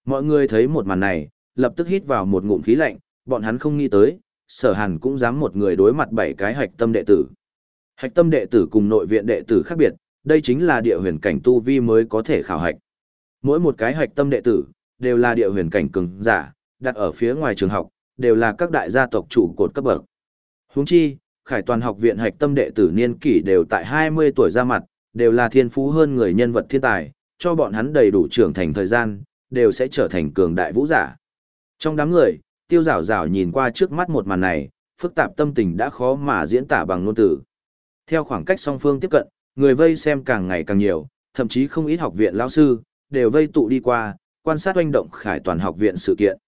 Mọi người thấy một màn này, lập tức hít vào một ngụm khí lạnh, bọn hắn không nghĩ tới, sở hàn cũng dám một người đối mặt bảy cái hạch tâm đệ tử. Hạch tâm đệ tử cùng nội viện đệ tử khác biệt, đây chính là địa huyền cảnh tu vi mới có thể khảo hạch. Mỗi một cái hạch tâm đệ tử, đều là địa huyền cảnh cường giả, đặt ở phía ngoài trường học, đều là các đại gia tộc chủ cột cấp bậc. Huống chi, Khải Toàn học viện hạch tâm đệ tử niên kỷ đều tại 20 tuổi ra mặt, đều là thiên phú hơn người nhân vật thiên tài, cho bọn hắn đầy đủ trưởng thành thời gian, đều sẽ trở thành cường đại vũ giả. Trong đám người, tiêu rảo rảo nhìn qua trước mắt một màn này, phức tạp tâm tình đã khó mà diễn tả bằng ngôn từ. Theo khoảng cách song phương tiếp cận, người vây xem càng ngày càng nhiều, thậm chí không ít học viện lão sư, đều vây tụ đi qua, quan sát oanh động khải toàn học viện sự kiện.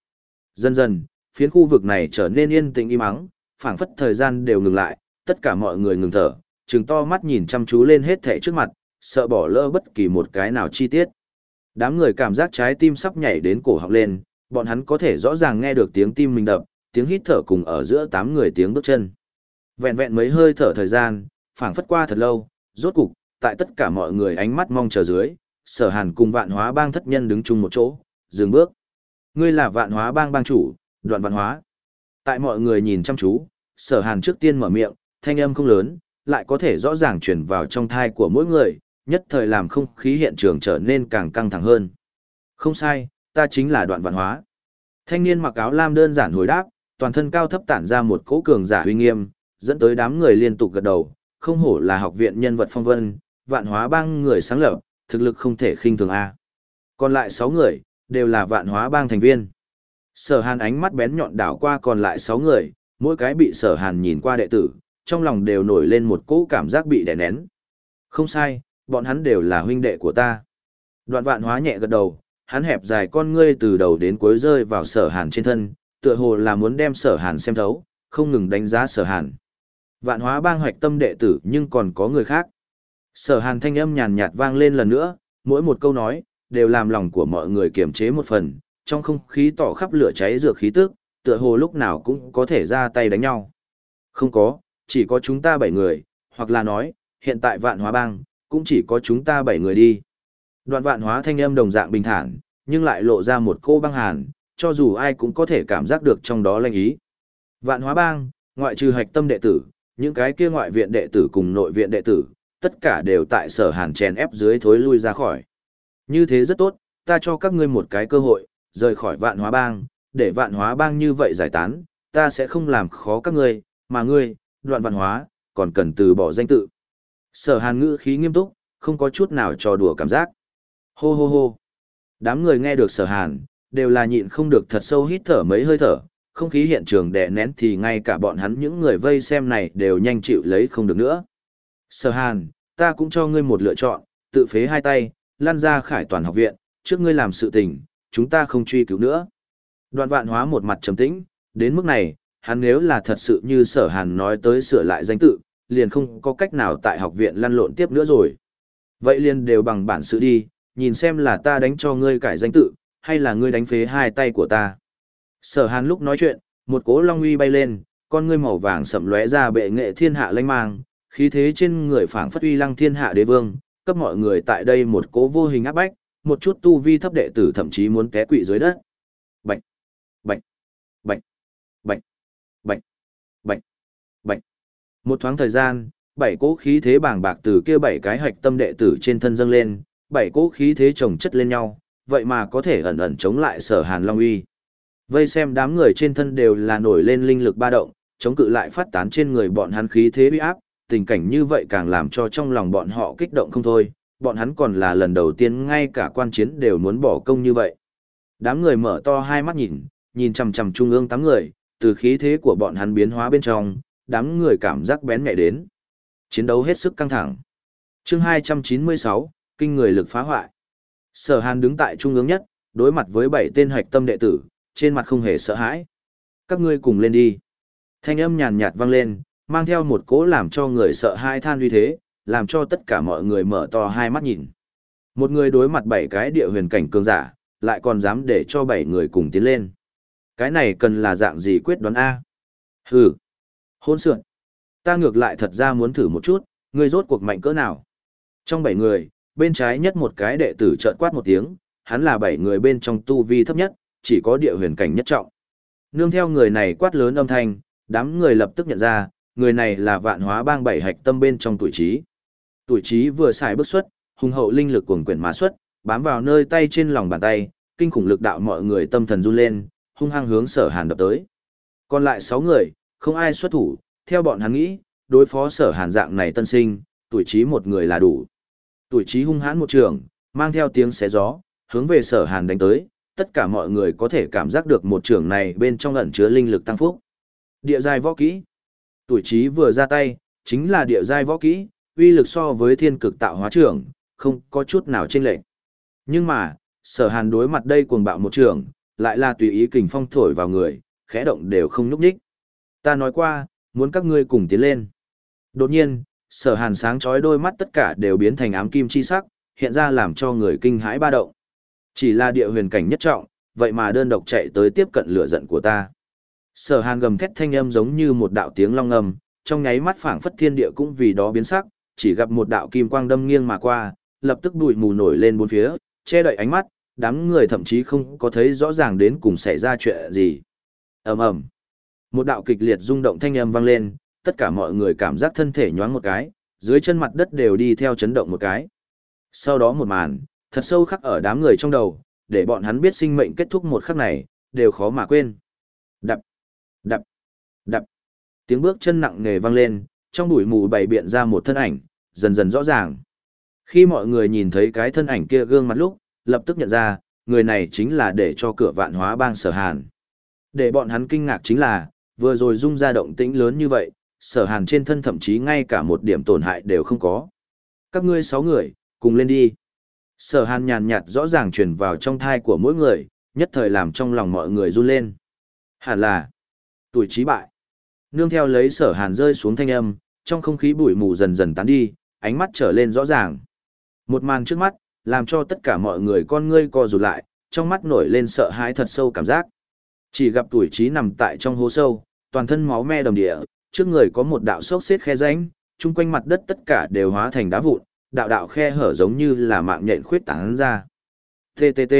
Dần dần, phiến khu vực này trở nên yên tĩnh im ắng, phảng phất thời gian đều ngừng lại, tất cả mọi người ngừng thở, trừng to mắt nhìn chăm chú lên hết thảy trước mặt, sợ bỏ lỡ bất kỳ một cái nào chi tiết. Đám người cảm giác trái tim sắp nhảy đến cổ họng lên, bọn hắn có thể rõ ràng nghe được tiếng tim mình đập, tiếng hít thở cùng ở giữa tám người tiếng bước chân. Vẹn vẹn mấy hơi thở thời gian, phảng phất qua thật lâu, rốt cục, tại tất cả mọi người ánh mắt mong chờ dưới, sở hàn cùng vạn hóa bang thất nhân đứng chung một chỗ, dừng bước. Ngươi là vạn hóa bang bang chủ, đoạn vạn hóa. Tại mọi người nhìn chăm chú, sở hàn trước tiên mở miệng, thanh âm không lớn, lại có thể rõ ràng truyền vào trong thai của mỗi người, nhất thời làm không khí hiện trường trở nên càng căng thẳng hơn. Không sai, ta chính là đoạn vạn hóa. Thanh niên mặc áo lam đơn giản hồi đáp, toàn thân cao thấp tản ra một cỗ cường giả uy nghiêm, dẫn tới đám người liên tục gật đầu, không hổ là học viện nhân vật phong vân, vạn hóa bang người sáng lập, thực lực không thể khinh thường a. Còn lại 6 người, đều là vạn hóa bang thành viên. Sở Hàn ánh mắt bén nhọn đảo qua còn lại 6 người, mỗi cái bị Sở Hàn nhìn qua đệ tử, trong lòng đều nổi lên một cỗ cảm giác bị đè nén. Không sai, bọn hắn đều là huynh đệ của ta. Đoạn vạn hóa nhẹ gật đầu, hắn hẹp dài con ngươi từ đầu đến cuối rơi vào Sở Hàn trên thân, tựa hồ là muốn đem Sở Hàn xem thấu, không ngừng đánh giá Sở Hàn. Vạn hóa bang hoạch tâm đệ tử nhưng còn có người khác. Sở hàn thanh âm nhàn nhạt vang lên lần nữa, mỗi một câu nói, đều làm lòng của mọi người kiềm chế một phần, trong không khí tỏ khắp lửa cháy dược khí tức, tựa hồ lúc nào cũng có thể ra tay đánh nhau. Không có, chỉ có chúng ta bảy người, hoặc là nói, hiện tại vạn hóa bang, cũng chỉ có chúng ta bảy người đi. Đoạn vạn hóa thanh âm đồng dạng bình thản, nhưng lại lộ ra một cô băng hàn, cho dù ai cũng có thể cảm giác được trong đó lệnh ý. Vạn hóa bang, ngoại trừ hạch tâm đệ tử, những cái kia ngoại viện đệ tử cùng nội viện đệ tử, tất cả đều tại sở hàn chèn ép dưới thối lui ra khỏi. Như thế rất tốt, ta cho các ngươi một cái cơ hội, rời khỏi vạn hóa bang, để vạn hóa bang như vậy giải tán, ta sẽ không làm khó các ngươi, mà ngươi, đoạn vạn hóa, còn cần từ bỏ danh tự. Sở hàn ngữ khí nghiêm túc, không có chút nào trò đùa cảm giác. Hô hô hô. Đám người nghe được sở hàn, đều là nhịn không được thật sâu hít thở mấy hơi thở, không khí hiện trường đè nén thì ngay cả bọn hắn những người vây xem này đều nhanh chịu lấy không được nữa. Sở Hàn, ta cũng cho ngươi một lựa chọn, tự phế hai tay, lan ra khải toàn học viện, trước ngươi làm sự tình, chúng ta không truy cứu nữa. Đoạn vạn hóa một mặt trầm tĩnh, đến mức này, hắn nếu là thật sự như sở hàn nói tới sửa lại danh tự, liền không có cách nào tại học viện lăn lộn tiếp nữa rồi. Vậy liền đều bằng bản sự đi, nhìn xem là ta đánh cho ngươi cải danh tự, hay là ngươi đánh phế hai tay của ta. Sở hàn lúc nói chuyện, một cố long uy bay lên, con ngươi màu vàng sậm lóe ra bệ nghệ thiên hạ lanh mang, khí thế trên người phảng phất uy lăng thiên hạ đế vương, cấp mọi người tại đây một cố vô hình áp bách, một chút tu vi thấp đệ tử thậm chí muốn té quỵ dưới đất. Bạch, bạch, bạch, bạch, bạch, bạch, bạch. Một thoáng thời gian, bảy cỗ khí thế bàng bạc từ kia bảy cái hạch tâm đệ tử trên thân dâng lên, bảy cỗ khí thế chồng chất lên nhau, vậy mà có thể ẩn ẩn chống lại sở hàn long uy. Vây xem đám người trên thân đều là nổi lên linh lực ba động, chống cự lại phát tán trên người bọn hắn khí thế uy áp, tình cảnh như vậy càng làm cho trong lòng bọn họ kích động không thôi, bọn hắn còn là lần đầu tiên ngay cả quan chiến đều muốn bỏ công như vậy. Đám người mở to hai mắt nhìn, nhìn chằm chằm trung ương tám người, từ khí thế của bọn hắn biến hóa bên trong, đám người cảm giác bén nhạy đến. Chiến đấu hết sức căng thẳng. Chương 296, kinh người lực phá hoại. Sở Hàn đứng tại trung ương nhất, đối mặt với bảy tên hạch tâm đệ tử, trên mặt không hề sợ hãi. Các ngươi cùng lên đi. Thanh âm nhàn nhạt vang lên, mang theo một cỗ làm cho người sợ hai than uy thế, làm cho tất cả mọi người mở to hai mắt nhìn. Một người đối mặt bảy cái địa huyền cảnh cường giả, lại còn dám để cho bảy người cùng tiến lên. Cái này cần là dạng gì quyết đoán A? Hừ! Hôn sượn! Ta ngược lại thật ra muốn thử một chút, người rốt cuộc mạnh cỡ nào? Trong bảy người, bên trái nhất một cái đệ tử trợn quát một tiếng, hắn là bảy người bên trong tu vi thấp nhất, chỉ có địa huyền cảnh nhất trọng. Nương theo người này quát lớn âm thanh, đám người lập tức nhận ra, người này là vạn hóa bang bảy hạch tâm bên trong tuổi trí. Tuổi trí vừa xài bước xuất, hùng hậu linh lực cuồng quyển má xuất, bám vào nơi tay trên lòng bàn tay, kinh khủng lực đạo mọi người tâm thần run lên, hung hăng hướng sở hàn đập tới. Còn lại 6 người, không ai xuất thủ, theo bọn hắn nghĩ, đối phó sở hàn dạng này tân sinh, tuổi trí một người là đủ. Tuổi trí hung hãn một trường, mang theo tiếng xé gió, hướng về sở hàn đánh tới, tất cả mọi người có thể cảm giác được một trường này bên trong ẩn chứa linh lực tăng phúc. Địa giai võ kỹ. Tuổi trí vừa ra tay, chính là địa giai võ kỹ, uy lực so với thiên cực tạo hóa trưởng, không có chút nào chênh lệch. Nhưng mà, sở hàn đối mặt đây cuồng bạo một trường, lại là tùy ý kình phong thổi vào người, khẽ động đều không nhúc nhích. Ta nói qua, muốn các ngươi cùng tiến lên. Đột nhiên, sở hàn sáng chói đôi mắt tất cả đều biến thành ám kim chi sắc, hiện ra làm cho người kinh hãi ba động. Chỉ là địa huyền cảnh nhất trọng, vậy mà đơn độc chạy tới tiếp cận lửa giận của ta. Sở Hàn gầm thét thanh âm giống như một đạo tiếng long ngầm, trong nháy mắt phảng phất thiên địa cũng vì đó biến sắc, chỉ gặp một đạo kim quang đâm nghiêng mà qua, lập tức bụi mù nổi lên bốn phía, che đậy ánh mắt, đám người thậm chí không có thấy rõ ràng đến cùng xảy ra chuyện gì. Ầm ầm. Một đạo kịch liệt rung động thanh âm vang lên, tất cả mọi người cảm giác thân thể nhoáng một cái, dưới chân mặt đất đều đi theo chấn động một cái. Sau đó một màn, thật sâu khắc ở đám người trong đầu, để bọn hắn biết sinh mệnh kết thúc một khắc này, đều khó mà quên. Đập, đập, Đập. Tiếng bước chân nặng nề vang lên, trong bụi mù bày biện ra một thân ảnh, dần dần rõ ràng. Khi mọi người nhìn thấy cái thân ảnh kia gương mặt lúc, lập tức nhận ra, người này chính là để cho cửa vạn hóa bang sở hàn. Để bọn hắn kinh ngạc chính là, vừa rồi rung ra động tĩnh lớn như vậy, sở hàn trên thân thậm chí ngay cả một điểm tổn hại đều không có. Các ngươi sáu người, cùng lên đi. Sở hàn nhàn nhạt rõ ràng truyền vào trong thai của mỗi người, nhất thời làm trong lòng mọi người run lên. Hẳn là, tuổi trí bại. Nương theo lấy sở hàn rơi xuống thanh âm, trong không khí bụi mù dần dần tán đi, ánh mắt trở lên rõ ràng. Một màn trước mắt, làm cho tất cả mọi người con ngươi co rụt lại, trong mắt nổi lên sợ hãi thật sâu cảm giác. Chỉ gặp tuổi trí nằm tại trong hố sâu, toàn thân máu me đồng địa, trước người có một đạo sốc xếp khe rãnh, chung quanh mặt đất tất cả đều hóa thành đá vụn, đạo đạo khe hở giống như là mạng nhện khuyết tán ra. TTT.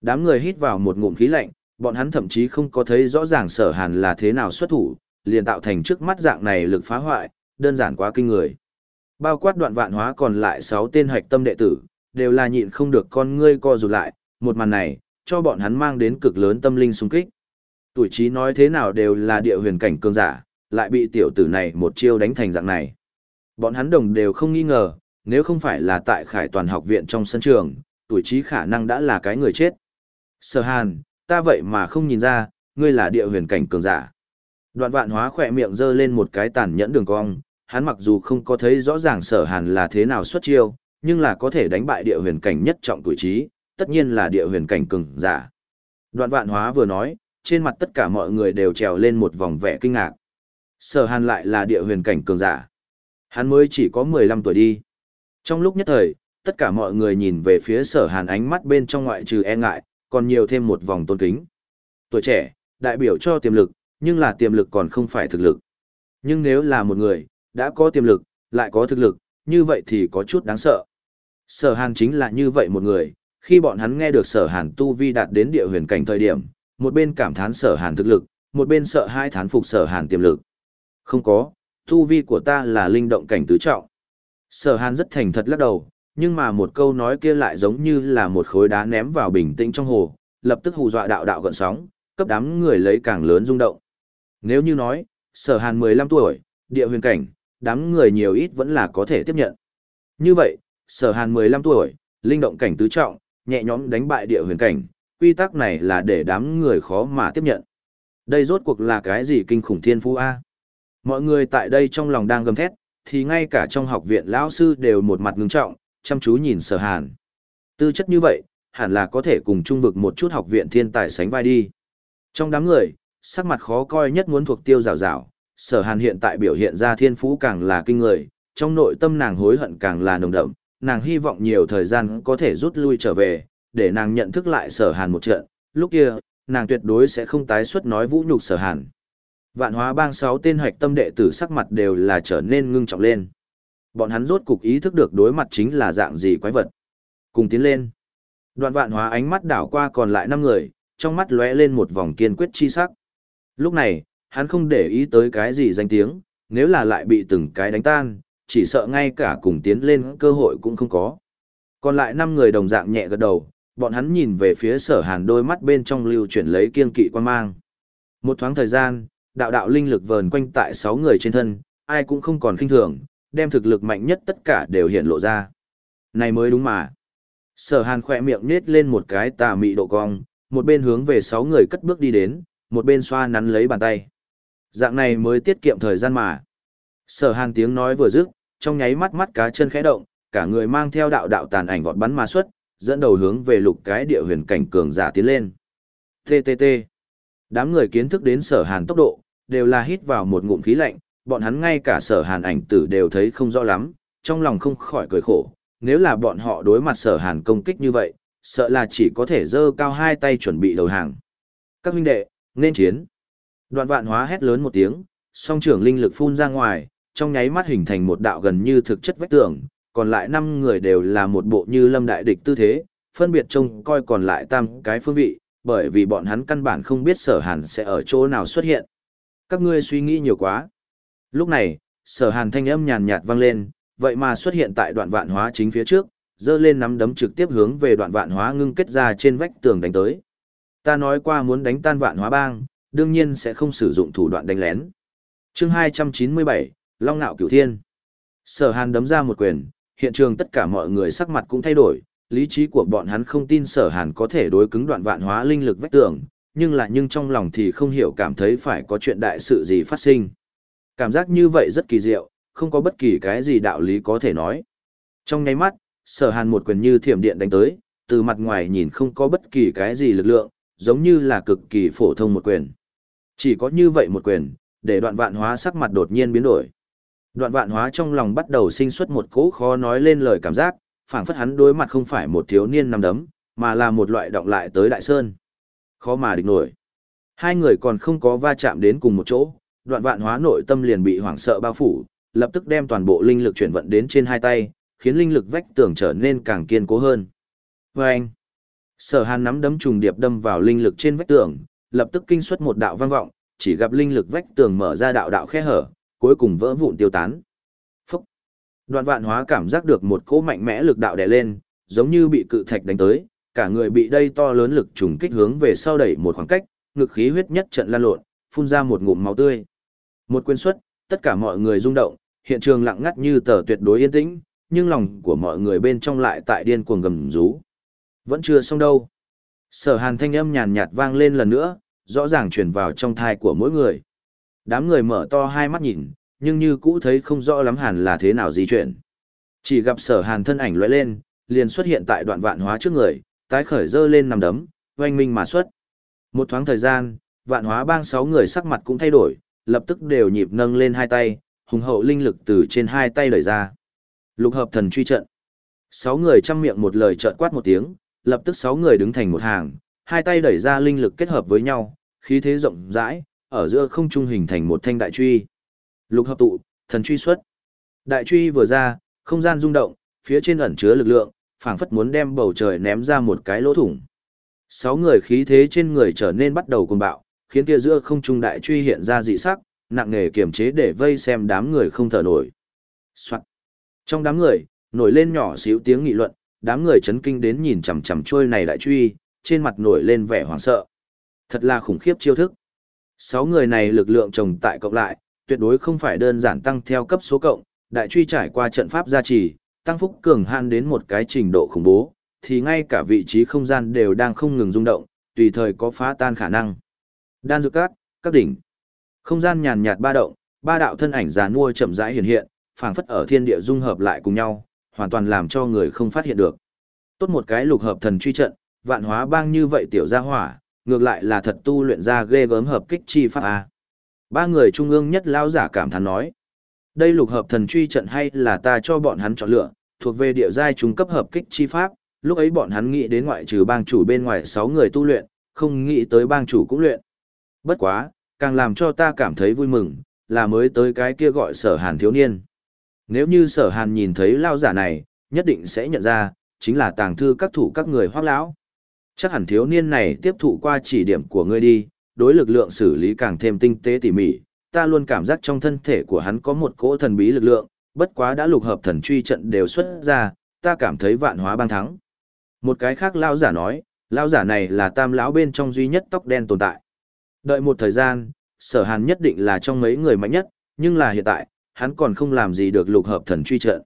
Đám người hít vào một ngụm khí lạnh, bọn hắn thậm chí không có thấy rõ ràng sở hàn là thế nào xuất thủ, liền tạo thành trước mắt dạng này lực phá hoại, đơn giản quá kinh người. Bao quát đoạn vạn hóa còn lại 6 tên hạch tâm đệ tử, đều là nhịn không được con ngươi co rụt lại, một màn này, cho bọn hắn mang đến cực lớn tâm linh xung kích. Tuổi trí nói thế nào đều là địa huyền cảnh cường giả, lại bị tiểu tử này một chiêu đánh thành dạng này. Bọn hắn đồng đều không nghi ngờ, nếu không phải là tại khải toàn học viện trong sân trường, tuổi trí khả năng đã là cái người chết. Sở hàn, ta vậy mà không nhìn ra, ngươi là địa huyền cảnh cường giả. Đoạn vạn hóa khỏe miệng giơ lên một cái tàn nhẫn đường cong, hắn mặc dù không có thấy rõ ràng sở hàn là thế nào xuất chiêu, nhưng là có thể đánh bại địa huyền cảnh nhất trọng tuổi trí, tất nhiên là địa huyền cảnh cường giả. Đoạn vạn hóa vừa nói, trên mặt tất cả mọi người đều trèo lên một vòng vẻ kinh ngạc. Sở hàn lại là địa huyền cảnh cường giả. Hắn mới chỉ có 15 tuổi đi. Trong lúc nhất thời, tất cả mọi người nhìn về phía sở hàn ánh mắt bên trong ngoại trừ e ngại, còn nhiều thêm một vòng tôn kính. Tuổi trẻ, đại biểu cho tiềm lực, nhưng là tiềm lực còn không phải thực lực. Nhưng nếu là một người, đã có tiềm lực, lại có thực lực, như vậy thì có chút đáng sợ. Sở hàn chính là như vậy một người, khi bọn hắn nghe được sở hàn tu vi đạt đến địa huyền cảnh thời điểm, một bên cảm thán sở hàn thực lực, một bên sợ hai thán phục sở hàn tiềm lực. Không có, tu vi của ta là linh động cảnh tứ trọng. Sở hàn rất thành thật lắc đầu, nhưng mà một câu nói kia lại giống như là một khối đá ném vào bình tĩnh trong hồ, lập tức hù dọa đạo đạo gợn sóng, cấp đám người lấy càng lớn rung động. Nếu như nói, sở hàn 15 tuổi, địa huyền cảnh, đám người nhiều ít vẫn là có thể tiếp nhận. Như vậy, sở hàn 15 tuổi, linh động cảnh tứ trọng, nhẹ nhõm đánh bại địa huyền cảnh, quy tắc này là để đám người khó mà tiếp nhận. Đây rốt cuộc là cái gì kinh khủng thiên phú A? Mọi người tại đây trong lòng đang gầm thét, thì ngay cả trong học viện lão sư đều một mặt ngưng trọng, chăm chú nhìn sở hàn. Tư chất như vậy, hẳn là có thể cùng trung vực một chút học viện thiên tài sánh vai đi. Trong đám người, sắc mặt khó coi nhất muốn thuộc tiêu rào rào, sở hàn hiện tại biểu hiện ra thiên phú càng là kinh người, trong nội tâm nàng hối hận càng là nồng đậm, nàng hy vọng nhiều thời gian có thể rút lui trở về, để nàng nhận thức lại sở hàn một trận, lúc kia, nàng tuyệt đối sẽ không tái xuất nói vũ nhục sở hàn. Vạn hóa bang sáu tên hoạch tâm đệ tử sắc mặt đều là trở nên ngưng trọng lên. Bọn hắn rốt cục ý thức được đối mặt chính là dạng gì quái vật. Cùng tiến lên. Đoạn vạn hóa ánh mắt đảo qua còn lại năm người, trong mắt lóe lên một vòng kiên quyết chi sắc. Lúc này, hắn không để ý tới cái gì danh tiếng, nếu là lại bị từng cái đánh tan, chỉ sợ ngay cả cùng tiến lên cơ hội cũng không có. Còn lại năm người đồng dạng nhẹ gật đầu, bọn hắn nhìn về phía sở hàn đôi mắt bên trong lưu chuyển lấy kiên kỵ quan mang. Một thoáng thời gian, đạo đạo linh lực vờn quanh tại sáu người trên thân, ai cũng không còn khinh thường, đem thực lực mạnh nhất tất cả đều hiện lộ ra. Này mới đúng mà. Sở hàn khỏe miệng nết lên một cái tà mị độ cong, một bên hướng về sáu người cất bước đi đến, một bên xoa nắn lấy bàn tay. Dạng này mới tiết kiệm thời gian mà. Sở hàn tiếng nói vừa dứt, trong nháy mắt mắt cá chân khẽ động, cả người mang theo đạo đạo tàn ảnh vọt bắn ma xuất, dẫn đầu hướng về lục cái địa huyền cảnh cường giả tiến lên. TTT. Đám người kiến thức đến sở hàn tốc độ, đều là hít vào một ngụm khí lạnh, bọn hắn ngay cả sở hàn ảnh tử đều thấy không rõ lắm, trong lòng không khỏi cười khổ, nếu là bọn họ đối mặt sở hàn công kích như vậy, sợ là chỉ có thể giơ cao hai tay chuẩn bị đầu hàng. Các huynh đệ, nên chiến. Đoạn vạn hóa hét lớn một tiếng, song trưởng linh lực phun ra ngoài, trong nháy mắt hình thành một đạo gần như thực chất vách tường, còn lại năm người đều là một bộ như lâm đại địch tư thế, phân biệt trông coi còn lại tam cái phương vị, bởi vì bọn hắn căn bản không biết sở hàn sẽ ở chỗ nào xuất hiện. Các ngươi suy nghĩ nhiều quá. Lúc này, sở hàn thanh âm nhàn nhạt vang lên, vậy mà xuất hiện tại đoạn vạn hóa chính phía trước, dơ lên nắm đấm trực tiếp hướng về đoạn vạn hóa ngưng kết ra trên vách tường đánh tới. Ta nói qua muốn đánh tan vạn hóa bang, đương nhiên sẽ không sử dụng thủ đoạn đánh lén. chương 297, Long Nạo Cửu Thiên. Sở Hàn đấm ra một quyền, hiện trường tất cả mọi người sắc mặt cũng thay đổi, lý trí của bọn hắn không tin Sở Hàn có thể đối cứng đoạn vạn hóa linh lực vách tường, nhưng là nhưng trong lòng thì không hiểu cảm thấy phải có chuyện đại sự gì phát sinh. Cảm giác như vậy rất kỳ diệu, không có bất kỳ cái gì đạo lý có thể nói. Trong nháy mắt, Sở Hàn một quyền như thiểm điện đánh tới, từ mặt ngoài nhìn không có bất kỳ cái gì lực lượng, giống như là cực kỳ phổ thông một quyền. Chỉ có như vậy một quyền, để đoạn vạn hóa sắc mặt đột nhiên biến đổi. Đoạn vạn hóa trong lòng bắt đầu sinh xuất một cỗ khó nói lên lời cảm giác, phảng phất hắn đối mặt không phải một thiếu niên nằm đấm, mà là một loại động lại tới đại sơn. Khó mà địch nổi. Hai người còn không có va chạm đến cùng một chỗ, đoạn vạn hóa nội tâm liền bị hoảng sợ bao phủ, lập tức đem toàn bộ linh lực chuyển vận đến trên hai tay, khiến linh lực vách tường trở nên càng kiên cố hơn. Vâng! sở hàn nắm đấm trùng điệp đâm vào linh lực trên vách tường, lập tức kinh xuất một đạo vang vọng, chỉ gặp linh lực vách tường mở ra đạo đạo khe hở, cuối cùng vỡ vụn tiêu tán. Phúc! Đoạn vạn hóa cảm giác được một cỗ mạnh mẽ lực đạo đè lên, giống như bị cự thạch đánh tới, cả người bị đây to lớn lực trùng kích hướng về sau đẩy một khoảng cách, ngực khí huyết nhất trận lan lộn, phun ra một ngụm máu tươi. Một quyền xuất, tất cả mọi người rung động, hiện trường lặng ngắt như tờ tuyệt đối yên tĩnh, nhưng lòng của mọi người bên trong lại tại điên cuồng gầm rú. Vẫn chưa xong đâu. Sở hàn thanh âm nhàn nhạt vang lên lần nữa, rõ ràng truyền vào trong thai của mỗi người. Đám người mở to hai mắt nhìn, nhưng như cũ thấy không rõ lắm hàn là thế nào di chuyển. Chỉ gặp sở hàn thân ảnh lóe lên, liền xuất hiện tại đoạn vạn hóa trước người, tái khởi dơ lên nằm đấm, oanh minh mà xuất. Một thoáng thời gian, vạn hóa bang sáu người sắc mặt cũng thay đổi, lập tức đều nhịp nâng lên hai tay, hùng hậu linh lực từ trên hai tay đẩy ra. Lục hợp thần truy trận. Sáu người chăm miệng một lời trợn quát một tiếng, lập tức sáu người đứng thành một hàng, hai tay đẩy ra linh lực kết hợp với nhau, khí thế rộng rãi, ở giữa không trung hình thành một thanh đại truy. Lục hợp tụ, thần truy xuất. Đại truy vừa ra, không gian rung động, phía trên ẩn chứa lực lượng, phảng phất muốn đem bầu trời ném ra một cái lỗ thủng. Sáu người khí thế trên người trở nên bắt đầu cuồng bạo, khiến kia giữa không trung đại truy hiện ra dị sắc, nặng nề kiềm chế để vây xem đám người không thở nổi. Soạn. Trong đám người, nổi lên nhỏ xíu tiếng nghị luận, đám người chấn kinh đến nhìn chằm chằm trôi này đại truy, trên mặt nổi lên vẻ hoảng sợ. Thật là khủng khiếp chiêu thức. Sáu người này lực lượng chồng tại cộng lại, tuyệt đối không phải đơn giản tăng theo cấp số cộng, đại truy trải qua trận pháp gia trì, tăng phúc cường han đến một cái trình độ khủng bố, thì ngay cả vị trí không gian đều đang không ngừng rung động, tùy thời có phá tan khả năng. Đan dược các, các đỉnh. Không gian nhàn nhạt ba động, ba đạo thân ảnh già nua chậm rãi hiện hiện, phảng phất ở thiên địa dung hợp lại cùng nhau, hoàn toàn làm cho người không phát hiện được. Tốt một cái lục hợp thần truy trận, vạn hóa bang như vậy tiểu gia hỏa, ngược lại là thật tu luyện ra ghê gớm hợp kích chi pháp a. Ba người trung ương nhất lão giả cảm thán nói, đây lục hợp thần truy trận hay là ta cho bọn hắn chọn lựa, thuộc về địa giai trung cấp hợp kích chi pháp, lúc ấy bọn hắn nghĩ đến ngoại trừ bang chủ bên ngoài 6 người tu luyện, không nghĩ tới bang chủ cũng luyện. Bất quá, càng làm cho ta cảm thấy vui mừng, là mới tới cái kia gọi sở hàn thiếu niên. Nếu như sở hàn nhìn thấy lao giả này, nhất định sẽ nhận ra, chính là tàng thư các thủ các người hoác lão. Chắc hẳn thiếu niên này tiếp thụ qua chỉ điểm của ngươi đi, đối lực lượng xử lý càng thêm tinh tế tỉ mỉ, ta luôn cảm giác trong thân thể của hắn có một cỗ thần bí lực lượng, bất quá đã lục hợp thần truy trận đều xuất ra, ta cảm thấy vạn hóa bang thắng. Một cái khác lao giả nói, lao giả này là tam lão bên trong duy nhất tóc đen tồn tại. Đợi một thời gian, sở hàn nhất định là trong mấy người mạnh nhất, nhưng là hiện tại, hắn còn không làm gì được lục hợp thần truy trận.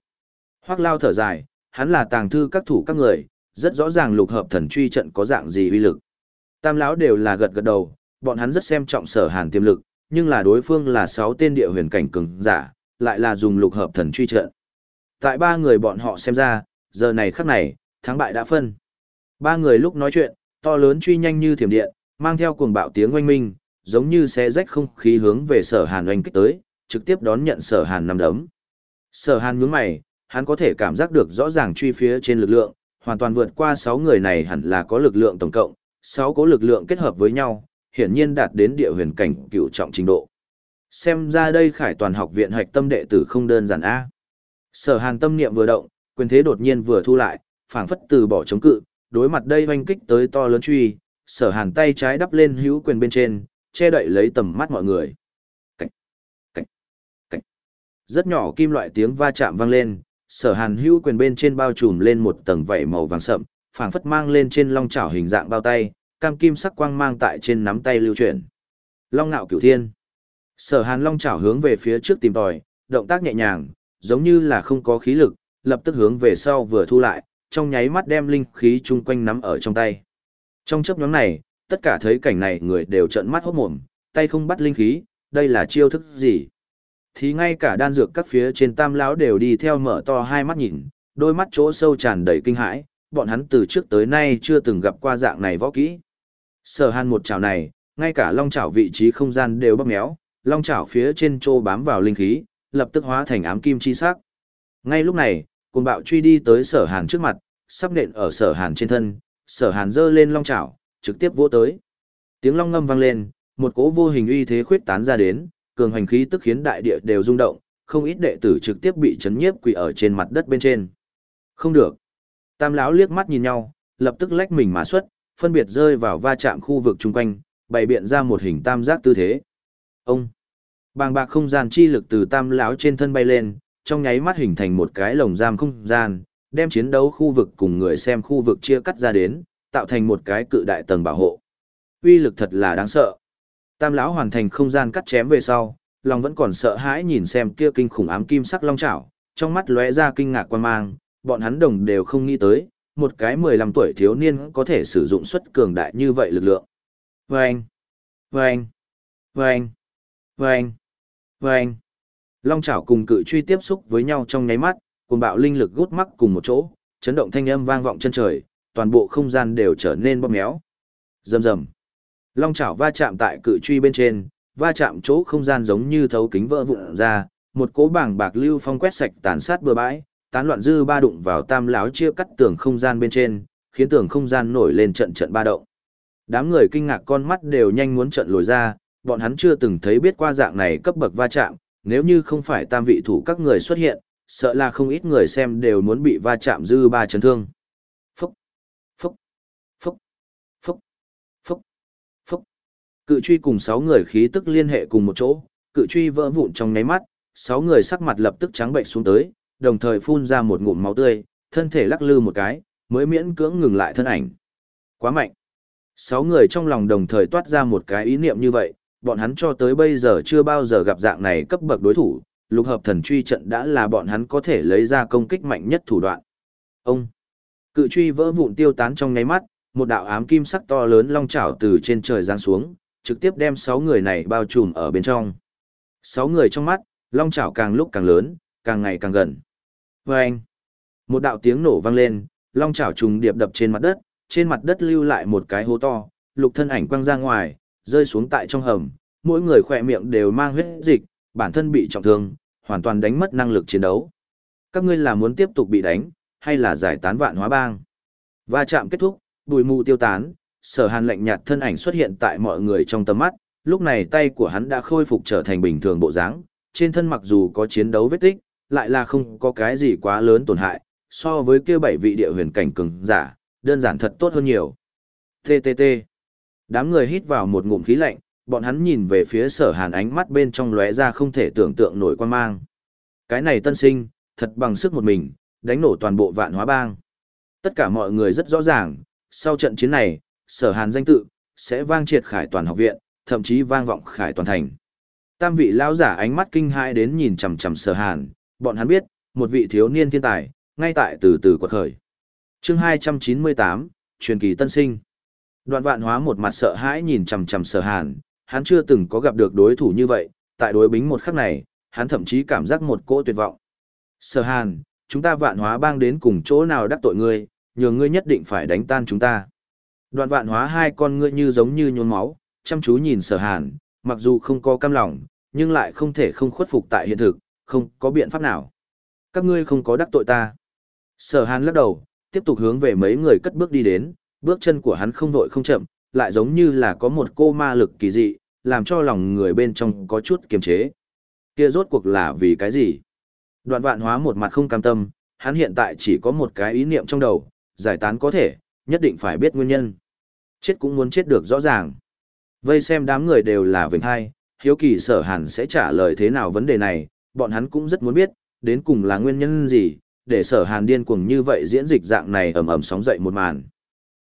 Hoác lao thở dài, hắn là tàng thư các thủ các người, rất rõ ràng lục hợp thần truy trận có dạng gì uy lực. Tam lão đều là gật gật đầu, bọn hắn rất xem trọng sở hàn tiềm lực, nhưng là đối phương là sáu tên địa huyền cảnh cường giả, lại là dùng lục hợp thần truy trận. Tại ba người bọn họ xem ra, giờ này khắc này, thắng bại đã phân. Ba người lúc nói chuyện, to lớn truy nhanh như thiểm điện, mang theo cuồng bạo tiếng oanh minh, giống như xé rách không khí hướng về sở hàn oanh kích tới, trực tiếp đón nhận sở hàn nằm đấm. Sở hàn nhướng mày, hắn có thể cảm giác được rõ ràng truy phía trên lực lượng, hoàn toàn vượt qua 6 người này hẳn là có lực lượng tổng cộng, 6 cố lực lượng kết hợp với nhau, hiển nhiên đạt đến địa huyền cảnh cựu trọng trình độ. Xem ra đây khải toàn học viện hạch tâm đệ tử không đơn giản A. Sở hàn tâm niệm vừa động, quyền thế đột nhiên vừa thu lại, phảng phất từ bỏ chống cự, đối mặt đây oanh kích tới to lớn truy, sở hàn tay trái đắp lên hữu quyền bên trên, che đậy lấy tầm mắt mọi người. Cảnh, cảnh, cảnh. Rất nhỏ kim loại tiếng va chạm vang lên, sở hàn hữu quyền bên trên bao trùm lên một tầng vảy màu vàng sậm, phảng phất mang lên trên long chảo hình dạng bao tay, cam kim sắc quang mang tại trên nắm tay lưu chuyển. Long ngạo cửu thiên. Sở hàn long chảo hướng về phía trước tìm tòi, động tác nhẹ nhàng, giống như là không có khí lực, lập tức hướng về sau vừa thu lại, trong nháy mắt đem linh khí chung quanh nắm ở trong tay. Trong chấp nhóm này, tất cả thấy cảnh này người đều trợn mắt hốt mồm, tay không bắt linh khí, đây là chiêu thức gì? Thì ngay cả đan dược các phía trên tam lão đều đi theo mở to hai mắt nhìn, đôi mắt chỗ sâu tràn đầy kinh hãi, bọn hắn từ trước tới nay chưa từng gặp qua dạng này võ kỹ. Sở hàn một chảo này, ngay cả long chảo vị trí không gian đều bóp méo, long chảo phía trên trô bám vào linh khí, lập tức hóa thành ám kim chi sắc. Ngay lúc này, cùng bạo truy đi tới sở hàn trước mặt, sắp nện ở sở hàn trên thân, sở hàn giơ lên long chảo, trực tiếp vỗ tới. Tiếng long ngâm vang lên, một cỗ vô hình uy thế khuyết tán ra đến, cường hành khí tức khiến đại địa đều rung động, không ít đệ tử trực tiếp bị chấn nhiếp quỳ ở trên mặt đất bên trên. Không được. Tam lão liếc mắt nhìn nhau, lập tức lách mình mà xuất, phân biệt rơi vào va chạm khu vực chung quanh, bày biện ra một hình tam giác tư thế. Ông. Bàng bạc không gian chi lực từ tam lão trên thân bay lên, trong nháy mắt hình thành một cái lồng giam không gian, đem chiến đấu khu vực cùng người xem khu vực chia cắt ra đến, tạo thành một cái cự đại tầng bảo hộ. Uy lực thật là đáng sợ. Tam lão hoàn thành không gian cắt chém về sau, lòng vẫn còn sợ hãi nhìn xem kia kinh khủng ám kim sắc long chảo, trong mắt lóe ra kinh ngạc quan mang, bọn hắn đồng đều không nghĩ tới, một cái 15 tuổi thiếu niên có thể sử dụng xuất cường đại như vậy lực lượng. Vâng! Vâng! Vâng! Vâng! Vâng! Long chảo cùng cự truy tiếp xúc với nhau trong nháy mắt, cùng bạo linh lực gút mắc cùng một chỗ, chấn động thanh âm vang vọng chân trời, toàn bộ không gian đều trở nên bóp méo. Rầm rầm. Long chảo va chạm tại cự truy bên trên, va chạm chỗ không gian giống như thấu kính vỡ vụn ra, một cỗ bảng bạc lưu phong quét sạch tàn sát bừa bãi, tán loạn dư ba đụng vào tam lão chia cắt tường không gian bên trên, khiến tường không gian nổi lên trận trận ba động. Đám người kinh ngạc con mắt đều nhanh muốn trận lồi ra, bọn hắn chưa từng thấy biết qua dạng này cấp bậc va chạm, nếu như không phải tam vị thủ các người xuất hiện, sợ là không ít người xem đều muốn bị va chạm dư ba chấn thương. Phúc, phúc, phúc, phúc, phúc, phúc. Cự truy cùng sáu người khí tức liên hệ cùng một chỗ, cự truy vỡ vụn trong nháy mắt, sáu người sắc mặt lập tức trắng bệnh xuống tới, đồng thời phun ra một ngụm máu tươi, thân thể lắc lư một cái, mới miễn cưỡng ngừng lại thân ảnh. Quá mạnh. Sáu người trong lòng đồng thời toát ra một cái ý niệm như vậy, bọn hắn cho tới bây giờ chưa bao giờ gặp dạng này cấp bậc đối thủ, lục hợp thần truy trận đã là bọn hắn có thể lấy ra công kích mạnh nhất thủ đoạn. Ông, cự truy vỡ vụn tiêu tán trong nháy mắt, một đạo ám kim sắc to lớn long chảo từ trên trời giáng xuống, trực tiếp đem sáu người này bao trùm ở bên trong. Sáu người trong mắt, long chảo càng lúc càng lớn, càng ngày càng gần. Vâng! một đạo tiếng nổ vang lên, long chảo trùng điệp đập trên mặt đất, trên mặt đất lưu lại một cái hố to, lục thân ảnh quăng ra ngoài, rơi xuống tại trong hầm, mỗi người khỏe miệng đều mang huyết dịch, bản thân bị trọng thương, hoàn toàn đánh mất năng lực chiến đấu. Các ngươi là muốn tiếp tục bị đánh, hay là giải tán vạn hóa bang? Va chạm kết thúc, bùi mù tiêu tán, sở hàn lạnh nhạt thân ảnh xuất hiện tại mọi người trong tầm mắt, lúc này tay của hắn đã khôi phục trở thành bình thường bộ dáng, trên thân mặc dù có chiến đấu vết tích, lại là không có cái gì quá lớn tổn hại, so với kia bảy vị địa huyền cảnh cường giả, đơn giản thật tốt hơn nhiều. TTT. Đám người hít vào một ngụm khí lạnh, bọn hắn nhìn về phía sở hàn ánh mắt bên trong lóe ra không thể tưởng tượng nổi quan mang. Cái này tân sinh, thật bằng sức một mình, đánh nổ toàn bộ vạn hóa bang. Tất cả mọi người rất rõ ràng, sau trận chiến này, sở hàn danh tự, sẽ vang triệt khải toàn học viện, thậm chí vang vọng khải toàn thành. Tam vị lão giả ánh mắt kinh hãi đến nhìn chằm chằm sở hàn, bọn hắn biết, một vị thiếu niên thiên tài, ngay tại từ từ quật khởi. chương 298, truyền kỳ tân sinh. Đoạn vạn hóa một mặt sợ hãi nhìn chằm chằm sở hàn, hắn chưa từng có gặp được đối thủ như vậy, tại đối bính một khắc này, hắn thậm chí cảm giác một cỗ tuyệt vọng. Sở hàn, chúng ta vạn hóa bang đến cùng chỗ nào đắc tội ngươi, nhờ ngươi nhất định phải đánh tan chúng ta. Đoạn vạn hóa hai con ngươi như giống như nhốn máu, chăm chú nhìn sở hàn, mặc dù không có cam lòng, nhưng lại không thể không khuất phục tại hiện thực, không có biện pháp nào. Các ngươi không có đắc tội ta. Sở hàn lắc đầu, tiếp tục hướng về mấy người cất bước đi đến, bước chân của hắn không vội không chậm, lại giống như là có một cô ma lực kỳ dị, làm cho lòng người bên trong có chút kiềm chế. Kia rốt cuộc là vì cái gì? Đoạn vạn hóa một mặt không cam tâm, hắn hiện tại chỉ có một cái ý niệm trong đầu, giải tán có thể, nhất định phải biết nguyên nhân. Chết cũng muốn chết được rõ ràng. Vây xem đám người đều là vệnh hai, hiếu kỳ sở hàn sẽ trả lời thế nào vấn đề này, bọn hắn cũng rất muốn biết, đến cùng là nguyên nhân gì, để sở hàn điên cuồng như vậy diễn dịch dạng này ầm ầm sóng dậy một màn.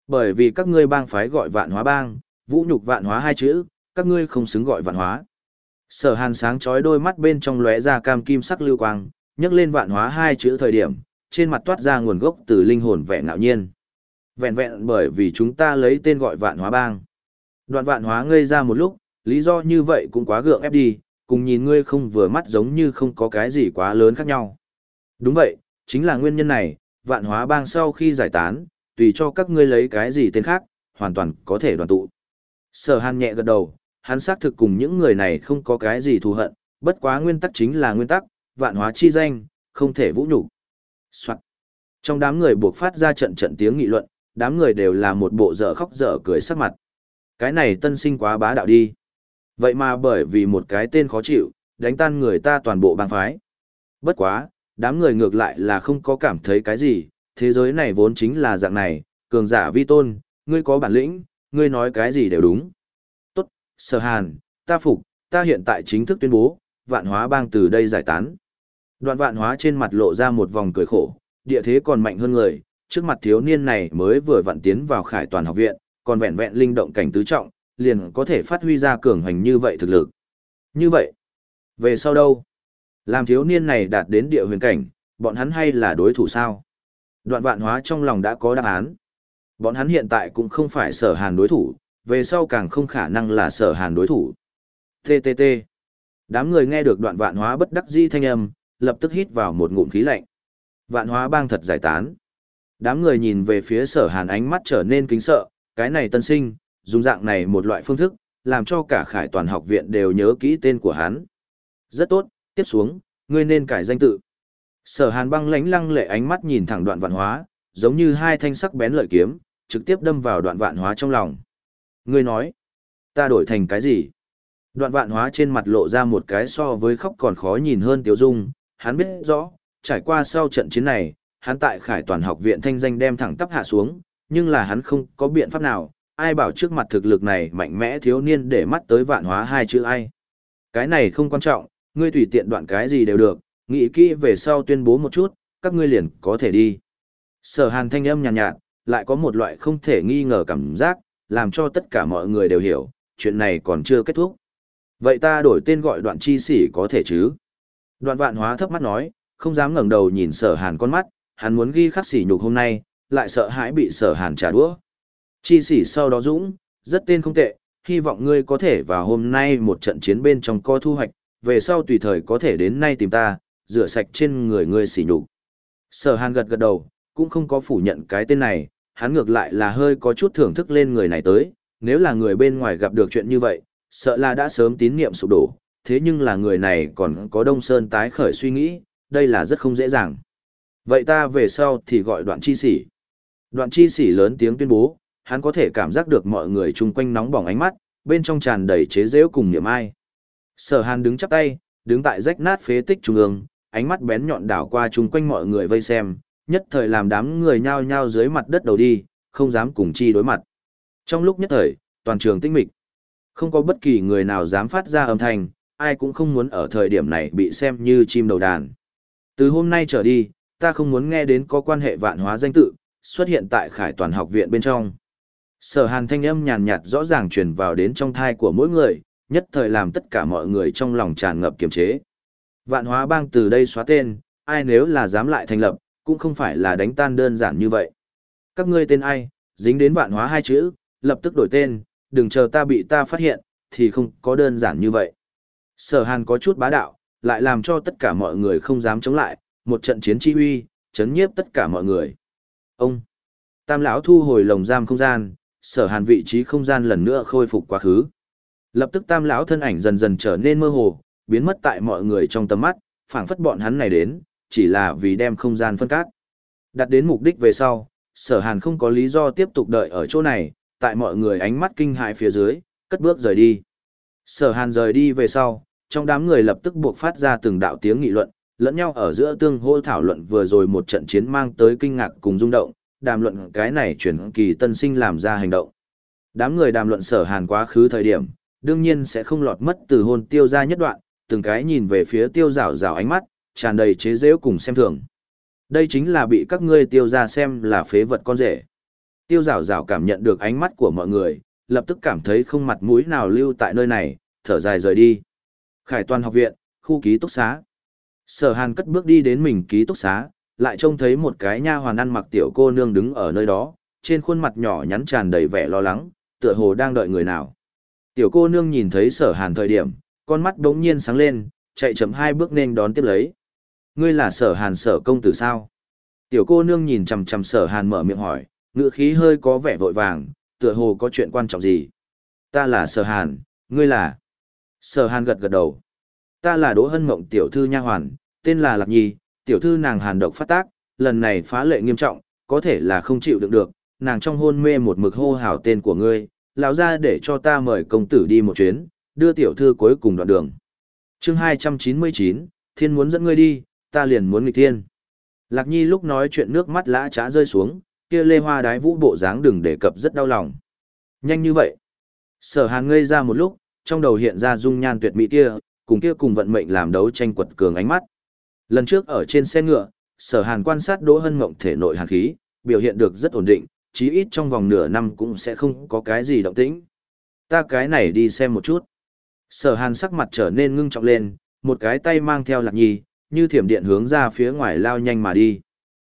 Bởi vì các ngươi bang phái gọi vạn hóa bang, vũ nhục vạn hóa hai chữ, các ngươi không xứng gọi vạn hóa. Sở hàn sáng chói đôi mắt bên trong lóe ra cam kim sắc lưu quang, nhấc lên vạn hóa hai chữ thời điểm, trên mặt toát ra nguồn gốc từ linh hồn vẻ ngạo nhiên. Vẹn vẹn bởi vì chúng ta lấy tên gọi vạn hóa bang. Đoạn vạn hóa ngây ra một lúc, lý do như vậy cũng quá gượng ép đi, cùng nhìn ngươi không vừa mắt giống như không có cái gì quá lớn khác nhau. Đúng vậy, chính là nguyên nhân này, vạn hóa bang sau khi giải tán, tùy cho các ngươi lấy cái gì tên khác, hoàn toàn có thể đoàn tụ. Sở hàn nhẹ gật đầu, hắn xác thực cùng những người này không có cái gì thù hận, bất quá nguyên tắc chính là nguyên tắc, vạn hóa chi danh, không thể vũ nhục. Soạn. Trong đám người buộc phát ra trận trận tiếng nghị luận, đám người đều là một bộ dở khóc dở cười sắc mặt. Cái này tân sinh quá bá đạo đi. Vậy mà bởi vì một cái tên khó chịu, đánh tan người ta toàn bộ bang phái. Bất quá, đám người ngược lại là không có cảm thấy cái gì, thế giới này vốn chính là dạng này, cường giả vi tôn, ngươi có bản lĩnh, ngươi nói cái gì đều đúng. Tốt, sở hàn, ta phục, ta hiện tại chính thức tuyên bố, vạn hóa bang từ đây giải tán. Đoạn vạn hóa trên mặt lộ ra một vòng cười khổ, địa thế còn mạnh hơn người, trước mặt thiếu niên này mới vừa vặn tiến vào khải toàn học viện, còn vẹn vẹn linh động cảnh tứ trọng, liền có thể phát huy ra cường hành như vậy thực lực. Như vậy, về sau đâu? Làm thiếu niên này đạt đến địa huyền cảnh, bọn hắn hay là đối thủ sao? Đoạn vạn hóa trong lòng đã có đáp án. Bọn hắn hiện tại cũng không phải sở hàn đối thủ, về sau càng không khả năng là sở hàn đối thủ. TTT. Đám người nghe được đoạn vạn hóa bất đắc di thanh âm, lập tức hít vào một ngụm khí lạnh. Vạn hóa bang thật giải tán. Đám người nhìn về phía sở hàn ánh mắt trở nên kính sợ, cái này tân sinh, dùng dạng này một loại phương thức, làm cho cả khải toàn học viện đều nhớ kỹ tên của hắn. Rất tốt, tiếp xuống, ngươi nên cải danh tự. Sở hàn băng lánh lăng lệ ánh mắt nhìn thẳng đoạn vạn hóa, giống như hai thanh sắc bén lợi kiếm, trực tiếp đâm vào đoạn vạn hóa trong lòng. Ngươi nói, ta đổi thành cái gì? Đoạn vạn hóa trên mặt lộ ra một cái so với khóc còn khó nhìn hơn tiếu dung, hắn biết rõ, trải qua sau trận chiến này, hắn tại khải toàn học viện thanh danh đem thẳng tắp hạ xuống, nhưng là hắn không có biện pháp nào, ai bảo trước mặt thực lực này mạnh mẽ thiếu niên để mắt tới vạn hóa hai chữ ai. Cái này không quan trọng, ngươi tùy tiện đoạn cái gì đều được, nghĩ kỹ về sau tuyên bố một chút, các ngươi liền có thể đi. Sở hàn thanh âm nhàn nhạt, nhạt, lại có một loại không thể nghi ngờ cảm giác, làm cho tất cả mọi người đều hiểu, chuyện này còn chưa kết thúc. Vậy ta đổi tên gọi đoạn chi sĩ có thể chứ? Đoạn vạn hóa thấp mắt nói, không dám ngẩng đầu nhìn sở hàn con mắt, hắn muốn ghi khắc sỉ nhục hôm nay, lại sợ hãi bị sở hàn trả đũa. Chi sĩ sau đó dũng, rất tên không tệ, hy vọng ngươi có thể vào hôm nay một trận chiến bên trong co thu hoạch, về sau tùy thời có thể đến nay tìm ta, rửa sạch trên người ngươi sỉ nhục. Sở hàn gật gật đầu, cũng không có phủ nhận cái tên này, hắn ngược lại là hơi có chút thưởng thức lên người này tới, nếu là người bên ngoài gặp được chuyện như vậy, sợ là đã sớm tín niệm sụp đổ, thế nhưng là người này còn có Đông Sơn tái khởi suy nghĩ, đây là rất không dễ dàng. Vậy ta về sau thì gọi đoạn chi sỉ. Đoạn chi sỉ lớn tiếng tuyên bố, hắn có thể cảm giác được mọi người chung quanh nóng bỏng ánh mắt, bên trong tràn đầy chế giễu cùng niềm ai. Sở hàn đứng chắp tay, đứng tại rách nát phế tích trung ương, ánh mắt bén nhọn đảo qua chung quanh mọi người vây xem, nhất thời làm đám người nhao nhao dưới mặt đất đầu đi, không dám cùng chi đối mặt. Trong lúc nhất thời, toàn trường tĩnh mịch. Không có bất kỳ người nào dám phát ra âm thanh, ai cũng không muốn ở thời điểm này bị xem như chim đầu đàn. Từ hôm nay trở đi, ta không muốn nghe đến có quan hệ vạn hóa danh tự, xuất hiện tại khải toàn học viện bên trong. Sở hàn thanh âm nhàn nhạt rõ ràng truyền vào đến trong thai của mỗi người, nhất thời làm tất cả mọi người trong lòng tràn ngập kiềm chế. Vạn hóa bang từ đây xóa tên, ai nếu là dám lại thành lập, cũng không phải là đánh tan đơn giản như vậy. Các ngươi tên ai, dính đến vạn hóa hai chữ, lập tức đổi tên, đừng chờ ta bị ta phát hiện, thì không có đơn giản như vậy. Sở hàn có chút bá đạo, lại làm cho tất cả mọi người không dám chống lại, một trận chiến chi uy, chấn nhiếp tất cả mọi người. Ông, tam lão thu hồi lồng giam không gian, sở hàn vị trí không gian lần nữa khôi phục quá khứ. Lập tức tam lão thân ảnh dần dần trở nên mơ hồ, biến mất tại mọi người trong tầm mắt, phảng phất bọn hắn này đến, chỉ là vì đem không gian phân cát. Đặt đến mục đích về sau, sở hàn không có lý do tiếp tục đợi ở chỗ này, tại mọi người ánh mắt kinh hại phía dưới, cất bước rời đi. Sở hàn rời đi về sau, trong đám người lập tức buộc phát ra từng đạo tiếng nghị luận, lẫn nhau ở giữa tương hô thảo luận vừa rồi một trận chiến mang tới kinh ngạc cùng rung động, đàm luận cái này chuyển kỳ tân sinh làm ra hành động. Đám người đàm luận sở hàn quá khứ thời điểm, đương nhiên sẽ không lọt mất từ hôn tiêu ra nhất đoạn, từng cái nhìn về phía tiêu rào rào ánh mắt, tràn đầy chế giễu cùng xem thường. Đây chính là bị các ngươi tiêu ra xem là phế vật con rể. Tiêu rào rào cảm nhận được ánh mắt của mọi người, lập tức cảm thấy không mặt mũi nào lưu tại nơi này, thở dài rời đi. Khải toàn học viện, khu ký túc xá. Sở hàn cất bước đi đến mình ký túc xá, lại trông thấy một cái nha hoàn ăn mặc tiểu cô nương đứng ở nơi đó, trên khuôn mặt nhỏ nhắn tràn đầy vẻ lo lắng, tựa hồ đang đợi người nào. Tiểu cô nương nhìn thấy sở hàn thời điểm, con mắt đống nhiên sáng lên, chạy chậm hai bước nên đón tiếp lấy. Ngươi là sở hàn sở công tử sao? Tiểu cô nương nhìn chằm chằm sở hàn mở miệng hỏi, ngựa khí hơi có vẻ vội vàng, tựa hồ có chuyện quan trọng gì. Ta là sở hàn, ngươi là... Sở hàn gật gật đầu. Ta là Đỗ Hân Mộng tiểu thư nha hoàn, tên là Lạc Nhi, tiểu thư nàng hàn độc phát tác, lần này phá lệ nghiêm trọng, có thể là không chịu đựng được, nàng trong hôn mê một mực hô hào tên của ngươi, lão ra để cho ta mời công tử đi một chuyến, đưa tiểu thư cuối cùng đoạn đường. chương 299, thiên muốn dẫn ngươi đi, ta liền muốn nghịch thiên. Lạc Nhi lúc nói chuyện nước mắt lã trá rơi xuống, kia lê hoa đái vũ bộ dáng đừng đề cập rất đau lòng. Nhanh như vậy. Sở hàn ngây ra một lúc, trong đầu hiện ra dung nhan tuyệt mỹ kia, cùng kia cùng vận mệnh làm đấu tranh quật cường ánh mắt. Lần trước ở trên xe ngựa, sở hàn quan sát Đỗ Hân Mộng thể nội hàn khí, biểu hiện được rất ổn định, chí ít trong vòng nửa năm cũng sẽ không có cái gì động tĩnh. Ta cái này đi xem một chút. Sở hàn sắc mặt trở nên ngưng trọng lên, một cái tay mang theo lạc nhi, như thiểm điện hướng ra phía ngoài lao nhanh mà đi.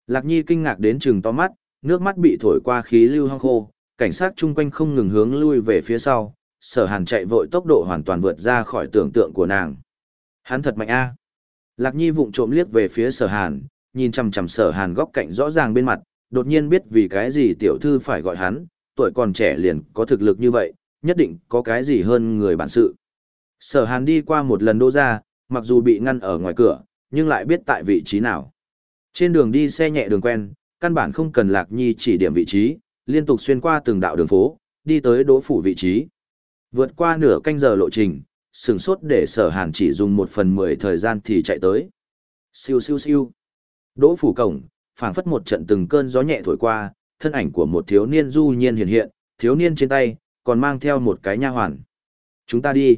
Lạc nhi kinh ngạc đến trừng to mắt, nước mắt bị thổi qua khí lưu hong khô, cảnh sát chung quanh không ngừng hướng lui về phía sau, sở hàn chạy vội tốc độ hoàn toàn vượt ra khỏi tưởng tượng của nàng. Hắn thật mạnh a. Lạc nhi vụng trộm liếc về phía sở hàn, nhìn chằm chằm sở hàn góc cạnh rõ ràng bên mặt, đột nhiên biết vì cái gì tiểu thư phải gọi hắn, tuổi còn trẻ liền có thực lực như vậy, nhất định có cái gì hơn người bản sự. Sở hàn đi qua một lần đô ra, mặc dù bị ngăn ở ngoài cửa, nhưng lại biết tại vị trí nào. Trên đường đi xe nhẹ đường quen, căn bản không cần lạc nhi chỉ điểm vị trí, liên tục xuyên qua từng đạo đường phố, đi tới đỗ phủ vị trí. Vượt qua nửa canh giờ lộ trình, sừng sốt để sở hàn chỉ dùng một phần mười thời gian thì chạy tới. Siêu siêu siêu. Đỗ phủ cổng, phảng phất một trận từng cơn gió nhẹ thổi qua, thân ảnh của một thiếu niên du nhiên hiện hiện, thiếu niên trên tay, còn mang theo một cái nha hoàn. Chúng ta đi.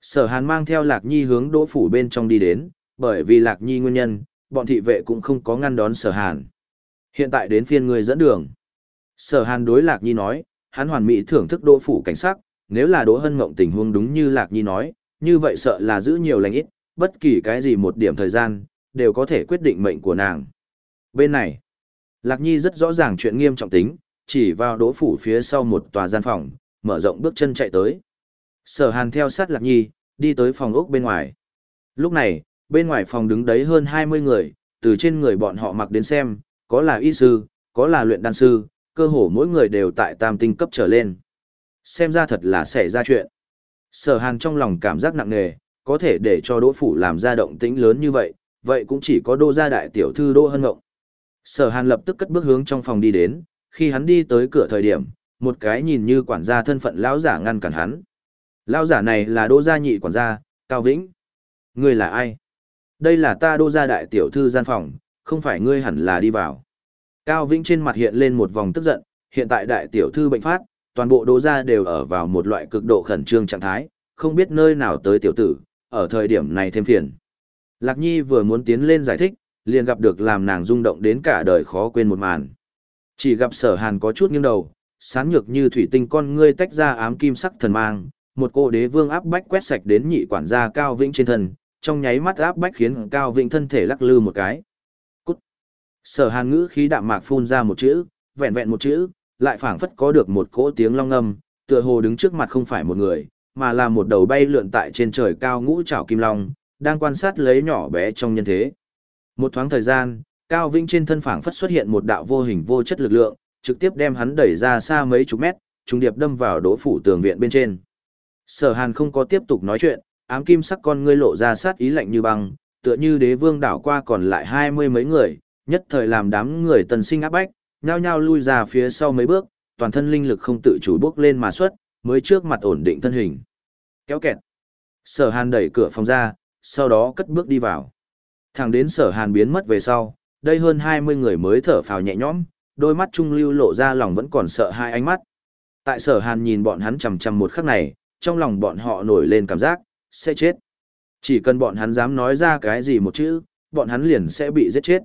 Sở hàn mang theo lạc nhi hướng đỗ phủ bên trong đi đến, bởi vì lạc nhi nguyên nhân, bọn thị vệ cũng không có ngăn đón sở hàn. Hiện tại đến phiên người dẫn đường. Sở hàn đối lạc nhi nói, hắn hoàn mỹ thưởng thức đỗ phủ cảnh sắc nếu là đỗ hân mộng tình huống đúng như lạc nhi nói, như vậy sợ là giữ nhiều lành ít, bất kỳ cái gì một điểm thời gian, đều có thể quyết định mệnh của nàng. Bên này, Lạc Nhi rất rõ ràng chuyện nghiêm trọng tính, chỉ vào đỗ phủ phía sau một tòa gian phòng, mở rộng bước chân chạy tới. Sở Hàn theo sát Lạc Nhi, đi tới phòng ốc bên ngoài. Lúc này, bên ngoài phòng đứng đấy hơn 20 người, từ trên người bọn họ mặc đến xem, có là y sư, có là luyện đan sư, cơ hồ mỗi người đều tại tam tinh cấp trở lên. Xem ra thật là xảy ra chuyện. Sở Hàn trong lòng cảm giác nặng nề, có thể để cho đỗ phủ làm ra động tĩnh lớn như vậy, vậy cũng chỉ có đô gia đại tiểu thư đô hân ngộng. Sở Hàn lập tức cất bước hướng trong phòng đi đến, khi hắn đi tới cửa thời điểm, một cái nhìn như quản gia thân phận lão giả ngăn cản hắn. Lão giả này là đô gia nhị quản gia, Cao Vĩnh. Ngươi là ai? Đây là ta đô gia đại tiểu thư gian phòng, không phải ngươi hẳn là đi vào. Cao Vĩnh trên mặt hiện lên một vòng tức giận, hiện tại đại tiểu thư bệnh phát, toàn bộ đô gia đều ở vào một loại cực độ khẩn trương trạng thái, không biết nơi nào tới tiểu tử, ở thời điểm này thêm phiền. Lạc Nhi vừa muốn tiến lên giải thích, liền gặp được làm nàng rung động đến cả đời khó quên một màn. Chỉ gặp sở hàn có chút nghiêng đầu, sáng nhược như thủy tinh con ngươi tách ra ám kim sắc thần mang, một cô đế vương áp bách quét sạch đến nhị quản gia Cao Vĩnh trên thân, trong nháy mắt áp bách khiến Cao Vĩnh thân thể lắc lư một cái. Cút! Sở hàn ngữ khí đạm mạc phun ra một chữ, vẹn vẹn một chữ, lại phảng phất có được một cỗ tiếng long âm, tựa hồ đứng trước mặt không phải một người, mà là một đầu bay lượn tại trên trời cao ngũ trảo kim long, đang quan sát lấy nhỏ bé trong nhân thế. Một thoáng thời gian, Cao Vĩnh trên thân phảng phất xuất hiện một đạo vô hình vô chất lực lượng, trực tiếp đem hắn đẩy ra xa mấy chục mét, trùng điệp đâm vào đỗ phủ tường viện bên trên. Sở Hàn không có tiếp tục nói chuyện, ám kim sắc con ngươi lộ ra sát ý lạnh như băng, tựa như đế vương đảo qua còn lại hai mươi mấy người, nhất thời làm đám người tần sinh áp bách, nhao nhao lui ra phía sau mấy bước, toàn thân linh lực không tự chủ bước lên mà xuất, mới trước mặt ổn định thân hình. Kéo kẹt. Sở Hàn đẩy cửa phòng ra, sau đó cất bước đi vào. Thẳng đến sở hàn biến mất về sau, đây hơn 20 người mới thở phào nhẹ nhõm, đôi mắt trung lưu lộ ra lòng vẫn còn sợ hai ánh mắt. Tại sở hàn nhìn bọn hắn chầm chầm một khắc này, trong lòng bọn họ nổi lên cảm giác, sẽ chết. Chỉ cần bọn hắn dám nói ra cái gì một chữ, bọn hắn liền sẽ bị giết chết.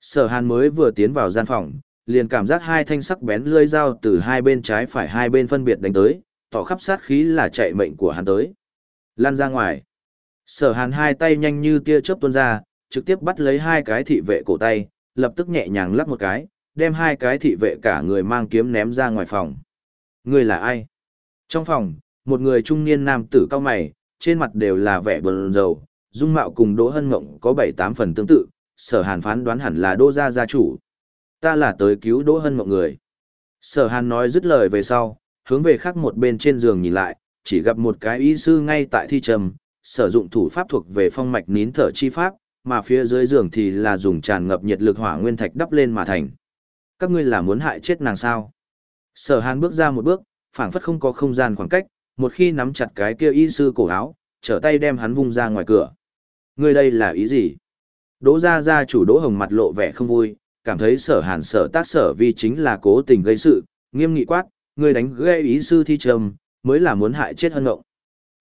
Sở hàn mới vừa tiến vào gian phòng, liền cảm giác hai thanh sắc bén lưỡi dao từ hai bên trái phải hai bên phân biệt đánh tới, tỏ khắp sát khí là chạy mệnh của hắn tới. Lan ra ngoài. Sở hàn hai tay nhanh như tia chớp tuôn ra, trực tiếp bắt lấy hai cái thị vệ cổ tay, lập tức nhẹ nhàng lắc một cái, đem hai cái thị vệ cả người mang kiếm ném ra ngoài phòng. Người là ai? Trong phòng, một người trung niên nam tử cao mày, trên mặt đều là vẻ bờn dầu, dung mạo cùng Đỗ Hân Ngộng có bảy tám phần tương tự, sở hàn phán đoán hẳn là Đỗ gia gia chủ. Ta là tới cứu Đỗ Hân mọi người. Sở hàn nói dứt lời về sau, hướng về khác một bên trên giường nhìn lại, chỉ gặp một cái y sư ngay tại thi trầm, sử dụng thủ pháp thuộc về phong mạch nín thở chi pháp, mà phía dưới giường thì là dùng tràn ngập nhiệt lực hỏa nguyên thạch đắp lên mà thành. Các ngươi là muốn hại chết nàng sao? Sở Hàn bước ra một bước, phảng phất không có không gian khoảng cách, một khi nắm chặt cái kia y sư cổ áo, trở tay đem hắn vung ra ngoài cửa. Ngươi đây là ý gì? Đỗ gia gia chủ Đỗ Hồng mặt lộ vẻ không vui, cảm thấy Sở Hàn sở tác sở vi chính là cố tình gây sự, nghiêm nghị quát, ngươi đánh gây ý sư thi trầm, mới là muốn hại chết hân ngộng.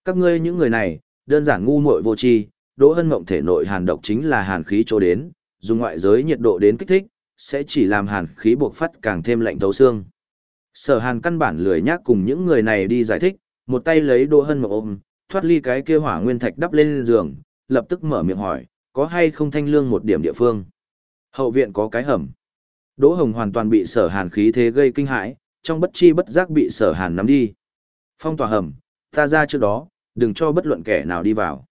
Các ngươi những người này, đơn giản ngu muội vô tri, Đỗ Hân Mộng thể nội hàn độc chính là hàn khí chỗ đến, dùng ngoại giới nhiệt độ đến kích thích, sẽ chỉ làm hàn khí buộc phát càng thêm lạnh thấu xương. Sở Hàn căn bản lười nhác cùng những người này đi giải thích, một tay lấy Đỗ Hân Mộng ôm, thoát ly cái kia hỏa nguyên thạch đắp lên giường, lập tức mở miệng hỏi, có hay không thanh lương một điểm địa phương? Hậu viện có cái hầm. Đỗ Hồng hoàn toàn bị Sở Hàn khí thế gây kinh hãi, trong bất chi bất giác bị Sở Hàn nắm đi. Phong tỏa hầm, ta ra trước đó, đừng cho bất luận kẻ nào đi vào.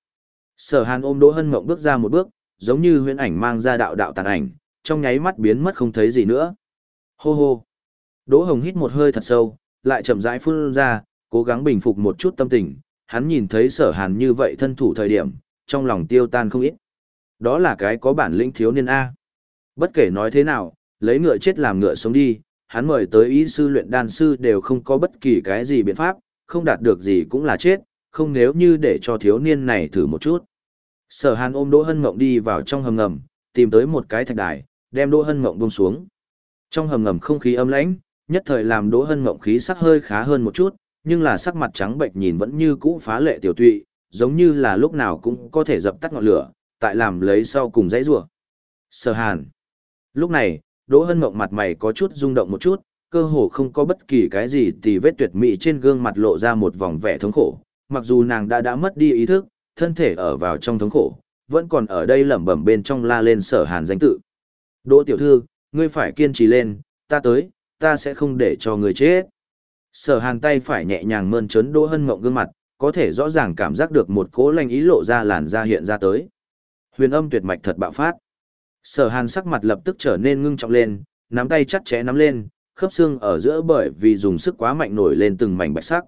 Sở Hàn ôm Đỗ Hân Mộng bước ra một bước, giống như huyễn ảnh mang ra đạo đạo tàn ảnh, trong nháy mắt biến mất không thấy gì nữa. Hô hô. Đỗ Hồng hít một hơi thật sâu, lại chậm rãi phun ra, cố gắng bình phục một chút tâm tình, hắn nhìn thấy Sở Hàn như vậy thân thủ thời điểm, trong lòng tiêu tan không ít. Đó là cái có bản lĩnh thiếu niên a. Bất kể nói thế nào, lấy ngựa chết làm ngựa sống đi, hắn mời tới ý sư luyện đan sư đều không có bất kỳ cái gì biện pháp, không đạt được gì cũng là chết, không nếu như để cho thiếu niên này thử một chút. Sở hàn ôm Đỗ Hân Mộng đi vào trong hầm ngầm, tìm tới một cái thạch đài, đem Đỗ Hân Mộng buông xuống. Trong hầm ngầm không khí âm lãnh, nhất thời làm Đỗ Hân Mộng khí sắc hơi khá hơn một chút, nhưng là sắc mặt trắng bệnh nhìn vẫn như cũ phá lệ tiểu tụy, giống như là lúc nào cũng có thể dập tắt ngọn lửa, tại làm lấy sau cùng dãy rủa. Sở Hàn. Lúc này, Đỗ Hân Mộng mặt mày có chút rung động một chút, cơ hồ không có bất kỳ cái gì thì vết tuyệt mỹ trên gương mặt lộ ra một vòng vẻ thống khổ, mặc dù nàng đã đã mất đi ý thức, thân thể ở vào trong thống khổ, vẫn còn ở đây lẩm bẩm bên trong la lên sở hàn danh tự. Đỗ tiểu thư, ngươi phải kiên trì lên, ta tới, ta sẽ không để cho ngươi chết. Sở hàn tay phải nhẹ nhàng mơn trớn đỗ hân mộng gương mặt, có thể rõ ràng cảm giác được một cố lành ý lộ ra làn da hiện ra tới. Huyền âm tuyệt mạch thật bạo phát. Sở hàn sắc mặt lập tức trở nên ngưng trọng lên, nắm tay chặt chẽ nắm lên, khớp xương ở giữa bởi vì dùng sức quá mạnh nổi lên từng mảnh bạch sắc.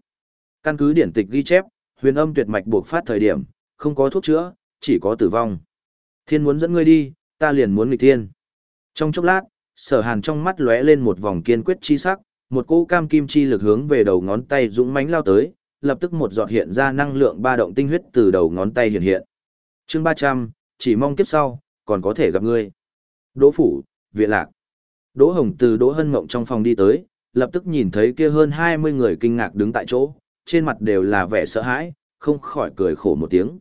Căn cứ điển tịch ghi chép, huyền âm tuyệt mạch buộc phát thời điểm, không có thuốc chữa, chỉ có tử vong. Thiên muốn dẫn ngươi đi, ta liền muốn nghịch thiên. Trong chốc lát, sở hàn trong mắt lóe lên một vòng kiên quyết chi sắc, một cỗ cam kim chi lực hướng về đầu ngón tay dũng mãnh lao tới, lập tức một giọt hiện ra năng lượng ba động tinh huyết từ đầu ngón tay hiện hiện. Chương 300, chỉ mong kiếp sau, còn có thể gặp ngươi. Đỗ phủ, viện lạc. Đỗ Hồng từ Đỗ Hân Mộng trong phòng đi tới, lập tức nhìn thấy kia hơn 20 người kinh ngạc đứng tại chỗ, trên mặt đều là vẻ sợ hãi, không khỏi cười khổ một tiếng.